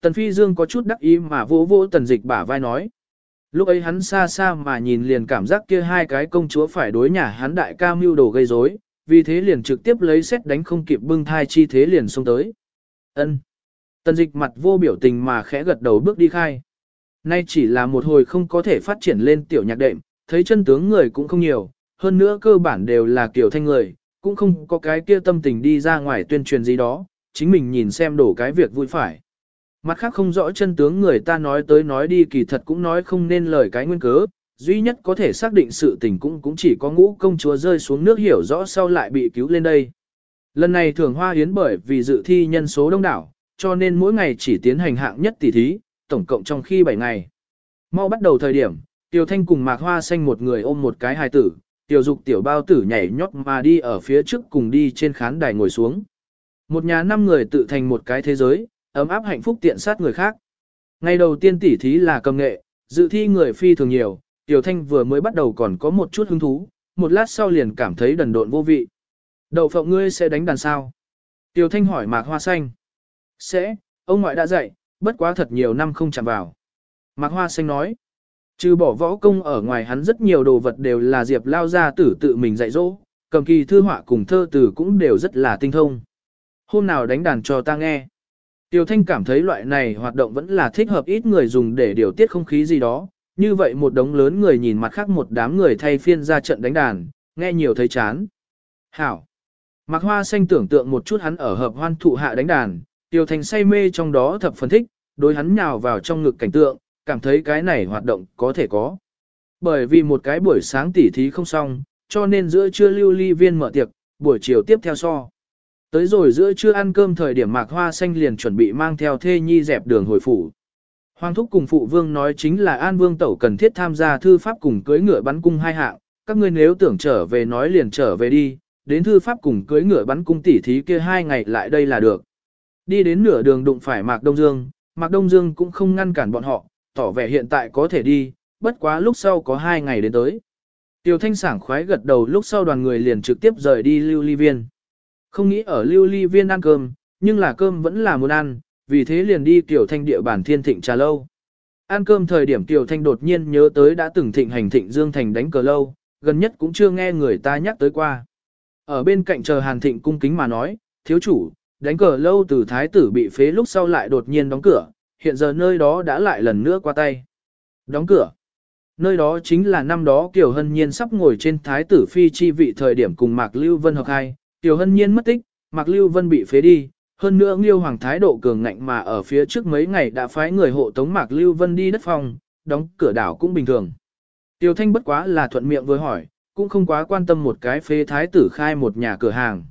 Speaker 1: Tần Phi Dương có chút đắc ý mà vỗ vỗ tần dịch bả vai nói. Lúc ấy hắn xa xa mà nhìn liền cảm giác kia hai cái công chúa phải đối nhà hắn đại ca mưu đồ gây rối, vì thế liền trực tiếp lấy xét đánh không kịp bưng thai chi thế liền xông tới. Ân. Tần dịch mặt vô biểu tình mà khẽ gật đầu bước đi khai. Nay chỉ là một hồi không có thể phát triển lên tiểu nhạc đệm, thấy chân tướng người cũng không nhiều, hơn nữa cơ bản đều là kiểu thanh người, cũng không có cái kia tâm tình đi ra ngoài tuyên truyền gì đó, chính mình nhìn xem đổ cái việc vui phải. Mặt khác không rõ chân tướng người ta nói tới nói đi kỳ thật cũng nói không nên lời cái nguyên cớ, duy nhất có thể xác định sự tình cũng cũng chỉ có ngũ công chúa rơi xuống nước hiểu rõ sau lại bị cứu lên đây. Lần này thường hoa hiến bởi vì dự thi nhân số đông đảo, cho nên mỗi ngày chỉ tiến hành hạng nhất tỷ thí, tổng cộng trong khi 7 ngày. Mau bắt đầu thời điểm, Tiểu Thanh cùng Mạc Hoa Xanh một người ôm một cái hài tử, Tiểu Dục tiểu bao tử nhảy nhót mà đi ở phía trước cùng đi trên khán đài ngồi xuống. Một nhà năm người tự thành một cái thế giới, ấm áp hạnh phúc tiện sát người khác. Ngày đầu tiên tỉ thí là cầm nghệ, dự thi người phi thường nhiều, Tiểu Thanh vừa mới bắt đầu còn có một chút hứng thú, một lát sau liền cảm thấy đần độn vô vị. Đậu phộng ngươi sẽ đánh đàn sao? Tiểu Thanh hỏi Mạc Hoa Xanh. Sẽ, ông ngoại đã dạy, bất quá thật nhiều năm không chạm vào. Mạc Hoa Xanh nói. Trừ bỏ võ công ở ngoài hắn rất nhiều đồ vật đều là Diệp Lao gia tử tự mình dạy dỗ, cầm kỳ thư họa cùng thơ từ cũng đều rất là tinh thông. Hôm nào đánh đàn cho ta nghe. Tiêu Thanh cảm thấy loại này hoạt động vẫn là thích hợp ít người dùng để điều tiết không khí gì đó, như vậy một đống lớn người nhìn mặt khác một đám người thay phiên ra trận đánh đàn, nghe nhiều thấy chán. Hảo. Mạc Hoa Xanh tưởng tượng một chút hắn ở hợp hoan thụ hạ đánh đàn, Tiêu Thanh say mê trong đó thập phân thích, đối hắn nhào vào trong ngực cảnh tượng, cảm thấy cái này hoạt động có thể có. Bởi vì một cái buổi sáng tỉ thí không xong, cho nên giữa trưa lưu ly viên mở tiệc, buổi chiều tiếp theo so. Tới rồi giữa trưa ăn cơm thời điểm mạc hoa xanh liền chuẩn bị mang theo thê nhi dẹp đường hồi phủ. Hoàng thúc cùng phụ vương nói chính là An Vương Tẩu cần thiết tham gia thư pháp cùng cưới ngựa bắn cung hai hạng, các ngươi nếu tưởng trở về nói liền trở về đi, đến thư pháp cùng cưới ngựa bắn cung tỉ thí kia hai ngày lại đây là được. Đi đến nửa đường đụng phải Mạc Đông Dương, Mạc Đông Dương cũng không ngăn cản bọn họ, tỏ vẻ hiện tại có thể đi, bất quá lúc sau có hai ngày đến tới. Tiêu Thanh sảng khoái gật đầu lúc sau đoàn người liền trực tiếp rời đi lưu ly viên. Không nghĩ ở lưu ly viên ăn cơm, nhưng là cơm vẫn là muốn ăn, vì thế liền đi Tiểu Thanh địa bản thiên thịnh trà lâu. Ăn cơm thời điểm Tiểu Thanh đột nhiên nhớ tới đã từng thịnh hành thịnh Dương Thành đánh cờ lâu, gần nhất cũng chưa nghe người ta nhắc tới qua. Ở bên cạnh chờ Hàn Thịnh cung kính mà nói, thiếu chủ, đánh cờ lâu từ thái tử bị phế lúc sau lại đột nhiên đóng cửa, hiện giờ nơi đó đã lại lần nữa qua tay. Đóng cửa. Nơi đó chính là năm đó Kiều Hân Nhiên sắp ngồi trên thái tử phi chi vị thời điểm cùng Mạc Lưu Vân hợp hai, Kiều Hân Nhiên mất tích, Mạc Lưu Vân bị phế đi, hơn nữa Nghiêu Hoàng thái độ cường ngạnh mà ở phía trước mấy ngày đã phái người hộ tống Mạc Lưu Vân đi đất phòng, đóng cửa đảo cũng bình thường. Tiêu Thanh bất quá là thuận miệng với hỏi, cũng không quá quan tâm một cái phế thái tử khai một nhà cửa hàng.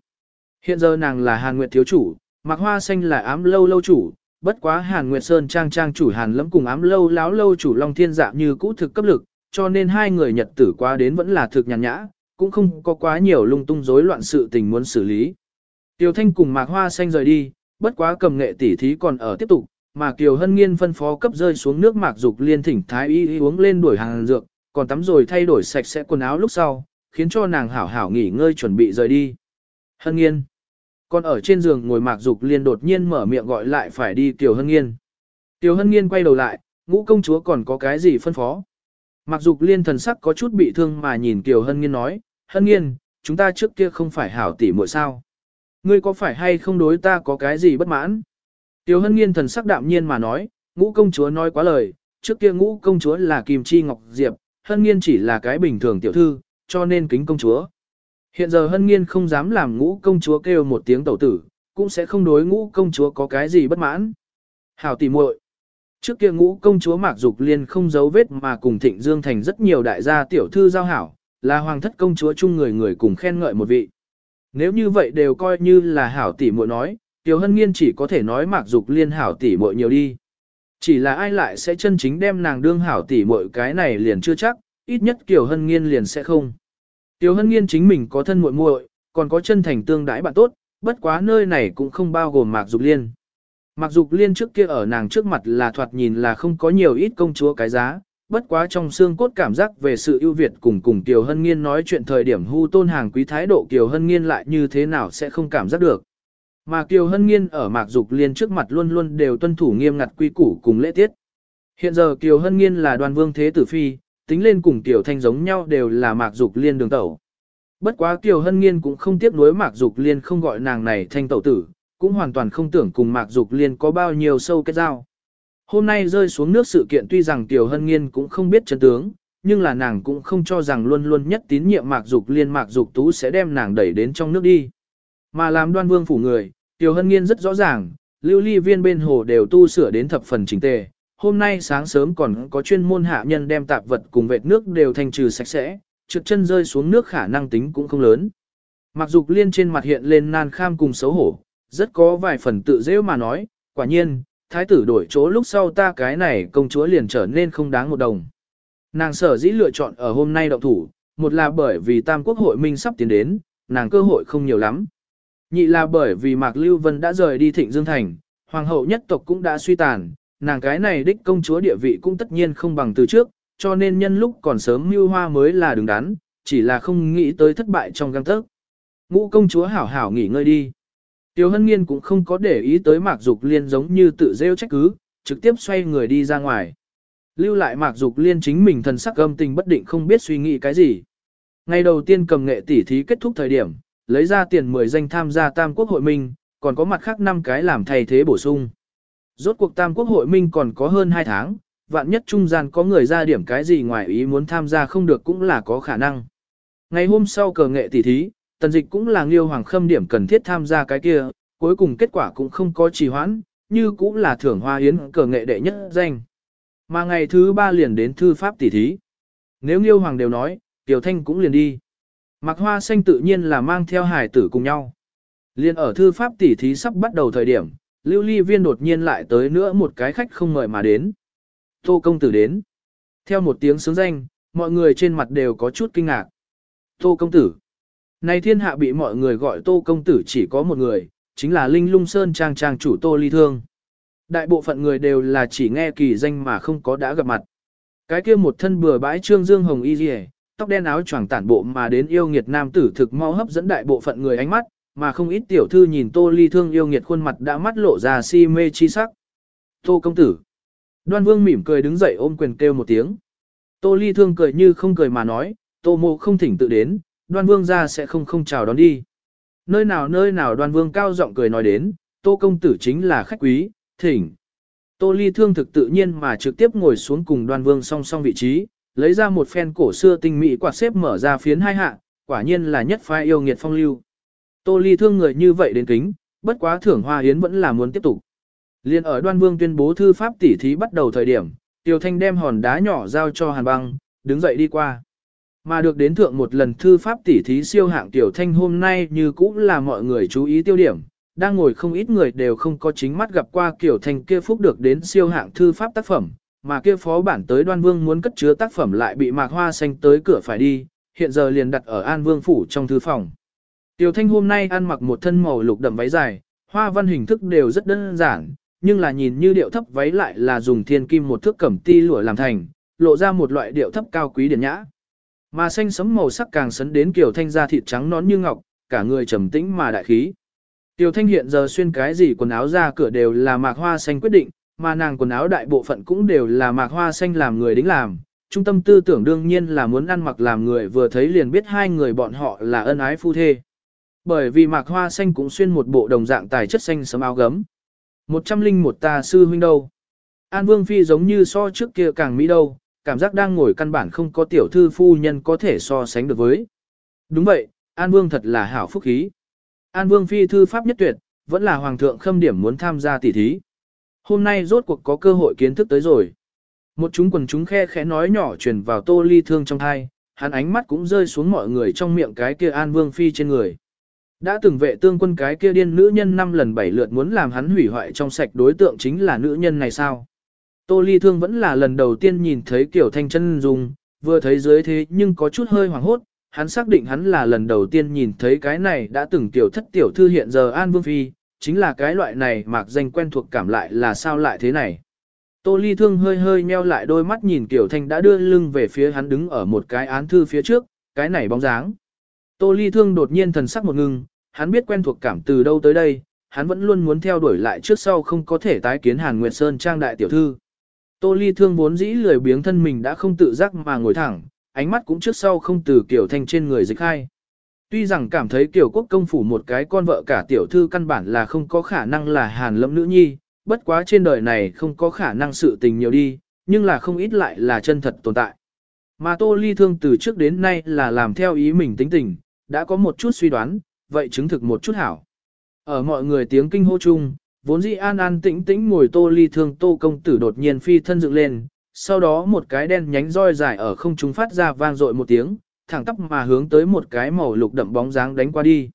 Speaker 1: Hiện giờ nàng là Hàn Nguyệt thiếu chủ, Mạc Hoa Xanh là ám lâu lâu chủ, bất quá Hàn Nguyệt Sơn trang trang chủ Hàn Lâm cùng ám lâu láo lâu chủ Long Thiên Dạ như cũ thực cấp lực, cho nên hai người nhật tử qua đến vẫn là thực nhàn nhã, cũng không có quá nhiều lung tung rối loạn sự tình muốn xử lý. Tiêu Thanh cùng Mạc Hoa Xanh rời đi, bất quá cầm nghệ tỉ thí còn ở tiếp tục, mà Kiều Hân Nghiên phân phó cấp rơi xuống nước Mạc Dục liên thỉnh thái y uống lên đuổi hàng dược, còn tắm rồi thay đổi sạch sẽ quần áo lúc sau, khiến cho nàng hảo hảo nghỉ ngơi chuẩn bị rời đi. Hân Nghiên. Còn ở trên giường ngồi Mạc Dục liên đột nhiên mở miệng gọi lại phải đi tiểu Hân Nghiên. tiểu Hân Nghiên quay đầu lại, ngũ công chúa còn có cái gì phân phó. Mạc Dục liên thần sắc có chút bị thương mà nhìn tiểu Hân Nghiên nói, Hân Nghiên, chúng ta trước kia không phải hảo tỷ muội sao. Ngươi có phải hay không đối ta có cái gì bất mãn? Tiểu hân nghiên thần sắc đạm nhiên mà nói, ngũ công chúa nói quá lời, trước kia ngũ công chúa là Kim Chi Ngọc Diệp, hân nghiên chỉ là cái bình thường tiểu thư, cho nên kính công chúa. Hiện giờ hân nghiên không dám làm ngũ công chúa kêu một tiếng tẩu tử, cũng sẽ không đối ngũ công chúa có cái gì bất mãn. Hảo tỉ muội. Trước kia ngũ công chúa Mạc Dục Liên không giấu vết mà cùng Thịnh Dương thành rất nhiều đại gia tiểu thư giao hảo, là hoàng thất công chúa chung người người cùng khen ngợi một vị. Nếu như vậy đều coi như là hảo tỷ muội nói, Tiểu Hân Nghiên chỉ có thể nói Mạc Dục Liên hảo tỷ muội nhiều đi. Chỉ là ai lại sẽ chân chính đem nàng đương hảo tỷ muội cái này liền chưa chắc, ít nhất Kiều Hân Nghiên liền sẽ không. Tiểu Hân Nghiên chính mình có thân muội muội, còn có chân thành tương đãi bạn tốt, bất quá nơi này cũng không bao gồm Mạc Dục Liên. Mạc Dục Liên trước kia ở nàng trước mặt là thoạt nhìn là không có nhiều ít công chúa cái giá, bất quá trong xương cốt cảm giác về sự ưu việt cùng cùng Kiều Hân Nghiên nói chuyện thời điểm hưu tôn hàng quý thái độ Kiều Hân Nghiên lại như thế nào sẽ không cảm giác được. Mà Kiều Hân Nghiên ở Mạc Dục Liên trước mặt luôn luôn đều tuân thủ nghiêm ngặt quy củ cùng lễ tiết. Hiện giờ Kiều Hân Nghiên là đoàn vương thế tử phi, tính lên cùng Tiểu Thanh giống nhau đều là Mạc Dục Liên đường tẩu. Bất quá Kiều Hân Nghiên cũng không tiếc nuối Mạc Dục Liên không gọi nàng này thanh tẩu tử, cũng hoàn toàn không tưởng cùng Mạc Dục Liên có bao nhiêu sâu kết giao. Hôm nay rơi xuống nước sự kiện tuy rằng Tiểu Hân Nghiên cũng không biết chân tướng, nhưng là nàng cũng không cho rằng luôn luôn nhất tín nhiệm Mạc Dục Liên Mạc Dục Tú sẽ đem nàng đẩy đến trong nước đi. Mà làm đoan vương phủ người, Tiểu Hân Nghiên rất rõ ràng, lưu ly viên bên hồ đều tu sửa đến thập phần chỉnh tề. Hôm nay sáng sớm còn có chuyên môn hạ nhân đem tạp vật cùng vệt nước đều thanh trừ sạch sẽ, trượt chân rơi xuống nước khả năng tính cũng không lớn. Mặc dục liên trên mặt hiện lên nan kham cùng xấu hổ, rất có vài phần tự dễ mà nói, quả nhiên, thái tử đổi chỗ lúc sau ta cái này công chúa liền trở nên không đáng một đồng. Nàng sở dĩ lựa chọn ở hôm nay động thủ, một là bởi vì Tam Quốc hội minh sắp tiến đến, nàng cơ hội không nhiều lắm. Nhị là bởi vì Mạc Lưu Vân đã rời đi Thịnh Dương Thành, hoàng hậu nhất tộc cũng đã suy tàn, nàng cái này đích công chúa địa vị cũng tất nhiên không bằng từ trước, cho nên nhân lúc còn sớm mưu hoa mới là đứng đắn, chỉ là không nghĩ tới thất bại trong găng tấc. Ngũ công chúa hảo hảo nghỉ ngơi đi. Tiêu Hân Nghiên cũng không có để ý tới Mạc Dục Liên giống như tự rêu trách cứ, trực tiếp xoay người đi ra ngoài. Lưu lại Mạc Dục Liên chính mình thần sắc âm tình bất định không biết suy nghĩ cái gì. Ngày đầu tiên cầm nghệ tỉ thí kết thúc thời điểm, lấy ra tiền 10 danh tham gia Tam Quốc hội minh, còn có mặt khác 5 cái làm thay thế bổ sung. Rốt cuộc Tam Quốc hội minh còn có hơn 2 tháng, vạn nhất trung gian có người ra điểm cái gì ngoài ý muốn tham gia không được cũng là có khả năng. Ngày hôm sau cờ nghệ tỷ thí, tần dịch cũng là Liêu Hoàng Khâm điểm cần thiết tham gia cái kia, cuối cùng kết quả cũng không có trì hoãn, như cũng là thưởng hoa yến cờ nghệ đệ nhất danh. Mà ngày thứ ba liền đến thư pháp tỷ thí. Nếu Liêu Hoàng đều nói, Tiểu Thanh cũng liền đi. Mặc Hoa Xanh tự nhiên là mang theo hải tử cùng nhau. Liên ở thư pháp tỷ thí sắp bắt đầu thời điểm, Lưu Ly Viên đột nhiên lại tới nữa một cái khách không mời mà đến. Tô công tử đến. Theo một tiếng sướng danh, mọi người trên mặt đều có chút kinh ngạc. Tô công tử. Này thiên hạ bị mọi người gọi tô công tử chỉ có một người, chính là Linh Lung Sơn trang trang chủ tô ly thương. Đại bộ phận người đều là chỉ nghe kỳ danh mà không có đã gặp mặt. Cái kia một thân bừa bãi trương dương hồng y dì tóc đen áo choàng tản bộ mà đến yêu nghiệt nam tử thực mau hấp dẫn đại bộ phận người ánh mắt, mà không ít tiểu thư nhìn tô ly thương yêu nghiệt khuôn mặt đã mắt lộ ra si mê chi sắc. Tô công tử. Đoan vương mỉm cười đứng dậy ôm quyền kêu một tiếng. Tô ly thương cười như không cười mà nói, tô mộ không thỉnh tự đến, đoan vương ra sẽ không không chào đón đi. Nơi nào nơi nào đoan vương cao giọng cười nói đến, tô công tử chính là khách quý, thỉnh. Tô ly thương thực tự nhiên mà trực tiếp ngồi xuống cùng đoan vương song song vị trí, lấy ra một phen cổ xưa tinh mỹ quạt xếp mở ra phiến hai hạ, quả nhiên là nhất phái yêu nghiệt phong lưu. Tô ly thương người như vậy đến kính, bất quá thưởng hoa Yến vẫn là muốn tiếp tục. Liên ở đoan vương tuyên bố thư pháp tỉ thí bắt đầu thời điểm, Tiêu Thanh đem hòn đá nhỏ giao cho Hàn Băng, đứng dậy đi qua. Mà được đến thượng một lần thư pháp tỉ thí siêu hạng tiểu thanh hôm nay như cũ là mọi người chú ý tiêu điểm, đang ngồi không ít người đều không có chính mắt gặp qua kiểu thanh kia phúc được đến siêu hạng thư pháp tác phẩm, mà kia phó bản tới đoan vương muốn cất chứa tác phẩm lại bị mạc hoa xanh tới cửa phải đi, hiện giờ liền đặt ở An Vương phủ trong thư phòng. Tiểu Thanh hôm nay ăn mặc một thân màu lục đậm váy dài, hoa văn hình thức đều rất đơn giản, nhưng là nhìn như điệu thấp váy lại là dùng thiên kim một thước cẩm ti lụa làm thành, lộ ra một loại điệu thấp cao quý điển nhã. Mà xanh sẫm màu sắc càng sấn đến kiểu thanh da thịt trắng nón như ngọc, cả người trầm tĩnh mà đại khí. Tiểu thanh hiện giờ xuyên cái gì quần áo ra cửa đều là mạc hoa xanh quyết định, mà nàng quần áo đại bộ phận cũng đều là mạc hoa xanh làm người đính làm. Trung tâm tư tưởng đương nhiên là muốn ăn mặc làm người vừa thấy liền biết hai người bọn họ là ân ái phu thê. Bởi vì mạc hoa xanh cũng xuyên một bộ đồng dạng tài chất xanh sẫm áo gấm. Một trăm linh một ta sư huynh đâu. An Vương Phi giống như so trước kia càng mỹ đâu, cảm giác đang ngồi căn bản không có tiểu thư phu nhân có thể so sánh được với. Đúng vậy, An Vương thật là hảo phúc khí. An Vương phi thư pháp nhất tuyệt, vẫn là hoàng thượng khâm điểm muốn tham gia tỷ thí. Hôm nay rốt cuộc có cơ hội kiến thức tới rồi. Một chúng quần chúng khe khẽ nói nhỏ truyền vào tô ly thương trong thai, hắn ánh mắt cũng rơi xuống mọi người trong miệng cái kia An Vương phi trên người. Đã từng vệ tương quân cái kia điên nữ nhân năm lần bảy lượt muốn làm hắn hủy hoại trong sạch đối tượng chính là nữ nhân này sao? Tô Ly Thương vẫn là lần đầu tiên nhìn thấy kiểu thanh chân dung, vừa thấy dưới thế nhưng có chút hơi hoảng hốt, hắn xác định hắn là lần đầu tiên nhìn thấy cái này đã từng tiểu thất tiểu thư hiện giờ An Vương Phi, chính là cái loại này mạc danh quen thuộc cảm lại là sao lại thế này. Tô Ly Thương hơi hơi nheo lại đôi mắt nhìn Kiều Thanh đã đưa lưng về phía hắn đứng ở một cái án thư phía trước, cái này bóng dáng. Tô Ly Thương đột nhiên thần sắc một ngưng, hắn biết quen thuộc cảm từ đâu tới đây, hắn vẫn luôn muốn theo đuổi lại trước sau không có thể tái kiến Hàn Nguyệt Sơn trang đại tiểu thư. Tô Ly Thương vốn dĩ lười biếng thân mình đã không tự giác mà ngồi thẳng, ánh mắt cũng trước sau không từ kiểu thanh trên người dịch hai. Tuy rằng cảm thấy kiểu quốc công phủ một cái con vợ cả tiểu thư căn bản là không có khả năng là hàn lâm nữ nhi, bất quá trên đời này không có khả năng sự tình nhiều đi, nhưng là không ít lại là chân thật tồn tại. Mà Tô Ly Thương từ trước đến nay là làm theo ý mình tính tình, đã có một chút suy đoán, vậy chứng thực một chút hảo. Ở mọi người tiếng kinh hô chung, vốn dĩ an an tĩnh tĩnh ngồi Tô Ly Thương Tô công tử đột nhiên phi thân dựng lên, sau đó một cái đen nhánh roi dài ở không trung phát ra vang dội một tiếng, thẳng tắp mà hướng tới một cái màu lục đậm bóng dáng đánh qua đi.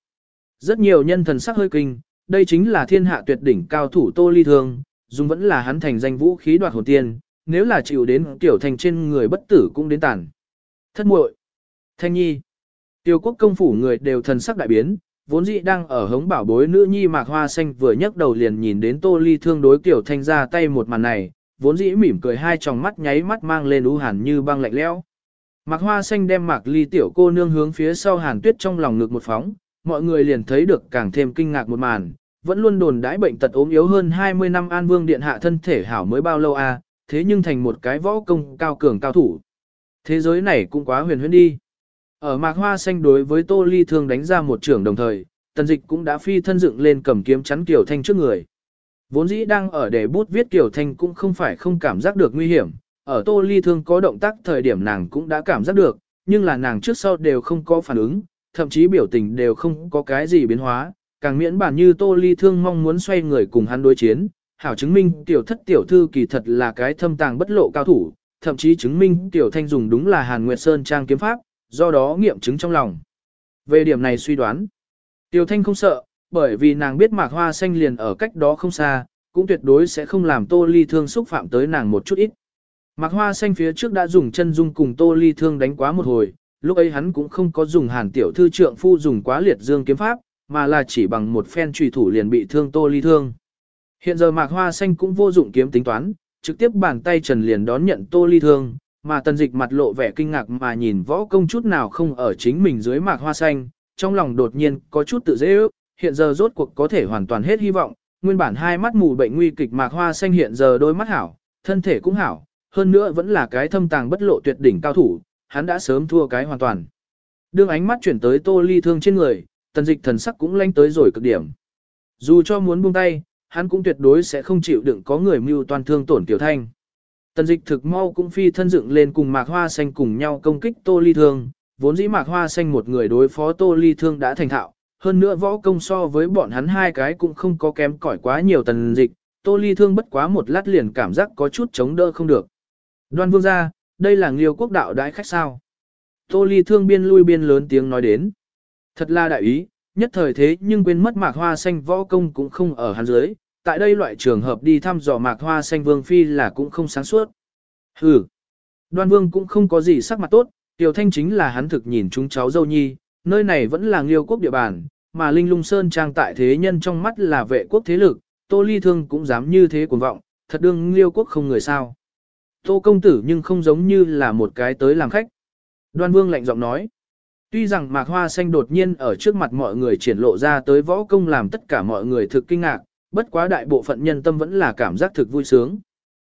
Speaker 1: Rất nhiều nhân thần sắc hơi kinh, đây chính là thiên hạ tuyệt đỉnh cao thủ Tô Ly Thương, dùng vẫn là hắn thành danh vũ khí đoạt hồn tiên, nếu là chịu đến tiểu thành trên người bất tử cũng đến tàn. Thất muội, Thanh Nhi, Tiêu quốc công phủ người đều thần sắc đại biến, vốn dĩ đang ở hống bảo bối nữ nhi mạc hoa xanh vừa nhấc đầu liền nhìn đến Tô Ly Thương đối tiểu thanh ra tay một màn này, vốn dĩ mỉm cười hai tròng mắt nháy mắt mang lên ú hàn như băng lạnh lẽo. Mạc Hoa Xanh đem Mạc Ly tiểu cô nương hướng phía sau Hàn Tuyết trong lòng ngực một phóng, mọi người liền thấy được càng thêm kinh ngạc một màn, vẫn luôn đồn đãi bệnh tật ốm yếu hơn 20 năm An Vương điện hạ thân thể hảo mới bao lâu à, thế nhưng thành một cái võ công cao cường cao thủ. Thế giới này cũng quá huyền huyễn đi. Ở Mạc Hoa Xanh đối với Tô Ly thương đánh ra một trưởng đồng thời, Tần Dịch cũng đã phi thân dựng lên cầm kiếm chắn Kiều Thanh trước người. Vốn dĩ đang ở để bút viết Kiều Thanh cũng không phải không cảm giác được nguy hiểm, ở Tô Ly Thương có động tác thời điểm nàng cũng đã cảm giác được, nhưng là nàng trước sau đều không có phản ứng, thậm chí biểu tình đều không có cái gì biến hóa, càng miễn bản như Tô Ly Thương mong muốn xoay người cùng hắn đối chiến, hảo chứng minh tiểu thất tiểu thư kỳ thật là cái thâm tàng bất lộ cao thủ, thậm chí chứng minh tiểu thanh dùng đúng là Hàn Nguyệt Sơn trang kiếm pháp, do đó nghiệm chứng trong lòng. Về điểm này suy đoán, tiểu thanh không sợ, bởi vì nàng biết mạc hoa xanh liền ở cách đó không xa, cũng tuyệt đối sẽ không làm tô ly thương xúc phạm tới nàng một chút ít. Mạc hoa xanh phía trước đã dùng chân dung cùng tô ly thương đánh quá một hồi, lúc ấy hắn cũng không có dùng hàn tiểu thư trượng phu dùng quá liệt dương kiếm pháp, mà là chỉ bằng một phen trùy thủ liền bị thương tô ly thương. Hiện giờ mạc hoa xanh cũng vô dụng kiếm tính toán, trực tiếp bàn tay trần liền đón nhận tô ly thương, mà tần dịch mặt lộ vẻ kinh ngạc mà nhìn võ công chút nào không ở chính mình dưới mạc hoa xanh, trong lòng đột nhiên có chút tự dễ ước, hiện giờ rốt cuộc có thể hoàn toàn hết hy vọng, nguyên bản hai mắt mù bệnh nguy kịch mạc hoa xanh hiện giờ đôi mắt hảo, thân thể cũng hảo, hơn nữa vẫn là cái thâm tàng bất lộ tuyệt đỉnh cao thủ, hắn đã sớm thua cái hoàn toàn. Đương ánh mắt chuyển tới tô ly thương trên người, tần dịch thần sắc cũng lanh tới rồi cực điểm. Dù cho muốn buông tay, hắn cũng tuyệt đối sẽ không chịu đựng có người mưu toàn thương tổn tiểu thanh. Tần dịch thực mau cũng phi thân dựng lên cùng mạc hoa xanh cùng nhau công kích tô ly thương, vốn dĩ mạc hoa xanh một người đối phó tô ly thương đã thành thạo, hơn nữa võ công so với bọn hắn hai cái cũng không có kém cỏi quá nhiều tần dịch, tô ly thương bất quá một lát liền cảm giác có chút chống đỡ không được. Đoan vương ra, đây là nghiêu quốc đạo đãi khách sao. Tô ly thương biên lui biên lớn tiếng nói đến. Thật là đại ý, nhất thời thế nhưng quên mất mạc hoa xanh võ công cũng không ở hắn dưới, tại đây loại trường hợp đi thăm dò mạc hoa xanh vương phi là cũng không sáng suốt. Hừ, đoan vương cũng không có gì sắc mặt tốt, Tiểu Thanh chính là hắn thực nhìn chúng cháu dâu nhi, nơi này vẫn là Liêu quốc địa bàn, mà Linh Lung Sơn trang tại thế nhân trong mắt là vệ quốc thế lực, Tô Ly Thương cũng dám như thế cuồng vọng, thật đương Liêu quốc không người sao. Tô công tử nhưng không giống như là một cái tới làm khách. Đoan Vương lạnh giọng nói. Tuy rằng mạc hoa xanh đột nhiên ở trước mặt mọi người triển lộ ra tới võ công làm tất cả mọi người thực kinh ngạc, bất quá đại bộ phận nhân tâm vẫn là cảm giác thực vui sướng.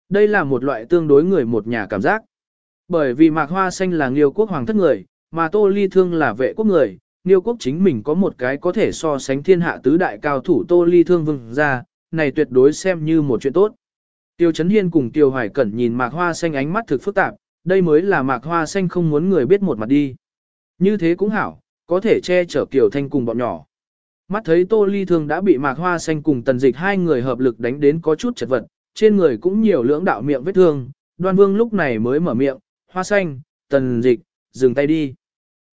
Speaker 1: Đây là một loại tương đối người một nhà cảm giác. Bởi vì mạc hoa xanh là nghiêu quốc hoàng thất người, mà tô ly thương là vệ quốc người, nghiêu quốc chính mình có một cái có thể so sánh thiên hạ tứ đại cao thủ tô ly thương vừng ra, này tuyệt đối xem như một chuyện tốt. Tiêu Chấn Hiên cùng Tiêu Hoài Cẩn nhìn mạc hoa xanh ánh mắt thực phức tạp, đây mới là mạc hoa xanh không muốn người biết một mặt đi. Như thế cũng hảo, có thể che chở Kiều Thanh cùng bọn nhỏ. Mắt thấy Tô Ly Thương đã bị mạc hoa xanh cùng tần dịch hai người hợp lực đánh đến có chút chật vật, trên người cũng nhiều lưỡng đạo miệng vết thương, đoan vương lúc này mới mở miệng, hoa xanh, tần dịch, dừng tay đi.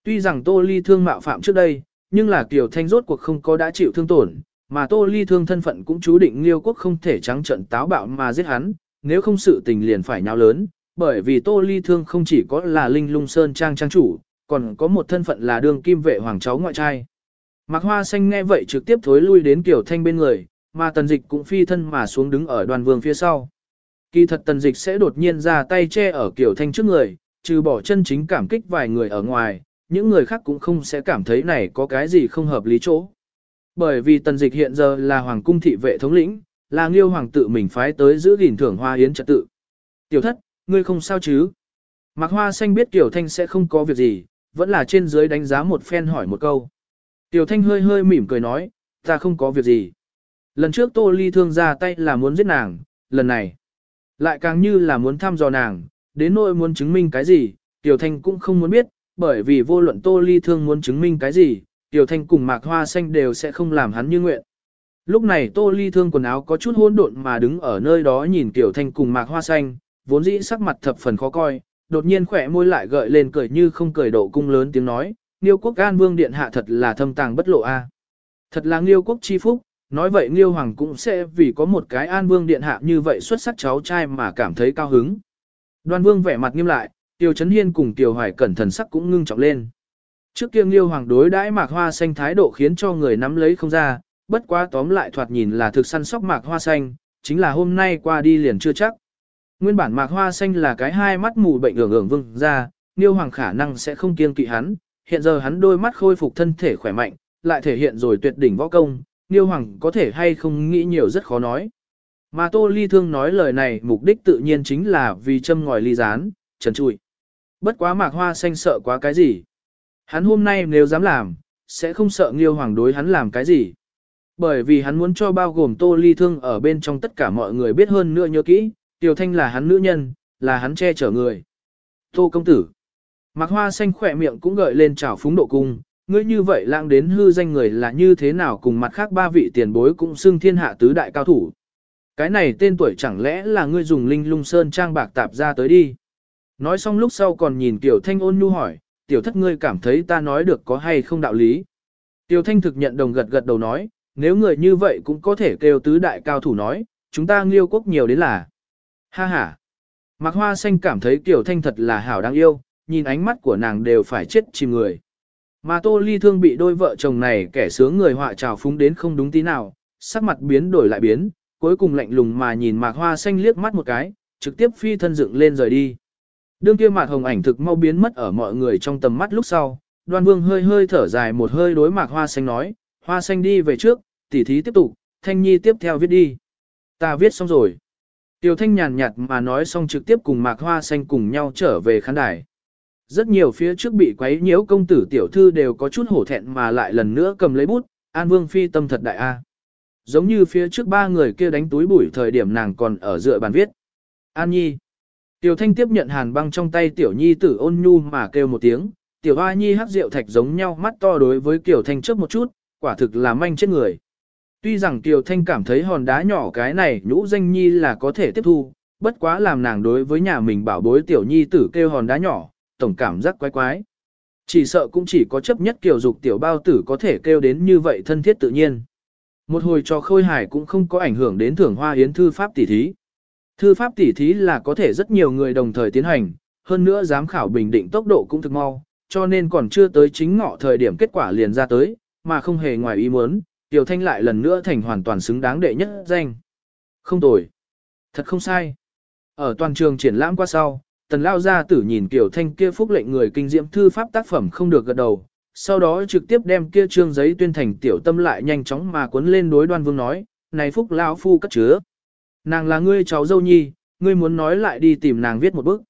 Speaker 1: Tuy rằng Tô Ly Thương mạo phạm trước đây, nhưng là Kiều Thanh rốt cuộc không có đã chịu thương tổn, mà Tô Ly Thương thân phận cũng chú định Liêu quốc không thể trắng trận táo bạo mà giết hắn, nếu không sự tình liền phải nhau lớn, bởi vì Tô Ly Thương không chỉ có là Linh Lung Sơn Trang Trang chủ, còn có một thân phận là đương kim vệ hoàng cháu ngoại trai. Mạc Hoa Xanh nghe vậy trực tiếp thối lui đến Kiều Thanh bên người, mà Tần Dịch cũng phi thân mà xuống đứng ở đoàn vương phía sau. Kỳ thật Tần Dịch sẽ đột nhiên ra tay che ở Kiều Thanh trước người, trừ bỏ chân chính cảm kích vài người ở ngoài, những người khác cũng không sẽ cảm thấy này có cái gì không hợp lý chỗ. Bởi vì Tần Dịch hiện giờ là hoàng cung thị vệ thống lĩnh, là Nghiêu hoàng tự mình phái tới giữ gìn thưởng hoa yến trật tự. Tiểu thất, ngươi không sao chứ? Mạc Hoa Xanh biết Kiều Thanh sẽ không có việc gì, vẫn là trên dưới đánh giá một phen hỏi một câu. Tiểu Thanh hơi hơi mỉm cười nói, ta không có việc gì. Lần trước Tô Ly thương ra tay là muốn giết nàng, lần này lại càng như là muốn thăm dò nàng, đến nỗi muốn chứng minh cái gì, Tiểu Thanh cũng không muốn biết, bởi vì vô luận Tô Ly thương muốn chứng minh cái gì, Tiểu Thanh cùng Mạc Hoa Xanh đều sẽ không làm hắn như nguyện. Lúc này Tô Ly thương quần áo có chút hỗn độn mà đứng ở nơi đó nhìn Tiểu Thanh cùng Mạc Hoa Xanh, vốn dĩ sắc mặt thập phần khó coi, đột nhiên khỏe môi lại gợi lên cười như không cười độ cung lớn tiếng nói, Nghiêu quốc an vương điện hạ thật là thâm tàng bất lộ a. Thật là Nghiêu quốc chi phúc, nói vậy Nghiêu hoàng cũng sẽ vì có một cái an vương điện hạ như vậy xuất sắc cháu trai mà cảm thấy cao hứng. Đoan vương vẻ mặt nghiêm lại, Tiêu Chấn Hiên cùng Tiêu Hoài cẩn thần sắc cũng ngưng trọng lên. Trước kia Nghiêu hoàng đối đãi mạc hoa xanh thái độ khiến cho người nắm lấy không ra, bất quá tóm lại thoạt nhìn là thực săn sóc mạc hoa xanh, chính là hôm nay qua đi liền chưa chắc. Nguyên bản mạc hoa xanh là cái hai mắt mù bệnh ưởng ưởng vương ra, Nghiêu Hoàng khả năng sẽ không kiêng kỵ hắn, hiện giờ hắn đôi mắt khôi phục thân thể khỏe mạnh, lại thể hiện rồi tuyệt đỉnh võ công, Niêu Hoàng có thể hay không nghĩ nhiều rất khó nói. Mà Tô Ly Thương nói lời này mục đích tự nhiên chính là vì châm ngòi ly gián, trần trụi. Bất quá mạc hoa xanh sợ quá cái gì. Hắn hôm nay nếu dám làm, sẽ không sợ Nghiêu Hoàng đối hắn làm cái gì. Bởi vì hắn muốn cho bao gồm Tô Ly Thương ở bên trong tất cả mọi người biết hơn nữa nhớ kỹ, Tiểu Thanh là hắn nữ nhân, là hắn che chở người. Tô công tử. Mạc Hoa xanh khỏe miệng cũng gợi lên trào phúng độ cung, ngươi như vậy lãng đến hư danh người là như thế nào cùng mặt khác ba vị tiền bối cũng xưng thiên hạ tứ đại cao thủ. Cái này tên tuổi chẳng lẽ là ngươi dùng linh lung sơn trang bạc tạp ra tới đi. Nói xong lúc sau còn nhìn Tiểu Thanh ôn nhu hỏi, Tiểu thất ngươi cảm thấy ta nói được có hay không đạo lý. Tiểu Thanh thực nhận đồng gật gật đầu nói, nếu người như vậy cũng có thể kêu tứ đại cao thủ nói, chúng ta nghiêu quốc nhiều đến là. Ha ha. Mạc Hoa Xanh cảm thấy tiểu Thanh thật là hảo đáng yêu, nhìn ánh mắt của nàng đều phải chết chìm người. Mà Tô Ly Thương bị đôi vợ chồng này kẻ sướng người họa trào phúng đến không đúng tí nào, sắc mặt biến đổi lại biến, cuối cùng lạnh lùng mà nhìn Mạc Hoa Xanh liếc mắt một cái, trực tiếp phi thân dựng lên rời đi. Đương kia Mạc Hồng ảnh thực mau biến mất ở mọi người trong tầm mắt lúc sau, Đoan Vương hơi hơi thở dài một hơi đối Mạc Hoa Xanh nói, Hoa Xanh đi về trước, tỉ thí tiếp tục, Thanh Nhi tiếp theo viết đi. Ta viết xong rồi. Tiểu Thanh nhàn nhạt mà nói xong trực tiếp cùng Mạc Hoa Xanh cùng nhau trở về khán đài. Rất nhiều phía trước bị quấy nhiễu công tử tiểu thư đều có chút hổ thẹn mà lại lần nữa cầm lấy bút, An Vương phi tâm thật đại a. Giống như phía trước ba người kia đánh túi bụi thời điểm nàng còn ở dựa bàn viết. An Nhi. Tiểu Thanh tiếp nhận hàn băng trong tay Tiểu Nhi tử ôn nhu mà kêu một tiếng, Tiểu Hoa Nhi hắc rượu thạch giống nhau mắt to đối với Tiểu Thanh trước một chút, quả thực là manh chết người. Tuy rằng Kiều Thanh cảm thấy hòn đá nhỏ cái này nhũ danh nhi là có thể tiếp thu, bất quá làm nàng đối với nhà mình bảo bối tiểu nhi tử kêu hòn đá nhỏ, tổng cảm giác quái quái. Chỉ sợ cũng chỉ có chấp nhất Kiều dục tiểu bao tử có thể kêu đến như vậy thân thiết tự nhiên. Một hồi cho khôi hài cũng không có ảnh hưởng đến thưởng hoa yến thư pháp tỷ thí. Thư pháp tỷ thí là có thể rất nhiều người đồng thời tiến hành, hơn nữa giám khảo bình định tốc độ cũng thực mau, cho nên còn chưa tới chính ngọ thời điểm kết quả liền ra tới, mà không hề ngoài ý muốn, Tiểu Thanh lại lần nữa thành hoàn toàn xứng đáng đệ nhất danh. Không tồi. Thật không sai. Ở toàn trường triển lãm qua sau, tần lao gia tử nhìn kiểu Thanh kia phúc lệnh người kinh diễm thư pháp tác phẩm không được gật đầu, sau đó trực tiếp đem kia trương giấy tuyên thành tiểu tâm lại nhanh chóng mà cuốn lên đối đoan vương nói, này phúc lao phu cất chứa. Nàng là ngươi cháu dâu nhi, ngươi muốn nói lại đi tìm nàng viết một bức.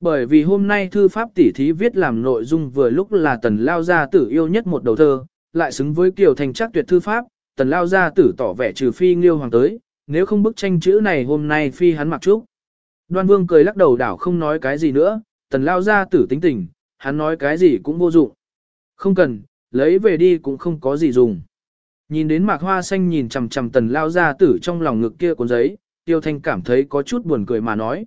Speaker 1: Bởi vì hôm nay thư pháp tỉ thí viết làm nội dung vừa lúc là tần lao gia tử yêu nhất một đầu thơ, lại xứng với kiểu thành chắc tuyệt thư pháp, tần lao gia tử tỏ vẻ trừ phi nghiêu hoàng tới, nếu không bức tranh chữ này hôm nay phi hắn mặc trúc. Đoan vương cười lắc đầu đảo không nói cái gì nữa, tần lao gia tử tính tình, hắn nói cái gì cũng vô dụng. Không cần, lấy về đi cũng không có gì dùng. Nhìn đến mạc hoa xanh nhìn chằm chằm tần lao gia tử trong lòng ngực kia cuốn giấy, tiêu thanh cảm thấy có chút buồn cười mà nói.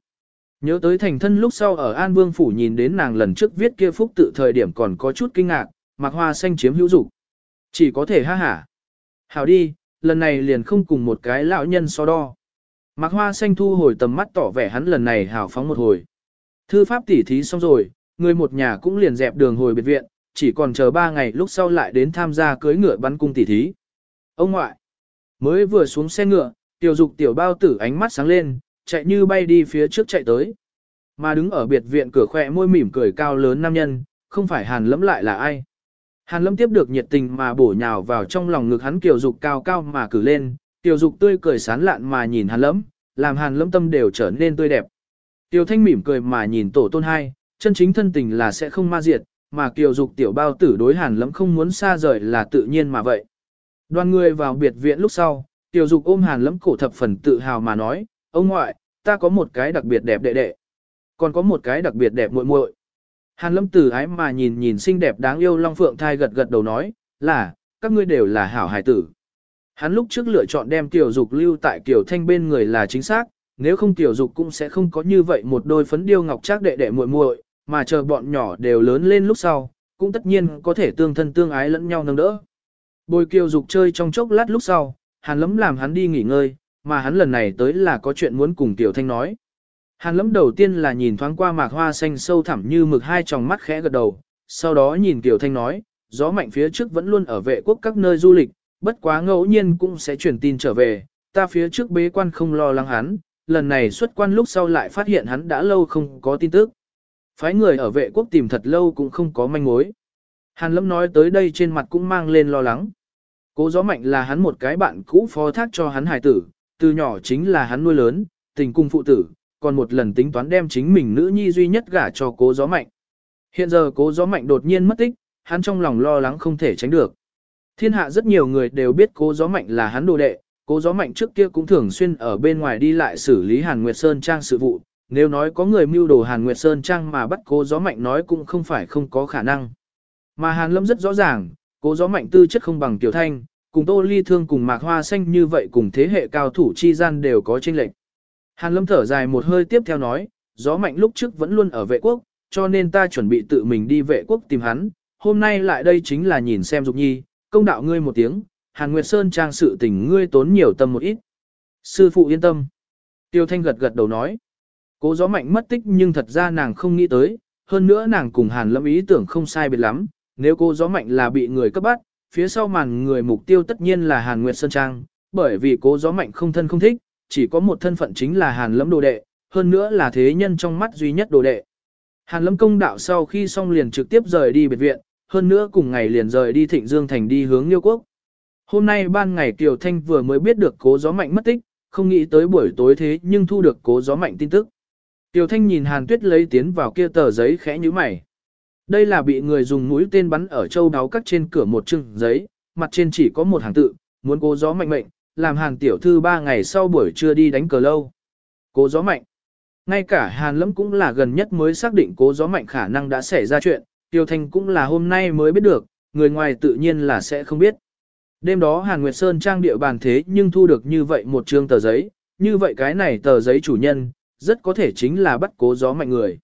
Speaker 1: Nhớ tới thành thân lúc sau ở An Vương Phủ nhìn đến nàng lần trước viết kia phúc tự thời điểm còn có chút kinh ngạc, mạc hoa xanh chiếm hữu dục Chỉ có thể ha hả. Hảo đi, lần này liền không cùng một cái lão nhân so đo. Mạc hoa xanh thu hồi tầm mắt tỏ vẻ hắn lần này hảo phóng một hồi. Thư pháp tỉ thí xong rồi, người một nhà cũng liền dẹp đường hồi biệt viện, chỉ còn chờ ba ngày lúc sau lại đến tham gia cưới ngựa bắn cung tỉ thí. Ông ngoại, mới vừa xuống xe ngựa, tiểu dục tiểu bao tử ánh mắt sáng lên, chạy như bay đi phía trước chạy tới. Mà đứng ở biệt viện cửa khỏe môi mỉm cười cao lớn nam nhân, không phải hàn lẫm lại là ai. Hàn lâm tiếp được nhiệt tình mà bổ nhào vào trong lòng ngực hắn kiều dục cao cao mà cử lên, tiểu dục tươi cười sán lạn mà nhìn hàn Lẫm, làm hàn Lẫm tâm đều trở nên tươi đẹp. Tiểu thanh mỉm cười mà nhìn tổ tôn hai, chân chính thân tình là sẽ không ma diệt, mà kiều dục tiểu bao tử đối hàn Lẫm không muốn xa rời là tự nhiên mà vậy. Đoàn người vào biệt viện lúc sau, tiểu dục ôm hàn Lẫm cổ thập phần tự hào mà nói, ông ngoại, ta có một cái đặc biệt đẹp đệ đệ, còn có một cái đặc biệt đẹp muội muội. Hàn lâm tử ái mà nhìn nhìn xinh đẹp đáng yêu Long Phượng thai gật gật đầu nói, là, các ngươi đều là hảo hài tử. Hắn lúc trước lựa chọn đem tiểu dục lưu tại tiểu thanh bên người là chính xác, nếu không tiểu dục cũng sẽ không có như vậy một đôi phấn điêu ngọc trác đệ đệ muội muội, mà chờ bọn nhỏ đều lớn lên lúc sau, cũng tất nhiên có thể tương thân tương ái lẫn nhau nâng đỡ. Bồi kiều dục chơi trong chốc lát lúc sau, hàn lấm làm hắn đi nghỉ ngơi, mà hắn lần này tới là có chuyện muốn cùng tiểu thanh nói. Hàn lấm đầu tiên là nhìn thoáng qua mạc hoa xanh sâu thẳm như mực hai tròng mắt khẽ gật đầu, sau đó nhìn tiểu thanh nói, gió mạnh phía trước vẫn luôn ở vệ quốc các nơi du lịch, bất quá ngẫu nhiên cũng sẽ truyền tin trở về, ta phía trước bế quan không lo lắng hắn, lần này xuất quan lúc sau lại phát hiện hắn đã lâu không có tin tức. Phái người ở vệ quốc tìm thật lâu cũng không có manh mối. Hàn lâm nói tới đây trên mặt cũng mang lên lo lắng. Cố gió mạnh là hắn một cái bạn cũ phó thác cho hắn hài tử, từ nhỏ chính là hắn nuôi lớn, tình cung phụ tử, còn một lần tính toán đem chính mình nữ nhi duy nhất gả cho cố gió mạnh. Hiện giờ cố gió mạnh đột nhiên mất tích, hắn trong lòng lo lắng không thể tránh được. Thiên hạ rất nhiều người đều biết cố gió mạnh là hắn đồ đệ, cố gió mạnh trước kia cũng thường xuyên ở bên ngoài đi lại xử lý Hàn Nguyệt Sơn Trang sự vụ, nếu nói có người mưu đồ Hàn Nguyệt Sơn Trang mà bắt cố gió mạnh nói cũng không phải không có khả năng. Mà Hàn Lâm rất rõ ràng, cố gió mạnh tư chất không bằng Tiểu Thanh, cùng Tô Ly Thương cùng Mạc Hoa Xanh như vậy cùng thế hệ cao thủ chi gian đều có tranh lệch. Hàn Lâm thở dài một hơi tiếp theo nói, gió mạnh lúc trước vẫn luôn ở vệ quốc, cho nên ta chuẩn bị tự mình đi vệ quốc tìm hắn, hôm nay lại đây chính là nhìn xem Dục Nhi, công đạo ngươi một tiếng, Hàn Nguyệt Sơn Trang sự tình ngươi tốn nhiều tâm một ít. Sư phụ yên tâm. Tiêu Thanh gật gật đầu nói. Cố gió mạnh mất tích nhưng thật ra nàng không nghĩ tới, hơn nữa nàng cùng Hàn Lâm ý tưởng không sai biệt lắm, nếu cô gió mạnh là bị người cấp bắt, phía sau màn người mục tiêu tất nhiên là Hàn Nguyệt Sơn Trang, bởi vì cố gió mạnh không thân không thích, chỉ có một thân phận chính là Hàn Lâm đồ đệ, hơn nữa là thế nhân trong mắt duy nhất đồ đệ. Hàn Lâm công đạo sau khi xong liền trực tiếp rời đi biệt viện, hơn nữa cùng ngày liền rời đi Thịnh Dương Thành đi hướng Liêu Quốc. Hôm nay ban ngày Kiều Thanh vừa mới biết được cố gió mạnh mất tích, không nghĩ tới buổi tối thế nhưng thu được cố gió mạnh tin tức. Tiểu Thanh nhìn Hàn Tuyết lấy tiến vào kia tờ giấy khẽ như mày. Đây là bị người dùng mũi tên bắn ở châu đáo cắt trên cửa một chừng giấy, mặt trên chỉ có một hàng tự, muốn cố gió mạnh mệnh, làm Hàn tiểu thư ba ngày sau buổi trưa đi đánh cờ lâu. Cố gió mạnh. Ngay cả Hàn Lâm cũng là gần nhất mới xác định cố gió mạnh khả năng đã xảy ra chuyện, Tiểu Thành cũng là hôm nay mới biết được, người ngoài tự nhiên là sẽ không biết. Đêm đó Hàn Nguyệt Sơn trang địa bàn thế nhưng thu được như vậy một trương tờ giấy, như vậy cái này tờ giấy chủ nhân, rất có thể chính là bắt cố gió mạnh người.